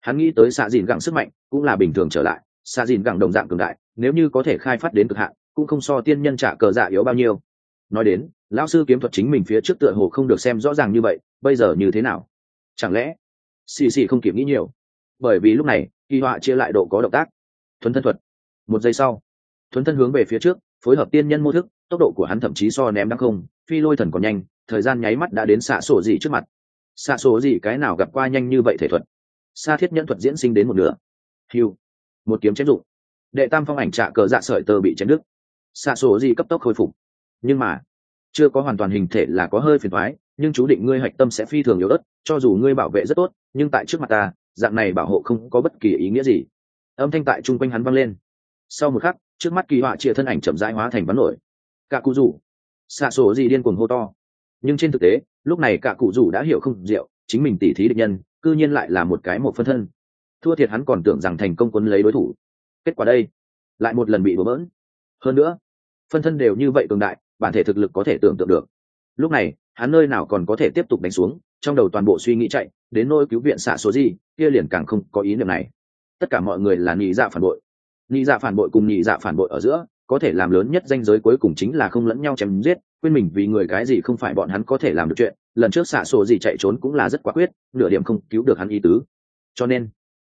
hắn nghĩ tới xạ dìn gẳng sức mạnh cũng là bình thường trở lại. Xạ dìn gẳng đồng dạng cường đại, nếu như có thể khai phát đến cực hạn, cũng không so tiên nhân trả cờ dạ yếu bao nhiêu. Nói đến, lão sư kiếm thuật chính mình phía trước tựa hồ không được xem rõ ràng như vậy, bây giờ như thế nào? Chẳng lẽ xì xì không kịp nghĩ nhiều? Bởi vì lúc này, kỳ họa chia lại độ có động tác. Thuấn thân thuật. Một giây sau, thuấn thân hướng về phía trước, phối hợp tiên nhân mô thức, tốc độ của hắn thậm chí so ném đăng không, phi lôi thần còn nhanh thời gian nháy mắt đã đến xạ sổ gì trước mặt. Xạ sổ gì cái nào gặp qua nhanh như vậy thể thuật? Xa thiết nhẫn thuật diễn sinh đến một nửa. Hiu một kiếm chém dụng. Đệ tam phong ảnh trạ cờ dạ sợi tơ bị chém đứt. Xạ sổ gì cấp tốc khôi phục. Nhưng mà, chưa có hoàn toàn hình thể là có hơi phiền thoái nhưng chú định ngươi hạch tâm sẽ phi thường yếu ớt, cho dù ngươi bảo vệ rất tốt, nhưng tại trước mặt ta, dạng này bảo hộ không có bất kỳ ý nghĩa gì. Âm thanh tại chung quanh hắn vang lên. Sau một khắc, trước mắt kỳ họa chia thân ảnh chậm rãi hóa thành bắn nổi. Cả cụ rủ. Xạ sổ gì điên cuồng hô to nhưng trên thực tế, lúc này cả cụ rủ đã hiểu không rượu, chính mình tỉ thí địch nhân, cư nhiên lại là một cái một phân thân. Thua thiệt hắn còn tưởng rằng thành công quân lấy đối thủ. Kết quả đây, lại một lần bị đổ bỡn. Hơn nữa, phân thân đều như vậy cường đại, bản thể thực lực có thể tưởng tượng được. Lúc này, hắn nơi nào còn có thể tiếp tục đánh xuống, trong đầu toàn bộ suy nghĩ chạy, đến nơi cứu viện xạ số gì, kia liền càng không có ý niệm này. Tất cả mọi người là nhị dạ phản bội. Nhị dạ phản bội cùng nhị dạ phản bội ở giữa, có thể làm lớn nhất danh giới cuối cùng chính là không lẫn nhau chém giết quên mình vì người cái gì không phải bọn hắn có thể làm được chuyện, lần trước xạ sổ gì chạy trốn cũng là rất quả quyết, nửa điểm không cứu được hắn ý tứ. Cho nên,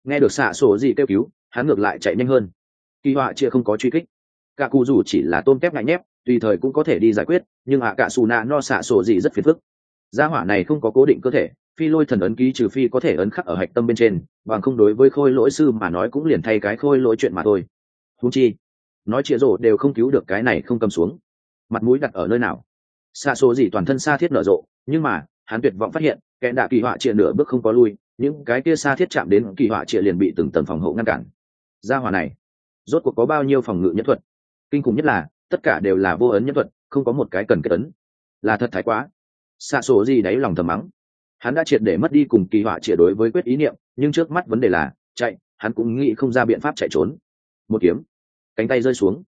nghe được xạ sổ gì kêu cứu, hắn ngược lại chạy nhanh hơn. Kỳ họa chia không có truy kích. Cả cụ dù chỉ là tôm tép ngại nhép, tùy thời cũng có thể đi giải quyết, nhưng hạ cả xù nạ no xạ sổ gì rất phiền phức. Gia hỏa này không có cố định cơ thể, phi lôi thần ấn ký trừ phi có thể ấn khắc ở hạch tâm bên trên, bằng không đối với khôi lỗi sư mà nói cũng liền thay cái khôi lỗi chuyện mà thôi. Húng chi, nói chĩa rổ đều không cứu được cái này không cầm xuống mặt mũi đặt ở nơi nào. Xa số gì toàn thân xa thiết nở rộ, nhưng mà, hắn tuyệt vọng phát hiện, kẻ đạ kỳ họa triệt nửa bước không có lui, những cái kia xa thiết chạm đến kỳ họa triệt liền bị từng tầng phòng hộ ngăn cản. Gia hỏa này, rốt cuộc có bao nhiêu phòng ngự nhất thuật? Kinh khủng nhất là, tất cả đều là vô ấn nhất thuật, không có một cái cần kết ấn. Là thật thái quá. Xa số gì đáy lòng thầm mắng. Hắn đã triệt để mất đi cùng kỳ họa triệt đối với quyết ý niệm, nhưng trước mắt vấn đề là, chạy, hắn cũng nghĩ không ra biện pháp chạy trốn. Một kiếm. Cánh tay rơi xuống.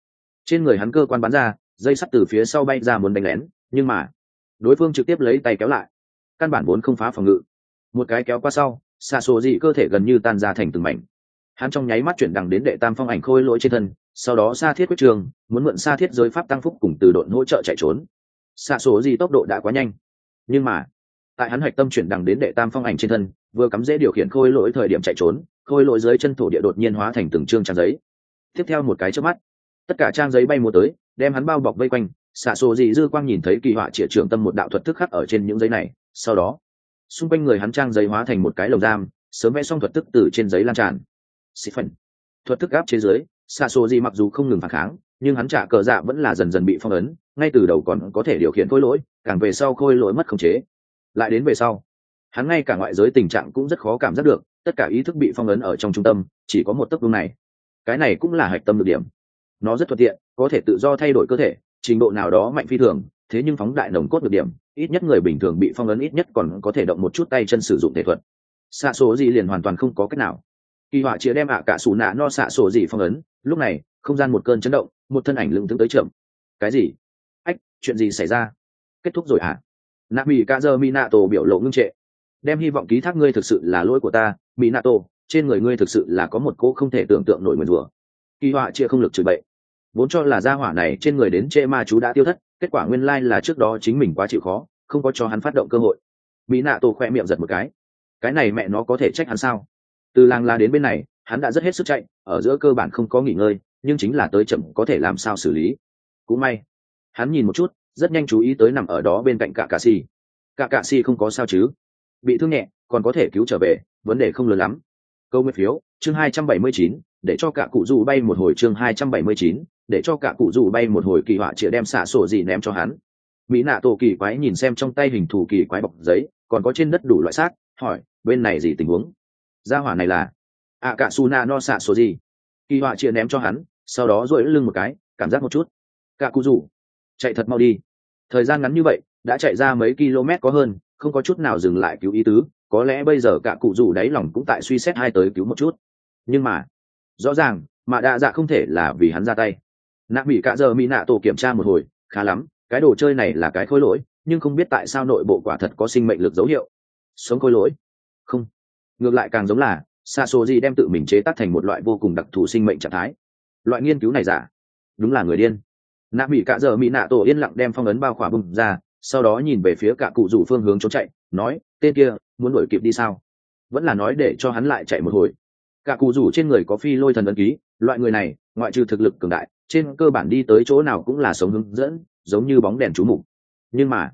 Trên người hắn cơ quan bắn ra dây sắt từ phía sau bay ra muốn đánh lén, nhưng mà, đối phương trực tiếp lấy tay kéo lại. Căn bản vốn không phá phòng ngự. Một cái kéo qua sau, xạ sổ dị cơ thể gần như tan ra thành từng mảnh. Hắn trong nháy mắt chuyển đằng đến đệ tam phong ảnh khôi lỗi trên thân, sau đó xa thiết quyết trường, muốn mượn xa thiết giới pháp tăng phúc cùng từ đội hỗ trợ chạy trốn. Xạ sổ dị tốc độ đã quá nhanh. Nhưng mà, tại hắn hoạch tâm chuyển đằng đến đệ tam phong ảnh trên thân, vừa cắm dễ điều khiển khôi lỗi thời điểm chạy trốn, khôi lỗi dưới chân thổ địa đột nhiên hóa thành từng chương trang giấy. Tiếp theo một cái trước mắt, tất cả trang giấy bay mua tới đem hắn bao bọc vây quanh, xạ sổ dị dư quang nhìn thấy kỳ họa trịa trưởng tâm một đạo thuật thức khắc ở trên những giấy này, sau đó, xung quanh người hắn trang giấy hóa thành một cái lồng giam, sớm vẽ xong thuật thức từ trên giấy lan tràn. Xị phần thuật thức gáp chế dưới, xạ số gì mặc dù không ngừng phản kháng, nhưng hắn trả cờ dạ vẫn là dần dần bị phong ấn, ngay từ đầu còn có thể điều khiển khôi lỗi, càng về sau khôi lỗi mất khống chế. Lại đến về sau, hắn ngay cả ngoại giới tình trạng cũng rất khó cảm giác được, tất cả ý thức bị phong ấn ở trong trung tâm, chỉ có một tấc vương này. Cái này cũng là hạch tâm được điểm nó rất thuận tiện, có thể tự do thay đổi cơ thể, trình độ nào đó mạnh phi thường, thế nhưng phóng đại nồng cốt được điểm, ít nhất người bình thường bị phong ấn ít nhất còn có thể động một chút tay chân sử dụng thể thuật. Xạ số gì liền hoàn toàn không có cách nào. Kỳ họa chia đem ạ cả xù nạ no xạ sổ gì phong ấn, lúc này, không gian một cơn chấn động, một thân ảnh lưng tướng tới trưởng cái gì? Ách, chuyện gì xảy ra? Kết thúc rồi hả? À? nạ mỹ ca dơ mỹ nạ tổ biểu lộ ngưng trệ. Đem hy vọng ký thác ngươi thực sự là lỗi của ta mỹ nạ tổ trên người ngươi thực sự là có một cô không thể tưởng tượng nổi mượn rùa kỳ họa chia không lực chửi bậy vốn cho là gia hỏa này trên người đến trễ ma chú đã tiêu thất kết quả nguyên lai là trước đó chính mình quá chịu khó không có cho hắn phát động cơ hội. Mỹ nạ tô khoe miệng giật một cái. Cái này mẹ nó có thể trách hắn sao? Từ làng la đến bên này hắn đã rất hết sức chạy ở giữa cơ bản không có nghỉ ngơi nhưng chính là tới chậm có thể làm sao xử lý. Cũng may hắn nhìn một chút rất nhanh chú ý tới nằm ở đó bên cạnh cả cà si cả cà si không có sao chứ? Bị thương nhẹ còn có thể cứu trở về vấn đề không lớn lắm. Câu nguyên phiếu chương 279, để cho cả cụ du bay một hồi chương 279, để cho cả cụ dù bay một hồi kỳ họa chĩa đem xả sổ gì ném cho hắn. Mỹ nạ tổ kỳ quái nhìn xem trong tay hình thù kỳ quái bọc giấy, còn có trên đất đủ loại xác, hỏi, bên này gì tình huống? Gia hỏa này là ạ cả su na no xạ sổ gì? Kỳ họa chia ném cho hắn, sau đó dội lưng một cái, cảm giác một chút. Cả cụ rủ, chạy thật mau đi. Thời gian ngắn như vậy, đã chạy ra mấy km có hơn, không có chút nào dừng lại cứu ý tứ, có lẽ bây giờ cả cụ rủ đáy lòng cũng tại suy xét hai tới cứu một chút. Nhưng mà, rõ ràng, mà đa dạ không thể là vì hắn ra tay nạ mỹ cạ giờ mỹ nạ tổ kiểm tra một hồi, khá lắm, cái đồ chơi này là cái khối lỗi, nhưng không biết tại sao nội bộ quả thật có sinh mệnh lực dấu hiệu. Sống khối lỗi? Không. Ngược lại càng giống là xa số gì đem tự mình chế tác thành một loại vô cùng đặc thù sinh mệnh trạng thái. Loại nghiên cứu này giả? Đúng là người điên. Nạ mỹ cạ giờ mỹ nạ tổ yên lặng đem phong ấn bao khỏa bùng ra, sau đó nhìn về phía cả cụ rủ phương hướng trốn chạy, nói, tên kia, muốn đuổi kịp đi sao? Vẫn là nói để cho hắn lại chạy một hồi. Cả cụ rủ trên người có phi lôi thần ấn ký, loại người này, ngoại trừ thực lực cường đại trên cơ bản đi tới chỗ nào cũng là sống hướng dẫn, giống như bóng đèn trú mục. Nhưng mà,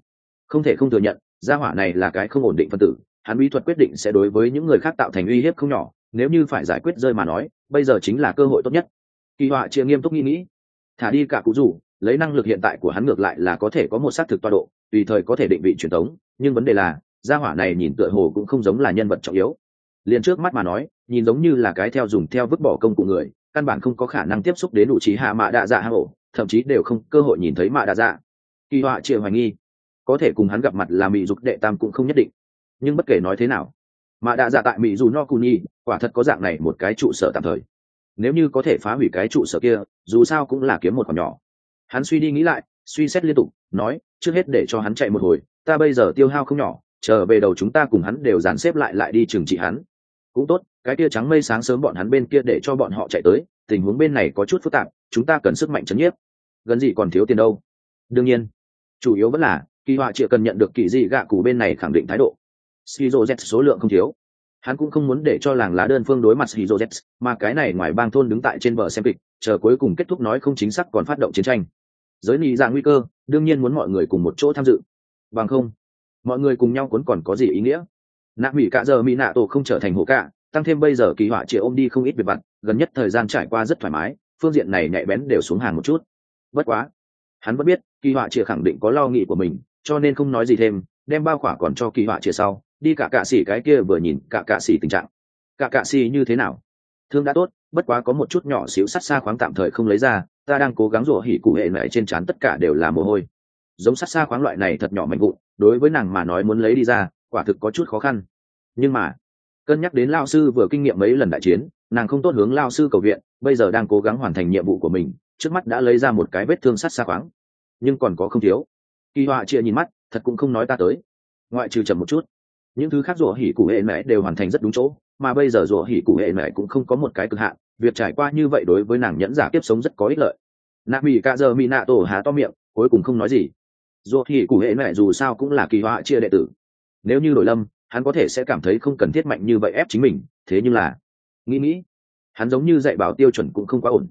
không thể không thừa nhận, gia hỏa này là cái không ổn định phân tử, hắn bí thuật quyết định sẽ đối với những người khác tạo thành uy hiếp không nhỏ, nếu như phải giải quyết rơi mà nói, bây giờ chính là cơ hội tốt nhất. Kỳ họa chia nghiêm túc nghĩ nghĩ, thả đi cả cụ rủ, lấy năng lực hiện tại của hắn ngược lại là có thể có một xác thực toa độ, tùy thời có thể định vị truyền thống, nhưng vấn đề là, gia hỏa này nhìn tựa hồ cũng không giống là nhân vật trọng yếu. Liền trước mắt mà nói, nhìn giống như là cái theo dùng theo vứt bỏ công cụ người căn bản không có khả năng tiếp xúc đến đủ trí hạ mạ đạ dạ hạ ổ, thậm chí đều không cơ hội nhìn thấy mạ đạ dạ. Kỳ họa chia hoài nghi. Có thể cùng hắn gặp mặt là mỹ dục đệ tam cũng không nhất định. Nhưng bất kể nói thế nào, mạ đạ dạ tại mỹ dù no cù nhi, quả thật có dạng này một cái trụ sở tạm thời. Nếu như có thể phá hủy cái trụ sở kia, dù sao cũng là kiếm một khoản nhỏ. Hắn suy đi nghĩ lại, suy xét liên tục, nói, trước hết để cho hắn chạy một hồi, ta bây giờ tiêu hao không nhỏ, chờ về đầu chúng ta cùng hắn đều dàn xếp lại lại đi trừng trị hắn. Cũng tốt cái kia trắng mây sáng sớm bọn hắn bên kia để cho bọn họ chạy tới, tình huống bên này có chút phức tạp, chúng ta cần sức mạnh chấn nhiếp. Gần gì còn thiếu tiền đâu? Đương nhiên, chủ yếu vẫn là, kỳ họa chỉ cần nhận được kỳ dị gạ cù bên này khẳng định thái độ. Skizo z số lượng không thiếu. Hắn cũng không muốn để cho làng lá đơn phương đối mặt skizo z mà cái này ngoài bang thôn đứng tại trên bờ xem kịch, chờ cuối cùng kết thúc nói không chính xác còn phát động chiến tranh. Giới nị dạng nguy cơ, đương nhiên muốn mọi người cùng một chỗ tham dự. Bằng không, mọi người cùng nhau cuốn còn có gì ý nghĩa? Nạ mỹ cạ giờ mỹ nạ tổ không trở thành hổ cả tăng thêm bây giờ kỳ họa chỉ ôm đi không ít việc vặt, gần nhất thời gian trải qua rất thoải mái, phương diện này nhạy bén đều xuống hàng một chút. Bất quá, hắn vẫn biết, kỳ họa chỉ khẳng định có lo nghĩ của mình, cho nên không nói gì thêm, đem bao khỏa còn cho kỳ họa chia sau, đi cả cạ xỉ cái kia vừa nhìn cả cạ xỉ tình trạng. Cả cạ xỉ như thế nào? Thương đã tốt, bất quá có một chút nhỏ xíu sắt xa khoáng tạm thời không lấy ra, ta đang cố gắng rủa hỉ cụ hệ mẹ trên trán tất cả đều là mồ hôi. Giống sắt xa khoáng loại này thật nhỏ mạnh vụn, đối với nàng mà nói muốn lấy đi ra, quả thực có chút khó khăn. Nhưng mà cân nhắc đến lao sư vừa kinh nghiệm mấy lần đại chiến, nàng không tốt hướng lao sư cầu viện, bây giờ đang cố gắng hoàn thành nhiệm vụ của mình, trước mắt đã lấy ra một cái vết thương sắt xa khoáng. Nhưng còn có không thiếu. Kỳ họa chia nhìn mắt, thật cũng không nói ta tới. Ngoại trừ chậm một chút. Những thứ khác rủa hỉ cụ hệ mẹ đều hoàn thành rất đúng chỗ, mà bây giờ rủa hỉ cụ hệ mẹ cũng không có một cái cực hạn, việc trải qua như vậy đối với nàng nhẫn giả tiếp sống rất có ích lợi. Nạ mỹ cạ giờ mỹ nạ tổ há to miệng, cuối cùng không nói gì. Rủa hỉ cụ hệ mẹ dù sao cũng là kỳ họa chia đệ tử. Nếu như đổi lâm hắn có thể sẽ cảm thấy không cần thiết mạnh như vậy ép chính mình, thế nhưng là, nghĩ nghĩ, hắn giống như dạy bảo tiêu chuẩn cũng không quá ổn.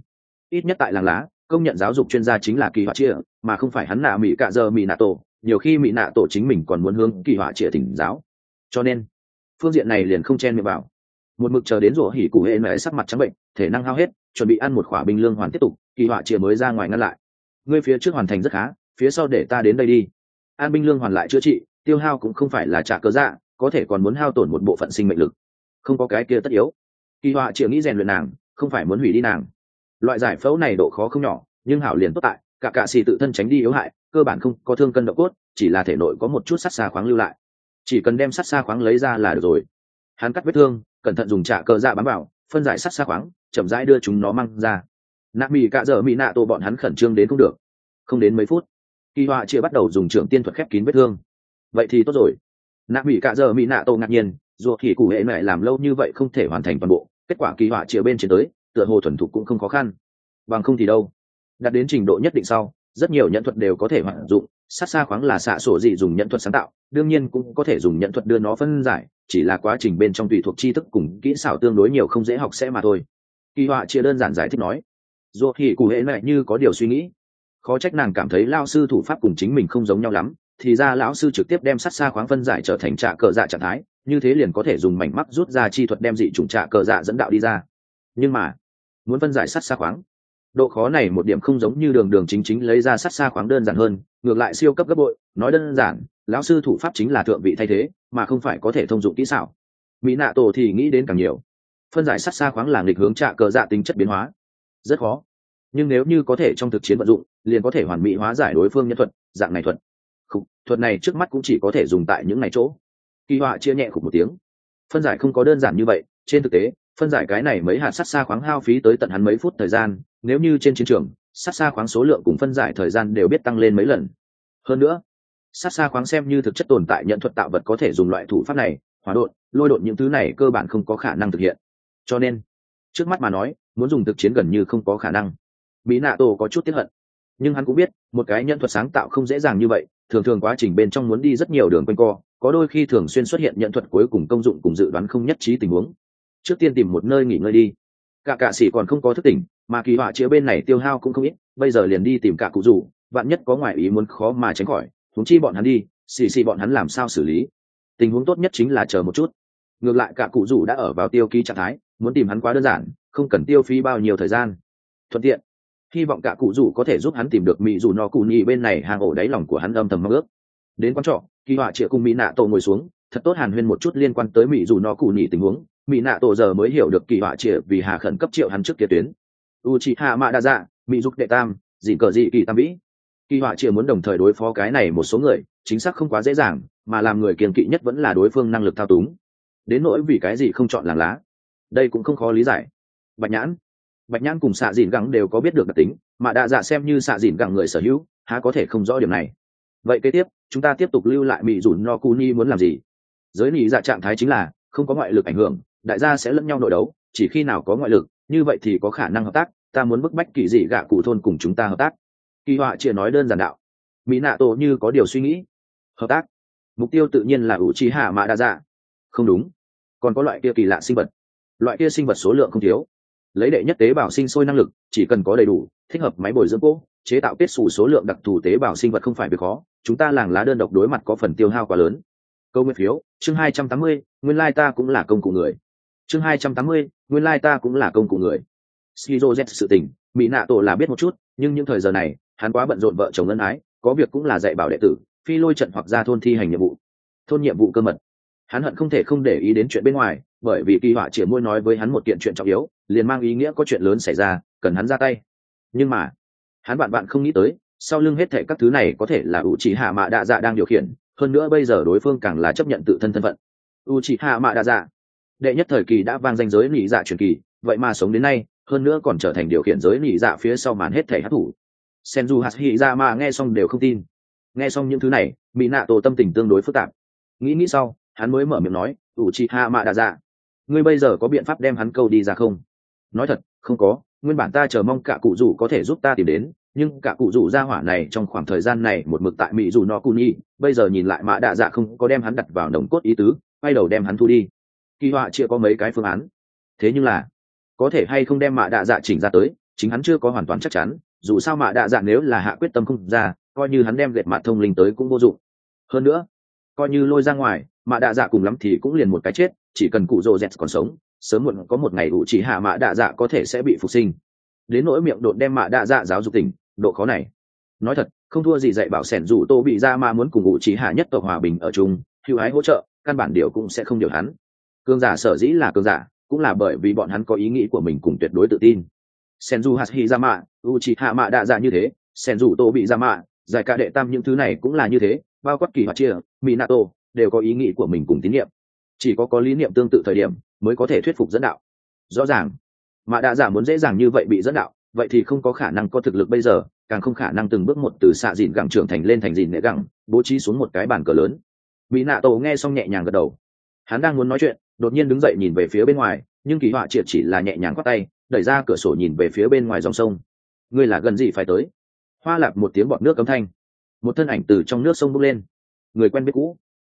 Ít nhất tại làng lá, công nhận giáo dục chuyên gia chính là kỳ họa chia mà không phải hắn nạ mỹ cạ giờ mỹ nạ tổ, nhiều khi mỹ nạ tổ chính mình còn muốn hướng kỳ họa chia thỉnh giáo. Cho nên, phương diện này liền không chen miệng vào. Một mực chờ đến rủa hỉ cụ hệ mẹ sắc mặt trắng bệnh, thể năng hao hết, chuẩn bị ăn một khỏa binh lương hoàn tiếp tục, kỳ họa chia mới ra ngoài ngăn lại. Ngươi phía trước hoàn thành rất khá, phía sau để ta đến đây đi. An binh lương hoàn lại chữa trị, tiêu hao cũng không phải là trả cớ dạ có thể còn muốn hao tổn một bộ phận sinh mệnh lực. Không có cái kia tất yếu. Kỳ họa chịu nghĩ rèn luyện nàng, không phải muốn hủy đi nàng. Loại giải phẫu này độ khó không nhỏ, nhưng hảo liền tốt tại, cả cạ xì tự thân tránh đi yếu hại, cơ bản không có thương cân độ cốt, chỉ là thể nội có một chút sắt xa khoáng lưu lại. Chỉ cần đem sắt xa khoáng lấy ra là được rồi. Hắn cắt vết thương, cẩn thận dùng trả cờ dạ bám vào, phân giải sắt xa khoáng, chậm rãi đưa chúng nó mang ra. Nạ mì cạ dở mỹ nạ tổ bọn hắn khẩn trương đến không được. Không đến mấy phút, kỳ họa chia bắt đầu dùng trưởng tiên thuật khép kín vết thương. Vậy thì tốt rồi nạ mỹ cả giờ mỹ nạ tổ ngạc nhiên, dù thì cụ hệ mẹ làm lâu như vậy không thể hoàn thành toàn bộ, kết quả kỳ họa chia bên trên tới, tựa hồ thuần thục cũng không khó khăn. Bằng không thì đâu. Đạt đến trình độ nhất định sau, rất nhiều nhận thuật đều có thể hoạt dụng, sát xa khoáng là xạ sổ dị dùng nhận thuật sáng tạo, đương nhiên cũng có thể dùng nhận thuật đưa nó phân giải, chỉ là quá trình bên trong tùy thuộc tri thức cùng kỹ xảo tương đối nhiều không dễ học sẽ mà thôi. Kỳ họa chia đơn giản giải thích nói, dù thì cụ hệ mẹ như có điều suy nghĩ. Khó trách nàng cảm thấy lao sư thủ pháp cùng chính mình không giống nhau lắm thì ra lão sư trực tiếp đem sắt xa khoáng phân giải trở thành trạ cờ dạ trạng thái, như thế liền có thể dùng mảnh mắc rút ra chi thuật đem dị chủng trạ cờ dạ dẫn đạo đi ra. Nhưng mà, muốn phân giải sắt xa khoáng, độ khó này một điểm không giống như đường đường chính chính lấy ra sắt xa khoáng đơn giản hơn, ngược lại siêu cấp gấp bội, nói đơn giản, lão sư thủ pháp chính là thượng vị thay thế, mà không phải có thể thông dụng kỹ xảo. Mỹ nạ tổ thì nghĩ đến càng nhiều. Phân giải sắt xa khoáng là nghịch hướng trạ cờ dạ tính chất biến hóa. Rất khó. Nhưng nếu như có thể trong thực chiến vận dụng, liền có thể hoàn mỹ hóa giải đối phương nhân thuật, dạng này thuật thuật này trước mắt cũng chỉ có thể dùng tại những ngày chỗ. Kỳ họa chia nhẹ khục một tiếng. Phân giải không có đơn giản như vậy, trên thực tế, phân giải cái này mấy hạt sắt xa khoáng hao phí tới tận hắn mấy phút thời gian, nếu như trên chiến trường, sắt xa khoáng số lượng cùng phân giải thời gian đều biết tăng lên mấy lần. Hơn nữa sát xa khoáng xem như thực chất tồn tại nhận thuật tạo vật có thể dùng loại thủ pháp này hóa đột lôi đột những thứ này cơ bản không có khả năng thực hiện. Cho nên, trước mắt mà nói, muốn dùng thực chiến gần như không có khả năng. Mỹ nạ tổ có chút tiếp hận nhưng hắn cũng biết, một cái nhân thuật sáng tạo không dễ dàng như vậy, thường thường quá trình bên trong muốn đi rất nhiều đường quanh co, có đôi khi thường xuyên xuất hiện nhận thuật cuối cùng công dụng cùng dự đoán không nhất trí tình huống. Trước tiên tìm một nơi nghỉ ngơi đi. Cả cạ sĩ còn không có thức tỉnh, mà kỳ họa chĩa bên này tiêu hao cũng không ít, bây giờ liền đi tìm cả cụ rủ, vạn nhất có ngoại ý muốn khó mà tránh khỏi thúng chi bọn hắn đi, xì xì bọn hắn làm sao xử lý? Tình huống tốt nhất chính là chờ một chút. Ngược lại cả cụ rủ đã ở vào tiêu ký trạng thái, muốn tìm hắn quá đơn giản, không cần tiêu phí bao nhiêu thời gian. Thuận tiện hy vọng cả cụ rủ có thể giúp hắn tìm được mỹ dù no cụ nhị bên này hàng ổ đáy lòng của hắn âm thầm mong ước. Đến quán trọ, kỳ họa chĩa cùng mỹ nạ tổ ngồi xuống, thật tốt hàn huyên một chút liên quan tới mỹ dù no cụ nhị tình huống. Mỹ nạ tổ giờ mới hiểu được kỳ họa chĩa vì hà khẩn cấp triệu hắn trước kia tuyến. U chị hạ mạ đa dạ mỹ dục đệ tam dị cờ dị kỳ tam vĩ. Kỳ họa chĩa muốn đồng thời đối phó cái này một số người, chính xác không quá dễ dàng, mà làm người kiềm kỵ nhất vẫn là đối phương năng lực thao túng. Đến nỗi vì cái gì không chọn làng lá? Đây cũng không khó lý giải. Bạch nhãn bạch nhãn cùng xạ dìn gẳng đều có biết được đặc tính, mà đa dạ xem như xạ dìn gẳng người sở hữu, há có thể không rõ điểm này. Vậy kế tiếp, chúng ta tiếp tục lưu lại mỹ dùn no cu ni muốn làm gì? Giới nị dạ trạng thái chính là, không có ngoại lực ảnh hưởng, đại gia sẽ lẫn nhau nội đấu, chỉ khi nào có ngoại lực, như vậy thì có khả năng hợp tác, ta muốn bức bách kỳ dị gạ cụ thôn cùng chúng ta hợp tác. Kỳ họa chia nói đơn giản đạo. Mỹ nạ tổ như có điều suy nghĩ. Hợp tác. Mục tiêu tự nhiên là ủ trí hạ mạ đa dạ. Không đúng. Còn có loại kia kỳ lạ sinh vật. Loại kia sinh vật số lượng không thiếu lấy đệ nhất tế bào sinh sôi năng lực, chỉ cần có đầy đủ, thích hợp máy bồi dưỡng cỗ, chế tạo kết xù số lượng đặc thù tế bào sinh vật không phải việc khó, chúng ta làng lá đơn độc đối mặt có phần tiêu hao quá lớn. Câu nguyên phiếu, chương hai trăm tám mươi, nguyên lai ta cũng là công cụ người. Chương hai trăm tám mươi, nguyên lai ta cũng là công cụ người. Skizo z sự tình, mỹ nạ tổ là biết một chút, nhưng những thời giờ này, hắn quá bận rộn vợ chồng ân ái, có việc cũng là dạy bảo đệ tử, phi lôi trận hoặc ra thôn thi hành nhiệm vụ, thôn nhiệm vụ cơ mật. Hắn hận không thể không để ý đến chuyện bên ngoài bởi vì kỳ họa chỉ môi nói với hắn một kiện chuyện trọng yếu, liền mang ý nghĩa có chuyện lớn xảy ra, cần hắn ra tay. Nhưng mà, hắn bạn bạn không nghĩ tới, sau lưng hết thệ các thứ này có thể là u chỉ hạ mạ đạ dạ đang điều khiển, hơn nữa bây giờ đối phương càng là chấp nhận tự thân thân phận. U chỉ hạ mạ đạ dạ đệ nhất thời kỳ đã vang danh giới nỉ dạ truyền kỳ, vậy mà sống đến nay, hơn nữa còn trở thành điều khiển giới nỉ dạ phía sau màn hết thẻ hát thủ senju hạt ra mà nghe xong đều không tin. Nghe xong những thứ này mỹ nạ tổ tâm tình tương đối phức tạp. Nghĩ nghĩ sau, hắn mới mở miệng nói u chỉ hạ mạ đạ dạ ngươi bây giờ có biện pháp đem hắn câu đi ra không? Nói thật, không có, nguyên bản ta chờ mong cả cụ rủ có thể giúp ta tìm đến, nhưng cả cụ rủ ra hỏa này trong khoảng thời gian này một mực tại mỹ dù no cu nhi, bây giờ nhìn lại mã đạ dạ không có đem hắn đặt vào nồng cốt ý tứ, quay đầu đem hắn thu đi. Kỳ họa chưa có mấy cái phương án. Thế nhưng là, có thể hay không đem mạ đạ dạ chỉnh ra tới, chính hắn chưa có hoàn toàn chắc chắn, dù sao mạ đạ dạ nếu là hạ quyết tâm không ra, coi như hắn đem lệ mạ thông linh tới cũng vô dụng. Hơn nữa, coi như lôi ra ngoài mạ đạ dạ cùng lắm thì cũng liền một cái chết chỉ cần cụ rồ z còn sống, sớm muộn có một ngày ủ chỉ hạ mạ đạ dạ có thể sẽ bị phục sinh. Đến nỗi miệng đột đem mạ đạ dạ giáo dục tỉnh, độ khó này. Nói thật, không thua gì dạy bảo sẻn dù tô bị ra mà muốn cùng ủ chỉ hạ nhất tộc hòa bình ở chung, hữu ái hỗ trợ, căn bản điều cũng sẽ không điều hắn. Cương giả sở dĩ là cương giả, cũng là bởi vì bọn hắn có ý nghĩ của mình cùng tuyệt đối tự tin. Sen du hạt hi ra mạ u chỉ hạ mạ đạ dạ như thế sen dù tô bị ra mạ giải cả đệ tam những thứ này cũng là như thế, bao quát kỳ hoạt chia, minato, đều có ý nghĩ của mình cùng tín nhiệm chỉ có có lý niệm tương tự thời điểm mới có thể thuyết phục dẫn đạo. Rõ ràng, mà đã giả muốn dễ dàng như vậy bị dẫn đạo, vậy thì không có khả năng có thực lực bây giờ, càng không khả năng từng bước một từ xạ dìn gẳng trưởng thành lên thành dìn nệ gẳng, bố trí xuống một cái bàn cờ lớn. Mỹ nạ tổ nghe xong nhẹ nhàng gật đầu. Hắn đang muốn nói chuyện, đột nhiên đứng dậy nhìn về phía bên ngoài, nhưng kỳ họa triệt chỉ là nhẹ nhàng khoác tay, đẩy ra cửa sổ nhìn về phía bên ngoài dòng sông. Ngươi là gần gì phải tới? Hoa lạp một tiếng bọt nước cấm thanh. Một thân ảnh từ trong nước sông bốc lên. Người quen biết cũ.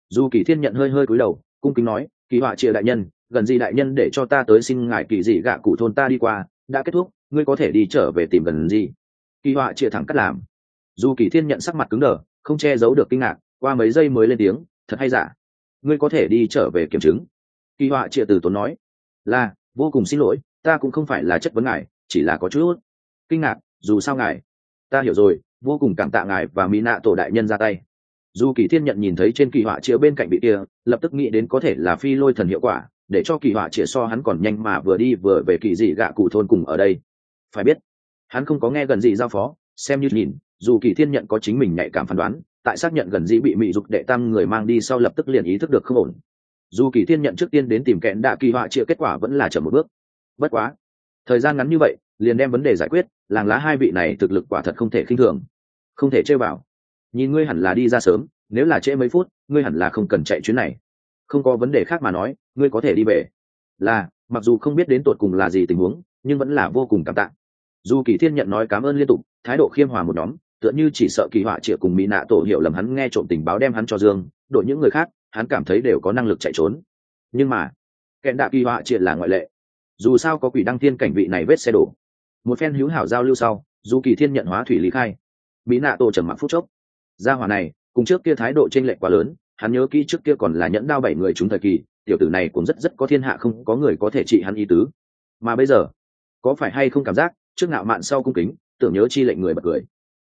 Dù kỳ thiên nhận hơi hơi cúi đầu cung kính nói, kỳ họa chia đại nhân, gần gì đại nhân để cho ta tới xin ngài kỳ dị gạ cụ thôn ta đi qua, đã kết thúc, ngươi có thể đi trở về tìm gần gì? Kỳ họa chia thẳng cắt làm. Dù kỳ thiên nhận sắc mặt cứng đờ, không che giấu được kinh ngạc, qua mấy giây mới lên tiếng, thật hay giả? Ngươi có thể đi trở về kiểm chứng? Kỳ họa chia từ tốn nói, là, vô cùng xin lỗi, ta cũng không phải là chất vấn ngài, chỉ là có chút kinh ngạc, dù sao ngài, ta hiểu rồi, vô cùng cảm tạ ngài và mỹ nạ tổ đại nhân ra tay dù kỳ thiên nhận nhìn thấy trên kỳ họa chĩa bên cạnh bị kia, lập tức nghĩ đến có thể là phi lôi thần hiệu quả, để cho kỳ họa chĩa so hắn còn nhanh mà vừa đi vừa về kỳ dị gạ cụ thôn cùng ở đây. Phải biết, hắn không có nghe gần gì giao phó, xem như nhìn, dù kỳ thiên nhận có chính mình nhạy cảm phán đoán, tại xác nhận gần dĩ bị mị dục đệ tam người mang đi sau lập tức liền ý thức được không ổn. Dù kỳ thiên nhận trước tiên đến tìm kẽn đạ kỳ họa chia kết quả vẫn là chậm một bước. Bất quá, thời gian ngắn như vậy, liền đem vấn đề giải quyết, làng lá hai vị này thực lực quả thật không thể khinh thường. Không thể chơi vào nhìn ngươi hẳn là đi ra sớm, nếu là trễ mấy phút, ngươi hẳn là không cần chạy chuyến này. Không có vấn đề khác mà nói, ngươi có thể đi về. Là, mặc dù không biết đến tột cùng là gì tình huống, nhưng vẫn là vô cùng cảm tạ. Dù kỳ thiên nhận nói cảm ơn liên tục, thái độ khiêm hòa một nhóm, tựa như chỉ sợ kỳ họa trịa cùng mỹ nạ tổ hiểu lầm hắn nghe trộm tình báo đem hắn cho dương, đội những người khác, hắn cảm thấy đều có năng lực chạy trốn. Nhưng mà, kẹn đạ kỳ họa trịa là ngoại lệ. Dù sao có quỷ đăng thiên cảnh vị này vết xe đổ. Một phen hữu hảo giao lưu sau, dù kỳ thiên nhận hóa thủy lý khai. Mỹ nạ tổ trầm mặc phút chốc gia hỏa này, cùng trước kia thái độ t r ê n lệch quá lớn, hắn nhớ kỹ trước kia còn là nhẫn đao bảy người chúng thời kỳ, tiểu tử này cũng rất rất có thiên hạ không có người có thể trị hắn ý tứ. Mà bây giờ, có phải hay không cảm giác, trước ngạo mạn sau cung kính, tưởng nhớ chi lệnh người bật cười.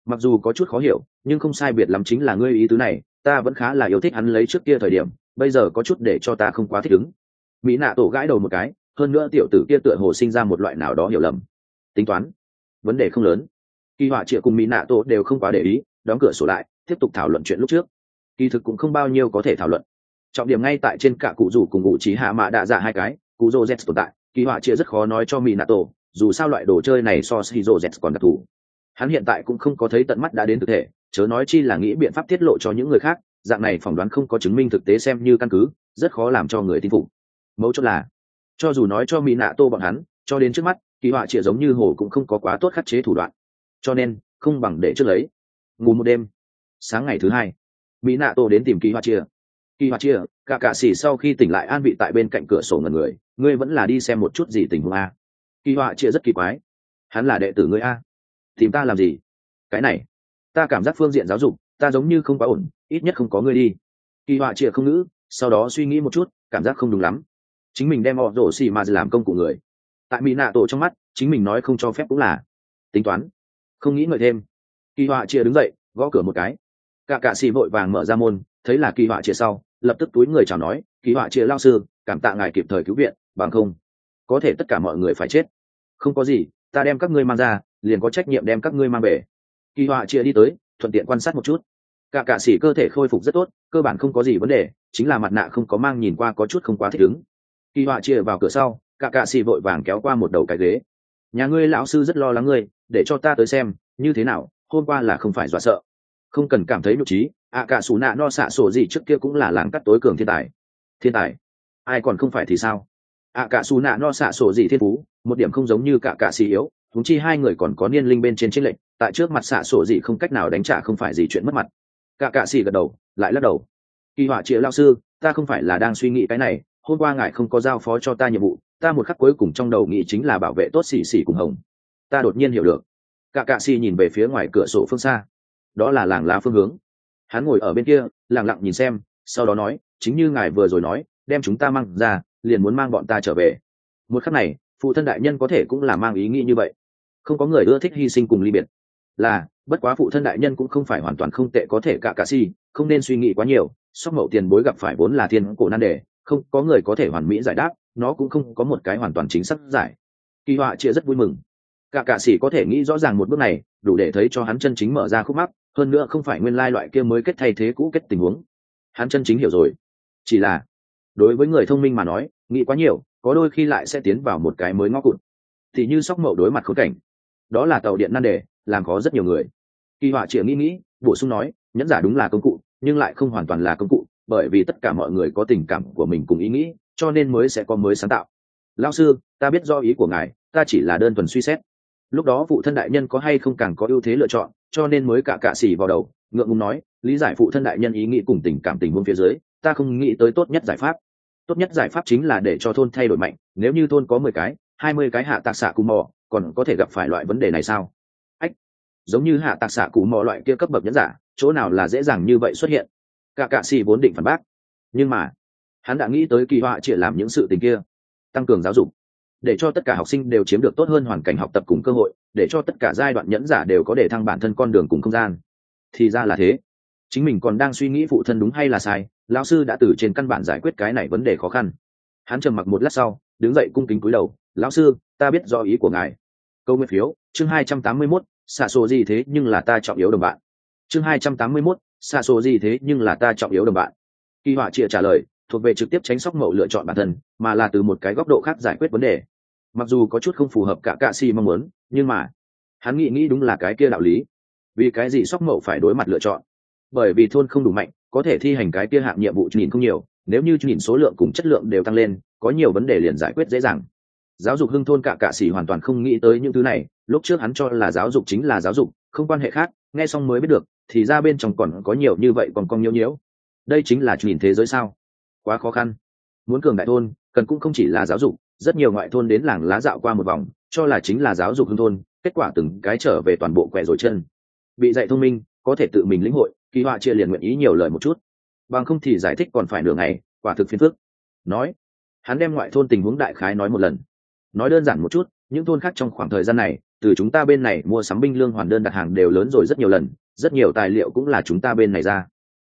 Mặc dù có chút khó hiểu, nhưng không sai biệt lắm chính là ngươi ý tứ này, ta vẫn khá là yêu thích hắn lấy trước kia thời điểm, bây giờ có chút để cho ta không quá thích ứng. Mỹ nạ tổ gãi đầu một cái, hơn nữa tiểu tử kia tựa hồ sinh ra một loại nào đó hiểu lầm. Tính toán, vấn đề không lớn. Kỳ họa trịa cùng mỹ nạ tổ đều không quá để ý, đóng cửa sổ lại tiếp tục thảo luận chuyện lúc trước. Kỳ thực cũng không bao nhiêu có thể thảo luận. Trọng điểm ngay tại trên cả cụ rủ cùng ngụ trí hạ mạ đạ dạ hai cái, cụ rô z tồn tại, kỳ họa chia rất khó nói cho mỹ nạ tổ, dù sao loại đồ chơi này so shizu z còn đặc thù. Hắn hiện tại cũng không có thấy tận mắt đã đến thực thể, chớ nói chi là nghĩ biện pháp tiết lộ cho những người khác, dạng này phỏng đoán không có chứng minh thực tế xem như căn cứ, rất khó làm cho người tin phục. Mấu chốt là, cho dù nói cho mỹ nạ tô bọn hắn, cho đến trước mắt, kỳ họa chia giống như hồ cũng không có quá tốt khắc chế thủ đoạn. Cho nên, không bằng để trước lấy. Ngủ một đêm sáng ngày thứ hai mỹ nạ tổ đến tìm kỳ hoa chia kỳ hoa chia cả cạ xỉ sau khi tỉnh lại an vị tại bên cạnh cửa sổ ngần người, ngươi vẫn là đi xem một chút gì tình huống a? Kỳ hoa chia rất kỳ quái. Hắn là đệ tử ngươi a? Tìm ta làm gì? Cái này, ta cảm giác phương diện giáo dục, ta giống như không quá ổn, ít nhất không có ngươi đi. Kỳ họa chia không ngữ, sau đó suy nghĩ một chút, cảm giác không đúng lắm. Chính mình đem họ rổ xì mà làm công cụ người. Tại mỹ nạ tổ trong mắt, chính mình nói không cho phép cũng là tính toán. Không nghĩ ngợi thêm. Kỳ họa chia đứng dậy, gõ cửa một cái cả cạ xì vội vàng mở ra môn, thấy là kỳ họa chia sau, lập tức túi người chào nói, kỳ họa chia lao sư, cảm tạ ngài kịp thời cứu viện, bằng không, có thể tất cả mọi người phải chết. Không có gì, ta đem các ngươi mang ra, liền có trách nhiệm đem các ngươi mang về. Kỳ họa chia đi tới, thuận tiện quan sát một chút. Cả cạ xỉ cơ thể khôi phục rất tốt, cơ bản không có gì vấn đề, chính là mặt nạ không có mang nhìn qua có chút không quá thích ứng. Kỳ họa chia vào cửa sau cả cạ xỉ vội vàng kéo qua một đầu cái ghế. Nhà ngươi lão sư rất lo lắng ngươi, để cho ta tới xem, như thế nào, hôm qua là không phải dọa sợ không cần cảm thấy nhục trí, ạ cả xù nạ no xạ sổ gì trước kia cũng là làng cắt tối cường thiên tài. Thiên tài? Ai còn không phải thì sao? Ạ cả xù nạ no xạ sổ gì thiên phú, một điểm không giống như cả cả xì yếu thúng chi hai người còn có niên linh bên trên tranh lệnh, tại trước mặt xạ sổ gì không cách nào đánh trả không phải gì chuyện mất mặt. Cả cả xì gật đầu, lại lắc đầu. Kỳ họa triệu lao sư, ta không phải là đang suy nghĩ cái này, hôm qua ngài không có giao phó cho ta nhiệm vụ, ta một khắc cuối cùng trong đầu nghĩ chính là bảo vệ tốt xì xì cùng hồng. Ta đột nhiên hiểu được. Cả cạ xì nhìn về phía ngoài cửa sổ phương xa đó là làng lá phương hướng. Hắn ngồi ở bên kia lẳng lặng nhìn xem, sau đó nói, chính như ngài vừa rồi nói, đem chúng ta mang ra, liền muốn mang bọn ta trở về. Một khắc này, phụ thân đại nhân có thể cũng là mang ý nghĩ như vậy. Không có người ưa thích hy sinh cùng ly biệt. Là, bất quá phụ thân đại nhân cũng không phải hoàn toàn không tệ có thể cả cả si, không nên suy nghĩ quá nhiều, sóc mậu tiền bối gặp phải vốn là thiên cổ nan đề, không có người có thể hoàn mỹ giải đáp, nó cũng không có một cái hoàn toàn chính xác giải. Kỳ họa chia rất vui mừng. Cả cả sĩ có thể nghĩ rõ ràng một bước này, đủ để thấy cho hắn chân chính mở ra khúc mắc hơn nữa không phải nguyên lai loại kia mới kết thay thế cũ kết tình huống. Hắn chân chính hiểu rồi. Chỉ là, đối với người thông minh mà nói, nghĩ quá nhiều, có đôi khi lại sẽ tiến vào một cái mới ngõ cụt. Thì như sóc mậu đối mặt khốn cảnh. Đó là tàu điện nan đề, làm có rất nhiều người. Kỳ họa chĩa nghĩ nghĩ, bổ sung nói, nhẫn giả đúng là công cụ, nhưng lại không hoàn toàn là công cụ, bởi vì tất cả mọi người có tình cảm của mình cùng ý nghĩ, cho nên mới sẽ có mới sáng tạo. Lao sư, ta biết do ý của ngài, ta chỉ là đơn thuần suy xét. Lúc đó phụ thân đại nhân có hay không càng có ưu thế lựa chọn cho nên mới cả cạ xỉ vào đầu, ngượng ngùng nói, lý giải phụ thân đại nhân ý nghĩ cùng tình cảm tình huống phía dưới, ta không nghĩ tới tốt nhất giải pháp. Tốt nhất giải pháp chính là để cho thôn thay đổi mạnh, nếu như thôn có mười cái, hai mươi cái hạ tạc xạ cù mò, còn có thể gặp phải loại vấn đề này sao? Ách, giống như hạ tạc xạ cù mò loại kia cấp bậc nhẫn giả, chỗ nào là dễ dàng như vậy xuất hiện? Cả cạ xì vốn định phản bác. Nhưng mà, hắn đã nghĩ tới kỳ họa chỉ làm những sự tình kia. Tăng cường giáo dục, để cho tất cả học sinh đều chiếm được tốt hơn hoàn cảnh học tập cùng cơ hội để cho tất cả giai đoạn nhẫn giả đều có để thăng bản thân con đường cùng không gian. Thì ra là thế. Chính mình còn đang suy nghĩ phụ thân đúng hay là sai, lão sư đã từ trên căn bản giải quyết cái này vấn đề khó khăn. Hắn trầm mặc một lát sau, đứng dậy cung kính cúi đầu, lão sư, ta biết do ý của ngài. Câu nguyên phiếu, chương hai trăm tám mươi mốt, xạ sổ gì thế nhưng là ta trọng yếu đồng bạn. Chương hai trăm tám mươi mốt, xạ sổ gì thế nhưng là ta trọng yếu đồng bạn. Kỳ họa chịa trả lời, thuộc về trực tiếp tránh sóc mậu lựa chọn bản thân, mà là từ một cái góc độ khác giải quyết vấn đề. Mặc dù có chút không phù hợp cả cạ si mong muốn nhưng mà, hắn nghĩ nghĩ đúng là cái kia đạo lý. Vì cái gì sóc mậu phải đối mặt lựa chọn? Bởi vì thôn không đủ mạnh, có thể thi hành cái kia hạng nhiệm vụ nhìn không nhiều, nếu như nhìn số lượng cùng chất lượng đều tăng lên, có nhiều vấn đề liền giải quyết dễ dàng. Giáo dục hưng thôn cả cạ sĩ hoàn toàn không nghĩ tới những thứ này, lúc trước hắn cho là giáo dục chính là giáo dục, không quan hệ khác, nghe xong mới biết được, thì ra bên trong còn có nhiều như vậy còn con nhiễu nhiễu đây chính là nhìn thế giới sao? Quá khó khăn. Muốn cường đại thôn, cần cũng không chỉ là giáo dục rất nhiều ngoại thôn đến làng lá dạo qua một vòng, cho là chính là giáo dục hương thôn, kết quả từng cái trở về toàn bộ quẹ rồi chân. Bị dạy thông minh, có thể tự mình lĩnh hội, kỳ họa chia liền nguyện ý nhiều lời một chút. Bằng không thì giải thích còn phải nửa ngày, quả thực phiền phức. Nói, hắn đem ngoại thôn tình huống đại khái nói một lần. Nói đơn giản một chút, những thôn khác trong khoảng thời gian này, từ chúng ta bên này mua sắm binh lương hoàn đơn đặt hàng đều lớn rồi rất nhiều lần, rất nhiều tài liệu cũng là chúng ta bên này ra.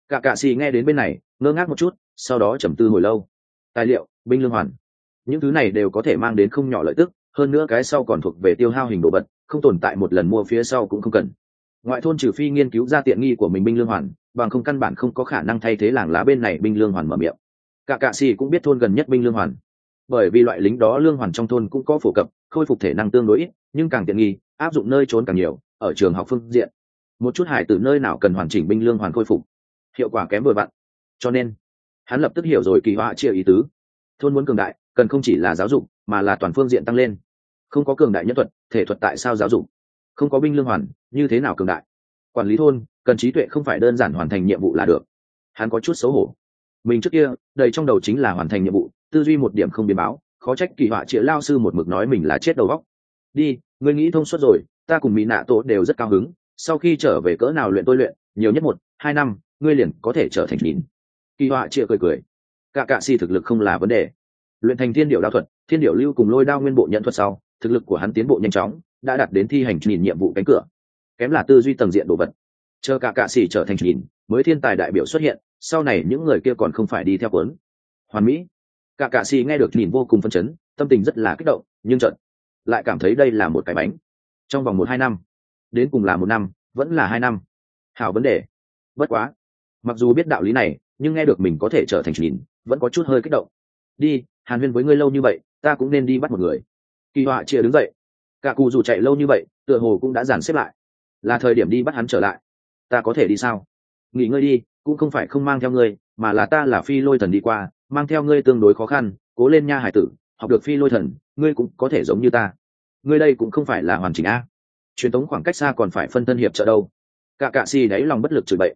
Cả cạ xì nghe đến bên này, ngơ ngác một chút, sau đó trầm tư hồi lâu. Tài liệu, binh lương hoàn những thứ này đều có thể mang đến không nhỏ lợi tức, hơn nữa cái sau còn thuộc về tiêu hao hình đồ vật, không tồn tại một lần mua phía sau cũng không cần. Ngoại thôn trừ phi nghiên cứu ra tiện nghi của mình binh lương hoàn, bằng không căn bản không có khả năng thay thế làng lá bên này binh lương hoàn mở miệng. Cả cạ xì cũng biết thôn gần nhất binh lương hoàn. Bởi vì loại lính đó lương hoàn trong thôn cũng có phổ cập, khôi phục thể năng tương đối ít, nhưng càng tiện nghi, áp dụng nơi trốn càng nhiều, ở trường học phương diện. Một chút hải từ nơi nào cần hoàn chỉnh binh lương hoàn khôi phục, hiệu quả kém vừa vặn. Cho nên, hắn lập tức hiểu rồi kỳ họa chia ý tứ. Thôn muốn cường đại cần không chỉ là giáo dục, mà là toàn phương diện tăng lên. Không có cường đại nhất thuật, thể thuật tại sao giáo dục? Không có binh lương hoàn, như thế nào cường đại? Quản lý thôn, cần trí tuệ không phải đơn giản hoàn thành nhiệm vụ là được. Hắn có chút xấu hổ. Mình trước kia, đầy trong đầu chính là hoàn thành nhiệm vụ, tư duy một điểm không biến báo, khó trách kỳ họa chĩa lao sư một mực nói mình là chết đầu góc đi người nghĩ thông suốt rồi, ta cùng mỹ nạ tổ đều rất cao hứng, sau khi trở về cỡ nào luyện tôi luyện, nhiều nhất một, hai năm, ngươi liền có thể trở thành nhìn. Kỳ họa chĩa cười cười. Cả cạ si thực lực không là vấn đề luyện thành thiên điệu đao thuật, thiên điệu lưu cùng lôi đao nguyên bộ nhận thuật sau, thực lực của hắn tiến bộ nhanh chóng, đã đạt đến thi hành nhìn nhiệm vụ cánh cửa. Kém là tư duy tầng diện đồ vật. Chờ cả cạ xỉ trở thành nhìn, mới thiên tài đại biểu xuất hiện, sau này những người kia còn không phải đi theo cuốn. Hoàn mỹ. Cả cạ xỉ nghe được nhìn vô cùng phân chấn, tâm tình rất là kích động, nhưng trận lại cảm thấy đây là một cái bánh. Trong vòng một hai năm, đến cùng là một năm, vẫn là hai năm. Hảo vấn đề. Bất quá, mặc dù biết đạo lý này, nhưng nghe được mình có thể trở thành nhìn, vẫn có chút hơi kích động. Đi hàn huyên với ngươi lâu như vậy, ta cũng nên đi bắt một người. Kỳ họa chia đứng dậy. Cả cụ dù chạy lâu như vậy, tựa hồ cũng đã dàn xếp lại. Là thời điểm đi bắt hắn trở lại. Ta có thể đi sao? Nghỉ ngơi đi, cũng không phải không mang theo ngươi, mà là ta là phi lôi thần đi qua, mang theo ngươi tương đối khó khăn, cố lên nha hải tử, học được phi lôi thần, ngươi cũng có thể giống như ta. Ngươi đây cũng không phải là hoàn chỉnh a. Truyền thống khoảng cách xa còn phải phân thân hiệp trợ đâu. Cả cạ si đáy lòng bất lực chửi bậy.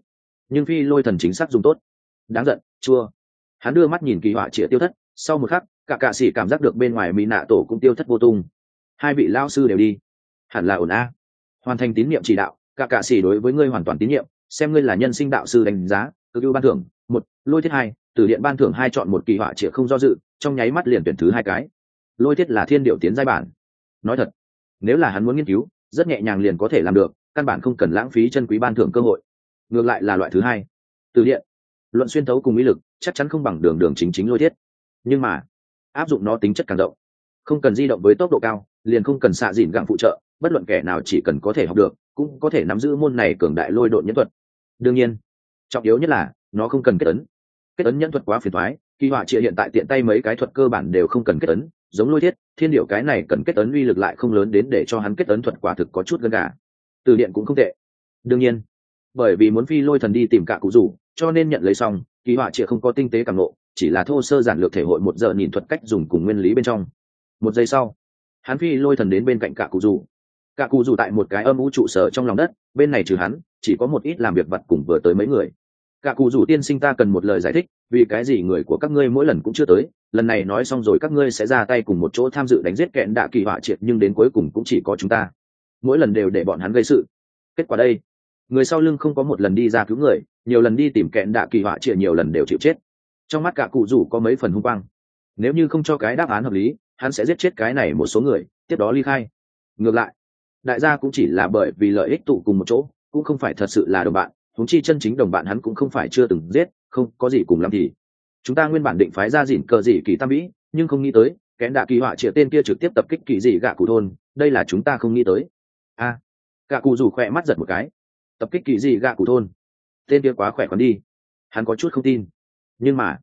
Nhưng phi lôi thần chính xác dùng tốt. Đáng giận, chua. Hắn đưa mắt nhìn kỳ họa chĩa tiêu thất sau một khắc, cả cạ sĩ cảm giác được bên ngoài mỹ nạ tổ cũng tiêu thất vô tung. Hai vị lao sư đều đi. Hẳn là ổn a. Hoàn thành tín nhiệm chỉ đạo, cả cạ sĩ đối với ngươi hoàn toàn tín nhiệm, xem ngươi là nhân sinh đạo sư đánh giá, cực ưu ban thưởng, một, lôi thiết hai, từ điện ban thưởng hai chọn một kỳ họa chĩa không do dự, trong nháy mắt liền tuyển thứ hai cái. Lôi thiết là thiên điệu tiến giai bản. Nói thật, nếu là hắn muốn nghiên cứu, rất nhẹ nhàng liền có thể làm được, căn bản không cần lãng phí chân quý ban thưởng cơ hội. Ngược lại là loại thứ hai. Từ điện, luận xuyên thấu cùng ý lực, chắc chắn không bằng đường đường chính chính lôi thiết nhưng mà, áp dụng nó tính chất càng rộng. Không cần di động với tốc độ cao, liền không cần xạ dìn gặng phụ trợ, bất luận kẻ nào chỉ cần có thể học được, cũng có thể nắm giữ môn này cường đại lôi độn nhân thuật. Đương nhiên, trọng yếu nhất là, nó không cần kết ấn. Kết ấn nhân thuật quá phiền thoái kỳ họa trịa hiện tại tiện tay mấy cái thuật cơ bản đều không cần kết ấn, giống lôi thiết, thiên điệu cái này cần kết ấn uy lực lại không lớn đến để cho hắn kết ấn thuật quả thực có chút gần cả từ điện cũng không tệ. Đương nhiên, bởi vì muốn phi lôi thần đi tìm cả cụ rủ, cho nên nhận lấy xong, kỳ họa trịa không có tinh tế càng lộ chỉ là thô sơ giản lược thể hội một giờ nhìn thuật cách dùng cùng nguyên lý bên trong. Một giây sau, hắn phi lôi thần đến bên cạnh cả cụ dù. Cả cụ dù tại một cái âm u trụ sở trong lòng đất, bên này trừ hắn, chỉ có một ít làm việc vặt cùng vừa tới mấy người. Cả cụ dù tiên sinh ta cần một lời giải thích, vì cái gì người của các ngươi mỗi lần cũng chưa tới, lần này nói xong rồi các ngươi sẽ ra tay cùng một chỗ tham dự đánh giết kẹn đạ kỳ họa triệt, nhưng đến cuối cùng cũng chỉ có chúng ta. Mỗi lần đều để bọn hắn gây sự. Kết quả đây, người sau lưng không có một lần đi ra cứu người, nhiều lần đi tìm kẹn đạ kỳ họa triệt, nhiều lần đều chịu chết trong mắt cả cụ rủ có mấy phần hung quang. Nếu như không cho cái đáp án hợp lý hắn sẽ giết chết cái này một số người tiếp đó ly khai. Ngược lại đại gia cũng chỉ là bởi vì lợi ích tụ cùng một chỗ cũng không phải thật sự là đồng bạn huống chi chân chính đồng bạn hắn cũng không phải chưa từng giết không có gì cùng làm thì. Chúng ta nguyên bản định phái ra dỉn cờ gì kỳ tam mỹ nhưng không nghĩ tới kẽn đạ kỳ họa chĩa tên kia trực tiếp tập kích kỳ dị gạ cụ thôn đây là chúng ta không nghĩ tới. A à, gạ cụ rủ khỏe mắt giật một cái. Tập kích kỳ dị gạ cụ thôn. Tên kia quá khỏe còn đi. Hắn có chút không tin nhưng mà,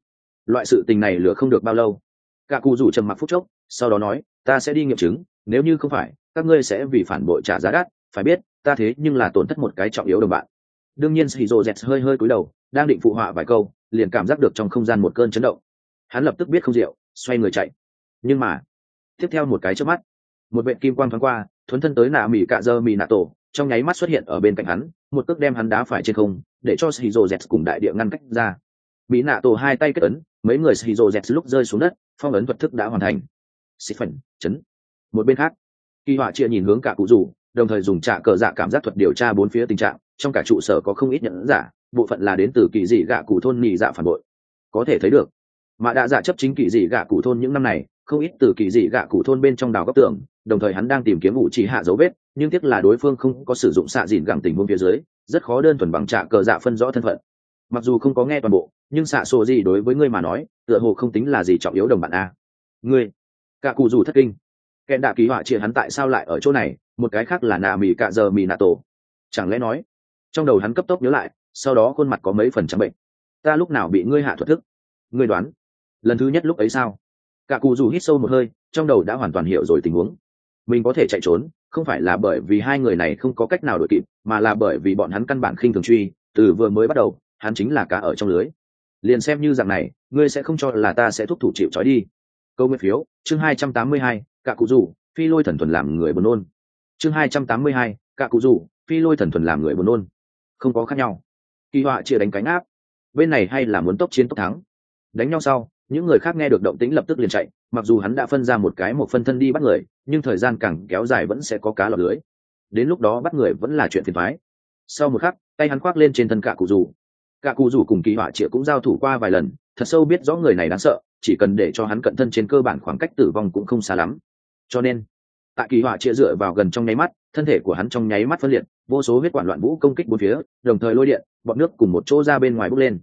loại sự tình này lừa không được bao lâu. Cả cụ rủ trầm mặc phút chốc, sau đó nói, ta sẽ đi nghiệm chứng, nếu như không phải, các ngươi sẽ vì phản bội trả giá đắt, phải biết, ta thế nhưng là tổn thất một cái trọng yếu đồng bạn. Đương nhiên shizu z hơi hơi cúi đầu, đang định phụ họa vài câu, liền cảm giác được trong không gian một cơn chấn động. Hắn lập tức biết không rượu, xoay người chạy. Nhưng mà, tiếp theo một cái trước mắt, một vệ kim quang thoáng qua, thuấn thân tới nạ mỹ cạ dơ mỹ nạ tổ, trong nháy mắt xuất hiện ở bên cạnh hắn, một cước đem hắn đá phải trên không, để cho shizu z cùng đại địa ngăn cách ra mỹ nạ tổ hai tay kết ấn, mấy người xì rô z lúc rơi xuống đất, phong ấn thuật thức đã hoàn thành. Xịt phần, chấn. Một bên khác, kỳ họa chia nhìn hướng cả cụ rủ, đồng thời dùng trạ cờ dạ cảm giác thuật điều tra bốn phía tình trạng, trong cả trụ sở có không ít nhận giả, bộ phận là đến từ kỳ dị gạ cụ thôn nhị dạ phản bội. Có thể thấy được, mà đã dạ chấp chính kỳ dị gạ cụ thôn những năm này, không ít từ kỳ dị gạ cụ thôn bên trong đào góc tường, đồng thời hắn đang tìm kiếm vũ chỉ hạ dấu vết, nhưng tiếc là đối phương không có sử dụng xạ dìn gẳng tình huống phía dưới, rất khó đơn thuần bằng trạ cờ dạ phân rõ thân phận mặc dù không có nghe toàn bộ, nhưng xạ sổ gì đối với ngươi mà nói, tựa hồ không tính là gì trọng yếu đồng bạn a. Ngươi cả cụ dù thất kinh. Kẹn đạ kỳ họa chia hắn tại sao lại ở chỗ này, một cái khác là nà mì cạ giờ mì nà tổ. Chẳng lẽ nói, trong đầu hắn cấp tốc nhớ lại, sau đó khuôn mặt có mấy phần trắng bệnh. Ta lúc nào bị ngươi hạ thuật thức? Ngươi đoán, lần thứ nhất lúc ấy sao? Cả cụ dù hít sâu một hơi, trong đầu đã hoàn toàn hiểu rồi tình huống. Mình có thể chạy trốn, không phải là bởi vì hai người này không có cách nào đuổi kịp, mà là bởi vì bọn hắn căn bản khinh thường truy, từ vừa mới bắt đầu hắn chính là cá ở trong lưới. Liền xem như dạng này, ngươi sẽ không cho là ta sẽ thúc thủ chịu trói đi. Câu nguyên phiếu, chương hai trăm tám mươi hai cả cụ rủ, phi lôi thần thuần làm người buồn nôn. Chương hai trăm tám mươi hai cả cụ rủ, phi lôi thần thuần làm người buồn nôn. Không có khác nhau. Kỳ họa chia đánh cánh áp. Bên này hay là muốn tốc chiến tốc thắng. Đánh nhau sau, những người khác nghe được động tĩnh lập tức liền chạy, mặc dù hắn đã phân ra một cái một phân thân đi bắt người, nhưng thời gian càng kéo dài vẫn sẽ có cá lọt lưới. Đến lúc đó bắt người vẫn là chuyện phiền thoái. Sau một khắc, tay hắn khoác lên trên thân cả cụ rủ cả cụ rủ cùng kỳ họa triệu cũng giao thủ qua vài lần, thật sâu biết rõ người này đáng sợ, chỉ cần để cho hắn cận thân trên cơ bản khoảng cách tử vong cũng không xa lắm. Cho nên, tại kỳ họa chia dựa vào gần trong nháy mắt, thân thể của hắn trong nháy mắt phân liệt, vô số huyết quản loạn vũ công kích bốn phía, đồng thời lôi điện, bọn nước cùng một chỗ ra bên ngoài bốc lên.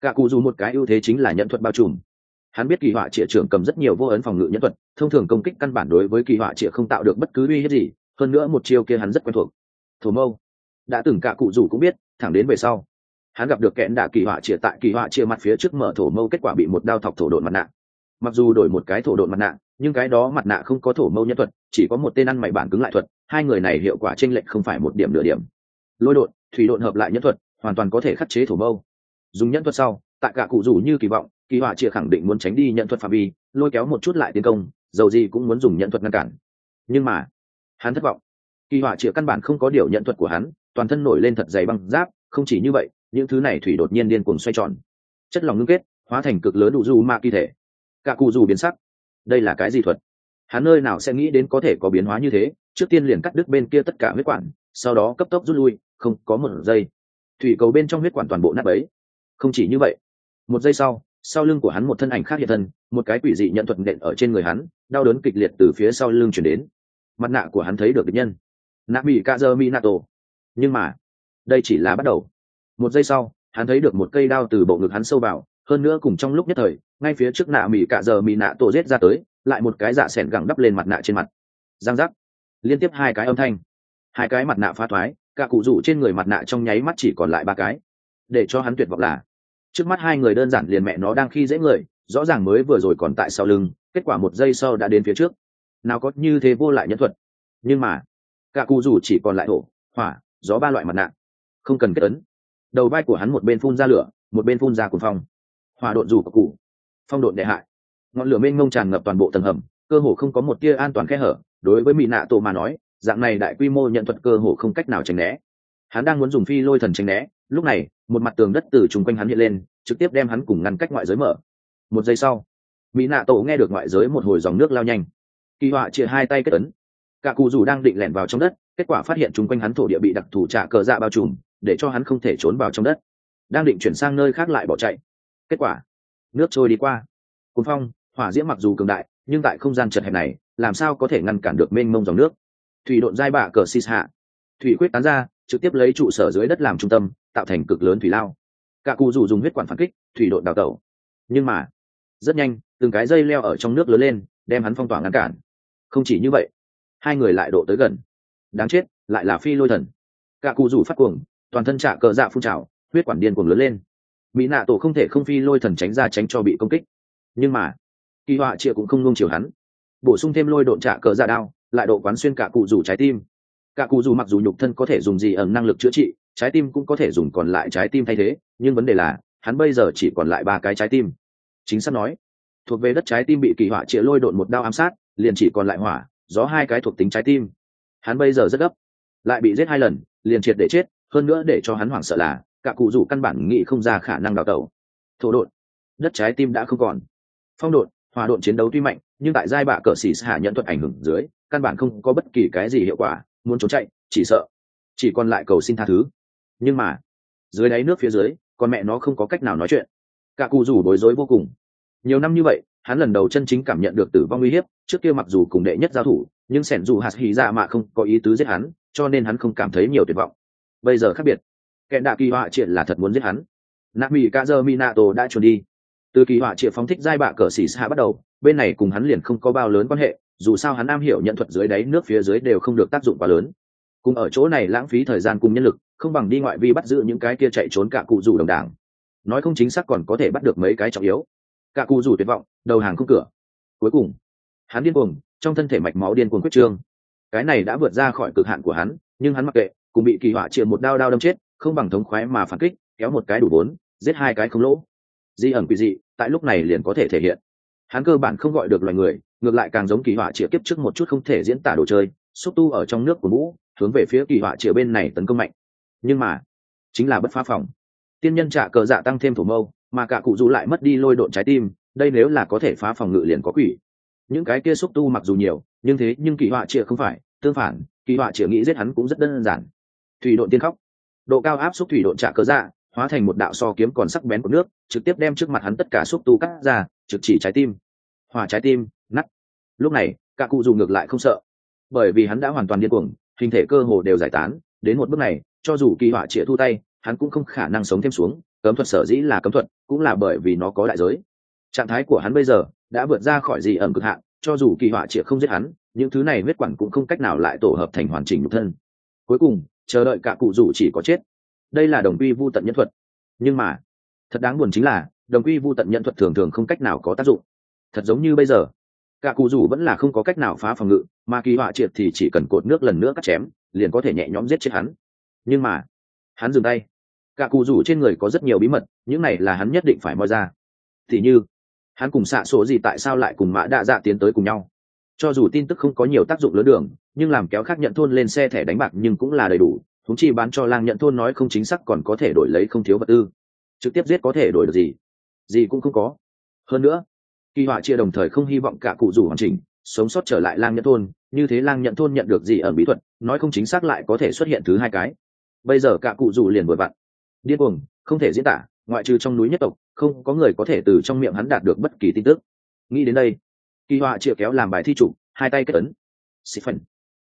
Cả cụ dù một cái ưu thế chính là nhận thuật bao trùm. Hắn biết kỳ họa trịa trưởng cầm rất nhiều vô ấn phòng ngự nhân thuật, thông thường công kích căn bản đối với kỳ họa trịa không tạo được bất cứ uy hiếp gì, hơn nữa một chiêu kia hắn rất quen thuộc. Thổ mâu, đã từng cả cụ dù cũng biết, thẳng đến về sau hắn gặp được kẽn đạ kỳ họa chia tại kỳ họa chia mặt phía trước mở thổ mâu kết quả bị một đao thọc thổ độn mặt nạ. Mặc dù đổi một cái thổ độn mặt nạ, nhưng cái đó mặt nạ không có thổ mâu nhân thuật, chỉ có một tên ăn mày bản cứng lại thuật, hai người này hiệu quả tranh lệch không phải một điểm nửa điểm. Lôi đột thủy đột hợp lại nhân thuật, hoàn toàn có thể khắc chế thổ mâu. Dùng nhân thuật sau, tại cả cụ rủ như kỳ vọng, kỳ họa chia khẳng định muốn tránh đi nhận thuật phạm vi, lôi kéo một chút lại tiến công, dầu gì cũng muốn dùng nhận thuật ngăn cản. Nhưng mà, hắn thất vọng. Kỳ họa chia căn bản không có điều nhận thuật của hắn, toàn thân nổi lên thật dày băng giáp, không chỉ như vậy những thứ này thủy đột nhiên điên cuồng xoay tròn. Chất lòng ngưng kết, hóa thành cực lớn đủ du ma kỳ thể. Cả cụ dù biến sắc. Đây là cái gì thuật? Hắn nơi nào sẽ nghĩ đến có thể có biến hóa như thế? Trước tiên liền cắt đứt bên kia tất cả huyết quản, sau đó cấp tốc rút lui, không có một giây. Thủy cầu bên trong huyết quản toàn bộ nắp ấy không chỉ như vậy, một giây sau sau lưng của hắn một thân ảnh khác hiện thân, một cái quỷ dị nhận thuật nện ở trên người hắn, đau đớn kịch liệt từ phía sau lưng chuyển đến. Mặt nạ của hắn thấy được địch nhân. Nạ bị ca dơ mi nato nhưng mà, đây chỉ là bắt đầu một giây sau, hắn thấy được một cây đao từ bộ ngực hắn sâu vào, hơn nữa cùng trong lúc nhất thời, ngay phía trước nạ mỹ cạ giờ mỹ nạ tổ rết ra tới, lại một cái dạ s ẻ n gẳng đắp lên mặt nạ trên mặt. Giang giác. Liên tiếp hai cái âm thanh. Hai cái mặt nạ phá thoái, cả cụ rủ trên người mặt nạ trong nháy mắt chỉ còn lại ba cái. Để cho hắn tuyệt vọng là, trước mắt hai người đơn giản liền mẹ nó đang khi dễ người, rõ ràng mới vừa rồi còn tại sau lưng, kết quả một giây sau đã đến phía trước. Nào có như thế vô lại nhân thuật. Nhưng mà, cả cụ rủ chỉ còn lại thổ hỏa, gió ba loại mặt nạ. Không cần kết ấn đầu vai của hắn một bên phun ra lửa, một bên phun ra cuồng phong. Hòa độn rủ của cụ. Phong độn đệ hại. Ngọn lửa mênh mông tràn ngập toàn bộ tầng hầm, cơ hồ không có một tia an toàn khe hở. Đối với mỹ nạ tổ mà nói, dạng này đại quy mô nhận thuật cơ hồ không cách nào tránh né. Hắn đang muốn dùng phi lôi thần tránh né, lúc này, một mặt tường đất từ chung quanh hắn hiện lên, trực tiếp đem hắn cùng ngăn cách ngoại giới mở. Một giây sau mỹ nạ tổ nghe được ngoại giới một hồi dòng nước lao nhanh. Kỳ họa chia hai tay kết ấn. Cả cụ dù đang định lẻn vào trong đất, kết quả phát hiện chung quanh hắn thổ địa bị đặc thù trả cờ dạ bao trùm để cho hắn không thể trốn vào trong đất. Đang định chuyển sang nơi khác lại bỏ chạy. Kết quả, nước trôi đi qua. Cuốn phong, hỏa diễm mặc dù cường đại, nhưng tại không gian chật hẹp này, làm sao có thể ngăn cản được mênh mông dòng nước? Thủy độn dai bạ cờ xịt hạ. Thủy quyết tán ra, trực tiếp lấy trụ sở dưới đất làm trung tâm, tạo thành cực lớn thủy lao. Cả cụ Dù dùng huyết quản phản kích, thủy độn đào tẩu. Nhưng mà, rất nhanh, từng cái dây leo ở trong nước lớn lên, đem hắn phong tỏa ngăn cản. Không chỉ như vậy, hai người lại độ tới gần. Đáng chết, lại là phi lôi thần. Cả cụ rủ phát cuồng toàn thân trả cờ dạ phun trào, huyết quản điên cuồng lớn lên. Mỹ nạ tổ không thể không phi lôi thần tránh ra tránh cho bị công kích. Nhưng mà, kỳ họa chia cũng không nung chiều hắn. Bổ sung thêm lôi độn trả cờ dạ đao, lại độ quán xuyên cả cụ rủ trái tim. Cả cụ rủ mặc dù nhục thân có thể dùng gì ẩn năng lực chữa trị, trái tim cũng có thể dùng còn lại trái tim thay thế, nhưng vấn đề là, hắn bây giờ chỉ còn lại ba cái trái tim. Chính xác nói, thuộc về đất trái tim bị kỳ họa chĩa lôi độn một đao ám sát, liền chỉ còn lại hỏa, gió hai cái thuộc tính trái tim. Hắn bây giờ rất gấp, lại bị giết hai lần, liền triệt để chết hơn nữa để cho hắn hoảng sợ là, cả cụ rủ căn bản nghĩ không ra khả năng đào tẩu. Thổ đột đất trái tim đã không còn. Phong đột hòa đột chiến đấu tuy mạnh, nhưng tại giai bạ cờ xì hạ nhận thuật ảnh hưởng dưới, căn bản không có bất kỳ cái gì hiệu quả, muốn trốn chạy, chỉ sợ. Chỉ còn lại cầu xin tha thứ. Nhưng mà, dưới đáy nước phía dưới, con mẹ nó không có cách nào nói chuyện. Cả cụ rủ bối rối vô cùng. Nhiều năm như vậy, hắn lần đầu chân chính cảm nhận được tử vong uy hiếp, trước kia mặc dù cùng đệ nhất giao thủ, nhưng sẻn dù hạt hì dạ mạ không có ý tứ giết hắn, cho nên hắn không cảm thấy nhiều tuyệt vọng bây giờ khác biệt. Kẻ đạ kỳ họa triệt là thật muốn giết hắn. Nạ mỹ ca dơ minato đã trốn đi. Từ kỳ họa triệt phóng thích giai bạ cờ xỉ xa bắt đầu, bên này cùng hắn liền không có bao lớn quan hệ, dù sao hắn am hiểu nhận thuật dưới đáy nước phía dưới đều không được tác dụng quá lớn. Cùng ở chỗ này lãng phí thời gian cùng nhân lực, không bằng đi ngoại vi bắt giữ những cái kia chạy trốn cả cụ rủ đồng đảng. Nói không chính xác còn có thể bắt được mấy cái trọng yếu. Cả cụ rủ tuyệt vọng, đầu hàng không cửa. Cuối cùng, hắn điên cuồng, trong thân thể mạch máu điên cuồng quyết trương. Cái này đã vượt ra khỏi cực hạn của hắn, nhưng hắn mặc kệ cùng bị kỳ họa triệt một đao đao đâm chết không bằng thống khoái mà phản kích kéo một cái đủ vốn, giết hai cái không lỗ. Di ẩn quỷ dị tại lúc này liền có thể thể hiện. Hắn cơ bản không gọi được loài người ngược lại càng giống kỳ họa chĩa kiếp trước một chút không thể diễn tả đồ chơi xúc tu ở trong nước của mũ hướng về phía kỳ họa chĩa bên này tấn công mạnh. Nhưng mà chính là bất phá phòng. Tiên nhân trả cờ dạ tăng thêm thủ mâu mà cả cụ dù lại mất đi lôi độn trái tim đây nếu là có thể phá phòng ngự liền có quỷ. Những cái kia xúc tu mặc dù nhiều nhưng thế nhưng kỳ họa chĩa không phải tương phản kỳ họa chĩa nghĩ giết hắn cũng rất đơn giản thủy độn tiên khóc. Độ cao áp xúc thủy độn trả cơ dạ hóa thành một đạo so kiếm còn sắc bén của nước, trực tiếp đem trước mặt hắn tất cả xúc tu cắt ra, trực chỉ trái tim. Hỏa trái tim nắt lúc này, cả cụ dù ngược lại không sợ. Bởi vì hắn đã hoàn toàn điên cuồng, hình thể cơ hồ đều giải tán. Đến một bước này, cho dù kỳ hỏa chĩa thu tay, hắn cũng không khả năng sống thêm xuống. Cấm thuật sở dĩ là cấm thuật, cũng là bởi vì nó có đại giới. Trạng thái của hắn bây giờ đã vượt ra khỏi gì ẩm cực hạn, cho dù kỳ họa chĩa không giết hắn, những thứ này huyết quản cũng không cách nào lại tổ hợp thành hoàn chỉnh nhục thân. Cuối cùng chờ đợi cả cụ rủ chỉ có chết. Đây là đồng quy vu tận nhân thuật. Nhưng mà, thật đáng buồn chính là, đồng quy vu tận nhân thuật thường thường không cách nào có tác dụng. Thật giống như bây giờ, cả cụ rủ vẫn là không có cách nào phá phòng ngự, mà kỳ họa triệt thì chỉ cần cột nước lần nữa cắt chém, liền có thể nhẹ nhõm giết chết hắn. Nhưng mà, hắn dừng tay. Cả cụ rủ trên người có rất nhiều bí mật, những này là hắn nhất định phải moi ra. Thì như, hắn cùng xạ số gì tại sao lại cùng mã đa dạ tiến tới cùng nhau? Cho dù tin tức không có nhiều tác dụng lớn đường, nhưng làm kéo khác nhận thôn lên xe thẻ đánh bạc nhưng cũng là đầy đủ thúng chi bán cho lang nhận thôn nói không chính xác còn có thể đổi lấy không thiếu vật tư. Trực tiếp giết có thể đổi được gì? Gì cũng không có. Hơn nữa, kỳ họa chia đồng thời không hy vọng cả cụ rủ hoàn chỉnh, sống sót trở lại lang nhận thôn, như thế lang nhận thôn nhận được gì ở bí thuật, nói không chính xác lại có thể xuất hiện thứ hai cái. Bây giờ cả cụ rủ liền vội vặn. Điên cuồng, không thể diễn tả, ngoại trừ trong núi nhất tộc, không có người có thể từ trong miệng hắn đạt được bất kỳ tin tức. Nghĩ đến đây kỳ họa chịa kéo làm bài thi chủ, hai tay kết ấn. Xịt phần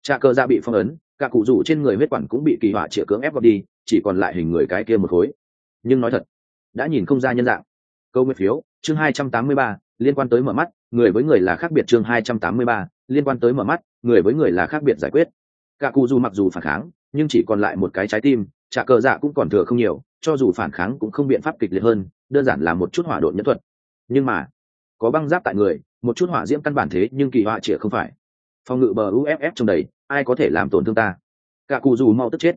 trà cơ ra bị phong ấn, cả cụ rủ trên người huyết quản cũng bị kỳ họa chịa cưỡng ép vào đi, chỉ còn lại hình người cái kia một khối. Nhưng nói thật, đã nhìn không ra nhân dạng. Câu nguyên phiếu, chương hai trăm tám mươi ba, liên quan tới mở mắt, người với người là khác biệt chương hai trăm tám mươi ba, liên quan tới mở mắt, người với người là khác biệt giải quyết. Cả cụ dù mặc dù phản kháng, nhưng chỉ còn lại một cái trái tim trả cờ dạ cũng còn thừa không nhiều, cho dù phản kháng cũng không biện pháp kịch liệt hơn, đơn giản là một chút hỏa độn nhân thuật. Nhưng mà, có băng giáp tại người một chút hỏa diễm căn bản thế nhưng kỳ họa chĩa không phải. Phòng ngự bờ uff trong đầy, ai có thể làm tổn thương ta? Cả cụ dù mau tức chết.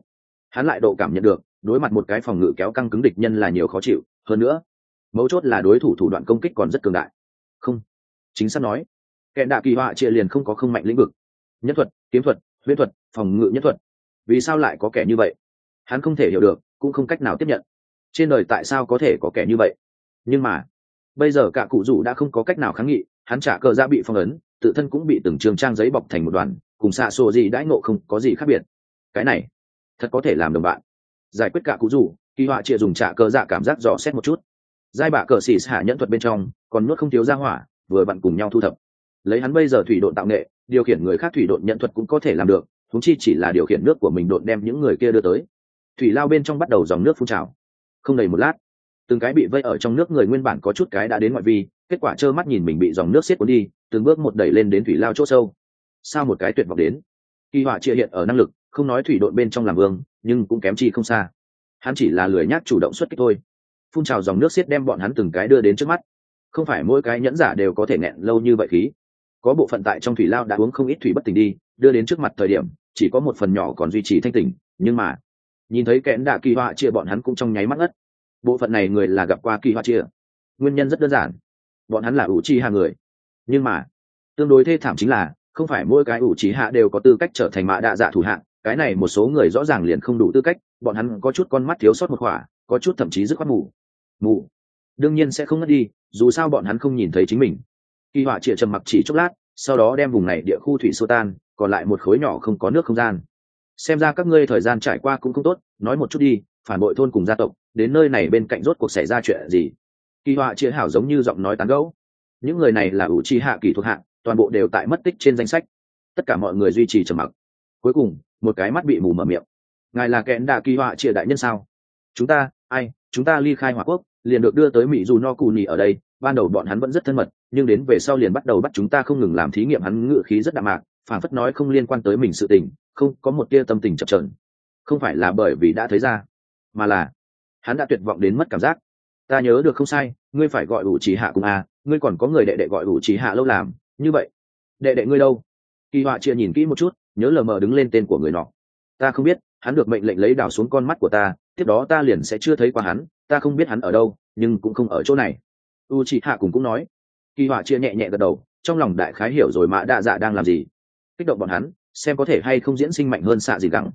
Hắn lại độ cảm nhận được, đối mặt một cái phòng ngự kéo căng cứng địch nhân là nhiều khó chịu, hơn nữa, mấu chốt là đối thủ thủ đoạn công kích còn rất cường đại. Không. Chính xác nói, kẻ đạ kỳ họa chia liền không có không mạnh lĩnh vực. Nhất thuật, kiếm thuật huyễn thuật, phòng ngự nhất thuật. Vì sao lại có kẻ như vậy? Hắn không thể hiểu được, cũng không cách nào tiếp nhận. Trên đời tại sao có thể có kẻ như vậy? Nhưng mà bây giờ cả cụ rủ đã không có cách nào kháng nghị, hắn trả cờ ra bị phong ấn, tự thân cũng bị từng trường trang giấy bọc thành một đoàn, cùng xạ sổ gì đãi ngộ không có gì khác biệt. Cái này, thật có thể làm đồng bạn. Giải quyết cả cụ rủ, kỳ họa chịa dùng trả cờ dạ cảm giác dò xét một chút. Giai bạ cờ xì xả nhẫn thuật bên trong, còn nuốt không thiếu ra hỏa, vừa bạn cùng nhau thu thập. Lấy hắn bây giờ thủy độn tạo nghệ, điều khiển người khác thủy độn nhận thuật cũng có thể làm được thúng chi chỉ là điều khiển nước của mình độn đem những người kia đưa tới. Thủy lao bên trong bắt đầu dòng nước phun trào. Không đầy một lát từng cái bị vây ở trong nước người nguyên bản có chút cái đã đến ngoại vi, kết quả trơ mắt nhìn mình bị dòng nước xiết cuốn đi, từng bước một đẩy lên đến thủy lao chỗ sâu. Sao một cái tuyệt vọng đến? Kỳ họa chia hiện ở năng lực, không nói thủy đội bên trong làm vương, nhưng cũng kém chi không xa. Hắn chỉ là lười nhác chủ động xuất kích thôi. Phun trào dòng nước xiết đem bọn hắn từng cái đưa đến trước mắt. Không phải mỗi cái nhẫn giả đều có thể nghẹn lâu như vậy khí. Có bộ phận tại trong thủy lao đã uống không ít thủy bất tỉnh đi, đưa đến trước mặt thời điểm, chỉ có một phần nhỏ còn duy trì thanh tỉnh, nhưng mà, nhìn thấy kẽn đạ kỳ họa chia bọn hắn cũng trong nháy mắt ngất bộ phận này người là gặp qua kỳ hoa chia. Nguyên nhân rất đơn giản. Bọn hắn là ủ trì hạ người. Nhưng mà, tương đối thê thảm chính là, không phải mỗi cái ủ trì hạ đều có tư cách trở thành mạ đạ dạ thủ hạ. Cái này một số người rõ ràng liền không đủ tư cách, bọn hắn có chút con mắt thiếu sót một khỏa, có chút thậm chí dứt khoát mù. Mù. Đương nhiên sẽ không ngất đi, dù sao bọn hắn không nhìn thấy chính mình. Kỳ họa chịa trầm mặc chỉ chốc lát, sau đó đem vùng này địa khu thủy sô tan, còn lại một khối nhỏ không có nước không gian. Xem ra các ngươi thời gian trải qua cũng không tốt, nói một chút đi phản bội thôn cùng gia tộc, đến nơi này bên cạnh rốt cuộc xảy ra chuyện gì? Kỳ họa chia hảo giống như giọng nói tán gẫu. Những người này là ủ chi hạ kỳ thuộc hạ, toàn bộ đều tại mất tích trên danh sách. Tất cả mọi người duy trì trầm mặc. Cuối cùng, một cái mắt bị mù mở miệng. Ngài là kẽn đạ kỳ họa chia đại nhân sao? Chúng ta, ai? Chúng ta ly khai hỏa quốc, liền được đưa tới mỹ dù no cù nhì ở đây. Ban đầu bọn hắn vẫn rất thân mật, nhưng đến về sau liền bắt đầu bắt chúng ta không ngừng làm thí nghiệm hắn ngự khí rất đạm mạc phản phất nói không liên quan tới mình sự tình, không có một tia tâm tình chập trờn không phải là bởi vì đã thấy ra mà là, hắn đã tuyệt vọng đến mất cảm giác. Ta nhớ được không sai, ngươi phải gọi ủ trí hạ cùng a ngươi còn có người đệ đệ gọi ủ trí hạ lâu làm, như vậy. Đệ đệ ngươi đâu? Kỳ họa chia nhìn kỹ một chút, nhớ lờ mờ đứng lên tên của người nọ. Ta không biết, hắn được mệnh lệnh lấy đào xuống con mắt của ta, tiếp đó ta liền sẽ chưa thấy qua hắn, ta không biết hắn ở đâu, nhưng cũng không ở chỗ này. U chị hạ cùng cũng nói. Kỳ họa chia nhẹ nhẹ gật đầu, trong lòng đại khái hiểu rồi mã đa dạ đang làm gì. Kích động bọn hắn, xem có thể hay không diễn sinh mạnh hơn xạ gì gắng.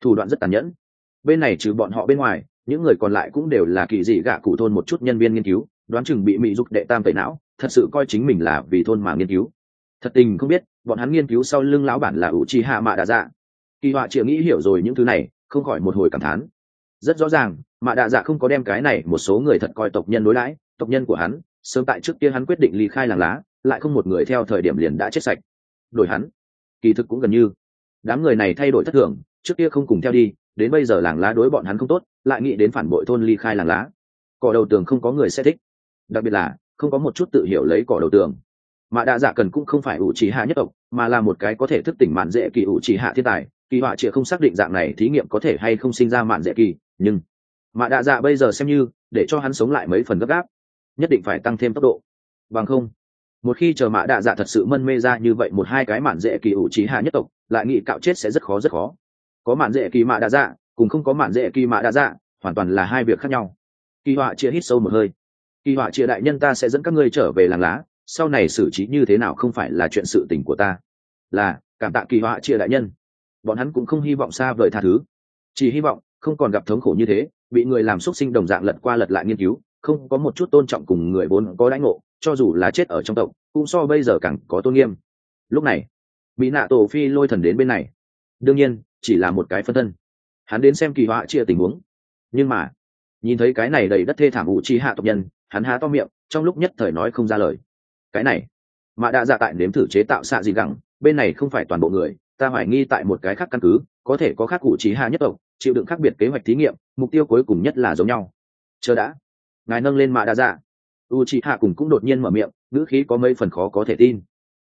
Thủ đoạn rất tàn nhẫn bên này trừ bọn họ bên ngoài những người còn lại cũng đều là kỳ dị gạ cụ thôn một chút nhân viên nghiên cứu đoán chừng bị mỹ dục đệ tam tẩy não thật sự coi chính mình là vì thôn mà nghiên cứu. Thật tình không biết bọn hắn nghiên cứu sau lưng lão bản là ủ chi hạ mạ đà dạ kỳ họa chịa nghĩ hiểu rồi những thứ này không khỏi một hồi cảm thán. Rất rõ ràng mạ đà dạ không có đem cái này một số người thật coi tộc nhân đối lãi, tộc nhân của hắn sớm tại trước kia hắn quyết định ly khai làng lá lại không một người theo thời điểm liền đã chết sạch. Đổi hắn. Kỳ thực cũng gần như. Đám người này thay đổi thất thường trước kia không cùng theo đi đến bây giờ làng lá đối bọn hắn không tốt, lại nghĩ đến phản bội thôn ly khai làng lá. Cỏ đầu tường không có người sẽ thích. Đặc biệt là, không có một chút tự hiểu lấy cỏ đầu tường. Mà đa dạ cần cũng không phải ủ trí hạ nhất tộc, mà là một cái có thể thức tỉnh mạn dễ kỳ ủ trí hạ thiên tài. Kỳ họa chịa không xác định dạng này thí nghiệm có thể hay không sinh ra mạn dễ kỳ, nhưng mà đa dạ bây giờ xem như, để cho hắn sống lại mấy phần gấp gáp, nhất định phải tăng thêm tốc độ. Bằng không, một khi chờ mã đạ dạ thật sự mân mê ra như vậy một hai cái mạn dễ kỳ ủ trí hạ nhất tộc, lại nghĩ cạo chết sẽ rất khó rất khó có mạn dễ kỳ mạ đa dạ cùng không có mạn dễ kỳ mạ đa dạ hoàn toàn là hai việc khác nhau. Kỳ họa chia hít sâu một hơi. Kỳ họa chia đại nhân ta sẽ dẫn các ngươi trở về làng lá, sau này xử trí như thế nào không phải là chuyện sự tình của ta. Là, cảm tạ kỳ họa chia đại nhân. Bọn hắn cũng không hy vọng xa vời tha thứ. Chỉ hy vọng, không còn gặp thống khổ như thế, bị người làm xúc sinh đồng dạng lật qua lật lại nghiên cứu, không có một chút tôn trọng cùng người vốn có lãnh ngộ, cho dù là chết ở trong tộc, cũng so bây giờ càng có tôn nghiêm. Lúc này bị nạ tổ phi lôi thần đến bên này. Đương nhiên chỉ là một cái phân thân. Hắn đến xem kỳ họa chia tình huống. Nhưng mà, nhìn thấy cái này đầy đất thê thảm ủ chi hạ tộc nhân, hắn há to miệng, trong lúc nhất thời nói không ra lời. Cái này, mà đã dạ tại nếm thử chế tạo xạ gì gẳng, bên này không phải toàn bộ người, ta hoài nghi tại một cái khác căn cứ, có thể có khác cụ trí hạ nhất tộc, chịu đựng khác biệt kế hoạch thí nghiệm, mục tiêu cuối cùng nhất là giống nhau. Chờ đã. Ngài nâng lên mạ đa dạ. U chi hạ cùng cũng đột nhiên mở miệng, ngữ khí có mấy phần khó có thể tin.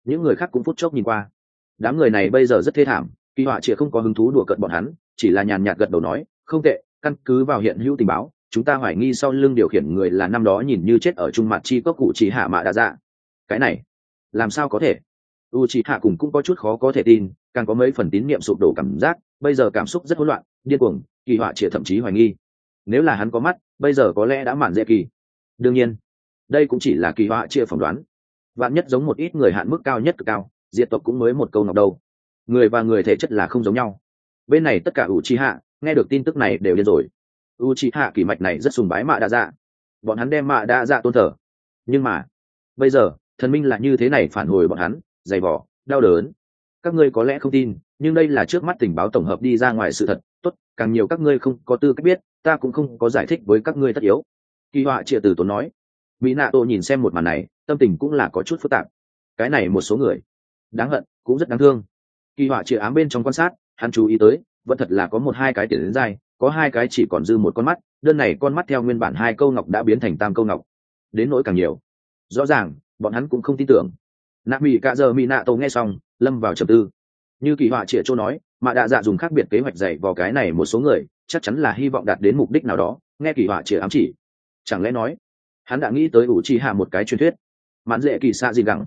Những người khác cũng phút chốc nhìn qua. Đám người này bây giờ rất thê thảm kỳ họa chỉ không có hứng thú đùa cợt bọn hắn, chỉ là nhàn nhạt gật đầu nói, không tệ, căn cứ vào hiện hữu tình báo, chúng ta hoài nghi sau lưng điều khiển người là năm đó nhìn như chết ở trung mặt chi cốc cụ chỉ hạ mạ đa dạ cái này, làm sao có thể? U chị hạ cùng cũng có chút khó có thể tin, càng có mấy phần tín niệm sụp đổ cảm giác, bây giờ cảm xúc rất hỗn loạn, điên cuồng, kỳ họa chỉ thậm chí hoài nghi. Nếu là hắn có mắt, bây giờ có lẽ đã mạn dễ kỳ. Đương nhiên, đây cũng chỉ là kỳ họa chia phỏng đoán. Vạn nhất giống một ít người hạn mức cao nhất cực cao, diệt tộc cũng mới một câu nọc đâu người và người thể chất là không giống nhau. Bên này tất cả u chi hạ nghe được tin tức này đều điên rồi. U chi hạ kỳ mạch này rất sùng bái mạ đa dạ. Bọn hắn đem mạ đa dạ tôn thờ. Nhưng mà, bây giờ, thần minh là như thế này phản hồi bọn hắn, dày vỏ đau đớn. Các ngươi có lẽ không tin, nhưng đây là trước mắt tình báo tổng hợp đi ra ngoài sự thật. Tốt, càng nhiều các ngươi không có tư cách biết, ta cũng không có giải thích với các ngươi tất yếu. Kỳ họa chia từ tốn nói. Mỹ nạ tô nhìn xem một màn này, tâm tình cũng là có chút phức tạp. Cái này một số người, đáng hận, cũng rất đáng thương kỳ họa chia ám bên trong quan sát, hắn chú ý tới, vẫn thật là có một hai cái tiền đến dai, có hai cái chỉ còn dư một con mắt, đơn này con mắt theo nguyên bản hai câu ngọc đã biến thành tam câu ngọc. Đến nỗi càng nhiều. Rõ ràng, bọn hắn cũng không tin tưởng. Nạ mỹ cạ giờ mỹ nạ tổ nghe xong, lâm vào trầm tư. Như kỳ họa chĩa châu nói, mà đạ dạ dùng khác biệt kế hoạch dạy vào cái này một số người, chắc chắn là hy vọng đạt đến mục đích nào đó, nghe kỳ họa chĩa ám chỉ. Chẳng lẽ nói, hắn đã nghĩ tới ủ chi hạ một cái truyền thuyết. Mãn dễ kỳ xạ gì gẳng.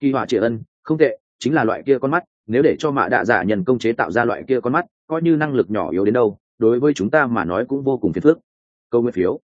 Kỳ họa chĩa ân, không tệ, chính là loại kia con mắt nếu để cho mạ đạ giả nhân công chế tạo ra loại kia con mắt, coi như năng lực nhỏ yếu đến đâu, đối với chúng ta mà nói cũng vô cùng phiền phức. Câu nguyên phiếu.